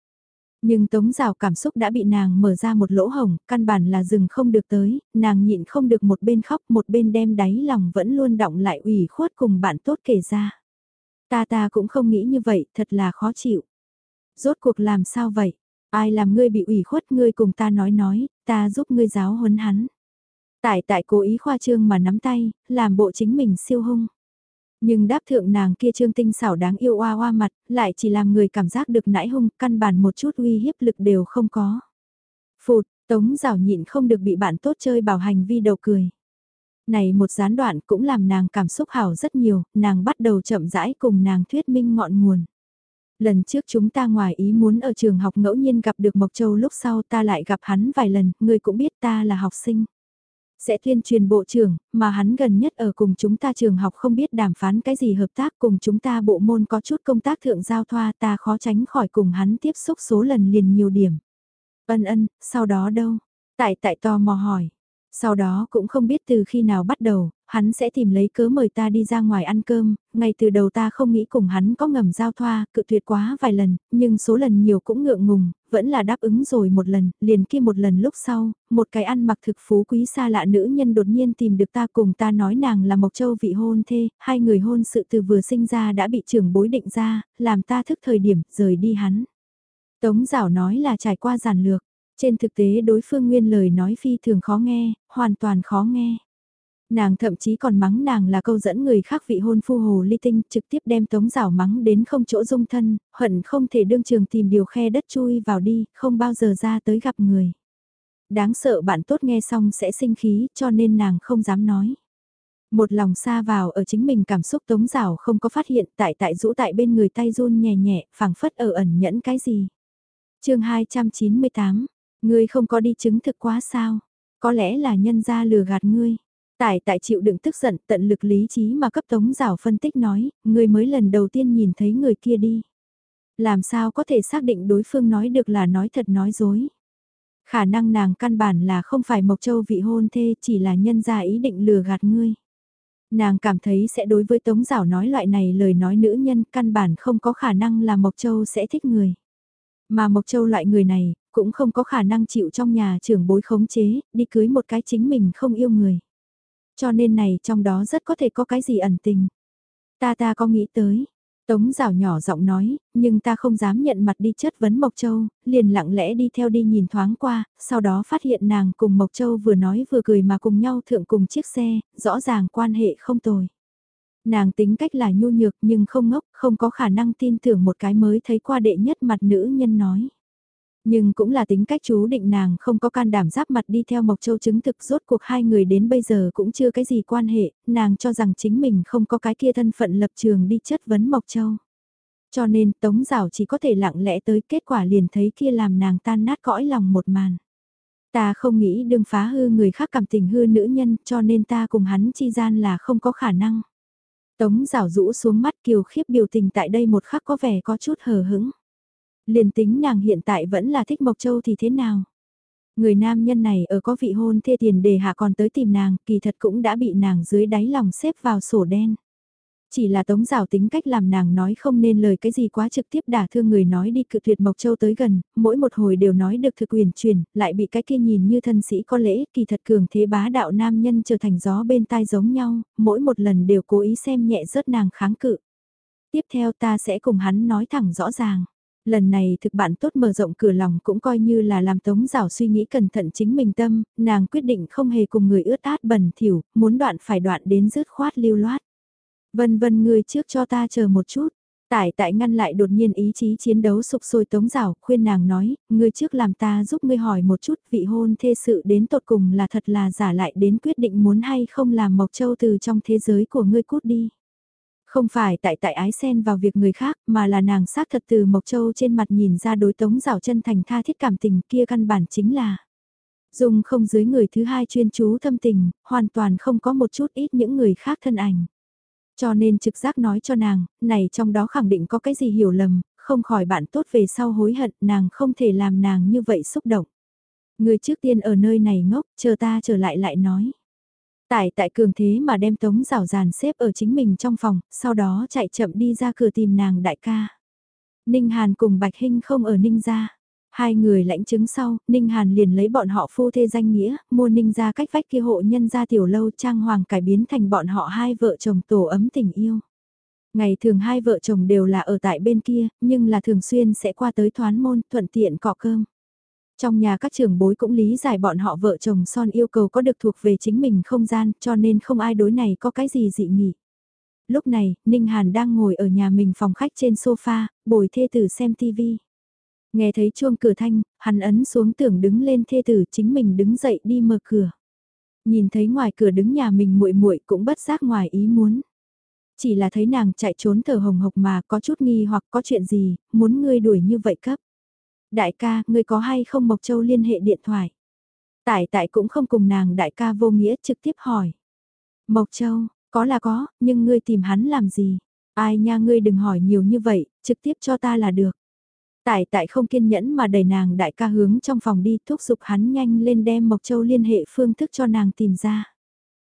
Nhưng tống rào cảm xúc đã bị nàng mở ra một lỗ hồng, căn bản là dừng không được tới, nàng nhịn không được một bên khóc một bên đem đáy lòng vẫn luôn động lại ủy khuất cùng bạn tốt kể ra. Ta ta cũng không nghĩ như vậy, thật là khó chịu. Rốt cuộc làm sao vậy? Ai làm ngươi bị ủy khuất ngươi cùng ta nói nói, ta giúp ngươi giáo huấn hắn. Tại tại cố ý khoa trương mà nắm tay, làm bộ chính mình siêu hung. Nhưng đáp thượng nàng kia trương tinh xảo đáng yêu oa oa mặt, lại chỉ làm người cảm giác được nãi hung, căn bản một chút uy hiếp lực đều không có. Phụt, tống rào nhịn không được bị bạn tốt chơi bảo hành vi đầu cười. Này một gián đoạn cũng làm nàng cảm xúc hảo rất nhiều, nàng bắt đầu chậm rãi cùng nàng thuyết minh ngọn nguồn. Lần trước chúng ta ngoài ý muốn ở trường học ngẫu nhiên gặp được Mộc Châu lúc sau ta lại gặp hắn vài lần, người cũng biết ta là học sinh sẽ tuyên truyền bộ trưởng, mà hắn gần nhất ở cùng chúng ta trường học không biết đàm phán cái gì hợp tác cùng chúng ta bộ môn có chút công tác thượng giao thoa ta khó tránh khỏi cùng hắn tiếp xúc số lần liền nhiều điểm. Ân ân, sau đó đâu? Tại tại tò mò hỏi. Sau đó cũng không biết từ khi nào bắt đầu, hắn sẽ tìm lấy cớ mời ta đi ra ngoài ăn cơm, ngay từ đầu ta không nghĩ cùng hắn có ngầm giao thoa, cự tuyệt quá vài lần, nhưng số lần nhiều cũng ngượng ngùng, vẫn là đáp ứng rồi một lần, liền kia một lần lúc sau, một cái ăn mặc thực phú quý xa lạ nữ nhân đột nhiên tìm được ta cùng ta nói nàng là Mộc Châu vị hôn thê, hai người hôn sự từ vừa sinh ra đã bị trưởng bối định ra, làm ta thức thời điểm, rời đi hắn. Tống giảo nói là trải qua giản lược, trên thực tế đối phương nguyên lời nói phi thường khó nghe, hoàn toàn khó nghe. Nàng thậm chí còn mắng nàng là câu dẫn người khác vị hôn phu hồ ly tinh trực tiếp đem tống rảo mắng đến không chỗ dung thân, hận không thể đương trường tìm điều khe đất chui vào đi, không bao giờ ra tới gặp người. Đáng sợ bạn tốt nghe xong sẽ sinh khí cho nên nàng không dám nói. Một lòng xa vào ở chính mình cảm xúc tống rảo không có phát hiện tại tại rũ tại bên người tay run nhẹ nhẹ, phảng phất ở ẩn nhẫn cái gì. chương 298, ngươi không có đi chứng thực quá sao? Có lẽ là nhân gia lừa gạt ngươi. Tại tại chịu đựng tức giận tận lực lý trí mà cấp tống rào phân tích nói, ngươi mới lần đầu tiên nhìn thấy người kia đi. Làm sao có thể xác định đối phương nói được là nói thật nói dối. Khả năng nàng căn bản là không phải Mộc Châu vị hôn thê chỉ là nhân gia ý định lừa gạt ngươi. Nàng cảm thấy sẽ đối với Tống Giảo nói loại này lời nói nữ nhân căn bản không có khả năng là Mộc Châu sẽ thích người. Mà Mộc Châu loại người này, cũng không có khả năng chịu trong nhà trưởng bối khống chế, đi cưới một cái chính mình không yêu người. Cho nên này trong đó rất có thể có cái gì ẩn tình. Ta ta có nghĩ tới. Tống rào nhỏ giọng nói, nhưng ta không dám nhận mặt đi chất vấn Mộc Châu, liền lặng lẽ đi theo đi nhìn thoáng qua, sau đó phát hiện nàng cùng Mộc Châu vừa nói vừa cười mà cùng nhau thượng cùng chiếc xe, rõ ràng quan hệ không tồi. Nàng tính cách là nhu nhược nhưng không ngốc, không có khả năng tin tưởng một cái mới thấy qua đệ nhất mặt nữ nhân nói. Nhưng cũng là tính cách chú định nàng không có can đảm giáp mặt đi theo Mộc Châu chứng thực rốt cuộc hai người đến bây giờ cũng chưa cái gì quan hệ, nàng cho rằng chính mình không có cái kia thân phận lập trường đi chất vấn Mộc Châu. Cho nên Tống Giảo chỉ có thể lặng lẽ tới kết quả liền thấy kia làm nàng tan nát cõi lòng một màn. Ta không nghĩ đừng phá hư người khác cảm tình hư nữ nhân cho nên ta cùng hắn chi gian là không có khả năng. Tống Giảo rũ xuống mắt kiều khiếp biểu tình tại đây một khắc có vẻ có chút hờ hững. Liền tính nàng hiện tại vẫn là thích Mộc Châu thì thế nào? Người nam nhân này ở có vị hôn thê tiền đề hạ còn tới tìm nàng, kỳ thật cũng đã bị nàng dưới đáy lòng xếp vào sổ đen. Chỉ là tống rào tính cách làm nàng nói không nên lời cái gì quá trực tiếp đả thương người nói đi cự tuyệt Mộc Châu tới gần, mỗi một hồi đều nói được thực quyền truyền, lại bị cái kia nhìn như thân sĩ có lễ, kỳ thật cường thế bá đạo nam nhân trở thành gió bên tai giống nhau, mỗi một lần đều cố ý xem nhẹ rớt nàng kháng cự. Tiếp theo ta sẽ cùng hắn nói thẳng rõ ràng. Lần này thực bạn tốt mở rộng cửa lòng cũng coi như là làm tống rào suy nghĩ cẩn thận chính mình tâm, nàng quyết định không hề cùng người ướt át bẩn thỉu, muốn đoạn phải đoạn đến rứt khoát lưu loát. Vân vân ngươi trước cho ta chờ một chút. Tải tại ngăn lại đột nhiên ý chí chiến đấu sụp sôi tống rào, khuyên nàng nói, ngươi trước làm ta giúp ngươi hỏi một chút vị hôn thê sự đến tột cùng là thật là giả lại đến quyết định muốn hay không làm Mộc Châu từ trong thế giới của ngươi cút đi. Không phải tại tại ái sen vào việc người khác mà là nàng xác thật từ Mộc Châu trên mặt nhìn ra đối tống rào chân thành tha thiết cảm tình kia căn bản chính là. Dùng không dưới người thứ hai chuyên chú thâm tình, hoàn toàn không có một chút ít những người khác thân ảnh. Cho nên trực giác nói cho nàng, này trong đó khẳng định có cái gì hiểu lầm, không khỏi bạn tốt về sau hối hận nàng không thể làm nàng như vậy xúc động. Người trước tiên ở nơi này ngốc, chờ ta trở lại lại nói. Tại tại cường thế mà đem tống rào ràn xếp ở chính mình trong phòng, sau đó chạy chậm đi ra cửa tìm nàng đại ca. Ninh Hàn cùng Bạch Hinh không ở Ninh gia. Hai người lãnh chứng sau, Ninh Hàn liền lấy bọn họ phu thê danh nghĩa, mua Ninh ra cách vách kia hộ nhân gia tiểu lâu trang hoàng cải biến thành bọn họ hai vợ chồng tổ ấm tình yêu. Ngày thường hai vợ chồng đều là ở tại bên kia, nhưng là thường xuyên sẽ qua tới thoán môn, thuận tiện cọ cơm. Trong nhà các trưởng bối cũng lý giải bọn họ vợ chồng son yêu cầu có được thuộc về chính mình không gian, cho nên không ai đối này có cái gì dị nghị. Lúc này, Ninh Hàn đang ngồi ở nhà mình phòng khách trên sofa, bồi thê tử xem tivi Nghe thấy chuông cửa thanh, hắn ấn xuống tưởng đứng lên thê tử chính mình đứng dậy đi mở cửa. Nhìn thấy ngoài cửa đứng nhà mình muội muội cũng bất giác ngoài ý muốn. Chỉ là thấy nàng chạy trốn thở hồng hộc mà có chút nghi hoặc có chuyện gì, muốn ngươi đuổi như vậy cấp. Đại ca, ngươi có hay không Mộc Châu liên hệ điện thoại? Tải tại cũng không cùng nàng đại ca vô nghĩa trực tiếp hỏi. Mộc Châu, có là có, nhưng ngươi tìm hắn làm gì? Ai nha ngươi đừng hỏi nhiều như vậy, trực tiếp cho ta là được. Tải tại không kiên nhẫn mà đẩy nàng đại ca hướng trong phòng đi thúc giục hắn nhanh lên đem Mộc Châu liên hệ phương thức cho nàng tìm ra.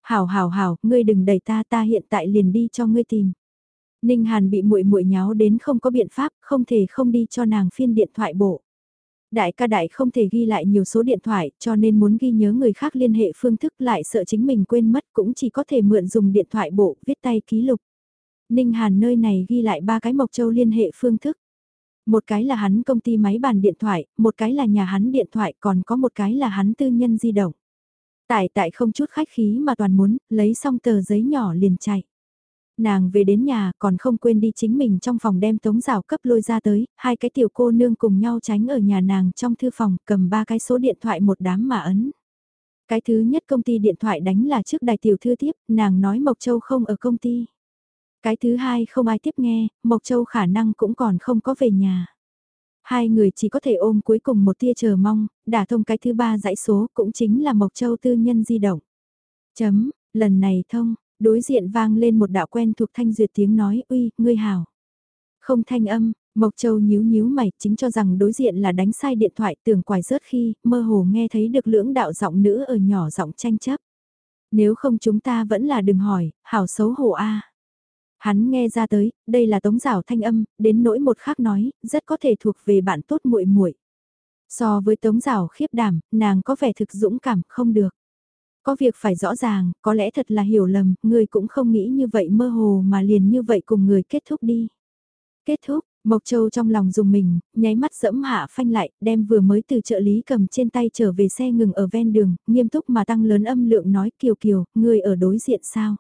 Hảo hảo hảo, ngươi đừng đẩy ta ta hiện tại liền đi cho ngươi tìm. Ninh Hàn bị muội muội nháo đến không có biện pháp, không thể không đi cho nàng phiên điện thoại bộ. Đại ca đại không thể ghi lại nhiều số điện thoại, cho nên muốn ghi nhớ người khác liên hệ phương thức lại sợ chính mình quên mất cũng chỉ có thể mượn dùng điện thoại bộ, viết tay ký lục. Ninh Hàn nơi này ghi lại ba cái Mộc Châu liên hệ phương thức. Một cái là hắn công ty máy bàn điện thoại, một cái là nhà hắn điện thoại, còn có một cái là hắn tư nhân di động. Tại tại không chút khách khí mà toàn muốn, lấy xong tờ giấy nhỏ liền chạy. Nàng về đến nhà còn không quên đi chính mình trong phòng đem tống rào cấp lôi ra tới, hai cái tiểu cô nương cùng nhau tránh ở nhà nàng trong thư phòng cầm ba cái số điện thoại một đám mà ấn. Cái thứ nhất công ty điện thoại đánh là trước đài tiểu thư tiếp, nàng nói Mộc Châu không ở công ty. Cái thứ hai không ai tiếp nghe, Mộc Châu khả năng cũng còn không có về nhà. Hai người chỉ có thể ôm cuối cùng một tia chờ mong, đả thông cái thứ ba dãy số cũng chính là Mộc Châu tư nhân di động. Chấm, lần này thông, đối diện vang lên một đạo quen thuộc thanh duyệt tiếng nói uy, ngươi hảo. Không thanh âm, Mộc Châu nhíu nhíu mày chính cho rằng đối diện là đánh sai điện thoại tưởng quài rớt khi mơ hồ nghe thấy được lưỡng đạo giọng nữ ở nhỏ giọng tranh chấp. Nếu không chúng ta vẫn là đừng hỏi, hảo xấu hổ a. Hắn nghe ra tới, đây là tống giảo thanh âm, đến nỗi một khác nói, rất có thể thuộc về bạn tốt muội muội. So với tống giảo khiếp đảm, nàng có vẻ thực dũng cảm, không được. Có việc phải rõ ràng, có lẽ thật là hiểu lầm, người cũng không nghĩ như vậy mơ hồ mà liền như vậy cùng người kết thúc đi. Kết thúc, Mộc Châu trong lòng dùng mình, nháy mắt dẫm hạ phanh lại, đem vừa mới từ trợ lý cầm trên tay trở về xe ngừng ở ven đường, nghiêm túc mà tăng lớn âm lượng nói kiều kiều, người ở đối diện sao?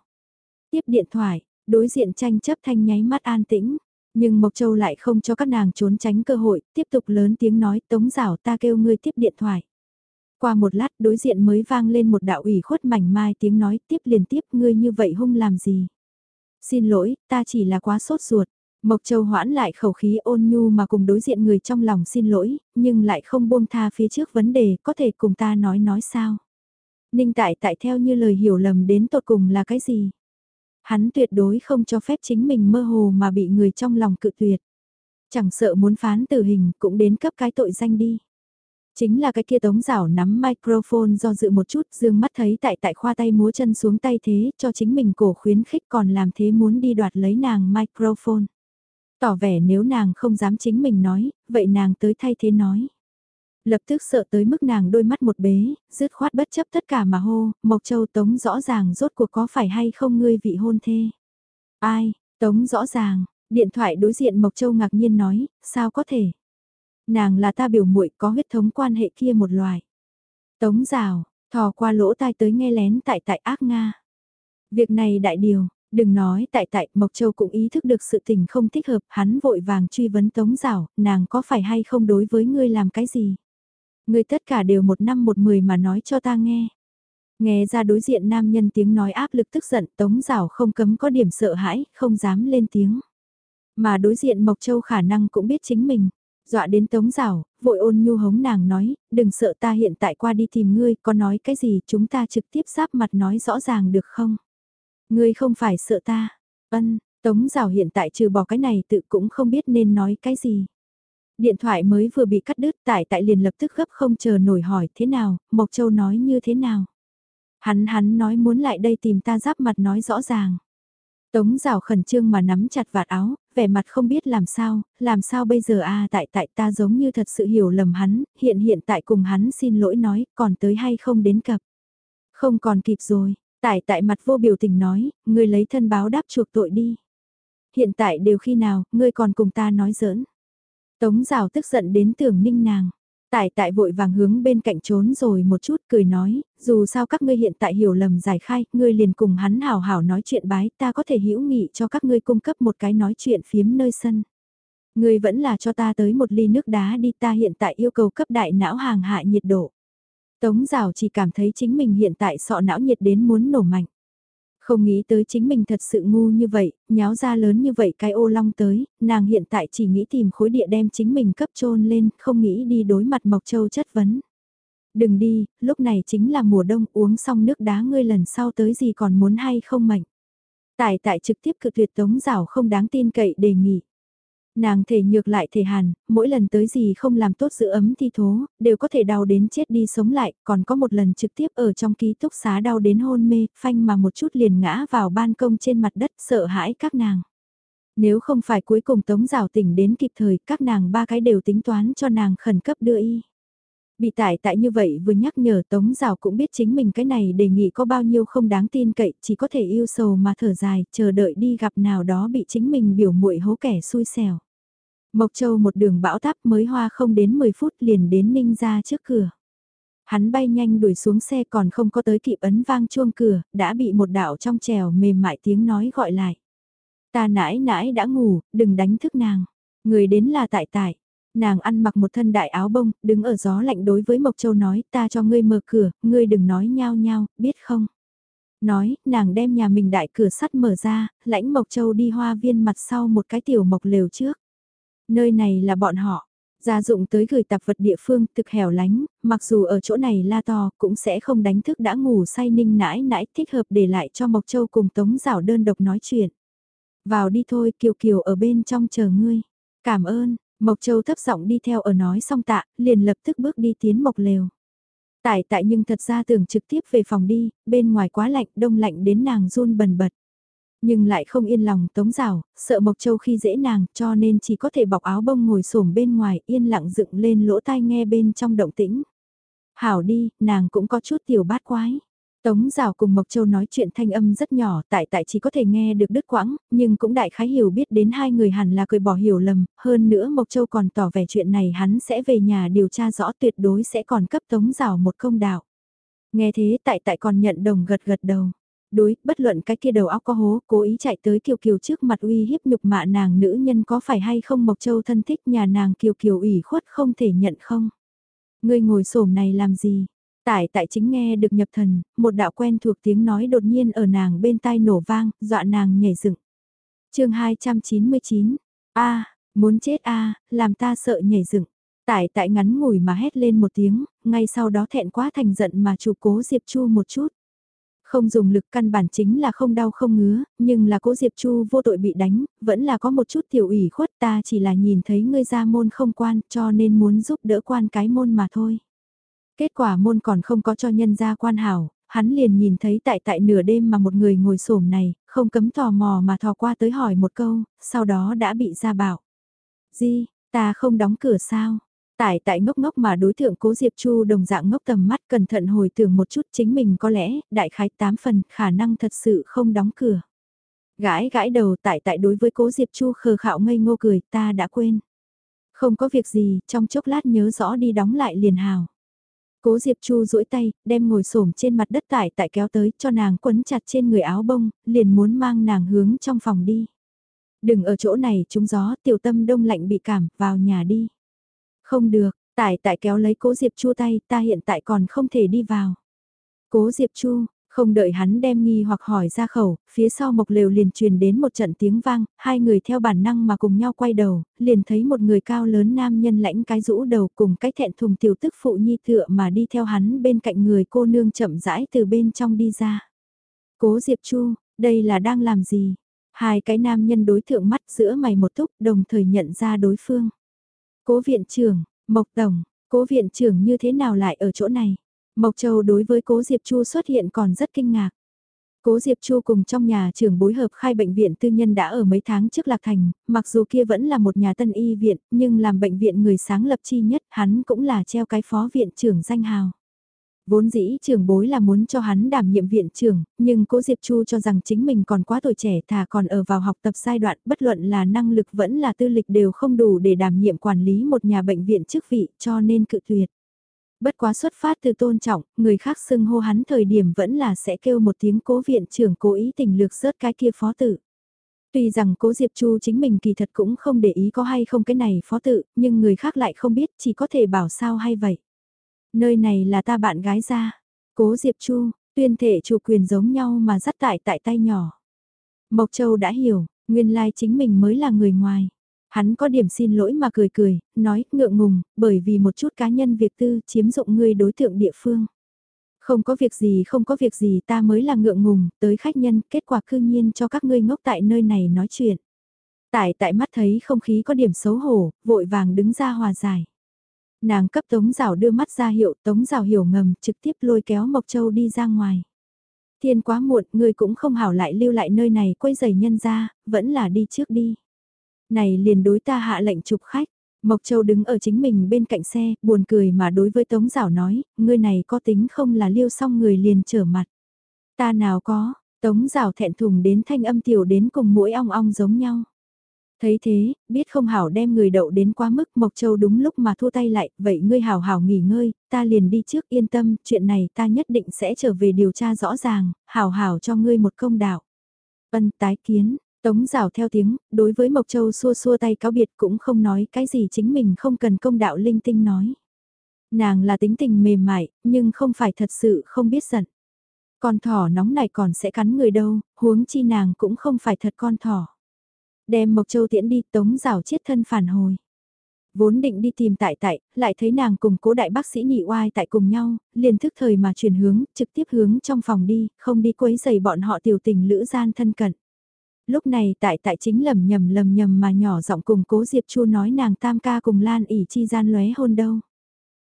Tiếp điện thoại, Đối diện tranh chấp thanh nháy mắt an tĩnh, nhưng Mộc Châu lại không cho các nàng trốn tránh cơ hội, tiếp tục lớn tiếng nói tống rảo ta kêu ngươi tiếp điện thoại. Qua một lát đối diện mới vang lên một đạo ủy khuất mảnh mai tiếng nói tiếp liền tiếp ngươi như vậy hung làm gì. Xin lỗi, ta chỉ là quá sốt ruột. Mộc Châu hoãn lại khẩu khí ôn nhu mà cùng đối diện người trong lòng xin lỗi, nhưng lại không buông tha phía trước vấn đề, có thể cùng ta nói nói sao. Ninh tại tại theo như lời hiểu lầm đến tột cùng là cái gì? Hắn tuyệt đối không cho phép chính mình mơ hồ mà bị người trong lòng cự tuyệt. Chẳng sợ muốn phán tử hình cũng đến cấp cái tội danh đi. Chính là cái kia tống rảo nắm microphone do dự một chút dương mắt thấy tại tại khoa tay múa chân xuống tay thế cho chính mình cổ khuyến khích còn làm thế muốn đi đoạt lấy nàng microphone. Tỏ vẻ nếu nàng không dám chính mình nói, vậy nàng tới thay thế nói. Lập tức sợ tới mức nàng đôi mắt một bế, dứt khoát bất chấp tất cả mà hô, Mộc Châu Tống rõ ràng rốt cuộc có phải hay không ngươi vị hôn thê. Ai, Tống rõ ràng, điện thoại đối diện Mộc Châu ngạc nhiên nói, sao có thể. Nàng là ta biểu muội có huyết thống quan hệ kia một loài. Tống rào, thò qua lỗ tai tới nghe lén tại tại ác Nga. Việc này đại điều, đừng nói tại tại Mộc Châu cũng ý thức được sự tình không thích hợp, hắn vội vàng truy vấn Tống rào, nàng có phải hay không đối với ngươi làm cái gì. Ngươi tất cả đều một năm một mười mà nói cho ta nghe. Nghe ra đối diện nam nhân tiếng nói áp lực tức giận Tống rào không cấm có điểm sợ hãi, không dám lên tiếng. Mà đối diện Mộc Châu khả năng cũng biết chính mình. Dọa đến tống rào, vội ôn nhu hống nàng nói, đừng sợ ta hiện tại qua đi tìm ngươi, có nói cái gì chúng ta trực tiếp giáp mặt nói rõ ràng được không? Ngươi không phải sợ ta. Ân, tống rào hiện tại trừ bỏ cái này tự cũng không biết nên nói cái gì. Điện thoại mới vừa bị cắt đứt tại tại liền lập tức gấp không chờ nổi hỏi thế nào, Mộc Châu nói như thế nào. Hắn hắn nói muốn lại đây tìm ta giáp mặt nói rõ ràng. Tống rào khẩn trương mà nắm chặt vạt áo, vẻ mặt không biết làm sao, làm sao bây giờ a tại tại ta giống như thật sự hiểu lầm hắn, hiện hiện tại cùng hắn xin lỗi nói, còn tới hay không đến cập. Không còn kịp rồi, tại tại mặt vô biểu tình nói, ngươi lấy thân báo đáp chuộc tội đi. Hiện tại đều khi nào, ngươi còn cùng ta nói giỡn. Tống rào tức giận đến tưởng ninh nàng. Tại tại vội vàng hướng bên cạnh trốn rồi một chút cười nói, dù sao các ngươi hiện tại hiểu lầm giải khai, ngươi liền cùng hắn hào hào nói chuyện bái, ta có thể hữu nghị cho các ngươi cung cấp một cái nói chuyện phiếm nơi sân. Ngươi vẫn là cho ta tới một ly nước đá đi ta hiện tại yêu cầu cấp đại não hàng hạ nhiệt độ. Tống rào chỉ cảm thấy chính mình hiện tại sọ não nhiệt đến muốn nổ mạnh. Không nghĩ tới chính mình thật sự ngu như vậy, nháo ra lớn như vậy cái ô long tới, nàng hiện tại chỉ nghĩ tìm khối địa đem chính mình cấp trôn lên, không nghĩ đi đối mặt Mộc Châu chất vấn. Đừng đi, lúc này chính là mùa đông uống xong nước đá ngươi lần sau tới gì còn muốn hay không mệnh. Tại tại trực tiếp cự tuyệt tống rảo không đáng tin cậy đề nghị. Nàng thể nhược lại thể hàn, mỗi lần tới gì không làm tốt giữ ấm thi thố, đều có thể đau đến chết đi sống lại, còn có một lần trực tiếp ở trong ký túc xá đau đến hôn mê, phanh mà một chút liền ngã vào ban công trên mặt đất sợ hãi các nàng. Nếu không phải cuối cùng tống rào tỉnh đến kịp thời, các nàng ba cái đều tính toán cho nàng khẩn cấp đưa y. Bị tải tại như vậy vừa nhắc nhở Tống Giảo cũng biết chính mình cái này đề nghị có bao nhiêu không đáng tin cậy, chỉ có thể yêu sầu mà thở dài, chờ đợi đi gặp nào đó bị chính mình biểu muội hố kẻ xui xẻo. Mộc Châu một đường bão táp mới hoa không đến 10 phút liền đến Ninh ra trước cửa. Hắn bay nhanh đuổi xuống xe còn không có tới kịp ấn vang chuông cửa, đã bị một đạo trong trèo mềm mại tiếng nói gọi lại. Ta nãi nãi đã ngủ, đừng đánh thức nàng. Người đến là tại tại. Nàng ăn mặc một thân đại áo bông, đứng ở gió lạnh đối với Mộc Châu nói ta cho ngươi mở cửa, ngươi đừng nói nhao nhao, biết không? Nói, nàng đem nhà mình đại cửa sắt mở ra, lãnh Mộc Châu đi hoa viên mặt sau một cái tiểu mộc lều trước. Nơi này là bọn họ, gia dụng tới gửi tạp vật địa phương thực hẻo lánh, mặc dù ở chỗ này la to cũng sẽ không đánh thức đã ngủ say ninh nãi nãi thích hợp để lại cho Mộc Châu cùng Tống Giảo đơn độc nói chuyện. Vào đi thôi Kiều Kiều ở bên trong chờ ngươi. Cảm ơn, Mộc Châu thấp giọng đi theo ở nói xong tạ, liền lập tức bước đi tiến Mộc Lều. Tại tại nhưng thật ra tưởng trực tiếp về phòng đi, bên ngoài quá lạnh, đông lạnh đến nàng run bần bật. Nhưng lại không yên lòng tống rào, sợ Mộc Châu khi dễ nàng cho nên chỉ có thể bọc áo bông ngồi xổm bên ngoài yên lặng dựng lên lỗ tai nghe bên trong động tĩnh. Hảo đi, nàng cũng có chút tiểu bát quái. Tống Giảo cùng Mộc Châu nói chuyện thanh âm rất nhỏ, tại tại chỉ có thể nghe được đứt quãng, nhưng cũng đại khái hiểu biết đến hai người hẳn là cười bỏ hiểu lầm, hơn nữa Mộc Châu còn tỏ vẻ chuyện này hắn sẽ về nhà điều tra rõ tuyệt đối sẽ còn cấp Tống Giảo một công đạo. Nghe thế tại tại còn nhận đồng gật gật đầu. Đối, bất luận cái kia đầu óc có hố, cố ý chạy tới Kiều Kiều trước mặt uy hiếp nhục mạ nàng nữ nhân có phải hay không Mộc Châu thân thích nhà nàng Kiều Kiều ủy khuất không thể nhận không. Ngươi ngồi xổm này làm gì? Tại tại chính nghe được nhập thần, một đạo quen thuộc tiếng nói đột nhiên ở nàng bên tai nổ vang, dọa nàng nhảy dựng. chương 299, a muốn chết a làm ta sợ nhảy dựng. Tại tại ngắn ngủi mà hét lên một tiếng, ngay sau đó thẹn quá thành giận mà chụp cố Diệp Chu một chút. Không dùng lực căn bản chính là không đau không ngứa, nhưng là cố Diệp Chu vô tội bị đánh, vẫn là có một chút tiểu ủy khuất ta chỉ là nhìn thấy ngươi ra môn không quan cho nên muốn giúp đỡ quan cái môn mà thôi. Kết quả môn còn không có cho nhân gia quan hảo, hắn liền nhìn thấy tại tại nửa đêm mà một người ngồi xổm này, không cấm tò mò mà thò qua tới hỏi một câu, sau đó đã bị ra bảo. Di, ta không đóng cửa sao? Tại tại ngốc ngốc mà đối tượng cố Diệp Chu đồng dạng ngốc tầm mắt cẩn thận hồi tưởng một chút chính mình có lẽ, đại khái tám phần khả năng thật sự không đóng cửa. Gãi gãi đầu tại tại đối với cố Diệp Chu khờ khạo ngây ngô cười ta đã quên. Không có việc gì, trong chốc lát nhớ rõ đi đóng lại liền hào. Cố Diệp Chu duỗi tay, đem ngồi xổm trên mặt đất tại tại kéo tới cho nàng quấn chặt trên người áo bông, liền muốn mang nàng hướng trong phòng đi. Đừng ở chỗ này trúng gió, tiểu tâm đông lạnh bị cảm, vào nhà đi. Không được, tại tại kéo lấy cố Diệp Chu tay, ta hiện tại còn không thể đi vào. Cố Diệp Chu, không đợi hắn đem nghi hoặc hỏi ra khẩu, phía sau mộc lều liền truyền đến một trận tiếng vang, hai người theo bản năng mà cùng nhau quay đầu, liền thấy một người cao lớn nam nhân lãnh cái rũ đầu cùng cái thẹn thùng tiểu tức phụ nhi tựa mà đi theo hắn bên cạnh người cô nương chậm rãi từ bên trong đi ra. Cố Diệp Chu, đây là đang làm gì? Hai cái nam nhân đối thượng mắt giữa mày một túc đồng thời nhận ra đối phương. Cố viện trưởng, Mộc Tổng, cố viện trưởng như thế nào lại ở chỗ này? Mộc Châu đối với cố Diệp Chu xuất hiện còn rất kinh ngạc. Cố Diệp Chu cùng trong nhà trưởng bối hợp khai bệnh viện tư nhân đã ở mấy tháng trước Lạc Thành, mặc dù kia vẫn là một nhà tân y viện, nhưng làm bệnh viện người sáng lập chi nhất hắn cũng là treo cái phó viện trưởng danh hào. Vốn dĩ trưởng bối là muốn cho hắn đảm nhiệm viện trưởng, nhưng cố Diệp Chu cho rằng chính mình còn quá tuổi trẻ thà còn ở vào học tập giai đoạn bất luận là năng lực vẫn là tư lịch đều không đủ để đảm nhiệm quản lý một nhà bệnh viện chức vị cho nên cự tuyệt. Bất quá xuất phát từ tôn trọng, người khác xưng hô hắn thời điểm vẫn là sẽ kêu một tiếng cố viện trưởng cố ý tình lược rớt cái kia phó tử. Tuy rằng cố Diệp Chu chính mình kỳ thật cũng không để ý có hay không cái này phó tự, nhưng người khác lại không biết chỉ có thể bảo sao hay vậy. Nơi này là ta bạn gái ra. Cố Diệp Chu, tuyên thể chủ quyền giống nhau mà dắt tại tại tay nhỏ. Mộc Châu đã hiểu, nguyên lai chính mình mới là người ngoài. Hắn có điểm xin lỗi mà cười cười, nói ngượng ngùng, bởi vì một chút cá nhân việc tư chiếm dụng ngươi đối tượng địa phương. Không có việc gì không có việc gì ta mới là ngượng ngùng, tới khách nhân, kết quả cư nhiên cho các ngươi ngốc tại nơi này nói chuyện. Tại tại mắt thấy không khí có điểm xấu hổ, vội vàng đứng ra hòa giải. Nàng cấp Tống Giảo đưa mắt ra hiệu, Tống Giảo hiểu ngầm, trực tiếp lôi kéo Mộc Châu đi ra ngoài. Thiên quá muộn, người cũng không hảo lại lưu lại nơi này quay giày nhân ra, vẫn là đi trước đi. Này liền đối ta hạ lệnh chụp khách. Mộc Châu đứng ở chính mình bên cạnh xe, buồn cười mà đối với Tống Giảo nói, ngươi này có tính không là liêu xong người liền trở mặt. Ta nào có, Tống Giảo thẹn thùng đến thanh âm tiểu đến cùng mũi ong ong giống nhau. Thấy thế, biết không hảo đem người đậu đến quá mức Mộc Châu đúng lúc mà thua tay lại, vậy ngươi hảo hảo nghỉ ngơi, ta liền đi trước yên tâm, chuyện này ta nhất định sẽ trở về điều tra rõ ràng, hảo hảo cho ngươi một công đạo. Ân tái kiến, Tống rào theo tiếng, đối với Mộc Châu xua xua tay cáo biệt cũng không nói cái gì chính mình không cần công đạo linh tinh nói. Nàng là tính tình mềm mại, nhưng không phải thật sự không biết giận. Con thỏ nóng này còn sẽ cắn người đâu, huống chi nàng cũng không phải thật con thỏ. Đem Mộc Châu tiễn đi tống rào chiết thân phản hồi. Vốn định đi tìm tại tại, lại thấy nàng cùng cố đại bác sĩ nhị oai tại cùng nhau, liền thức thời mà chuyển hướng, trực tiếp hướng trong phòng đi, không đi quấy giày bọn họ tiểu tình lữ gian thân cận. Lúc này tại tại chính lầm nhầm lầm nhầm mà nhỏ giọng cùng cố Diệp Chu nói nàng tam ca cùng Lan ỉ chi gian lóe hôn đâu.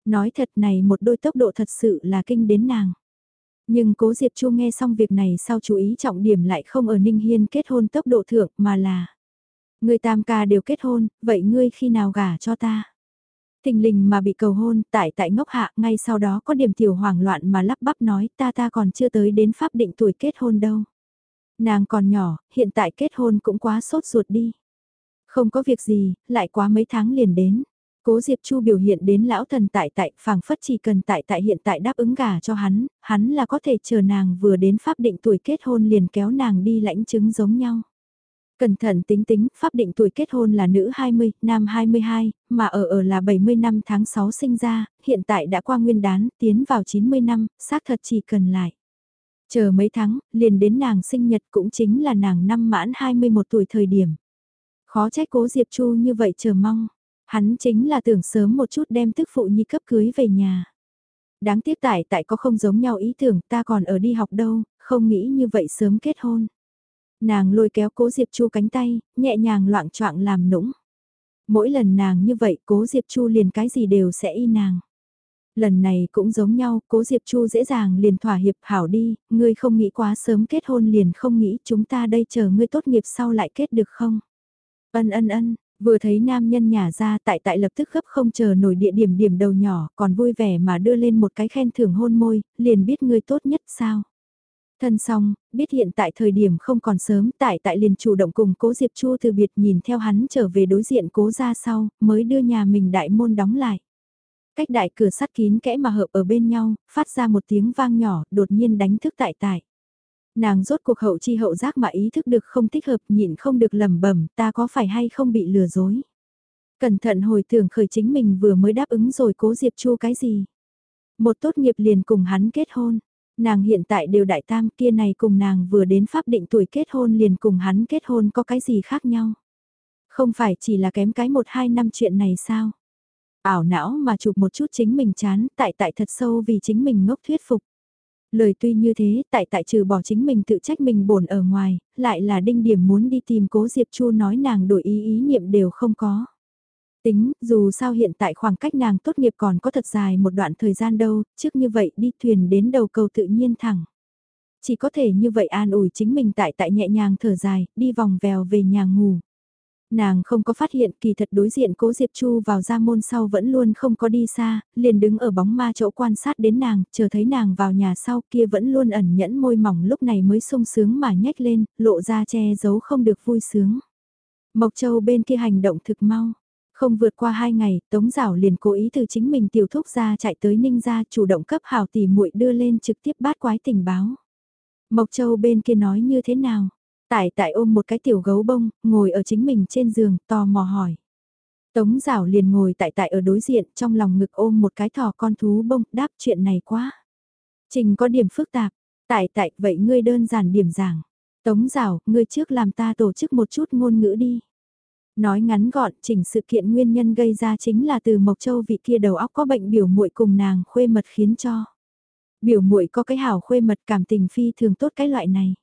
Nói thật này một đôi tốc độ thật sự là kinh đến nàng. Nhưng cố Diệp Chu nghe xong việc này sau chú ý trọng điểm lại không ở Ninh Hiên kết hôn tốc độ thượng mà là Người tam ca đều kết hôn, vậy ngươi khi nào gả cho ta? Tình lình mà bị cầu hôn, tại tại ngốc hạ, ngay sau đó có điểm tiểu hoảng loạn mà lắp bắp nói ta ta còn chưa tới đến pháp định tuổi kết hôn đâu. Nàng còn nhỏ, hiện tại kết hôn cũng quá sốt ruột đi. Không có việc gì, lại quá mấy tháng liền đến. Cố Diệp Chu biểu hiện đến lão thần tại tại, phảng phất chỉ cần tại tại hiện tại đáp ứng gả cho hắn, hắn là có thể chờ nàng vừa đến pháp định tuổi kết hôn liền kéo nàng đi lãnh chứng giống nhau. Cẩn thận tính tính, pháp định tuổi kết hôn là nữ 20, nam 22, mà ở ở là 70 năm tháng 6 sinh ra, hiện tại đã qua nguyên đán, tiến vào 90 năm, xác thật chỉ cần lại. Chờ mấy tháng, liền đến nàng sinh nhật cũng chính là nàng năm mãn 21 tuổi thời điểm. Khó trách cố Diệp Chu như vậy chờ mong. Hắn chính là tưởng sớm một chút đem tức phụ nhi cấp cưới về nhà. Đáng tiếc tại tại có không giống nhau ý tưởng ta còn ở đi học đâu, không nghĩ như vậy sớm kết hôn. Nàng lôi kéo cố Diệp Chu cánh tay, nhẹ nhàng loạn choạng làm nũng. Mỗi lần nàng như vậy cố Diệp Chu liền cái gì đều sẽ y nàng. Lần này cũng giống nhau, cố Diệp Chu dễ dàng liền thỏa hiệp hảo đi, ngươi không nghĩ quá sớm kết hôn liền không nghĩ chúng ta đây chờ ngươi tốt nghiệp sau lại kết được không? Ân ân ân, vừa thấy nam nhân nhà ra tại tại lập tức gấp không chờ nổi địa điểm điểm đầu nhỏ còn vui vẻ mà đưa lên một cái khen thưởng hôn môi, liền biết ngươi tốt nhất sao? Thân xong, biết hiện tại thời điểm không còn sớm, tại tại liền chủ động cùng cố Diệp Chu từ biệt nhìn theo hắn trở về đối diện cố ra sau, mới đưa nhà mình đại môn đóng lại. Cách đại cửa sắt kín kẽ mà hợp ở bên nhau, phát ra một tiếng vang nhỏ, đột nhiên đánh thức tại tại. Nàng rốt cuộc hậu chi hậu giác mà ý thức được không thích hợp nhịn không được lầm bẩm ta có phải hay không bị lừa dối. Cẩn thận hồi tưởng khởi chính mình vừa mới đáp ứng rồi cố Diệp Chu cái gì. Một tốt nghiệp liền cùng hắn kết hôn. Nàng hiện tại đều đại tam kia này cùng nàng vừa đến pháp định tuổi kết hôn liền cùng hắn kết hôn có cái gì khác nhau. Không phải chỉ là kém cái một hai năm chuyện này sao. Ảo não mà chụp một chút chính mình chán tại tại thật sâu vì chính mình ngốc thuyết phục. Lời tuy như thế, tại tại trừ bỏ chính mình tự trách mình bổn ở ngoài, lại là đinh điểm muốn đi tìm cố Diệp Chu nói nàng đổi ý ý niệm đều không có. Tính, dù sao hiện tại khoảng cách nàng tốt nghiệp còn có thật dài một đoạn thời gian đâu, trước như vậy đi thuyền đến đầu cầu tự nhiên thẳng. Chỉ có thể như vậy an ủi chính mình tại tại nhẹ nhàng thở dài, đi vòng vèo về nhà ngủ. Nàng không có phát hiện kỳ thật đối diện cố Diệp Chu vào ra môn sau vẫn luôn không có đi xa, liền đứng ở bóng ma chỗ quan sát đến nàng, chờ thấy nàng vào nhà sau kia vẫn luôn ẩn nhẫn môi mỏng lúc này mới sung sướng mà nhếch lên, lộ ra che giấu không được vui sướng. Mộc Châu bên kia hành động thực mau. Không vượt qua hai ngày, Tống Giảo liền cố ý từ chính mình tiểu thúc ra chạy tới Ninh ra chủ động cấp hào tỷ muội đưa lên trực tiếp bát quái tình báo. Mộc Châu bên kia nói như thế nào? Tại tại ôm một cái tiểu gấu bông, ngồi ở chính mình trên giường, tò mò hỏi. Tống rảo liền ngồi tại tại ở đối diện, trong lòng ngực ôm một cái thỏ con thú bông, đáp chuyện này quá. Trình có điểm phức tạp, tại tại, vậy ngươi đơn giản điểm giảng. Tống rảo, ngươi trước làm ta tổ chức một chút ngôn ngữ đi. Nói ngắn gọn, chỉnh sự kiện nguyên nhân gây ra chính là từ Mộc Châu vị kia đầu óc có bệnh biểu muội cùng nàng khuê mật khiến cho. Biểu muội có cái hảo khuê mật cảm tình phi thường tốt cái loại này.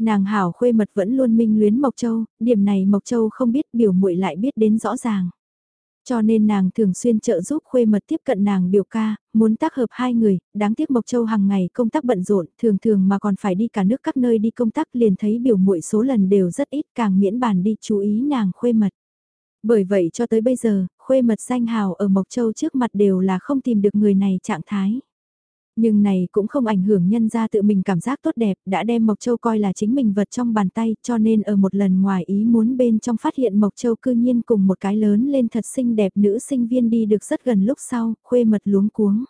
Nàng hảo khuê mật vẫn luôn minh luyến Mộc Châu, điểm này Mộc Châu không biết biểu muội lại biết đến rõ ràng. Cho nên nàng thường xuyên trợ giúp khuê mật tiếp cận nàng biểu ca, muốn tác hợp hai người, đáng tiếc Mộc Châu hàng ngày công tác bận rộn, thường thường mà còn phải đi cả nước các nơi đi công tác liền thấy biểu muội số lần đều rất ít càng miễn bàn đi chú ý nàng khuê mật. Bởi vậy cho tới bây giờ, khuê mật danh hào ở Mộc Châu trước mặt đều là không tìm được người này trạng thái. Nhưng này cũng không ảnh hưởng nhân ra tự mình cảm giác tốt đẹp, đã đem Mộc Châu coi là chính mình vật trong bàn tay, cho nên ở một lần ngoài ý muốn bên trong phát hiện Mộc Châu cư nhiên cùng một cái lớn lên thật xinh đẹp nữ sinh viên đi được rất gần lúc sau, khuê mật luống cuống.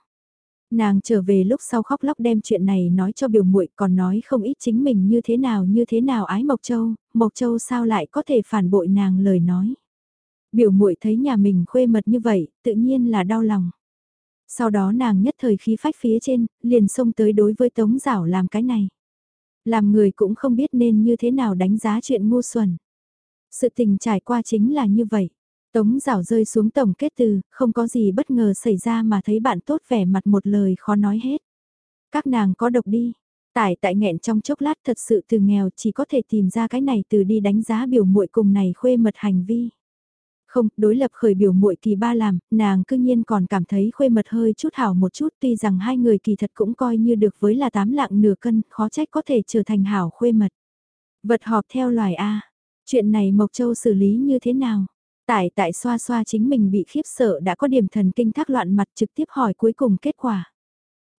Nàng trở về lúc sau khóc lóc đem chuyện này nói cho biểu muội còn nói không ít chính mình như thế nào như thế nào ái Mộc Châu, Mộc Châu sao lại có thể phản bội nàng lời nói. Biểu muội thấy nhà mình khuê mật như vậy, tự nhiên là đau lòng. Sau đó nàng nhất thời khí phách phía trên, liền xông tới đối với Tống Giảo làm cái này. Làm người cũng không biết nên như thế nào đánh giá chuyện ngu xuẩn. Sự tình trải qua chính là như vậy. Tống Giảo rơi xuống tổng kết từ, không có gì bất ngờ xảy ra mà thấy bạn tốt vẻ mặt một lời khó nói hết. Các nàng có độc đi. Tải tại nghẹn trong chốc lát thật sự từ nghèo chỉ có thể tìm ra cái này từ đi đánh giá biểu muội cùng này khuê mật hành vi. Không, đối lập khởi biểu muội kỳ ba làm, nàng cư nhiên còn cảm thấy khuê mật hơi chút hảo một chút tuy rằng hai người kỳ thật cũng coi như được với là tám lạng nửa cân, khó trách có thể trở thành hảo khuê mật. Vật họp theo loài A. Chuyện này Mộc Châu xử lý như thế nào? Tại tại xoa xoa chính mình bị khiếp sợ đã có điểm thần kinh thác loạn mặt trực tiếp hỏi cuối cùng kết quả.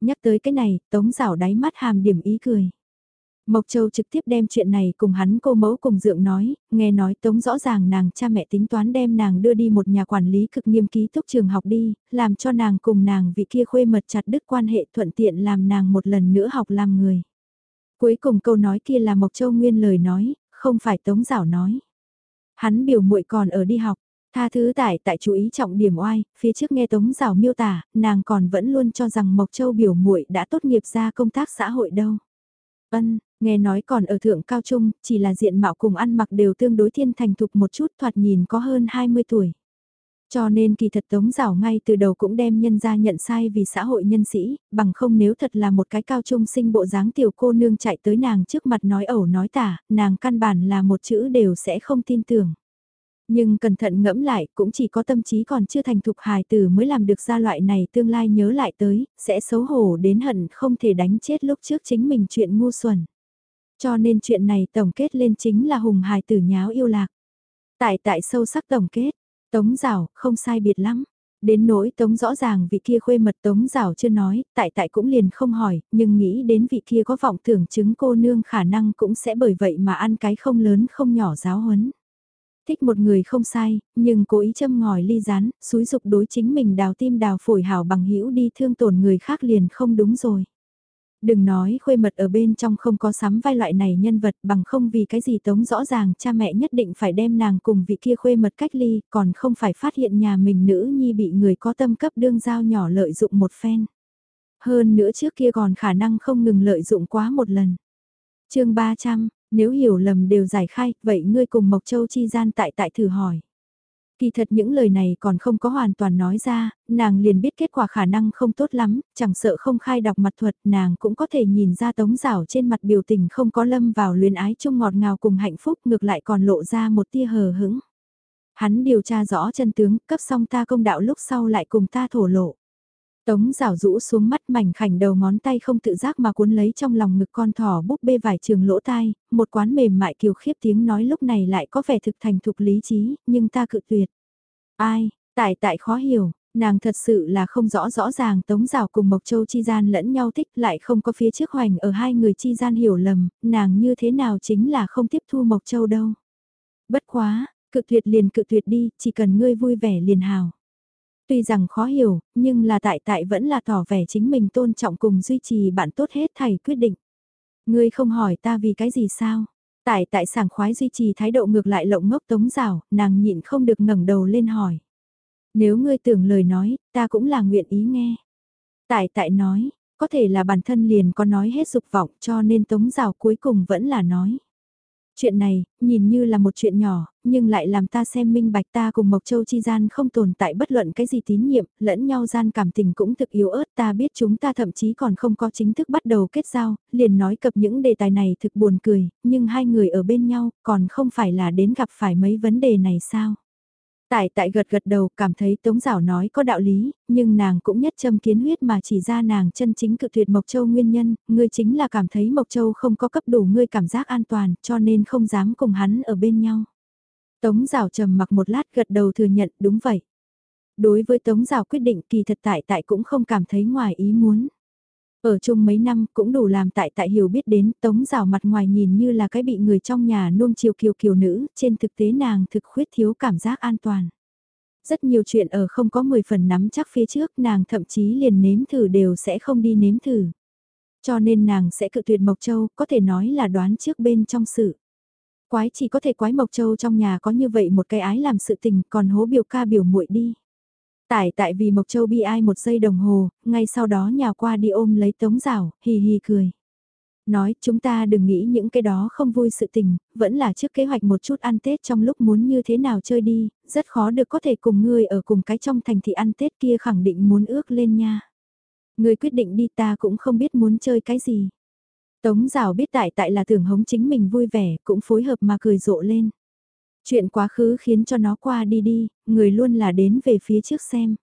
Nhắc tới cái này, tống rảo đáy mắt hàm điểm ý cười. Mộc Châu trực tiếp đem chuyện này cùng hắn cô mẫu cùng dượng nói, nghe nói tống rõ ràng nàng cha mẹ tính toán đem nàng đưa đi một nhà quản lý cực nghiêm ký túc trường học đi, làm cho nàng cùng nàng vị kia khuê mật chặt đứt quan hệ thuận tiện làm nàng một lần nữa học làm người. Cuối cùng câu nói kia là Mộc Châu Nguyên lời nói, không phải tống giảo nói. Hắn biểu muội còn ở đi học, Tha thứ tại tại chú ý trọng điểm oai, phía trước nghe Tống Giảo miêu tả, nàng còn vẫn luôn cho rằng Mộc Châu biểu muội đã tốt nghiệp ra công tác xã hội đâu. Ân, nghe nói còn ở thượng cao trung, chỉ là diện mạo cùng ăn mặc đều tương đối thiên thành thục một chút thoạt nhìn có hơn 20 tuổi. Cho nên kỳ thật Tống Giảo ngay từ đầu cũng đem nhân ra nhận sai vì xã hội nhân sĩ, bằng không nếu thật là một cái cao trung sinh bộ dáng tiểu cô nương chạy tới nàng trước mặt nói ẩu nói tả, nàng căn bản là một chữ đều sẽ không tin tưởng. Nhưng cẩn thận ngẫm lại cũng chỉ có tâm trí còn chưa thành thục hài tử mới làm được ra loại này tương lai nhớ lại tới, sẽ xấu hổ đến hận không thể đánh chết lúc trước chính mình chuyện ngu xuẩn. Cho nên chuyện này tổng kết lên chính là hùng hài tử nháo yêu lạc. Tại tại sâu sắc tổng kết, tống rào không sai biệt lắm. Đến nỗi tống rõ ràng vị kia khuê mật tống rào chưa nói, tại tại cũng liền không hỏi, nhưng nghĩ đến vị kia có vọng tưởng chứng cô nương khả năng cũng sẽ bởi vậy mà ăn cái không lớn không nhỏ giáo huấn. Thích một người không sai, nhưng cố ý châm ngòi ly rán, xúi dục đối chính mình đào tim đào phổi hảo bằng hữu đi thương tổn người khác liền không đúng rồi. Đừng nói khuê mật ở bên trong không có sắm vai loại này nhân vật bằng không vì cái gì tống rõ ràng cha mẹ nhất định phải đem nàng cùng vị kia khuê mật cách ly còn không phải phát hiện nhà mình nữ nhi bị người có tâm cấp đương giao nhỏ lợi dụng một phen. Hơn nữa trước kia còn khả năng không ngừng lợi dụng quá một lần. chương 300, nếu hiểu lầm đều giải khai, vậy ngươi cùng Mộc Châu chi gian tại tại thử hỏi. Kỳ thật những lời này còn không có hoàn toàn nói ra, nàng liền biết kết quả khả năng không tốt lắm, chẳng sợ không khai đọc mặt thuật, nàng cũng có thể nhìn ra tống rảo trên mặt biểu tình không có lâm vào luyến ái chung ngọt ngào cùng hạnh phúc ngược lại còn lộ ra một tia hờ hững. Hắn điều tra rõ chân tướng, cấp xong ta công đạo lúc sau lại cùng ta thổ lộ. Tống rảo rũ xuống mắt mảnh khảnh đầu ngón tay không tự giác mà cuốn lấy trong lòng ngực con thỏ búp bê vải trường lỗ tai, một quán mềm mại kiều khiếp tiếng nói lúc này lại có vẻ thực thành thục lý trí, nhưng ta cự tuyệt. Ai, tại tại khó hiểu, nàng thật sự là không rõ rõ ràng Tống rào cùng Mộc Châu chi gian lẫn nhau thích lại không có phía trước hoành ở hai người chi gian hiểu lầm, nàng như thế nào chính là không tiếp thu Mộc Châu đâu. Bất quá, cự tuyệt liền cự tuyệt đi, chỉ cần ngươi vui vẻ liền hào. Tuy rằng khó hiểu, nhưng là tại tại vẫn là tỏ vẻ chính mình tôn trọng cùng duy trì bạn tốt hết thầy quyết định. Ngươi không hỏi ta vì cái gì sao? Tại tại sảng khoái duy trì thái độ ngược lại lộng ngốc tống rào, nàng nhịn không được ngẩng đầu lên hỏi. Nếu ngươi tưởng lời nói, ta cũng là nguyện ý nghe. Tại tại nói, có thể là bản thân liền có nói hết dục vọng cho nên tống rào cuối cùng vẫn là nói. Chuyện này, nhìn như là một chuyện nhỏ, nhưng lại làm ta xem minh bạch ta cùng Mộc Châu chi gian không tồn tại bất luận cái gì tín nhiệm, lẫn nhau gian cảm tình cũng thực yếu ớt ta biết chúng ta thậm chí còn không có chính thức bắt đầu kết giao, liền nói cập những đề tài này thực buồn cười, nhưng hai người ở bên nhau còn không phải là đến gặp phải mấy vấn đề này sao? Tại tại gật gật đầu cảm thấy Tống Giảo nói có đạo lý, nhưng nàng cũng nhất châm kiến huyết mà chỉ ra nàng chân chính cự tuyệt Mộc Châu nguyên nhân, ngươi chính là cảm thấy Mộc Châu không có cấp đủ ngươi cảm giác an toàn cho nên không dám cùng hắn ở bên nhau. Tống Giảo trầm mặc một lát gật đầu thừa nhận đúng vậy. Đối với Tống Giảo quyết định kỳ thật tại tại cũng không cảm thấy ngoài ý muốn. Ở chung mấy năm cũng đủ làm tại tại hiểu biết đến tống rào mặt ngoài nhìn như là cái bị người trong nhà nuông chiều kiều kiều nữ, trên thực tế nàng thực khuyết thiếu cảm giác an toàn. Rất nhiều chuyện ở không có 10 phần nắm chắc phía trước nàng thậm chí liền nếm thử đều sẽ không đi nếm thử. Cho nên nàng sẽ cự tuyệt Mộc Châu, có thể nói là đoán trước bên trong sự. Quái chỉ có thể quái Mộc Châu trong nhà có như vậy một cái ái làm sự tình còn hố biểu ca biểu muội đi. Tại tại vì Mộc Châu bi ai một giây đồng hồ, ngay sau đó nhào qua đi ôm lấy tống rào, hì hì cười. Nói chúng ta đừng nghĩ những cái đó không vui sự tình, vẫn là trước kế hoạch một chút ăn Tết trong lúc muốn như thế nào chơi đi, rất khó được có thể cùng ngươi ở cùng cái trong thành thị ăn Tết kia khẳng định muốn ước lên nha. Ngươi quyết định đi ta cũng không biết muốn chơi cái gì. Tống rào biết tại tại là tưởng hống chính mình vui vẻ, cũng phối hợp mà cười rộ lên. Chuyện quá khứ khiến cho nó qua đi đi, người luôn là đến về phía trước xem.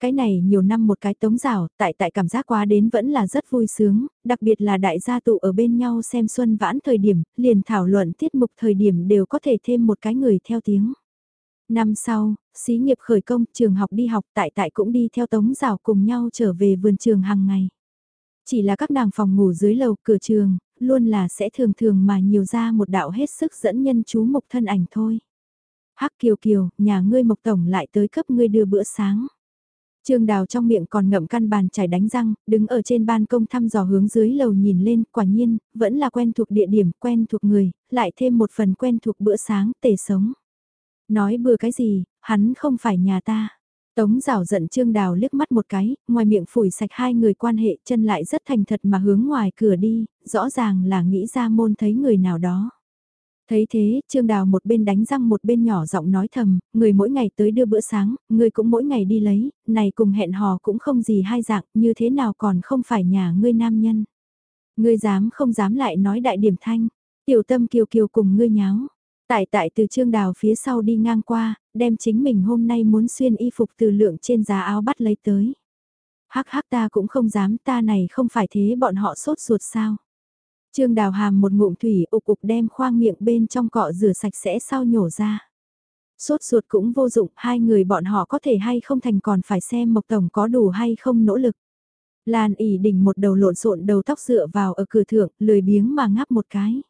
Cái này nhiều năm một cái tống rào, tại tại cảm giác quá đến vẫn là rất vui sướng, đặc biệt là đại gia tụ ở bên nhau xem xuân vãn thời điểm, liền thảo luận tiết mục thời điểm đều có thể thêm một cái người theo tiếng. Năm sau, xí nghiệp khởi công, trường học đi học tại tại cũng đi theo tống rào cùng nhau trở về vườn trường hàng ngày. Chỉ là các nàng phòng ngủ dưới lầu cửa trường, luôn là sẽ thường thường mà nhiều ra một đạo hết sức dẫn nhân chú mục thân ảnh thôi. Hắc Kiều Kiều, nhà ngươi Mộc Tổng lại tới cấp ngươi đưa bữa sáng. Trương Đào trong miệng còn ngậm căn bàn chải đánh răng, đứng ở trên ban công thăm dò hướng dưới lầu nhìn lên, quả nhiên, vẫn là quen thuộc địa điểm, quen thuộc người, lại thêm một phần quen thuộc bữa sáng, tề sống. Nói bừa cái gì, hắn không phải nhà ta. Tống rào giận Trương Đào liếc mắt một cái, ngoài miệng phủi sạch hai người quan hệ chân lại rất thành thật mà hướng ngoài cửa đi, rõ ràng là nghĩ ra môn thấy người nào đó. Thấy thế, Trương Đào một bên đánh răng một bên nhỏ giọng nói thầm, người mỗi ngày tới đưa bữa sáng, người cũng mỗi ngày đi lấy, này cùng hẹn hò cũng không gì hai dạng, như thế nào còn không phải nhà ngươi nam nhân. Ngươi dám không dám lại nói đại điểm thanh, tiểu tâm kiều kiều cùng ngươi nháo. Tại tại từ Trương Đào phía sau đi ngang qua, đem chính mình hôm nay muốn xuyên y phục từ lượng trên giá áo bắt lấy tới. Hắc hắc ta cũng không dám ta này không phải thế bọn họ sốt ruột sao. Trương Đào hàm một ngụm thủy ục ục đem khoang miệng bên trong cọ rửa sạch sẽ sau nhổ ra. Sốt ruột cũng vô dụng, hai người bọn họ có thể hay không thành còn phải xem Mộc Tổng có đủ hay không nỗ lực. Lan ỉ đỉnh một đầu lộn xộn đầu tóc dựa vào ở cửa thượng, lười biếng mà ngáp một cái.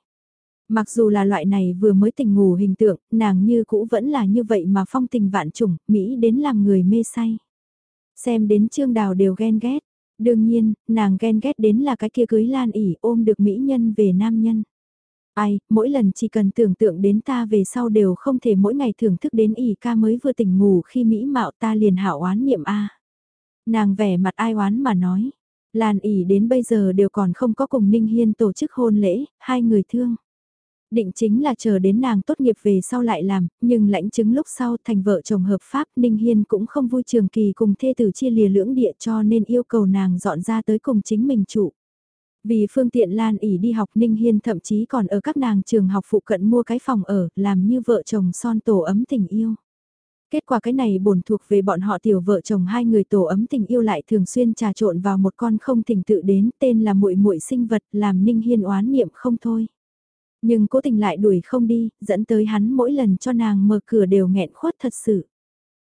Mặc dù là loại này vừa mới tỉnh ngủ hình tượng, nàng như cũ vẫn là như vậy mà phong tình vạn trùng, Mỹ đến làm người mê say. Xem đến Trương Đào đều ghen ghét, Đương nhiên, nàng ghen ghét đến là cái kia cưới lan ỉ ôm được mỹ nhân về nam nhân. Ai, mỗi lần chỉ cần tưởng tượng đến ta về sau đều không thể mỗi ngày thưởng thức đến ỉ ca mới vừa tỉnh ngủ khi mỹ mạo ta liền hảo oán niệm A. Nàng vẻ mặt ai oán mà nói. Lan ỉ đến bây giờ đều còn không có cùng Ninh Hiên tổ chức hôn lễ, hai người thương định chính là chờ đến nàng tốt nghiệp về sau lại làm, nhưng lãnh chứng lúc sau thành vợ chồng hợp pháp Ninh Hiên cũng không vui trường kỳ cùng thê tử chia lìa lưỡng địa cho nên yêu cầu nàng dọn ra tới cùng chính mình trụ. Vì phương tiện Lan ỉ đi học Ninh Hiên thậm chí còn ở các nàng trường học phụ cận mua cái phòng ở, làm như vợ chồng son tổ ấm tình yêu. Kết quả cái này bổn thuộc về bọn họ tiểu vợ chồng hai người tổ ấm tình yêu lại thường xuyên trà trộn vào một con không tình tự đến tên là muội muội sinh vật làm Ninh Hiên oán niệm không thôi. Nhưng cố tình lại đuổi không đi, dẫn tới hắn mỗi lần cho nàng mở cửa đều nghẹn khuất thật sự.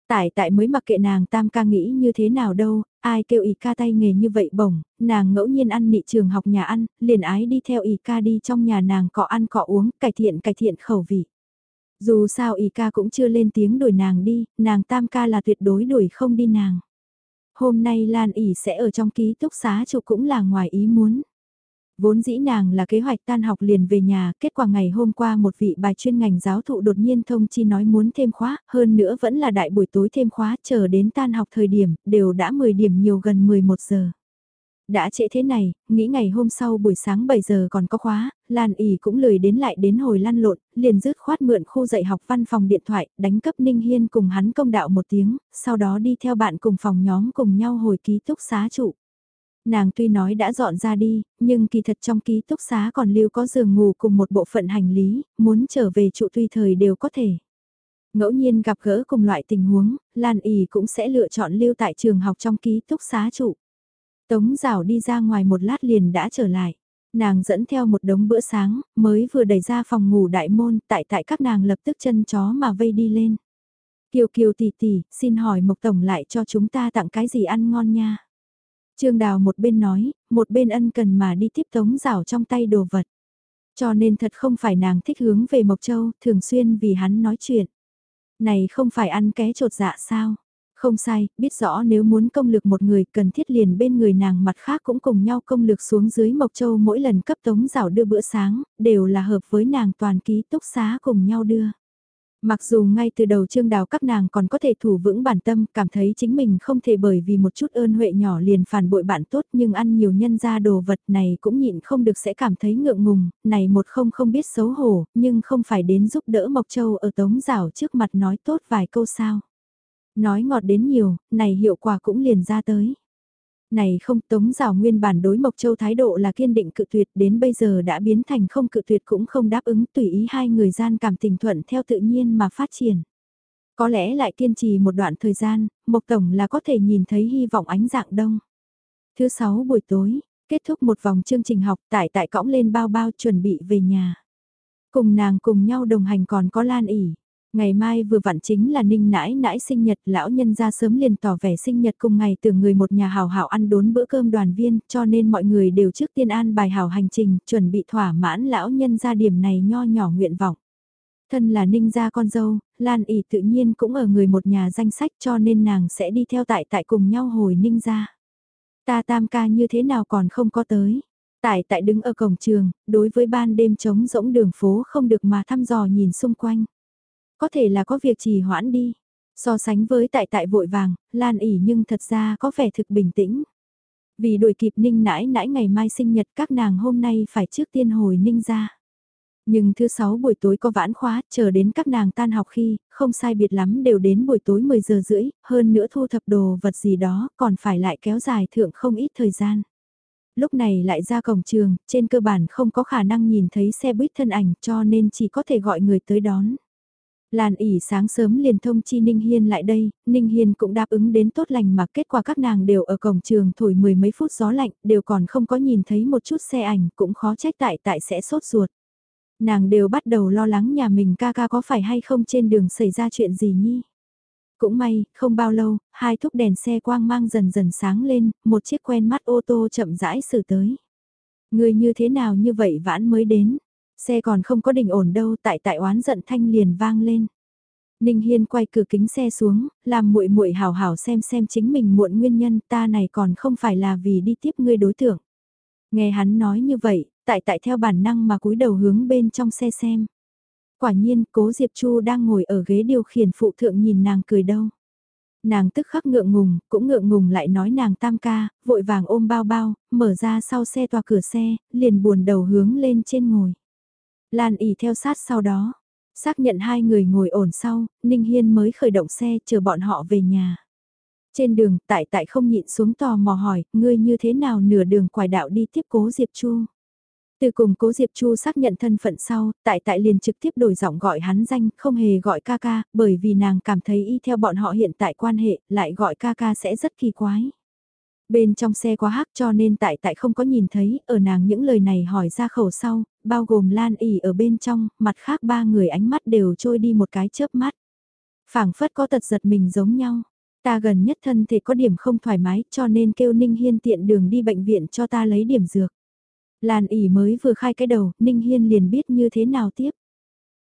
Tại tại mới mặc kệ nàng tam ca nghĩ như thế nào đâu, ai kêu ý ca tay nghề như vậy bổng, nàng ngẫu nhiên ăn nị trường học nhà ăn, liền ái đi theo ý ca đi trong nhà nàng cọ ăn cọ uống, cải thiện cải thiện khẩu vị. Dù sao ý ca cũng chưa lên tiếng đuổi nàng đi, nàng tam ca là tuyệt đối đuổi không đi nàng. Hôm nay Lan ỉ sẽ ở trong ký túc xá chụp cũng là ngoài ý muốn. Vốn dĩ nàng là kế hoạch tan học liền về nhà, kết quả ngày hôm qua một vị bài chuyên ngành giáo thụ đột nhiên thông chi nói muốn thêm khóa, hơn nữa vẫn là đại buổi tối thêm khóa, chờ đến tan học thời điểm, đều đã 10 điểm nhiều gần 11 giờ. Đã trễ thế này, nghĩ ngày hôm sau buổi sáng 7 giờ còn có khóa, Lan ỉ cũng lười đến lại đến hồi lăn lộn, liền dứt khoát mượn khu dạy học văn phòng điện thoại, đánh cấp Ninh Hiên cùng hắn công đạo một tiếng, sau đó đi theo bạn cùng phòng nhóm cùng nhau hồi ký túc xá trụ. Nàng tuy nói đã dọn ra đi, nhưng kỳ thật trong ký túc xá còn lưu có giường ngủ cùng một bộ phận hành lý, muốn trở về trụ tùy thời đều có thể. Ngẫu nhiên gặp gỡ cùng loại tình huống, Lan ỉ cũng sẽ lựa chọn lưu tại trường học trong ký túc xá trụ. Tống rào đi ra ngoài một lát liền đã trở lại. Nàng dẫn theo một đống bữa sáng, mới vừa đẩy ra phòng ngủ đại môn, tại tại các nàng lập tức chân chó mà vây đi lên. Kiều Kiều tỷ tỷ, xin hỏi Mộc Tổng lại cho chúng ta tặng cái gì ăn ngon nha. Trương Đào một bên nói, một bên ân cần mà đi tiếp tống rào trong tay đồ vật. Cho nên thật không phải nàng thích hướng về Mộc Châu, thường xuyên vì hắn nói chuyện. Này không phải ăn ké trột dạ sao? Không sai, biết rõ nếu muốn công lực một người cần thiết liền bên người nàng mặt khác cũng cùng nhau công lực xuống dưới Mộc Châu mỗi lần cấp tống rào đưa bữa sáng, đều là hợp với nàng toàn ký túc xá cùng nhau đưa. Mặc dù ngay từ đầu trương đào các nàng còn có thể thủ vững bản tâm, cảm thấy chính mình không thể bởi vì một chút ơn huệ nhỏ liền phản bội bạn tốt nhưng ăn nhiều nhân ra đồ vật này cũng nhịn không được sẽ cảm thấy ngượng ngùng, này một không không biết xấu hổ, nhưng không phải đến giúp đỡ Mộc Châu ở tống rào trước mặt nói tốt vài câu sao. Nói ngọt đến nhiều, này hiệu quả cũng liền ra tới này không tống rào nguyên bản đối Mộc Châu thái độ là kiên định cự tuyệt đến bây giờ đã biến thành không cự tuyệt cũng không đáp ứng tùy ý hai người gian cảm tình thuận theo tự nhiên mà phát triển. Có lẽ lại kiên trì một đoạn thời gian, Mộc Tổng là có thể nhìn thấy hy vọng ánh dạng đông. Thứ sáu buổi tối, kết thúc một vòng chương trình học tại tại cõng lên bao bao chuẩn bị về nhà. Cùng nàng cùng nhau đồng hành còn có Lan ỉ. Ngày mai vừa vặn chính là ninh nãi nãi sinh nhật, lão nhân ra sớm liền tỏ vẻ sinh nhật cùng ngày tưởng người một nhà hào hảo ăn đốn bữa cơm đoàn viên, cho nên mọi người đều trước tiên an bài hảo hành trình, chuẩn bị thỏa mãn lão nhân ra điểm này nho nhỏ nguyện vọng. Thân là ninh gia con dâu, Lan ỉ tự nhiên cũng ở người một nhà danh sách cho nên nàng sẽ đi theo tại tại cùng nhau hồi ninh gia. Ta tam ca như thế nào còn không có tới. Tại tại đứng ở cổng trường, đối với ban đêm trống rỗng đường phố không được mà thăm dò nhìn xung quanh. Có thể là có việc trì hoãn đi. So sánh với tại tại vội vàng, Lan ỉ nhưng thật ra có vẻ thực bình tĩnh. Vì đuổi kịp ninh nãi nãi ngày mai sinh nhật các nàng hôm nay phải trước tiên hồi ninh ra. Nhưng thứ sáu buổi tối có vãn khóa, chờ đến các nàng tan học khi, không sai biệt lắm đều đến buổi tối 10 giờ rưỡi, hơn nữa thu thập đồ vật gì đó, còn phải lại kéo dài thượng không ít thời gian. Lúc này lại ra cổng trường, trên cơ bản không có khả năng nhìn thấy xe buýt thân ảnh cho nên chỉ có thể gọi người tới đón. Lan ỉ sáng sớm liền thông chi Ninh Hiên lại đây, Ninh Hiên cũng đáp ứng đến tốt lành mà kết quả các nàng đều ở cổng trường thổi mười mấy phút gió lạnh, đều còn không có nhìn thấy một chút xe ảnh, cũng khó trách tại tại sẽ sốt ruột. Nàng đều bắt đầu lo lắng nhà mình ca ca có phải hay không trên đường xảy ra chuyện gì nhi. Cũng may, không bao lâu, hai thúc đèn xe quang mang dần dần sáng lên, một chiếc quen mắt ô tô chậm rãi xử tới. Người như thế nào như vậy vãn mới đến, xe còn không có đỉnh ổn đâu tại tại oán giận thanh liền vang lên. Ninh Hiên quay cửa kính xe xuống, làm muội muội hào hào xem xem chính mình muộn nguyên nhân ta này còn không phải là vì đi tiếp ngươi đối tượng. Nghe hắn nói như vậy, tại tại theo bản năng mà cúi đầu hướng bên trong xe xem. Quả nhiên, cố Diệp Chu đang ngồi ở ghế điều khiển phụ thượng nhìn nàng cười đâu. Nàng tức khắc ngượng ngùng, cũng ngượng ngùng lại nói nàng tam ca, vội vàng ôm bao bao, mở ra sau xe toa cửa xe, liền buồn đầu hướng lên trên ngồi. Lan ỉ theo sát sau đó. Xác nhận hai người ngồi ổn sau, Ninh Hiên mới khởi động xe chờ bọn họ về nhà. Trên đường, tại tại không nhịn xuống tò mò hỏi, ngươi như thế nào nửa đường quải đạo đi tiếp cố Diệp Chu. Từ cùng cố Diệp Chu xác nhận thân phận sau, tại tại liền trực tiếp đổi giọng gọi hắn danh, không hề gọi ca ca, bởi vì nàng cảm thấy y theo bọn họ hiện tại quan hệ, lại gọi ca ca sẽ rất kỳ quái. Bên trong xe quá hắc cho nên tại tại không có nhìn thấy, ở nàng những lời này hỏi ra khẩu sau, bao gồm Lan ỉ ở bên trong, mặt khác ba người ánh mắt đều trôi đi một cái chớp mắt. phảng phất có tật giật mình giống nhau. Ta gần nhất thân thể có điểm không thoải mái cho nên kêu Ninh Hiên tiện đường đi bệnh viện cho ta lấy điểm dược. Lan ỉ mới vừa khai cái đầu, Ninh Hiên liền biết như thế nào tiếp.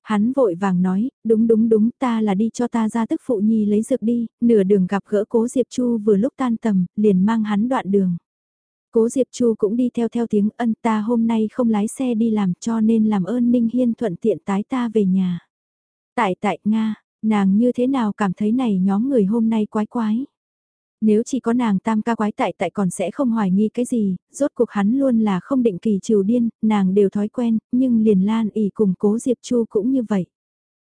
Hắn vội vàng nói, đúng đúng đúng ta là đi cho ta ra tức phụ nhi lấy dược đi, nửa đường gặp gỡ cố Diệp Chu vừa lúc tan tầm, liền mang hắn đoạn đường. Cố Diệp Chu cũng đi theo theo tiếng ân ta hôm nay không lái xe đi làm cho nên làm ơn Ninh Hiên thuận tiện tái ta về nhà. Tại tại Nga, nàng như thế nào cảm thấy này nhóm người hôm nay quái quái. Nếu chỉ có nàng tam ca quái tại tại còn sẽ không hoài nghi cái gì, rốt cuộc hắn luôn là không định kỳ triều điên, nàng đều thói quen, nhưng liền lan ỉ cùng cố Diệp Chu cũng như vậy.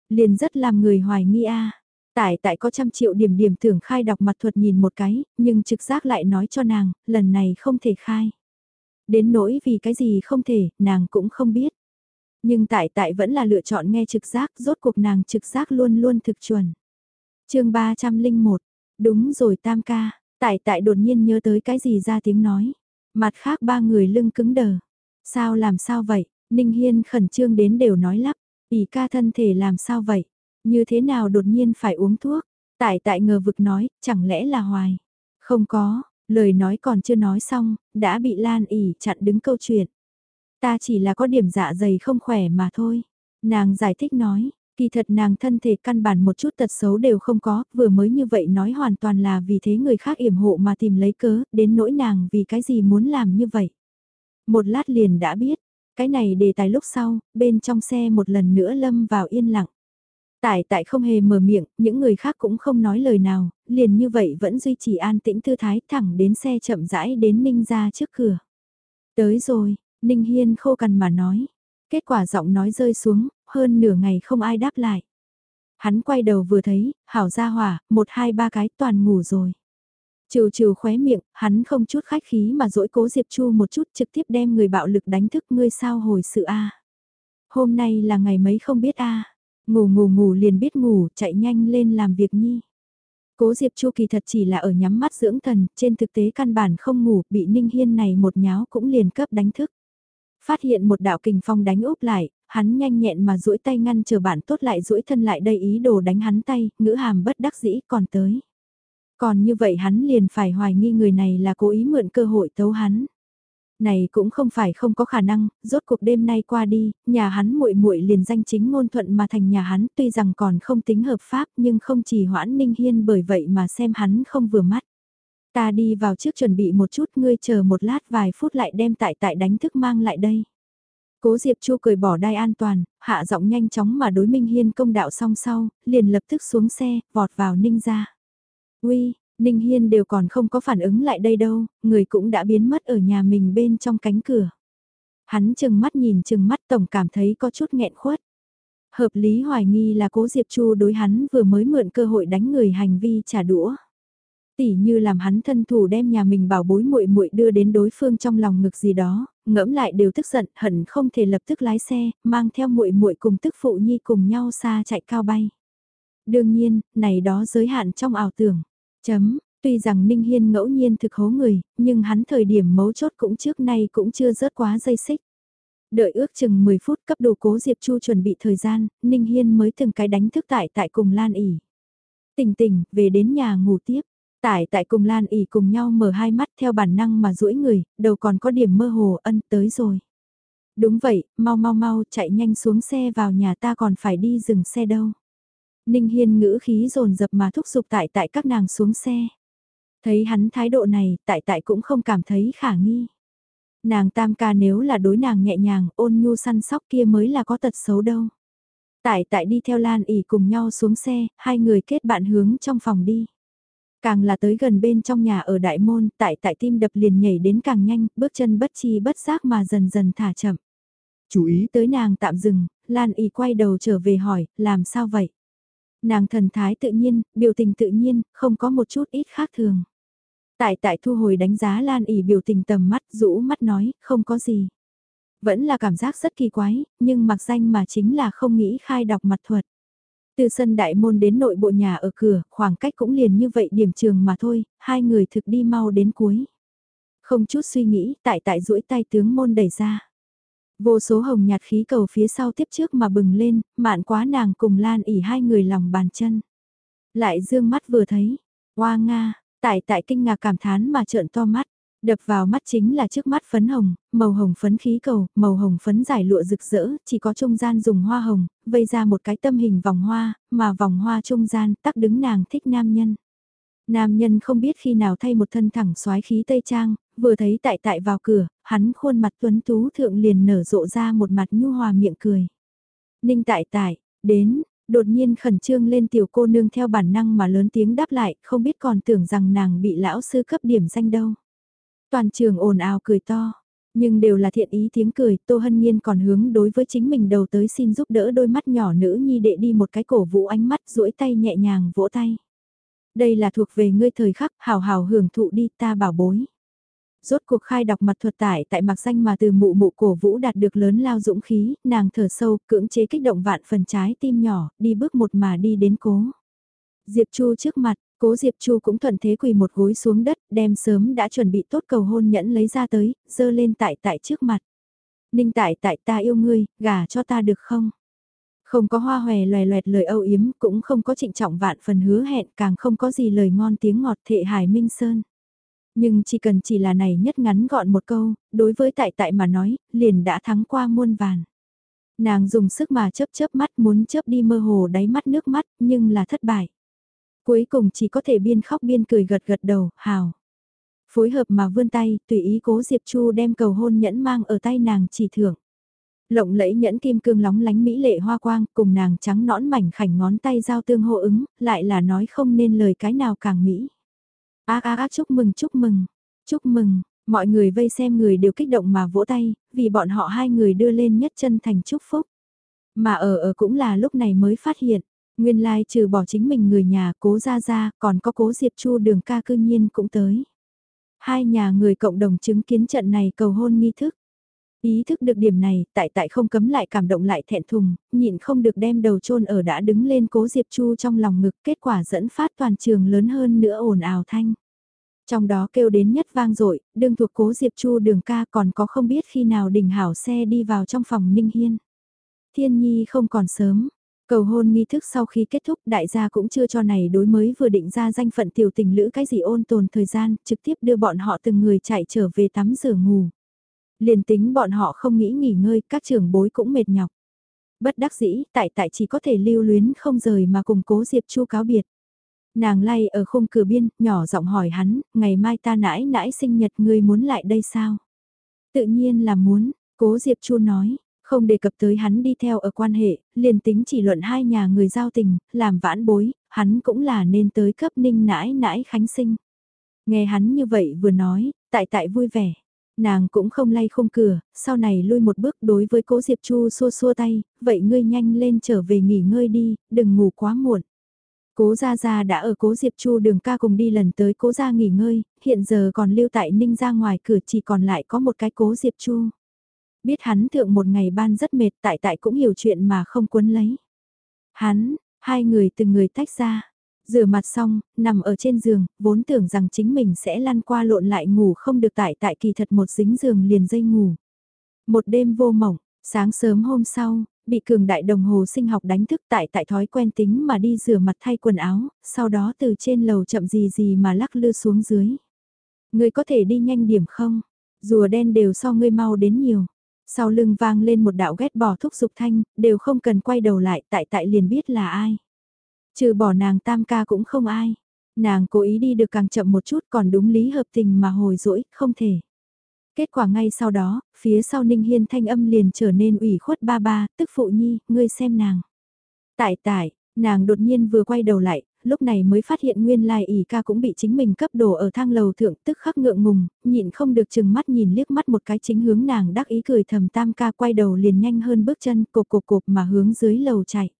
Liền rất làm người hoài nghi a Tại tại có trăm triệu điểm điểm tưởng khai đọc mặt thuật nhìn một cái, nhưng trực giác lại nói cho nàng, lần này không thể khai. Đến nỗi vì cái gì không thể, nàng cũng không biết. Nhưng tại tại vẫn là lựa chọn nghe trực giác, rốt cuộc nàng trực giác luôn luôn thực chuẩn. chương 301, đúng rồi tam ca, tại tại đột nhiên nhớ tới cái gì ra tiếng nói. Mặt khác ba người lưng cứng đờ. Sao làm sao vậy, Ninh Hiên khẩn trương đến đều nói lắp, ỉ ca thân thể làm sao vậy. Như thế nào đột nhiên phải uống thuốc? Tại tại ngờ vực nói, chẳng lẽ là hoài? Không có, lời nói còn chưa nói xong, đã bị Lan ỉ chặn đứng câu chuyện. Ta chỉ là có điểm dạ dày không khỏe mà thôi. Nàng giải thích nói, kỳ thật nàng thân thể căn bản một chút tật xấu đều không có, vừa mới như vậy nói hoàn toàn là vì thế người khác yểm hộ mà tìm lấy cớ, đến nỗi nàng vì cái gì muốn làm như vậy. Một lát liền đã biết, cái này đề tài lúc sau, bên trong xe một lần nữa lâm vào yên lặng. Tại tại không hề mở miệng, những người khác cũng không nói lời nào, liền như vậy vẫn duy trì an tĩnh tư thái thẳng đến xe chậm rãi đến Ninh ra trước cửa. Tới rồi, Ninh Hiên khô cằn mà nói. Kết quả giọng nói rơi xuống, hơn nửa ngày không ai đáp lại. Hắn quay đầu vừa thấy, hảo ra hỏa, một hai ba cái toàn ngủ rồi. Trừ trừ khóe miệng, hắn không chút khách khí mà dỗi cố Diệp Chu một chút trực tiếp đem người bạo lực đánh thức ngươi sao hồi sự a Hôm nay là ngày mấy không biết a Ngủ ngủ ngủ liền biết ngủ, chạy nhanh lên làm việc nhi. Cố Diệp Chu kỳ thật chỉ là ở nhắm mắt dưỡng thần, trên thực tế căn bản không ngủ, bị Ninh Hiên này một nháo cũng liền cấp đánh thức. Phát hiện một đạo kình phong đánh úp lại, hắn nhanh nhẹn mà duỗi tay ngăn chờ bạn tốt lại duỗi thân lại đây ý đồ đánh hắn tay, ngữ hàm bất đắc dĩ còn tới. Còn như vậy hắn liền phải hoài nghi người này là cố ý mượn cơ hội tấu hắn. Này cũng không phải không có khả năng, rốt cuộc đêm nay qua đi, nhà hắn muội muội liền danh chính ngôn thuận mà thành nhà hắn tuy rằng còn không tính hợp pháp nhưng không chỉ hoãn Ninh Hiên bởi vậy mà xem hắn không vừa mắt. Ta đi vào trước chuẩn bị một chút ngươi chờ một lát vài phút lại đem tại tại đánh thức mang lại đây. Cố Diệp Chu cười bỏ đai an toàn, hạ giọng nhanh chóng mà đối Minh Hiên công đạo xong sau, liền lập tức xuống xe, vọt vào Ninh ra. Uy, Ninh Hiên đều còn không có phản ứng lại đây đâu, người cũng đã biến mất ở nhà mình bên trong cánh cửa. Hắn chừng mắt nhìn chừng mắt tổng cảm thấy có chút nghẹn khuất. Hợp lý hoài nghi là cố Diệp Chu đối hắn vừa mới mượn cơ hội đánh người hành vi trả đũa tỉ như làm hắn thân thủ đem nhà mình bảo bối muội muội đưa đến đối phương trong lòng ngực gì đó, ngẫm lại đều tức giận, hận không thể lập tức lái xe, mang theo muội muội cùng tức phụ nhi cùng nhau xa chạy cao bay. Đương nhiên, này đó giới hạn trong ảo tưởng. Chấm, tuy rằng Ninh Hiên ngẫu nhiên thực hố người, nhưng hắn thời điểm mấu chốt cũng trước nay cũng chưa rớt quá dây xích. Đợi ước chừng 10 phút cấp đồ cố Diệp Chu chuẩn bị thời gian, Ninh Hiên mới từng cái đánh thức tại tại cùng Lan ỉ. Tỉnh tỉnh, về đến nhà ngủ tiếp. Tại tại cùng Lan ỉ cùng nhau mở hai mắt theo bản năng mà duỗi người, đầu còn có điểm mơ hồ ân tới rồi. Đúng vậy, mau mau mau chạy nhanh xuống xe vào nhà ta còn phải đi dừng xe đâu. Ninh Hiên ngữ khí rồn dập mà thúc giục tại tại các nàng xuống xe. Thấy hắn thái độ này, tại tại cũng không cảm thấy khả nghi. Nàng tam ca nếu là đối nàng nhẹ nhàng, ôn nhu săn sóc kia mới là có tật xấu đâu. Tại tại đi theo Lan ỉ cùng nhau xuống xe, hai người kết bạn hướng trong phòng đi. Càng là tới gần bên trong nhà ở đại môn, tại tại tim đập liền nhảy đến càng nhanh, bước chân bất chi bất giác mà dần dần thả chậm. Chú ý tới nàng tạm dừng, Lan y quay đầu trở về hỏi, làm sao vậy? Nàng thần thái tự nhiên, biểu tình tự nhiên, không có một chút ít khác thường. Tại tại thu hồi đánh giá Lan ỉ biểu tình tầm mắt, rũ mắt nói, không có gì. Vẫn là cảm giác rất kỳ quái, nhưng mặc danh mà chính là không nghĩ khai đọc mặt thuật. Từ sân đại môn đến nội bộ nhà ở cửa, khoảng cách cũng liền như vậy điểm trường mà thôi, hai người thực đi mau đến cuối. Không chút suy nghĩ, tại tại duỗi tay tướng môn đẩy ra. Vô số hồng nhạt khí cầu phía sau tiếp trước mà bừng lên, mạn quá nàng cùng Lan ỉ hai người lòng bàn chân. Lại dương mắt vừa thấy, hoa nga, tại tại kinh ngạc cảm thán mà trợn to mắt. Đập vào mắt chính là trước mắt phấn hồng, màu hồng phấn khí cầu, màu hồng phấn giải lụa rực rỡ, chỉ có trung gian dùng hoa hồng, vây ra một cái tâm hình vòng hoa, mà vòng hoa trung gian tắc đứng nàng thích nam nhân. Nam nhân không biết khi nào thay một thân thẳng xoái khí tây trang, vừa thấy tại tại vào cửa, hắn khuôn mặt tuấn tú thượng liền nở rộ ra một mặt nhu hòa miệng cười. Ninh tại tại, đến, đột nhiên khẩn trương lên tiểu cô nương theo bản năng mà lớn tiếng đáp lại, không biết còn tưởng rằng nàng bị lão sư cấp điểm danh đâu. Toàn trường ồn ào cười to, nhưng đều là thiện ý tiếng cười, Tô Hân Nhiên còn hướng đối với chính mình đầu tới xin giúp đỡ đôi mắt nhỏ nữ nhi đệ đi một cái cổ vũ ánh mắt duỗi tay nhẹ nhàng vỗ tay. Đây là thuộc về ngươi thời khắc, hào hào hưởng thụ đi ta bảo bối rốt cuộc khai đọc mặt thuật tải tại mặc danh mà từ mụ mụ cổ vũ đạt được lớn lao dũng khí, nàng thở sâu, cưỡng chế kích động vạn phần trái tim nhỏ, đi bước một mà đi đến cố. Diệp Chu trước mặt, cố Diệp Chu cũng thuận thế quỳ một gối xuống đất, đem sớm đã chuẩn bị tốt cầu hôn nhẫn lấy ra tới, dơ lên tại tại trước mặt. Ninh tại tại ta yêu ngươi, gả cho ta được không? Không có hoa hòe loè loẹt lời âu yếm, cũng không có trịnh trọng vạn phần hứa hẹn, càng không có gì lời ngon tiếng ngọt thệ hải minh sơn. Nhưng chỉ cần chỉ là này nhất ngắn gọn một câu, đối với tại tại mà nói, liền đã thắng qua muôn vàn. Nàng dùng sức mà chớp chớp mắt muốn chớp đi mơ hồ đáy mắt nước mắt, nhưng là thất bại. Cuối cùng chỉ có thể biên khóc biên cười gật gật đầu, hào. Phối hợp mà vươn tay, tùy ý cố Diệp Chu đem cầu hôn nhẫn mang ở tay nàng chỉ thưởng. Lộng lẫy nhẫn kim cương lóng lánh mỹ lệ hoa quang, cùng nàng trắng nõn mảnh khảnh ngón tay giao tương hô ứng, lại là nói không nên lời cái nào càng mỹ. A a a chúc mừng chúc mừng, chúc mừng, mọi người vây xem người đều kích động mà vỗ tay, vì bọn họ hai người đưa lên nhất chân thành chúc phúc. Mà ở ở cũng là lúc này mới phát hiện, nguyên lai trừ bỏ chính mình người nhà cố ra ra, còn có cố Diệp Chu đường ca cư nhiên cũng tới. Hai nhà người cộng đồng chứng kiến trận này cầu hôn nghi thức. Ý thức được điểm này, tại tại không cấm lại cảm động lại thẹn thùng, nhịn không được đem đầu chôn ở đã đứng lên cố Diệp Chu trong lòng ngực, kết quả dẫn phát toàn trường lớn hơn nữa ồn ào thanh. Trong đó kêu đến nhất vang dội đương thuộc cố Diệp Chu đường ca còn có không biết khi nào đình hảo xe đi vào trong phòng Ninh Hiên. Thiên nhi không còn sớm. Cầu hôn nghi thức sau khi kết thúc đại gia cũng chưa cho này đối mới vừa định ra danh phận tiểu tình lữ cái gì ôn tồn thời gian, trực tiếp đưa bọn họ từng người chạy trở về tắm rửa ngủ. Liền tính bọn họ không nghĩ nghỉ ngơi, các trưởng bối cũng mệt nhọc. Bất đắc dĩ, tại tại chỉ có thể lưu luyến không rời mà cùng cố Diệp Chu cáo biệt. Nàng lay ở khung cửa biên, nhỏ giọng hỏi hắn, ngày mai ta nãi nãi sinh nhật ngươi muốn lại đây sao? Tự nhiên là muốn, cố Diệp Chu nói, không đề cập tới hắn đi theo ở quan hệ, liền tính chỉ luận hai nhà người giao tình, làm vãn bối, hắn cũng là nên tới cấp ninh nãi nãi khánh sinh. Nghe hắn như vậy vừa nói, tại tại vui vẻ. Nàng cũng không lay không cửa, sau này lui một bước đối với cố Diệp Chu xua xua tay, vậy ngươi nhanh lên trở về nghỉ ngơi đi, đừng ngủ quá muộn. Cố Gia Gia đã ở Cố Diệp Chu đường ca cùng đi lần tới Cố Gia nghỉ ngơi, hiện giờ còn lưu tại Ninh ra ngoài cửa chỉ còn lại có một cái Cố Diệp Chu. Biết hắn thượng một ngày ban rất mệt tại tại cũng hiểu chuyện mà không cuốn lấy. Hắn, hai người từng người tách ra, rửa mặt xong, nằm ở trên giường, vốn tưởng rằng chính mình sẽ lăn qua lộn lại ngủ không được tại tại kỳ thật một dính giường liền dây ngủ. Một đêm vô mộng, sáng sớm hôm sau, bị cường đại đồng hồ sinh học đánh thức tại tại thói quen tính mà đi rửa mặt thay quần áo, sau đó từ trên lầu chậm gì gì mà lắc lư xuống dưới. Ngươi có thể đi nhanh điểm không? Rùa đen đều so ngươi mau đến nhiều. Sau lưng vang lên một đạo ghét bỏ thúc giục thanh, đều không cần quay đầu lại tại tại liền biết là ai. Trừ bỏ nàng tam ca cũng không ai. Nàng cố ý đi được càng chậm một chút còn đúng lý hợp tình mà hồi dỗi, không thể. Kết quả ngay sau đó, phía sau Ninh Hiên thanh âm liền trở nên ủy khuất ba ba, tức phụ nhi, ngươi xem nàng. Tại tại, nàng đột nhiên vừa quay đầu lại, lúc này mới phát hiện nguyên lai ỉ ca cũng bị chính mình cấp đồ ở thang lầu thượng tức khắc ngượng ngùng, nhịn không được chừng mắt nhìn liếc mắt một cái chính hướng nàng đắc ý cười thầm tam ca quay đầu liền nhanh hơn bước chân cộp cộp cộp mà hướng dưới lầu chạy.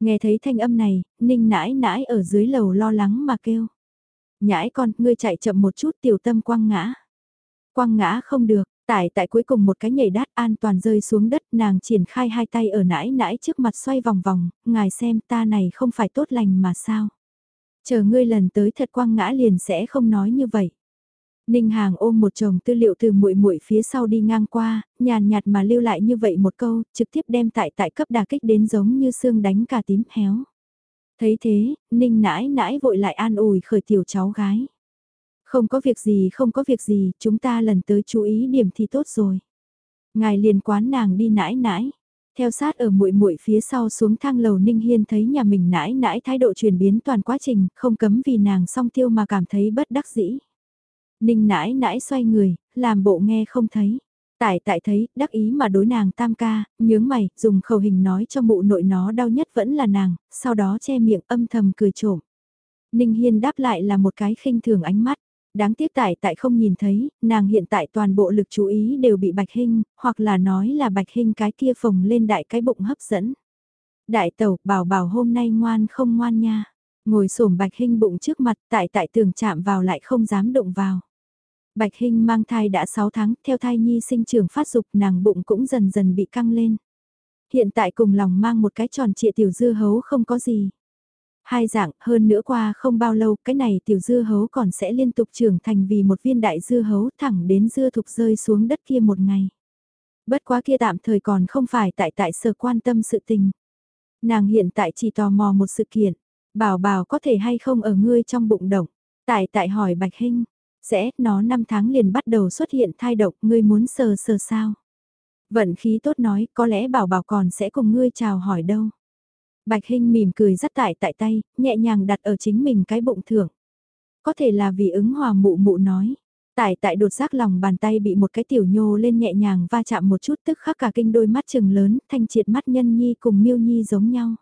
Nghe thấy thanh âm này, ninh nãi nãi ở dưới lầu lo lắng mà kêu. Nhãi con, ngươi chạy chậm một chút tiểu tâm quăng ngã. Quăng ngã không được, Tại tại cuối cùng một cái nhảy đát an toàn rơi xuống đất nàng triển khai hai tay ở nãi nãi trước mặt xoay vòng vòng, ngài xem ta này không phải tốt lành mà sao. Chờ ngươi lần tới thật quang ngã liền sẽ không nói như vậy. Ninh Hàng ôm một chồng tư liệu từ muội muội phía sau đi ngang qua, nhàn nhạt mà lưu lại như vậy một câu, trực tiếp đem tại tại cấp đà kích đến giống như xương đánh cả tím héo. Thấy thế, Ninh nãi nãi vội lại an ủi khởi tiểu cháu gái. Không có việc gì không có việc gì, chúng ta lần tới chú ý điểm thì tốt rồi. Ngài liền quán nàng đi nãi nãi. Theo sát ở muội muội phía sau xuống thang lầu Ninh Hiên thấy nhà mình nãi nãi thái độ chuyển biến toàn quá trình, không cấm vì nàng song tiêu mà cảm thấy bất đắc dĩ. Ninh nãi nãi xoay người, làm bộ nghe không thấy. Tại tại thấy, đắc ý mà đối nàng tam ca, nhướng mày, dùng khẩu hình nói cho mụ nội nó đau nhất vẫn là nàng, sau đó che miệng âm thầm cười trộm. Ninh Hiên đáp lại là một cái khinh thường ánh mắt. Đáng tiếc tại tại không nhìn thấy, nàng hiện tại toàn bộ lực chú ý đều bị Bạch Hinh, hoặc là nói là Bạch Hinh cái kia phồng lên đại cái bụng hấp dẫn. Đại tẩu bảo bảo hôm nay ngoan không ngoan nha. Ngồi xổm Bạch Hinh bụng trước mặt tại tại tường chạm vào lại không dám động vào. Bạch Hinh mang thai đã 6 tháng, theo thai nhi sinh trưởng phát dục nàng bụng cũng dần dần bị căng lên. Hiện tại cùng lòng mang một cái tròn trịa tiểu dư hấu không có gì. Hai dạng, hơn nữa qua không bao lâu, cái này tiểu dưa hấu còn sẽ liên tục trưởng thành vì một viên đại dưa hấu thẳng đến dưa thục rơi xuống đất kia một ngày. Bất quá kia tạm thời còn không phải tại tại sở quan tâm sự tình. Nàng hiện tại chỉ tò mò một sự kiện, bảo bảo có thể hay không ở ngươi trong bụng động. Tại tại hỏi Bạch Hinh, sẽ, nó 5 tháng liền bắt đầu xuất hiện thai độc, ngươi muốn sờ sờ sao? Vận khí tốt nói, có lẽ bảo bảo còn sẽ cùng ngươi chào hỏi đâu. Bạch Hinh mỉm cười dắt tại tại tay, nhẹ nhàng đặt ở chính mình cái bụng thưởng. Có thể là vì ứng hòa mụ mụ nói. Tại tại đột giác lòng bàn tay bị một cái tiểu nhô lên nhẹ nhàng va chạm một chút tức khắc cả kinh đôi mắt trừng lớn, thanh triệt mắt nhân nhi cùng miêu nhi giống nhau.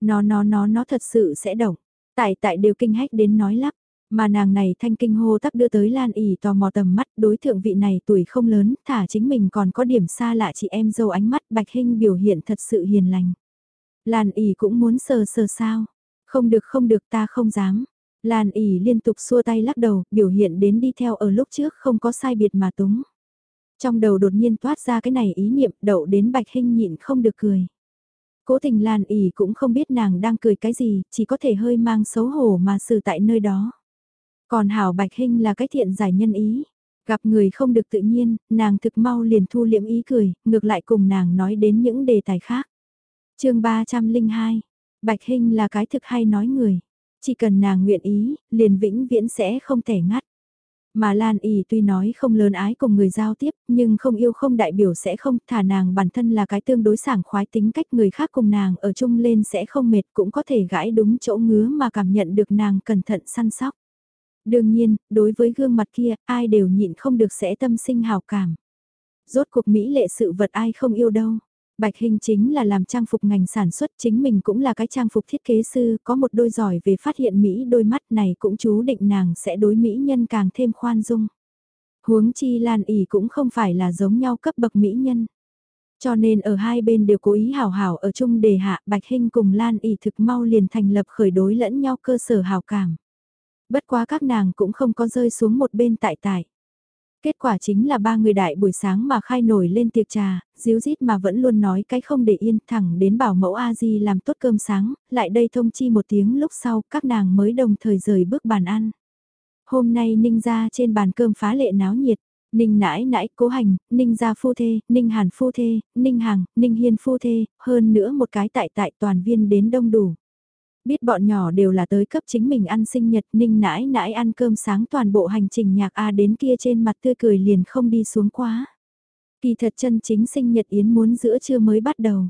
Nó nó nó nó thật sự sẽ động. Tại tại đều kinh hách đến nói lắp. Mà nàng này thanh kinh hô tắc đưa tới Lan ỉ tò mò tầm mắt đối thượng vị này tuổi không lớn, thả chính mình còn có điểm xa lạ chị em dâu ánh mắt bạch hình biểu hiện thật sự hiền lành. Lan ỉ cũng muốn sờ sờ sao. Không được không được ta không dám. Lan ỉ liên tục xua tay lắc đầu, biểu hiện đến đi theo ở lúc trước không có sai biệt mà túng. Trong đầu đột nhiên toát ra cái này ý niệm đậu đến bạch hình nhịn không được cười. Cố tình Lan ỉ cũng không biết nàng đang cười cái gì, chỉ có thể hơi mang xấu hổ mà xử tại nơi đó. Còn Hảo Bạch hình là cái thiện giải nhân ý. Gặp người không được tự nhiên, nàng thực mau liền thu liễm ý cười, ngược lại cùng nàng nói đến những đề tài khác chương 302, Bạch Hinh là cái thực hay nói người. Chỉ cần nàng nguyện ý, liền vĩnh viễn sẽ không thể ngắt. Mà Lan ỉ tuy nói không lớn ái cùng người giao tiếp, nhưng không yêu không đại biểu sẽ không, thả nàng bản thân là cái tương đối sảng khoái tính cách người khác cùng nàng ở chung lên sẽ không mệt cũng có thể gãi đúng chỗ ngứa mà cảm nhận được nàng cẩn thận săn sóc. Đương nhiên, đối với gương mặt kia, ai đều nhịn không được sẽ tâm sinh hào cảm. Rốt cuộc Mỹ lệ sự vật ai không yêu đâu. Bạch Hình chính là làm trang phục ngành sản xuất chính mình cũng là cái trang phục thiết kế sư, có một đôi giỏi về phát hiện Mỹ đôi mắt này cũng chú định nàng sẽ đối Mỹ nhân càng thêm khoan dung. Huống chi Lan ỉ cũng không phải là giống nhau cấp bậc Mỹ nhân. Cho nên ở hai bên đều cố ý hào hảo ở chung đề hạ Bạch Hinh cùng Lan ỉ thực mau liền thành lập khởi đối lẫn nhau cơ sở hào cảm. Bất quá các nàng cũng không có rơi xuống một bên tại tại. Kết quả chính là ba người đại buổi sáng mà khai nổi lên tiệc trà, díu dít mà vẫn luôn nói cái không để yên thẳng đến bảo mẫu A-di làm tốt cơm sáng, lại đây thông chi một tiếng lúc sau các nàng mới đồng thời rời bước bàn ăn. Hôm nay Ninh ra trên bàn cơm phá lệ náo nhiệt, Ninh nãi nãi cố hành, Ninh gia phu thê, Ninh hàn phu thê, Ninh hàng, Ninh hiên phu thê, hơn nữa một cái tại tại toàn viên đến đông đủ. Biết bọn nhỏ đều là tới cấp chính mình ăn sinh nhật ninh nãi nãi ăn cơm sáng toàn bộ hành trình nhạc A đến kia trên mặt tươi cười liền không đi xuống quá. Kỳ thật chân chính sinh nhật yến muốn giữa trưa mới bắt đầu.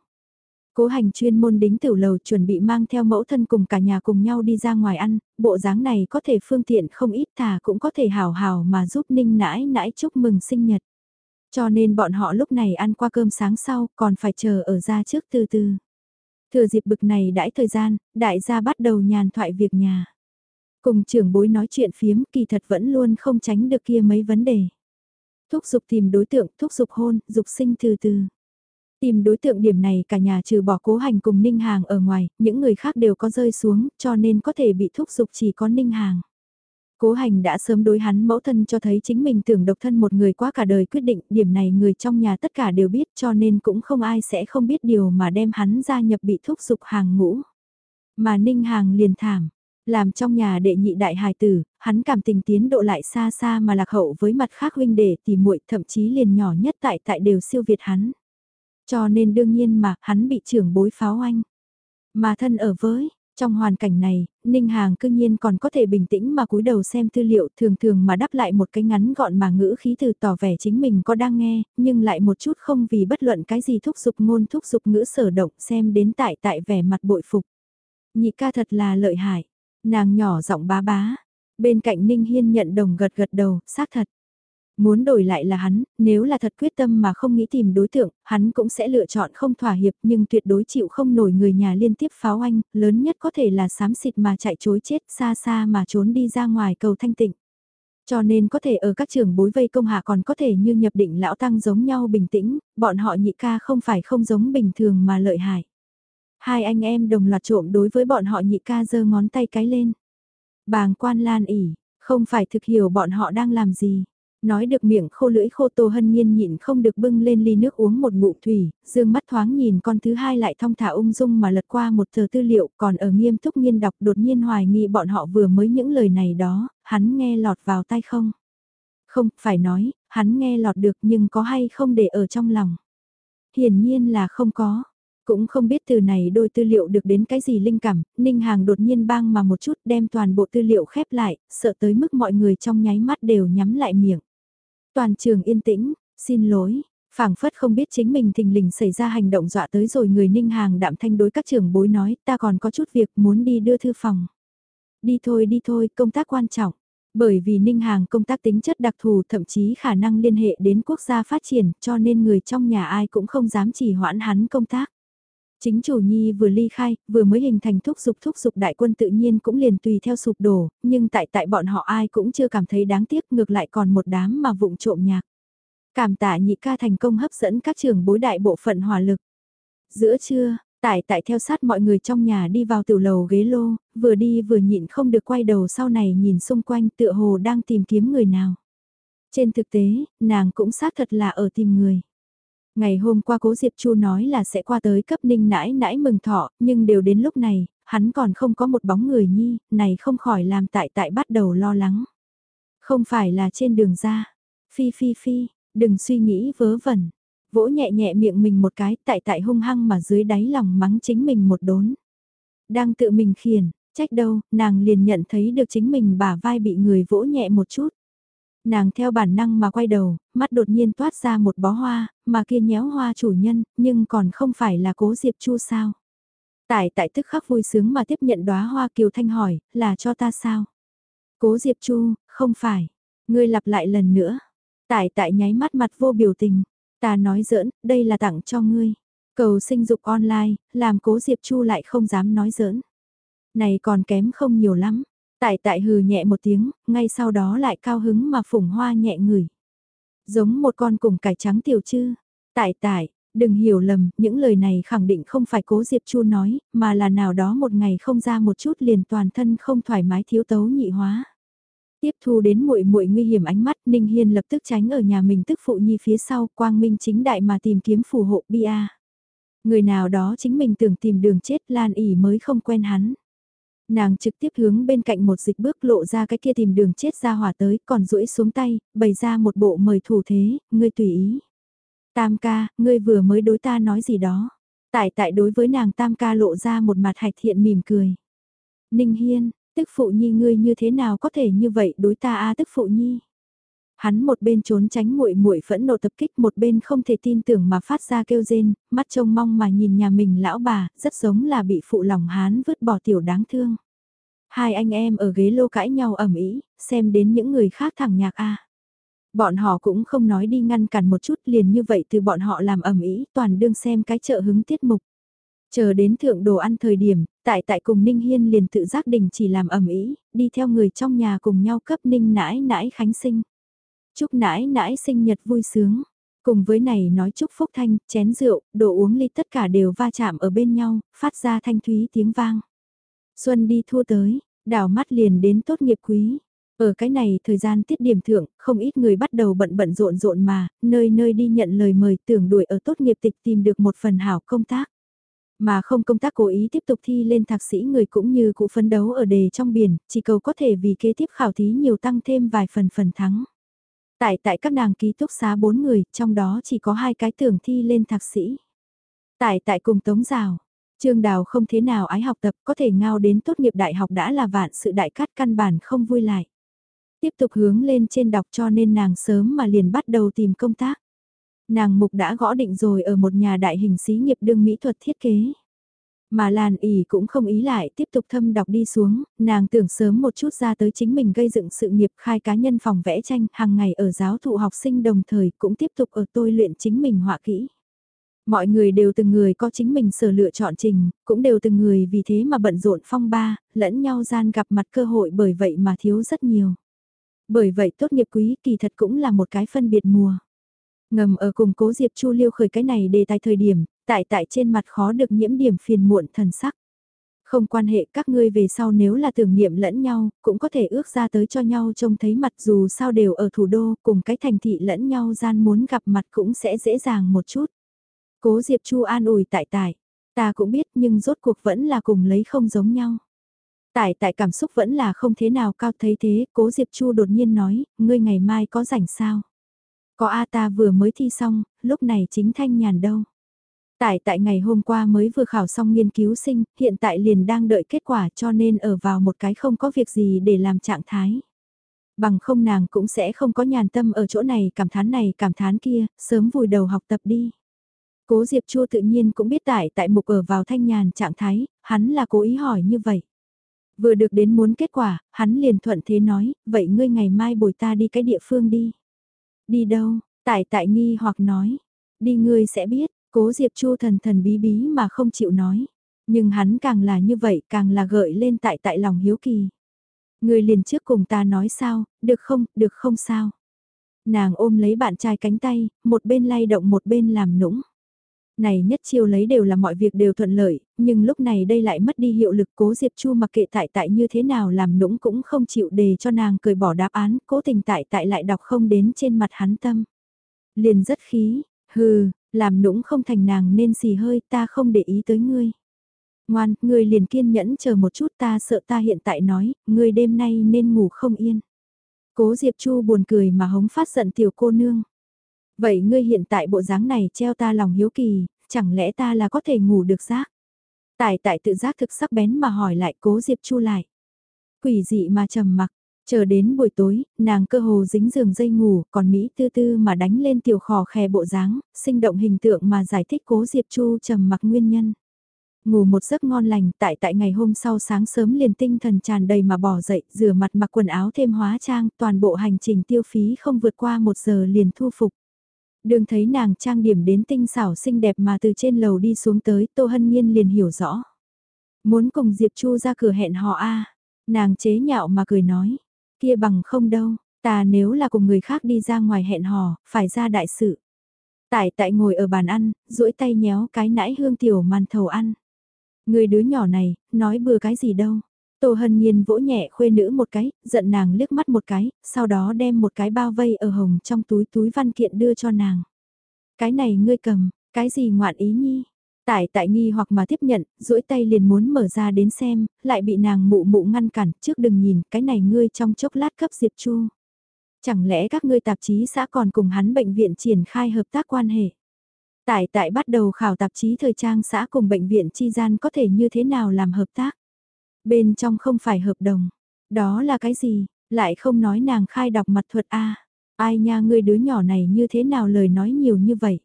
Cố hành chuyên môn đính tiểu lầu chuẩn bị mang theo mẫu thân cùng cả nhà cùng nhau đi ra ngoài ăn, bộ dáng này có thể phương tiện không ít thà cũng có thể hào hào mà giúp ninh nãi nãi chúc mừng sinh nhật. Cho nên bọn họ lúc này ăn qua cơm sáng sau còn phải chờ ở ra trước từ từ. Thừa dịp bực này đãi thời gian, đại gia bắt đầu nhàn thoại việc nhà. Cùng trưởng bối nói chuyện phiếm kỳ thật vẫn luôn không tránh được kia mấy vấn đề. Thúc giục tìm đối tượng, thúc giục hôn, dục sinh từ từ. Tìm đối tượng điểm này cả nhà trừ bỏ cố hành cùng ninh hàng ở ngoài, những người khác đều có rơi xuống, cho nên có thể bị thúc giục chỉ có ninh hàng. Cố hành đã sớm đối hắn mẫu thân cho thấy chính mình tưởng độc thân một người quá cả đời quyết định, điểm này người trong nhà tất cả đều biết cho nên cũng không ai sẽ không biết điều mà đem hắn gia nhập bị thúc giục hàng ngũ. Mà ninh hàng liền thảm, làm trong nhà đệ nhị đại hài tử, hắn cảm tình tiến độ lại xa xa mà lạc hậu với mặt khác huynh đệ thì muội thậm chí liền nhỏ nhất tại tại đều siêu việt hắn. Cho nên đương nhiên mà hắn bị trưởng bối pháo anh. Mà thân ở với, trong hoàn cảnh này, Ninh Hàng cương nhiên còn có thể bình tĩnh mà cúi đầu xem tư liệu thường thường mà đáp lại một cái ngắn gọn mà ngữ khí từ tỏ vẻ chính mình có đang nghe, nhưng lại một chút không vì bất luận cái gì thúc giục ngôn thúc giục ngữ sở động xem đến tại tại vẻ mặt bội phục. Nhị ca thật là lợi hại, nàng nhỏ giọng bá bá, bên cạnh Ninh Hiên nhận đồng gật gật đầu, xác thật. Muốn đổi lại là hắn, nếu là thật quyết tâm mà không nghĩ tìm đối tượng, hắn cũng sẽ lựa chọn không thỏa hiệp nhưng tuyệt đối chịu không nổi người nhà liên tiếp pháo anh, lớn nhất có thể là sám xịt mà chạy chối chết xa xa mà trốn đi ra ngoài cầu thanh tịnh. Cho nên có thể ở các trường bối vây công hạ còn có thể như nhập định lão tăng giống nhau bình tĩnh, bọn họ nhị ca không phải không giống bình thường mà lợi hại. Hai anh em đồng loạt trộm đối với bọn họ nhị ca giơ ngón tay cái lên. Bàng quan lan ỉ, không phải thực hiểu bọn họ đang làm gì. Nói được miệng khô lưỡi khô Tô Hân Nhiên nhịn không được bưng lên ly nước uống một ngụm thủy, dương mắt thoáng nhìn con thứ hai lại thong thả ung dung mà lật qua một tờ tư liệu còn ở nghiêm túc nhiên đọc đột nhiên hoài nghi bọn họ vừa mới những lời này đó, hắn nghe lọt vào tai không? Không, phải nói, hắn nghe lọt được nhưng có hay không để ở trong lòng? Hiển nhiên là không có. Cũng không biết từ này đôi tư liệu được đến cái gì linh cảm, Ninh Hàng đột nhiên bang mà một chút đem toàn bộ tư liệu khép lại, sợ tới mức mọi người trong nháy mắt đều nhắm lại miệng. Toàn trường yên tĩnh, xin lỗi, phảng phất không biết chính mình thình lình xảy ra hành động dọa tới rồi người ninh hàng đạm thanh đối các trưởng bối nói ta còn có chút việc muốn đi đưa thư phòng. Đi thôi đi thôi, công tác quan trọng. Bởi vì ninh hàng công tác tính chất đặc thù thậm chí khả năng liên hệ đến quốc gia phát triển cho nên người trong nhà ai cũng không dám chỉ hoãn hắn công tác. Chính chủ nhi vừa ly khai, vừa mới hình thành thúc dục thúc dục đại quân tự nhiên cũng liền tùy theo sụp đổ, nhưng tại tại bọn họ ai cũng chưa cảm thấy đáng tiếc ngược lại còn một đám mà vụng trộm nhạc. Cảm tạ nhị ca thành công hấp dẫn các trường bối đại bộ phận hỏa lực. Giữa trưa, tại tại theo sát mọi người trong nhà đi vào tiểu lầu ghế lô, vừa đi vừa nhịn không được quay đầu sau này nhìn xung quanh tựa hồ đang tìm kiếm người nào. Trên thực tế, nàng cũng xác thật là ở tìm người. Ngày hôm qua cố Diệp Chu nói là sẽ qua tới cấp ninh nãi nãi mừng thọ, nhưng đều đến lúc này, hắn còn không có một bóng người nhi, này không khỏi làm tại tại bắt đầu lo lắng. Không phải là trên đường ra. Phi phi phi, đừng suy nghĩ vớ vẩn. Vỗ nhẹ nhẹ miệng mình một cái tại tại hung hăng mà dưới đáy lòng mắng chính mình một đốn. Đang tự mình khiển, trách đâu, nàng liền nhận thấy được chính mình bả vai bị người vỗ nhẹ một chút. Nàng theo bản năng mà quay đầu, mắt đột nhiên toát ra một bó hoa, mà kia nhéo hoa chủ nhân, nhưng còn không phải là cố Diệp Chu sao. Tại tại tức khắc vui sướng mà tiếp nhận đóa hoa Kiều Thanh hỏi, là cho ta sao? Cố Diệp Chu, không phải. Ngươi lặp lại lần nữa. Tại tại nháy mắt mặt vô biểu tình. Ta nói giỡn, đây là tặng cho ngươi. Cầu sinh dục online, làm cố Diệp Chu lại không dám nói giỡn. Này còn kém không nhiều lắm. Tại tại hừ nhẹ một tiếng, ngay sau đó lại cao hứng mà phủng hoa nhẹ ngửi. Giống một con cùng cải trắng tiểu chư. Tại tại, đừng hiểu lầm, những lời này khẳng định không phải cố Diệp Chu nói, mà là nào đó một ngày không ra một chút liền toàn thân không thoải mái thiếu tấu nhị hóa. Tiếp thu đến muội muội nguy hiểm ánh mắt, Ninh Hiên lập tức tránh ở nhà mình tức phụ nhi phía sau, quang minh chính đại mà tìm kiếm phù hộ Bia. Người nào đó chính mình tưởng tìm đường chết Lan ỉ mới không quen hắn. Nàng trực tiếp hướng bên cạnh một dịch bước lộ ra cái kia tìm đường chết ra hỏa tới, còn duỗi xuống tay, bày ra một bộ mời thủ thế, ngươi tùy ý. Tam ca, ngươi vừa mới đối ta nói gì đó. Tại tại đối với nàng tam ca lộ ra một mặt hạch thiện mỉm cười. Ninh Hiên, tức phụ nhi ngươi như thế nào có thể như vậy đối ta a tức phụ nhi. Hắn một bên trốn tránh muội muội phẫn nộ tập kích một bên không thể tin tưởng mà phát ra kêu rên, mắt trông mong mà nhìn nhà mình lão bà, rất giống là bị phụ lòng hán vứt bỏ tiểu đáng thương. Hai anh em ở ghế lô cãi nhau ẩm ý, xem đến những người khác thẳng nhạc a. Bọn họ cũng không nói đi ngăn cản một chút liền như vậy từ bọn họ làm ẩm ý toàn đương xem cái chợ hứng tiết mục. Chờ đến thượng đồ ăn thời điểm, tại tại cùng Ninh Hiên liền tự giác đình chỉ làm ẩm ý, đi theo người trong nhà cùng nhau cấp Ninh nãi nãi khánh sinh. Chúc nãi nãi sinh nhật vui sướng. Cùng với này nói chúc phúc thanh, chén rượu, đồ uống ly tất cả đều va chạm ở bên nhau, phát ra thanh thúy tiếng vang. Xuân đi thua tới, đảo mắt liền đến tốt nghiệp quý. Ở cái này thời gian tiết điểm thượng, không ít người bắt đầu bận bận rộn rộn mà, nơi nơi đi nhận lời mời tưởng đuổi ở tốt nghiệp tịch tìm được một phần hảo công tác. Mà không công tác cố ý tiếp tục thi lên thạc sĩ người cũng như cụ phấn đấu ở đề trong biển, chỉ cầu có thể vì kế tiếp khảo thí nhiều tăng thêm vài phần phần thắng. Tại tại các nàng ký túc xá bốn người, trong đó chỉ có hai cái tưởng thi lên thạc sĩ. Tại tại cùng tống Giào, Trương Đào không thế nào ái học tập, có thể ngao đến tốt nghiệp đại học đã là vạn sự đại cát căn bản không vui lại. Tiếp tục hướng lên trên đọc cho nên nàng sớm mà liền bắt đầu tìm công tác. Nàng mục đã gõ định rồi ở một nhà đại hình xí nghiệp đương mỹ thuật thiết kế. Mà Lan ỉ cũng không ý lại tiếp tục thâm đọc đi xuống, nàng tưởng sớm một chút ra tới chính mình gây dựng sự nghiệp khai cá nhân phòng vẽ tranh, hàng ngày ở giáo thụ học sinh đồng thời cũng tiếp tục ở tôi luyện chính mình họa kỹ. Mọi người đều từng người có chính mình sở lựa chọn trình, cũng đều từng người vì thế mà bận rộn phong ba, lẫn nhau gian gặp mặt cơ hội bởi vậy mà thiếu rất nhiều. Bởi vậy tốt nghiệp quý kỳ thật cũng là một cái phân biệt mùa. Ngầm ở cùng cố Diệp Chu liêu khởi cái này đề tài thời điểm, tại tại trên mặt khó được nhiễm điểm phiền muộn thần sắc. Không quan hệ các ngươi về sau nếu là tưởng niệm lẫn nhau, cũng có thể ước ra tới cho nhau trông thấy mặt dù sao đều ở thủ đô, cùng cái thành thị lẫn nhau gian muốn gặp mặt cũng sẽ dễ dàng một chút. Cố Diệp Chu an ủi tại tại, ta cũng biết nhưng rốt cuộc vẫn là cùng lấy không giống nhau. Tại tại cảm xúc vẫn là không thế nào cao thấy thế, cố Diệp Chu đột nhiên nói, ngươi ngày mai có rảnh sao? Có A ta vừa mới thi xong, lúc này chính thanh nhàn đâu. Tại tại ngày hôm qua mới vừa khảo xong nghiên cứu sinh, hiện tại liền đang đợi kết quả cho nên ở vào một cái không có việc gì để làm trạng thái. Bằng không nàng cũng sẽ không có nhàn tâm ở chỗ này cảm thán này cảm thán kia, sớm vùi đầu học tập đi. Cố Diệp Chua tự nhiên cũng biết tại tại mục ở vào thanh nhàn trạng thái, hắn là cố ý hỏi như vậy. Vừa được đến muốn kết quả, hắn liền thuận thế nói, vậy ngươi ngày mai bồi ta đi cái địa phương đi. Đi đâu, tại tại nghi hoặc nói, đi ngươi sẽ biết, cố Diệp Chu thần thần bí bí mà không chịu nói. Nhưng hắn càng là như vậy càng là gợi lên tại tại lòng hiếu kỳ. Ngươi liền trước cùng ta nói sao, được không, được không sao. Nàng ôm lấy bạn trai cánh tay, một bên lay động một bên làm nũng. Này nhất chiêu lấy đều là mọi việc đều thuận lợi, nhưng lúc này đây lại mất đi hiệu lực cố Diệp Chu mặc kệ tại tại như thế nào làm nũng cũng không chịu đề cho nàng cười bỏ đáp án, cố tình tại tại lại đọc không đến trên mặt hắn tâm. Liền rất khí, hừ, làm nũng không thành nàng nên xì hơi ta không để ý tới ngươi. Ngoan, ngươi liền kiên nhẫn chờ một chút ta sợ ta hiện tại nói, ngươi đêm nay nên ngủ không yên. Cố Diệp Chu buồn cười mà hống phát giận tiểu cô nương. Vậy ngươi hiện tại bộ dáng này treo ta lòng hiếu kỳ, chẳng lẽ ta là có thể ngủ được giác? Tại tại tự giác thực sắc bén mà hỏi lại cố Diệp Chu lại. Quỷ dị mà trầm mặc, chờ đến buổi tối, nàng cơ hồ dính giường dây ngủ, còn Mỹ tư tư mà đánh lên tiểu khò khè bộ dáng, sinh động hình tượng mà giải thích cố Diệp Chu trầm mặc nguyên nhân. Ngủ một giấc ngon lành tại tại ngày hôm sau sáng sớm liền tinh thần tràn đầy mà bỏ dậy, rửa mặt mặc quần áo thêm hóa trang, toàn bộ hành trình tiêu phí không vượt qua một giờ liền thu phục. Đường thấy nàng trang điểm đến tinh xảo xinh đẹp mà từ trên lầu đi xuống tới, Tô Hân Nhiên liền hiểu rõ. Muốn cùng Diệp Chu ra cửa hẹn họ a nàng chế nhạo mà cười nói, kia bằng không đâu, ta nếu là cùng người khác đi ra ngoài hẹn hò, phải ra đại sự. Tại tại ngồi ở bàn ăn, duỗi tay nhéo cái nãi hương tiểu màn thầu ăn. Người đứa nhỏ này, nói bừa cái gì đâu. Tô Hân Nhiên vỗ nhẹ khuê nữ một cái, giận nàng liếc mắt một cái, sau đó đem một cái bao vây ở hồng trong túi túi văn kiện đưa cho nàng. Cái này ngươi cầm, cái gì ngoạn ý nhi? Tại tại nghi hoặc mà tiếp nhận, duỗi tay liền muốn mở ra đến xem, lại bị nàng mụ mụ ngăn cản, trước đừng nhìn, cái này ngươi trong chốc lát cấp Diệp Chu. Chẳng lẽ các ngươi tạp chí xã còn cùng hắn bệnh viện triển khai hợp tác quan hệ? Tại tại bắt đầu khảo tạp chí thời trang xã cùng bệnh viện chi gian có thể như thế nào làm hợp tác? Bên trong không phải hợp đồng. Đó là cái gì? Lại không nói nàng khai đọc mặt thuật A. Ai nha ngươi đứa nhỏ này như thế nào lời nói nhiều như vậy?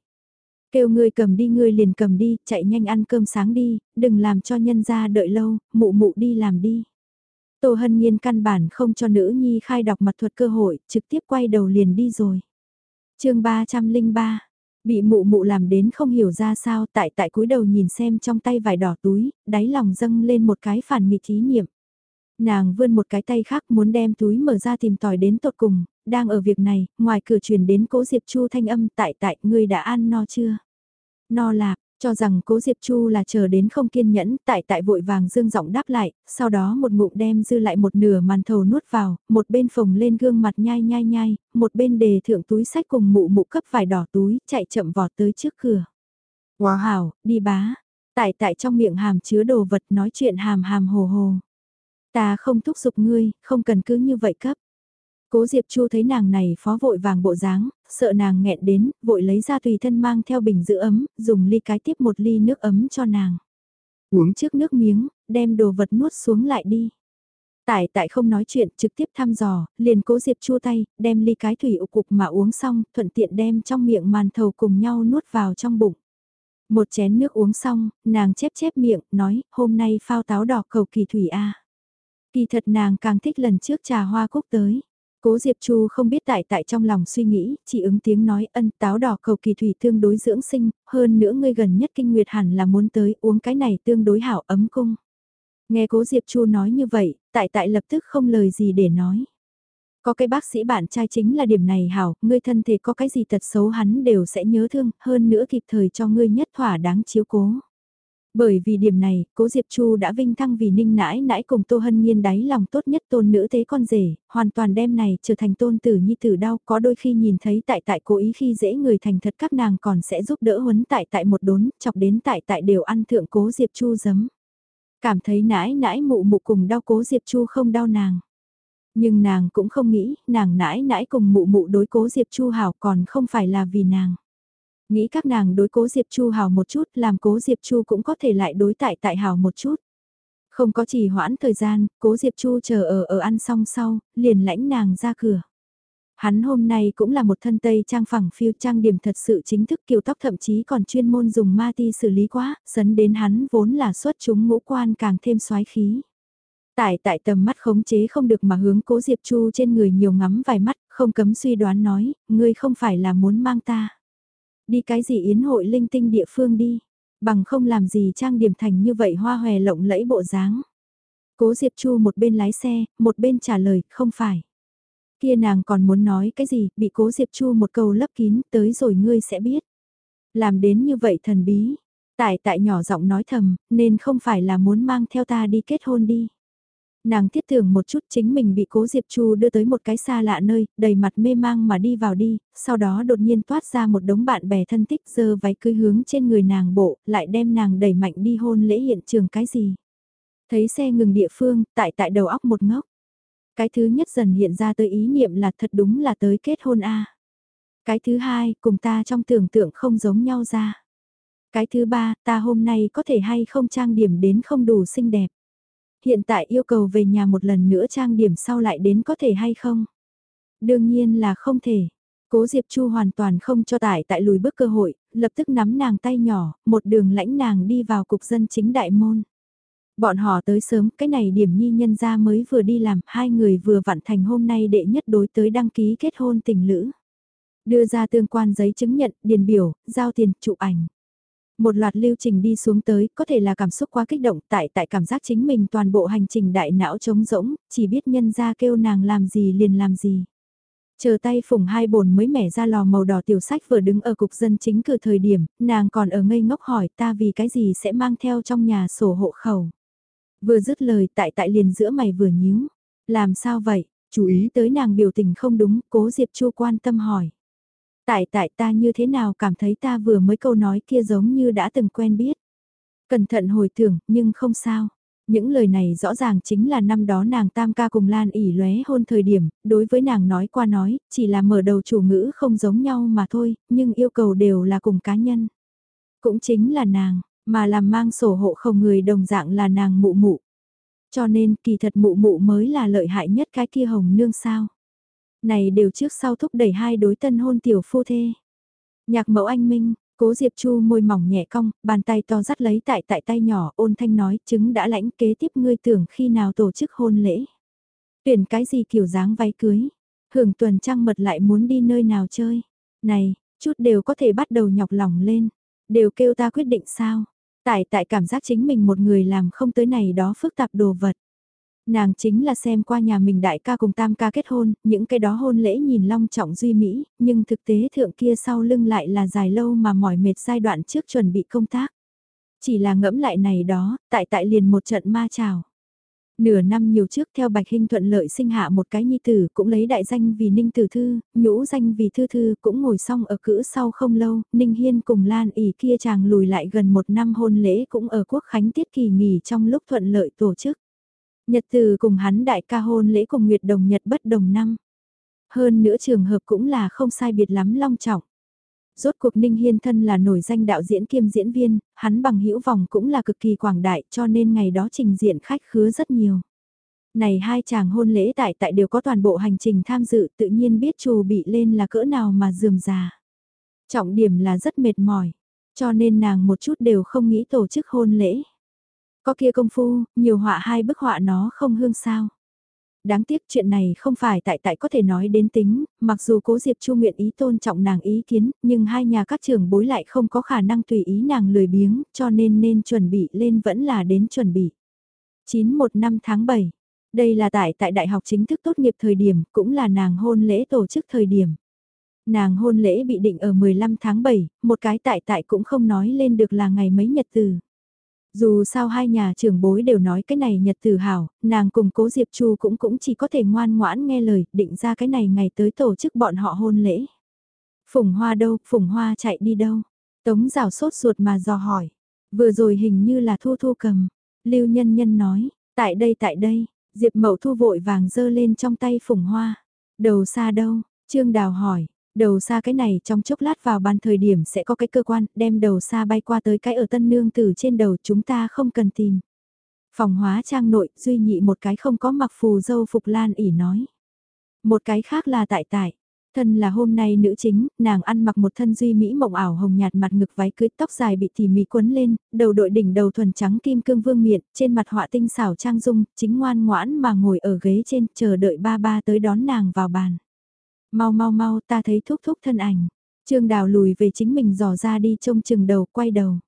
Kêu ngươi cầm đi ngươi liền cầm đi, chạy nhanh ăn cơm sáng đi, đừng làm cho nhân gia đợi lâu, mụ mụ đi làm đi. Tô Hân Nhiên căn bản không cho nữ nhi khai đọc mặt thuật cơ hội, trực tiếp quay đầu liền đi rồi. chương 303, bị mụ mụ làm đến không hiểu ra sao tại tại cúi đầu nhìn xem trong tay vải đỏ túi, đáy lòng dâng lên một cái phản nghịch ý niệm. Nàng vươn một cái tay khác muốn đem túi mở ra tìm tòi đến tột cùng, đang ở việc này, ngoài cửa truyền đến cố Diệp Chu thanh âm tại tại, ngươi đã ăn no chưa? No lạc, cho rằng cố Diệp Chu là chờ đến không kiên nhẫn, tại tại vội vàng dương giọng đáp lại, sau đó một ngụm đem dư lại một nửa màn thầu nuốt vào, một bên phồng lên gương mặt nhai nhai nhai, một bên đề thượng túi sách cùng mụ mụ cấp vải đỏ túi, chạy chậm vọt tới trước cửa. Wow hảo, đi bá, tại tại trong miệng hàm chứa đồ vật nói chuyện hàm hàm hồ hồ. Ta không thúc giục ngươi, không cần cứ như vậy cấp. Cố Diệp Chu thấy nàng này phó vội vàng bộ dáng, sợ nàng nghẹn đến, vội lấy ra tùy thân mang theo bình giữ ấm, dùng ly cái tiếp một ly nước ấm cho nàng. Uống trước nước miếng, đem đồ vật nuốt xuống lại đi. Tại tại không nói chuyện, trực tiếp thăm dò, liền cố Diệp chua tay, đem ly cái thủy ục cục mà uống xong, thuận tiện đem trong miệng màn thầu cùng nhau nuốt vào trong bụng. Một chén nước uống xong, nàng chép chép miệng, nói, hôm nay phao táo đỏ cầu kỳ thủy A. Kỳ thật nàng càng thích lần trước trà hoa cúc tới. Cố Diệp Chu không biết tại tại trong lòng suy nghĩ, chỉ ứng tiếng nói ân táo đỏ cầu kỳ thủy tương đối dưỡng sinh, hơn nữa ngươi gần nhất kinh nguyệt hẳn là muốn tới uống cái này tương đối hảo ấm cung. Nghe cố Diệp Chu nói như vậy, tại tại lập tức không lời gì để nói. Có cái bác sĩ bạn trai chính là điểm này hảo, ngươi thân thể có cái gì tật xấu hắn đều sẽ nhớ thương, hơn nữa kịp thời cho ngươi nhất thỏa đáng chiếu cố. Bởi vì điểm này, cố Diệp Chu đã vinh thăng vì ninh nãi nãi cùng Tô Hân Nhiên đáy lòng tốt nhất tôn nữ thế con rể, hoàn toàn đem này trở thành tôn tử nhi tử đau, có đôi khi nhìn thấy tại tại cố ý khi dễ người thành thật các nàng còn sẽ giúp đỡ huấn tại tại một đốn, chọc đến tại tại đều ăn thượng cố Diệp Chu giấm. Cảm thấy nãi nãi mụ mụ cùng đau cố Diệp Chu không đau nàng. Nhưng nàng cũng không nghĩ, nàng nãi nãi cùng mụ mụ đối cố Diệp Chu hảo còn không phải là vì nàng. Nghĩ các nàng đối cố Diệp Chu hào một chút, làm cố Diệp Chu cũng có thể lại đối tại tại hào một chút. Không có trì hoãn thời gian, cố Diệp Chu chờ ở ở ăn xong sau, liền lãnh nàng ra cửa. Hắn hôm nay cũng là một thân tây trang phẳng phiêu trang điểm thật sự chính thức kiều tóc thậm chí còn chuyên môn dùng ma ti xử lý quá, sấn đến hắn vốn là xuất chúng ngũ quan càng thêm xoái khí. Tại tại tầm mắt khống chế không được mà hướng cố Diệp Chu trên người nhiều ngắm vài mắt, không cấm suy đoán nói, ngươi không phải là muốn mang ta. Đi cái gì yến hội linh tinh địa phương đi, bằng không làm gì trang điểm thành như vậy hoa hòe lộng lẫy bộ dáng. Cố Diệp Chu một bên lái xe, một bên trả lời, không phải. Kia nàng còn muốn nói cái gì, bị cố Diệp Chu một câu lấp kín, tới rồi ngươi sẽ biết. Làm đến như vậy thần bí, tại tại nhỏ giọng nói thầm, nên không phải là muốn mang theo ta đi kết hôn đi. Nàng thiết tưởng một chút chính mình bị cố Diệp Chu đưa tới một cái xa lạ nơi, đầy mặt mê mang mà đi vào đi, sau đó đột nhiên toát ra một đống bạn bè thân thích dơ váy cưới hướng trên người nàng bộ, lại đem nàng đẩy mạnh đi hôn lễ hiện trường cái gì. Thấy xe ngừng địa phương, tại tại đầu óc một ngốc. Cái thứ nhất dần hiện ra tới ý niệm là thật đúng là tới kết hôn a Cái thứ hai, cùng ta trong tưởng tượng không giống nhau ra. Cái thứ ba, ta hôm nay có thể hay không trang điểm đến không đủ xinh đẹp. Hiện tại yêu cầu về nhà một lần nữa trang điểm sau lại đến có thể hay không? Đương nhiên là không thể. Cố Diệp Chu hoàn toàn không cho tải tại lùi bước cơ hội, lập tức nắm nàng tay nhỏ, một đường lãnh nàng đi vào cục dân chính đại môn. Bọn họ tới sớm, cái này điểm nhi nhân ra mới vừa đi làm, hai người vừa vặn thành hôm nay đệ nhất đối tới đăng ký kết hôn tình lữ. Đưa ra tương quan giấy chứng nhận, điền biểu, giao tiền, chụp ảnh. Một loạt lưu trình đi xuống tới, có thể là cảm xúc quá kích động, tại tại cảm giác chính mình toàn bộ hành trình đại não trống rỗng, chỉ biết nhân ra kêu nàng làm gì liền làm gì. Chờ tay phùng hai bồn mới mẻ ra lò màu đỏ tiểu sách vừa đứng ở cục dân chính cử thời điểm, nàng còn ở ngây ngốc hỏi ta vì cái gì sẽ mang theo trong nhà sổ hộ khẩu. Vừa dứt lời tại tại liền giữa mày vừa nhíu. Làm sao vậy? Chú ý tới nàng biểu tình không đúng, cố Diệp Chu quan tâm hỏi. Tại tại ta như thế nào cảm thấy ta vừa mới câu nói kia giống như đã từng quen biết. Cẩn thận hồi tưởng, nhưng không sao. Những lời này rõ ràng chính là năm đó nàng tam ca cùng Lan ỉ lóe hôn thời điểm, đối với nàng nói qua nói, chỉ là mở đầu chủ ngữ không giống nhau mà thôi, nhưng yêu cầu đều là cùng cá nhân. Cũng chính là nàng, mà làm mang sổ hộ không người đồng dạng là nàng mụ mụ. Cho nên kỳ thật mụ mụ mới là lợi hại nhất cái kia hồng nương sao. Này đều trước sau thúc đẩy hai đối tân hôn tiểu phu thê. Nhạc mẫu anh Minh, cố Diệp Chu môi mỏng nhẹ cong, bàn tay to dắt lấy tại tại tay nhỏ ôn thanh nói chứng đã lãnh kế tiếp ngươi tưởng khi nào tổ chức hôn lễ. Tuyển cái gì kiểu dáng váy cưới. Hưởng tuần trăng mật lại muốn đi nơi nào chơi. Này, chút đều có thể bắt đầu nhọc lòng lên. Đều kêu ta quyết định sao. Tại tại cảm giác chính mình một người làm không tới này đó phức tạp đồ vật. Nàng chính là xem qua nhà mình đại ca cùng tam ca kết hôn, những cái đó hôn lễ nhìn long trọng duy mỹ, nhưng thực tế thượng kia sau lưng lại là dài lâu mà mỏi mệt giai đoạn trước chuẩn bị công tác. Chỉ là ngẫm lại này đó, tại tại liền một trận ma trào. Nửa năm nhiều trước theo Bạch Hinh thuận lợi sinh hạ một cái nhi tử cũng lấy đại danh vì Ninh Tử Thư, nhũ danh vì Thư Thư cũng ngồi xong ở cữ sau không lâu, Ninh Hiên cùng Lan ỉ kia chàng lùi lại gần một năm hôn lễ cũng ở quốc khánh tiết kỳ nghỉ trong lúc thuận lợi tổ chức. Nhật từ cùng hắn đại ca hôn lễ cùng Nguyệt đồng Nhật bất đồng năm. Hơn nữa trường hợp cũng là không sai biệt lắm long trọng. Rốt cuộc Ninh Hiên thân là nổi danh đạo diễn kiêm diễn viên, hắn bằng hữu vòng cũng là cực kỳ quảng đại cho nên ngày đó trình diện khách khứa rất nhiều. Này hai chàng hôn lễ tại tại đều có toàn bộ hành trình tham dự tự nhiên biết trù bị lên là cỡ nào mà dườm già. Trọng điểm là rất mệt mỏi, cho nên nàng một chút đều không nghĩ tổ chức hôn lễ. Có kia công phu, nhiều họa hai bức họa nó không hương sao. Đáng tiếc chuyện này không phải tại tại có thể nói đến tính, mặc dù cố Diệp Chu nguyện ý tôn trọng nàng ý kiến, nhưng hai nhà các trưởng bối lại không có khả năng tùy ý nàng lười biếng, cho nên nên chuẩn bị lên vẫn là đến chuẩn bị. 91 năm tháng 7, đây là tại tại đại học chính thức tốt nghiệp thời điểm, cũng là nàng hôn lễ tổ chức thời điểm. Nàng hôn lễ bị định ở 15 tháng 7, một cái tại tại cũng không nói lên được là ngày mấy nhật từ. Dù sao hai nhà trưởng bối đều nói cái này nhật tử hảo, nàng cùng cố Diệp Chu cũng cũng chỉ có thể ngoan ngoãn nghe lời, định ra cái này ngày tới tổ chức bọn họ hôn lễ. Phùng Hoa đâu, Phùng Hoa chạy đi đâu? Tống rào sốt ruột mà dò hỏi. Vừa rồi hình như là Thu Thu cầm. Lưu Nhân Nhân nói, tại đây tại đây, Diệp Mậu Thu vội vàng dơ lên trong tay Phùng Hoa. Đầu xa đâu? Trương Đào hỏi, Đầu xa cái này trong chốc lát vào ban thời điểm sẽ có cái cơ quan đem đầu xa bay qua tới cái ở tân nương từ trên đầu chúng ta không cần tìm. Phòng hóa trang nội duy nhị một cái không có mặc phù dâu phục lan ỉ nói. Một cái khác là tại tại. Thân là hôm nay nữ chính, nàng ăn mặc một thân duy mỹ mộng ảo hồng nhạt mặt ngực váy cưới tóc dài bị tỉ mỉ quấn lên, đầu đội đỉnh đầu thuần trắng kim cương vương miện, trên mặt họa tinh xảo trang dung, chính ngoan ngoãn mà ngồi ở ghế trên chờ đợi ba ba tới đón nàng vào bàn. Mau mau mau ta thấy thúc thúc thân ảnh. Trương Đào lùi về chính mình dò ra đi trông chừng đầu quay đầu.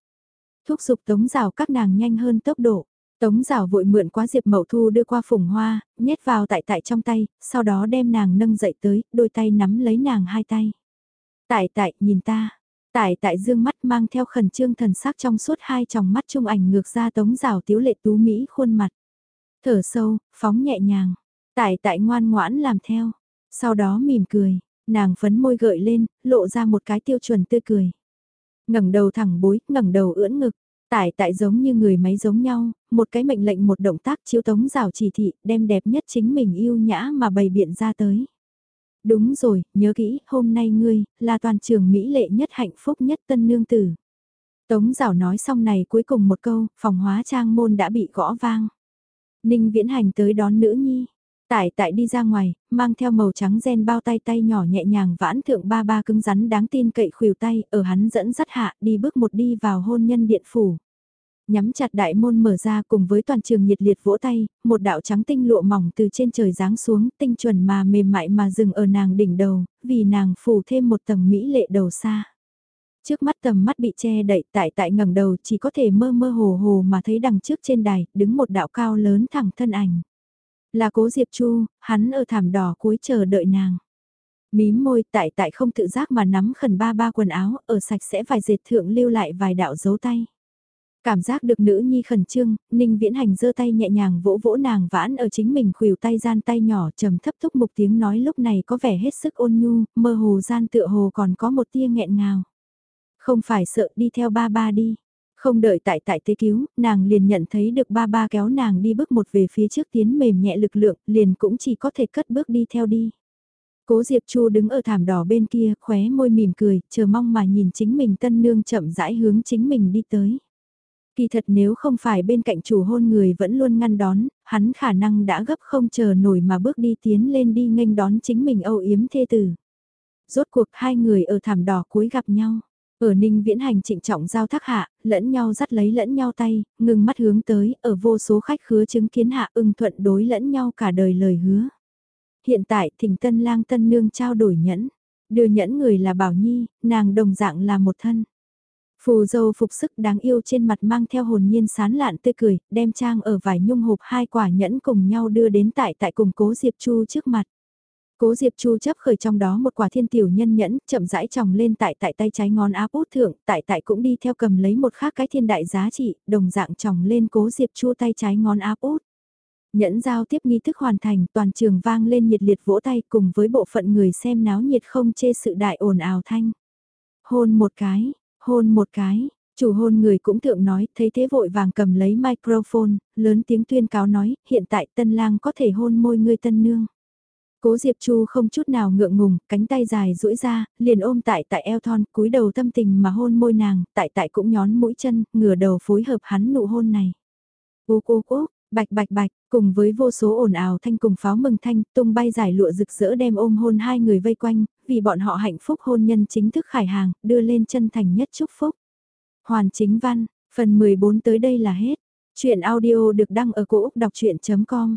Thúc giục tống rào các nàng nhanh hơn tốc độ. Tống rào vội mượn quá Diệp Mậu Thu đưa qua phùng hoa, nhét vào tại tại trong tay, sau đó đem nàng nâng dậy tới, đôi tay nắm lấy nàng hai tay. Tại tại, nhìn ta. Tại tại dương mắt mang theo khẩn trương thần sắc trong suốt hai tròng mắt trung ảnh ngược ra tống rào tiếu lệ tú Mỹ khuôn mặt. Thở sâu, phóng nhẹ nhàng. Tại tại ngoan ngoãn làm theo. Sau đó mỉm cười, nàng phấn môi gợi lên, lộ ra một cái tiêu chuẩn tươi cười. ngẩng đầu thẳng bối, ngẩng đầu ưỡn ngực, tải tại giống như người máy giống nhau, một cái mệnh lệnh một động tác chiếu tống rào chỉ thị, đem đẹp nhất chính mình yêu nhã mà bày biện ra tới. Đúng rồi, nhớ kỹ, hôm nay ngươi, là toàn trường Mỹ lệ nhất hạnh phúc nhất tân nương tử. Tống rào nói xong này cuối cùng một câu, phòng hóa trang môn đã bị gõ vang. Ninh viễn hành tới đón nữ nhi. Tại tại đi ra ngoài, mang theo màu trắng gen bao tay tay nhỏ nhẹ nhàng vãn thượng ba ba cứng rắn đáng tin cậy khuỷu tay, ở hắn dẫn dắt hạ đi bước một đi vào hôn nhân điện phủ. Nhắm chặt đại môn mở ra cùng với toàn trường nhiệt liệt vỗ tay, một đạo trắng tinh lụa mỏng từ trên trời giáng xuống, tinh chuẩn mà mềm mại mà dừng ở nàng đỉnh đầu, vì nàng phủ thêm một tầng mỹ lệ đầu xa. Trước mắt tầm mắt bị che đậy tại tại ngẩng đầu chỉ có thể mơ mơ hồ hồ mà thấy đằng trước trên đài, đứng một đạo cao lớn thẳng thân ảnh. Là cố Diệp Chu, hắn ở thảm đỏ cuối chờ đợi nàng. Mím môi tại tại không tự giác mà nắm khẩn ba ba quần áo, ở sạch sẽ vài dệt thượng lưu lại vài đạo dấu tay. Cảm giác được nữ nhi khẩn trương, Ninh Viễn Hành giơ tay nhẹ nhàng vỗ vỗ nàng vãn ở chính mình khuỷu tay gian tay nhỏ trầm thấp thúc mục tiếng nói lúc này có vẻ hết sức ôn nhu, mơ hồ gian tựa hồ còn có một tia nghẹn ngào. Không phải sợ đi theo ba ba đi. Không đợi tại tại tế cứu, nàng liền nhận thấy được ba ba kéo nàng đi bước một về phía trước tiến mềm nhẹ lực lượng, liền cũng chỉ có thể cất bước đi theo đi. Cố Diệp Chu đứng ở thảm đỏ bên kia, khóe môi mỉm cười, chờ mong mà nhìn chính mình tân nương chậm rãi hướng chính mình đi tới. Kỳ thật nếu không phải bên cạnh chủ hôn người vẫn luôn ngăn đón, hắn khả năng đã gấp không chờ nổi mà bước đi tiến lên đi nghênh đón chính mình âu yếm thê tử. Rốt cuộc hai người ở thảm đỏ cuối gặp nhau. Ở ninh viễn hành trịnh trọng giao thác hạ, lẫn nhau dắt lấy lẫn nhau tay, ngừng mắt hướng tới, ở vô số khách khứa chứng kiến hạ ưng thuận đối lẫn nhau cả đời lời hứa. Hiện tại thỉnh tân lang tân nương trao đổi nhẫn, đưa nhẫn người là Bảo Nhi, nàng đồng dạng là một thân. Phù dâu phục sức đáng yêu trên mặt mang theo hồn nhiên sán lạn tươi cười, đem trang ở vải nhung hộp hai quả nhẫn cùng nhau đưa đến tại tại cùng cố Diệp Chu trước mặt. Cố Diệp Chu chấp khởi trong đó một quả thiên tiểu nhân nhẫn, chậm rãi tròng lên tại tại tay trái ngón áp út thượng, tại tại cũng đi theo cầm lấy một khác cái thiên đại giá trị, đồng dạng tròng lên Cố Diệp Chu tay trái ngón áp út. Nhẫn giao tiếp nghi thức hoàn thành, toàn trường vang lên nhiệt liệt vỗ tay cùng với bộ phận người xem náo nhiệt không chê sự đại ồn ào thanh. Hôn một cái, hôn một cái, chủ hôn người cũng thượng nói, thấy thế vội vàng cầm lấy microphone, lớn tiếng tuyên cáo nói, hiện tại tân lang có thể hôn môi người tân nương. Cố Diệp Chu không chút nào ngượng ngùng, cánh tay dài duỗi ra, liền ôm tại tại eo thon, cúi đầu tâm tình mà hôn môi nàng, tại tại cũng nhón mũi chân, ngửa đầu phối hợp hắn nụ hôn này. Ú cô cô, bạch bạch bạch, cùng với vô số ồn ào thanh cùng pháo mừng thanh, tung bay giải lụa rực rỡ đem ôm hôn hai người vây quanh, vì bọn họ hạnh phúc hôn nhân chính thức khải hàng, đưa lên chân thành nhất chúc phúc. Hoàn chính văn, phần 14 tới đây là hết. Chuyện audio được đăng ở cổ Úc đọc chuyện.com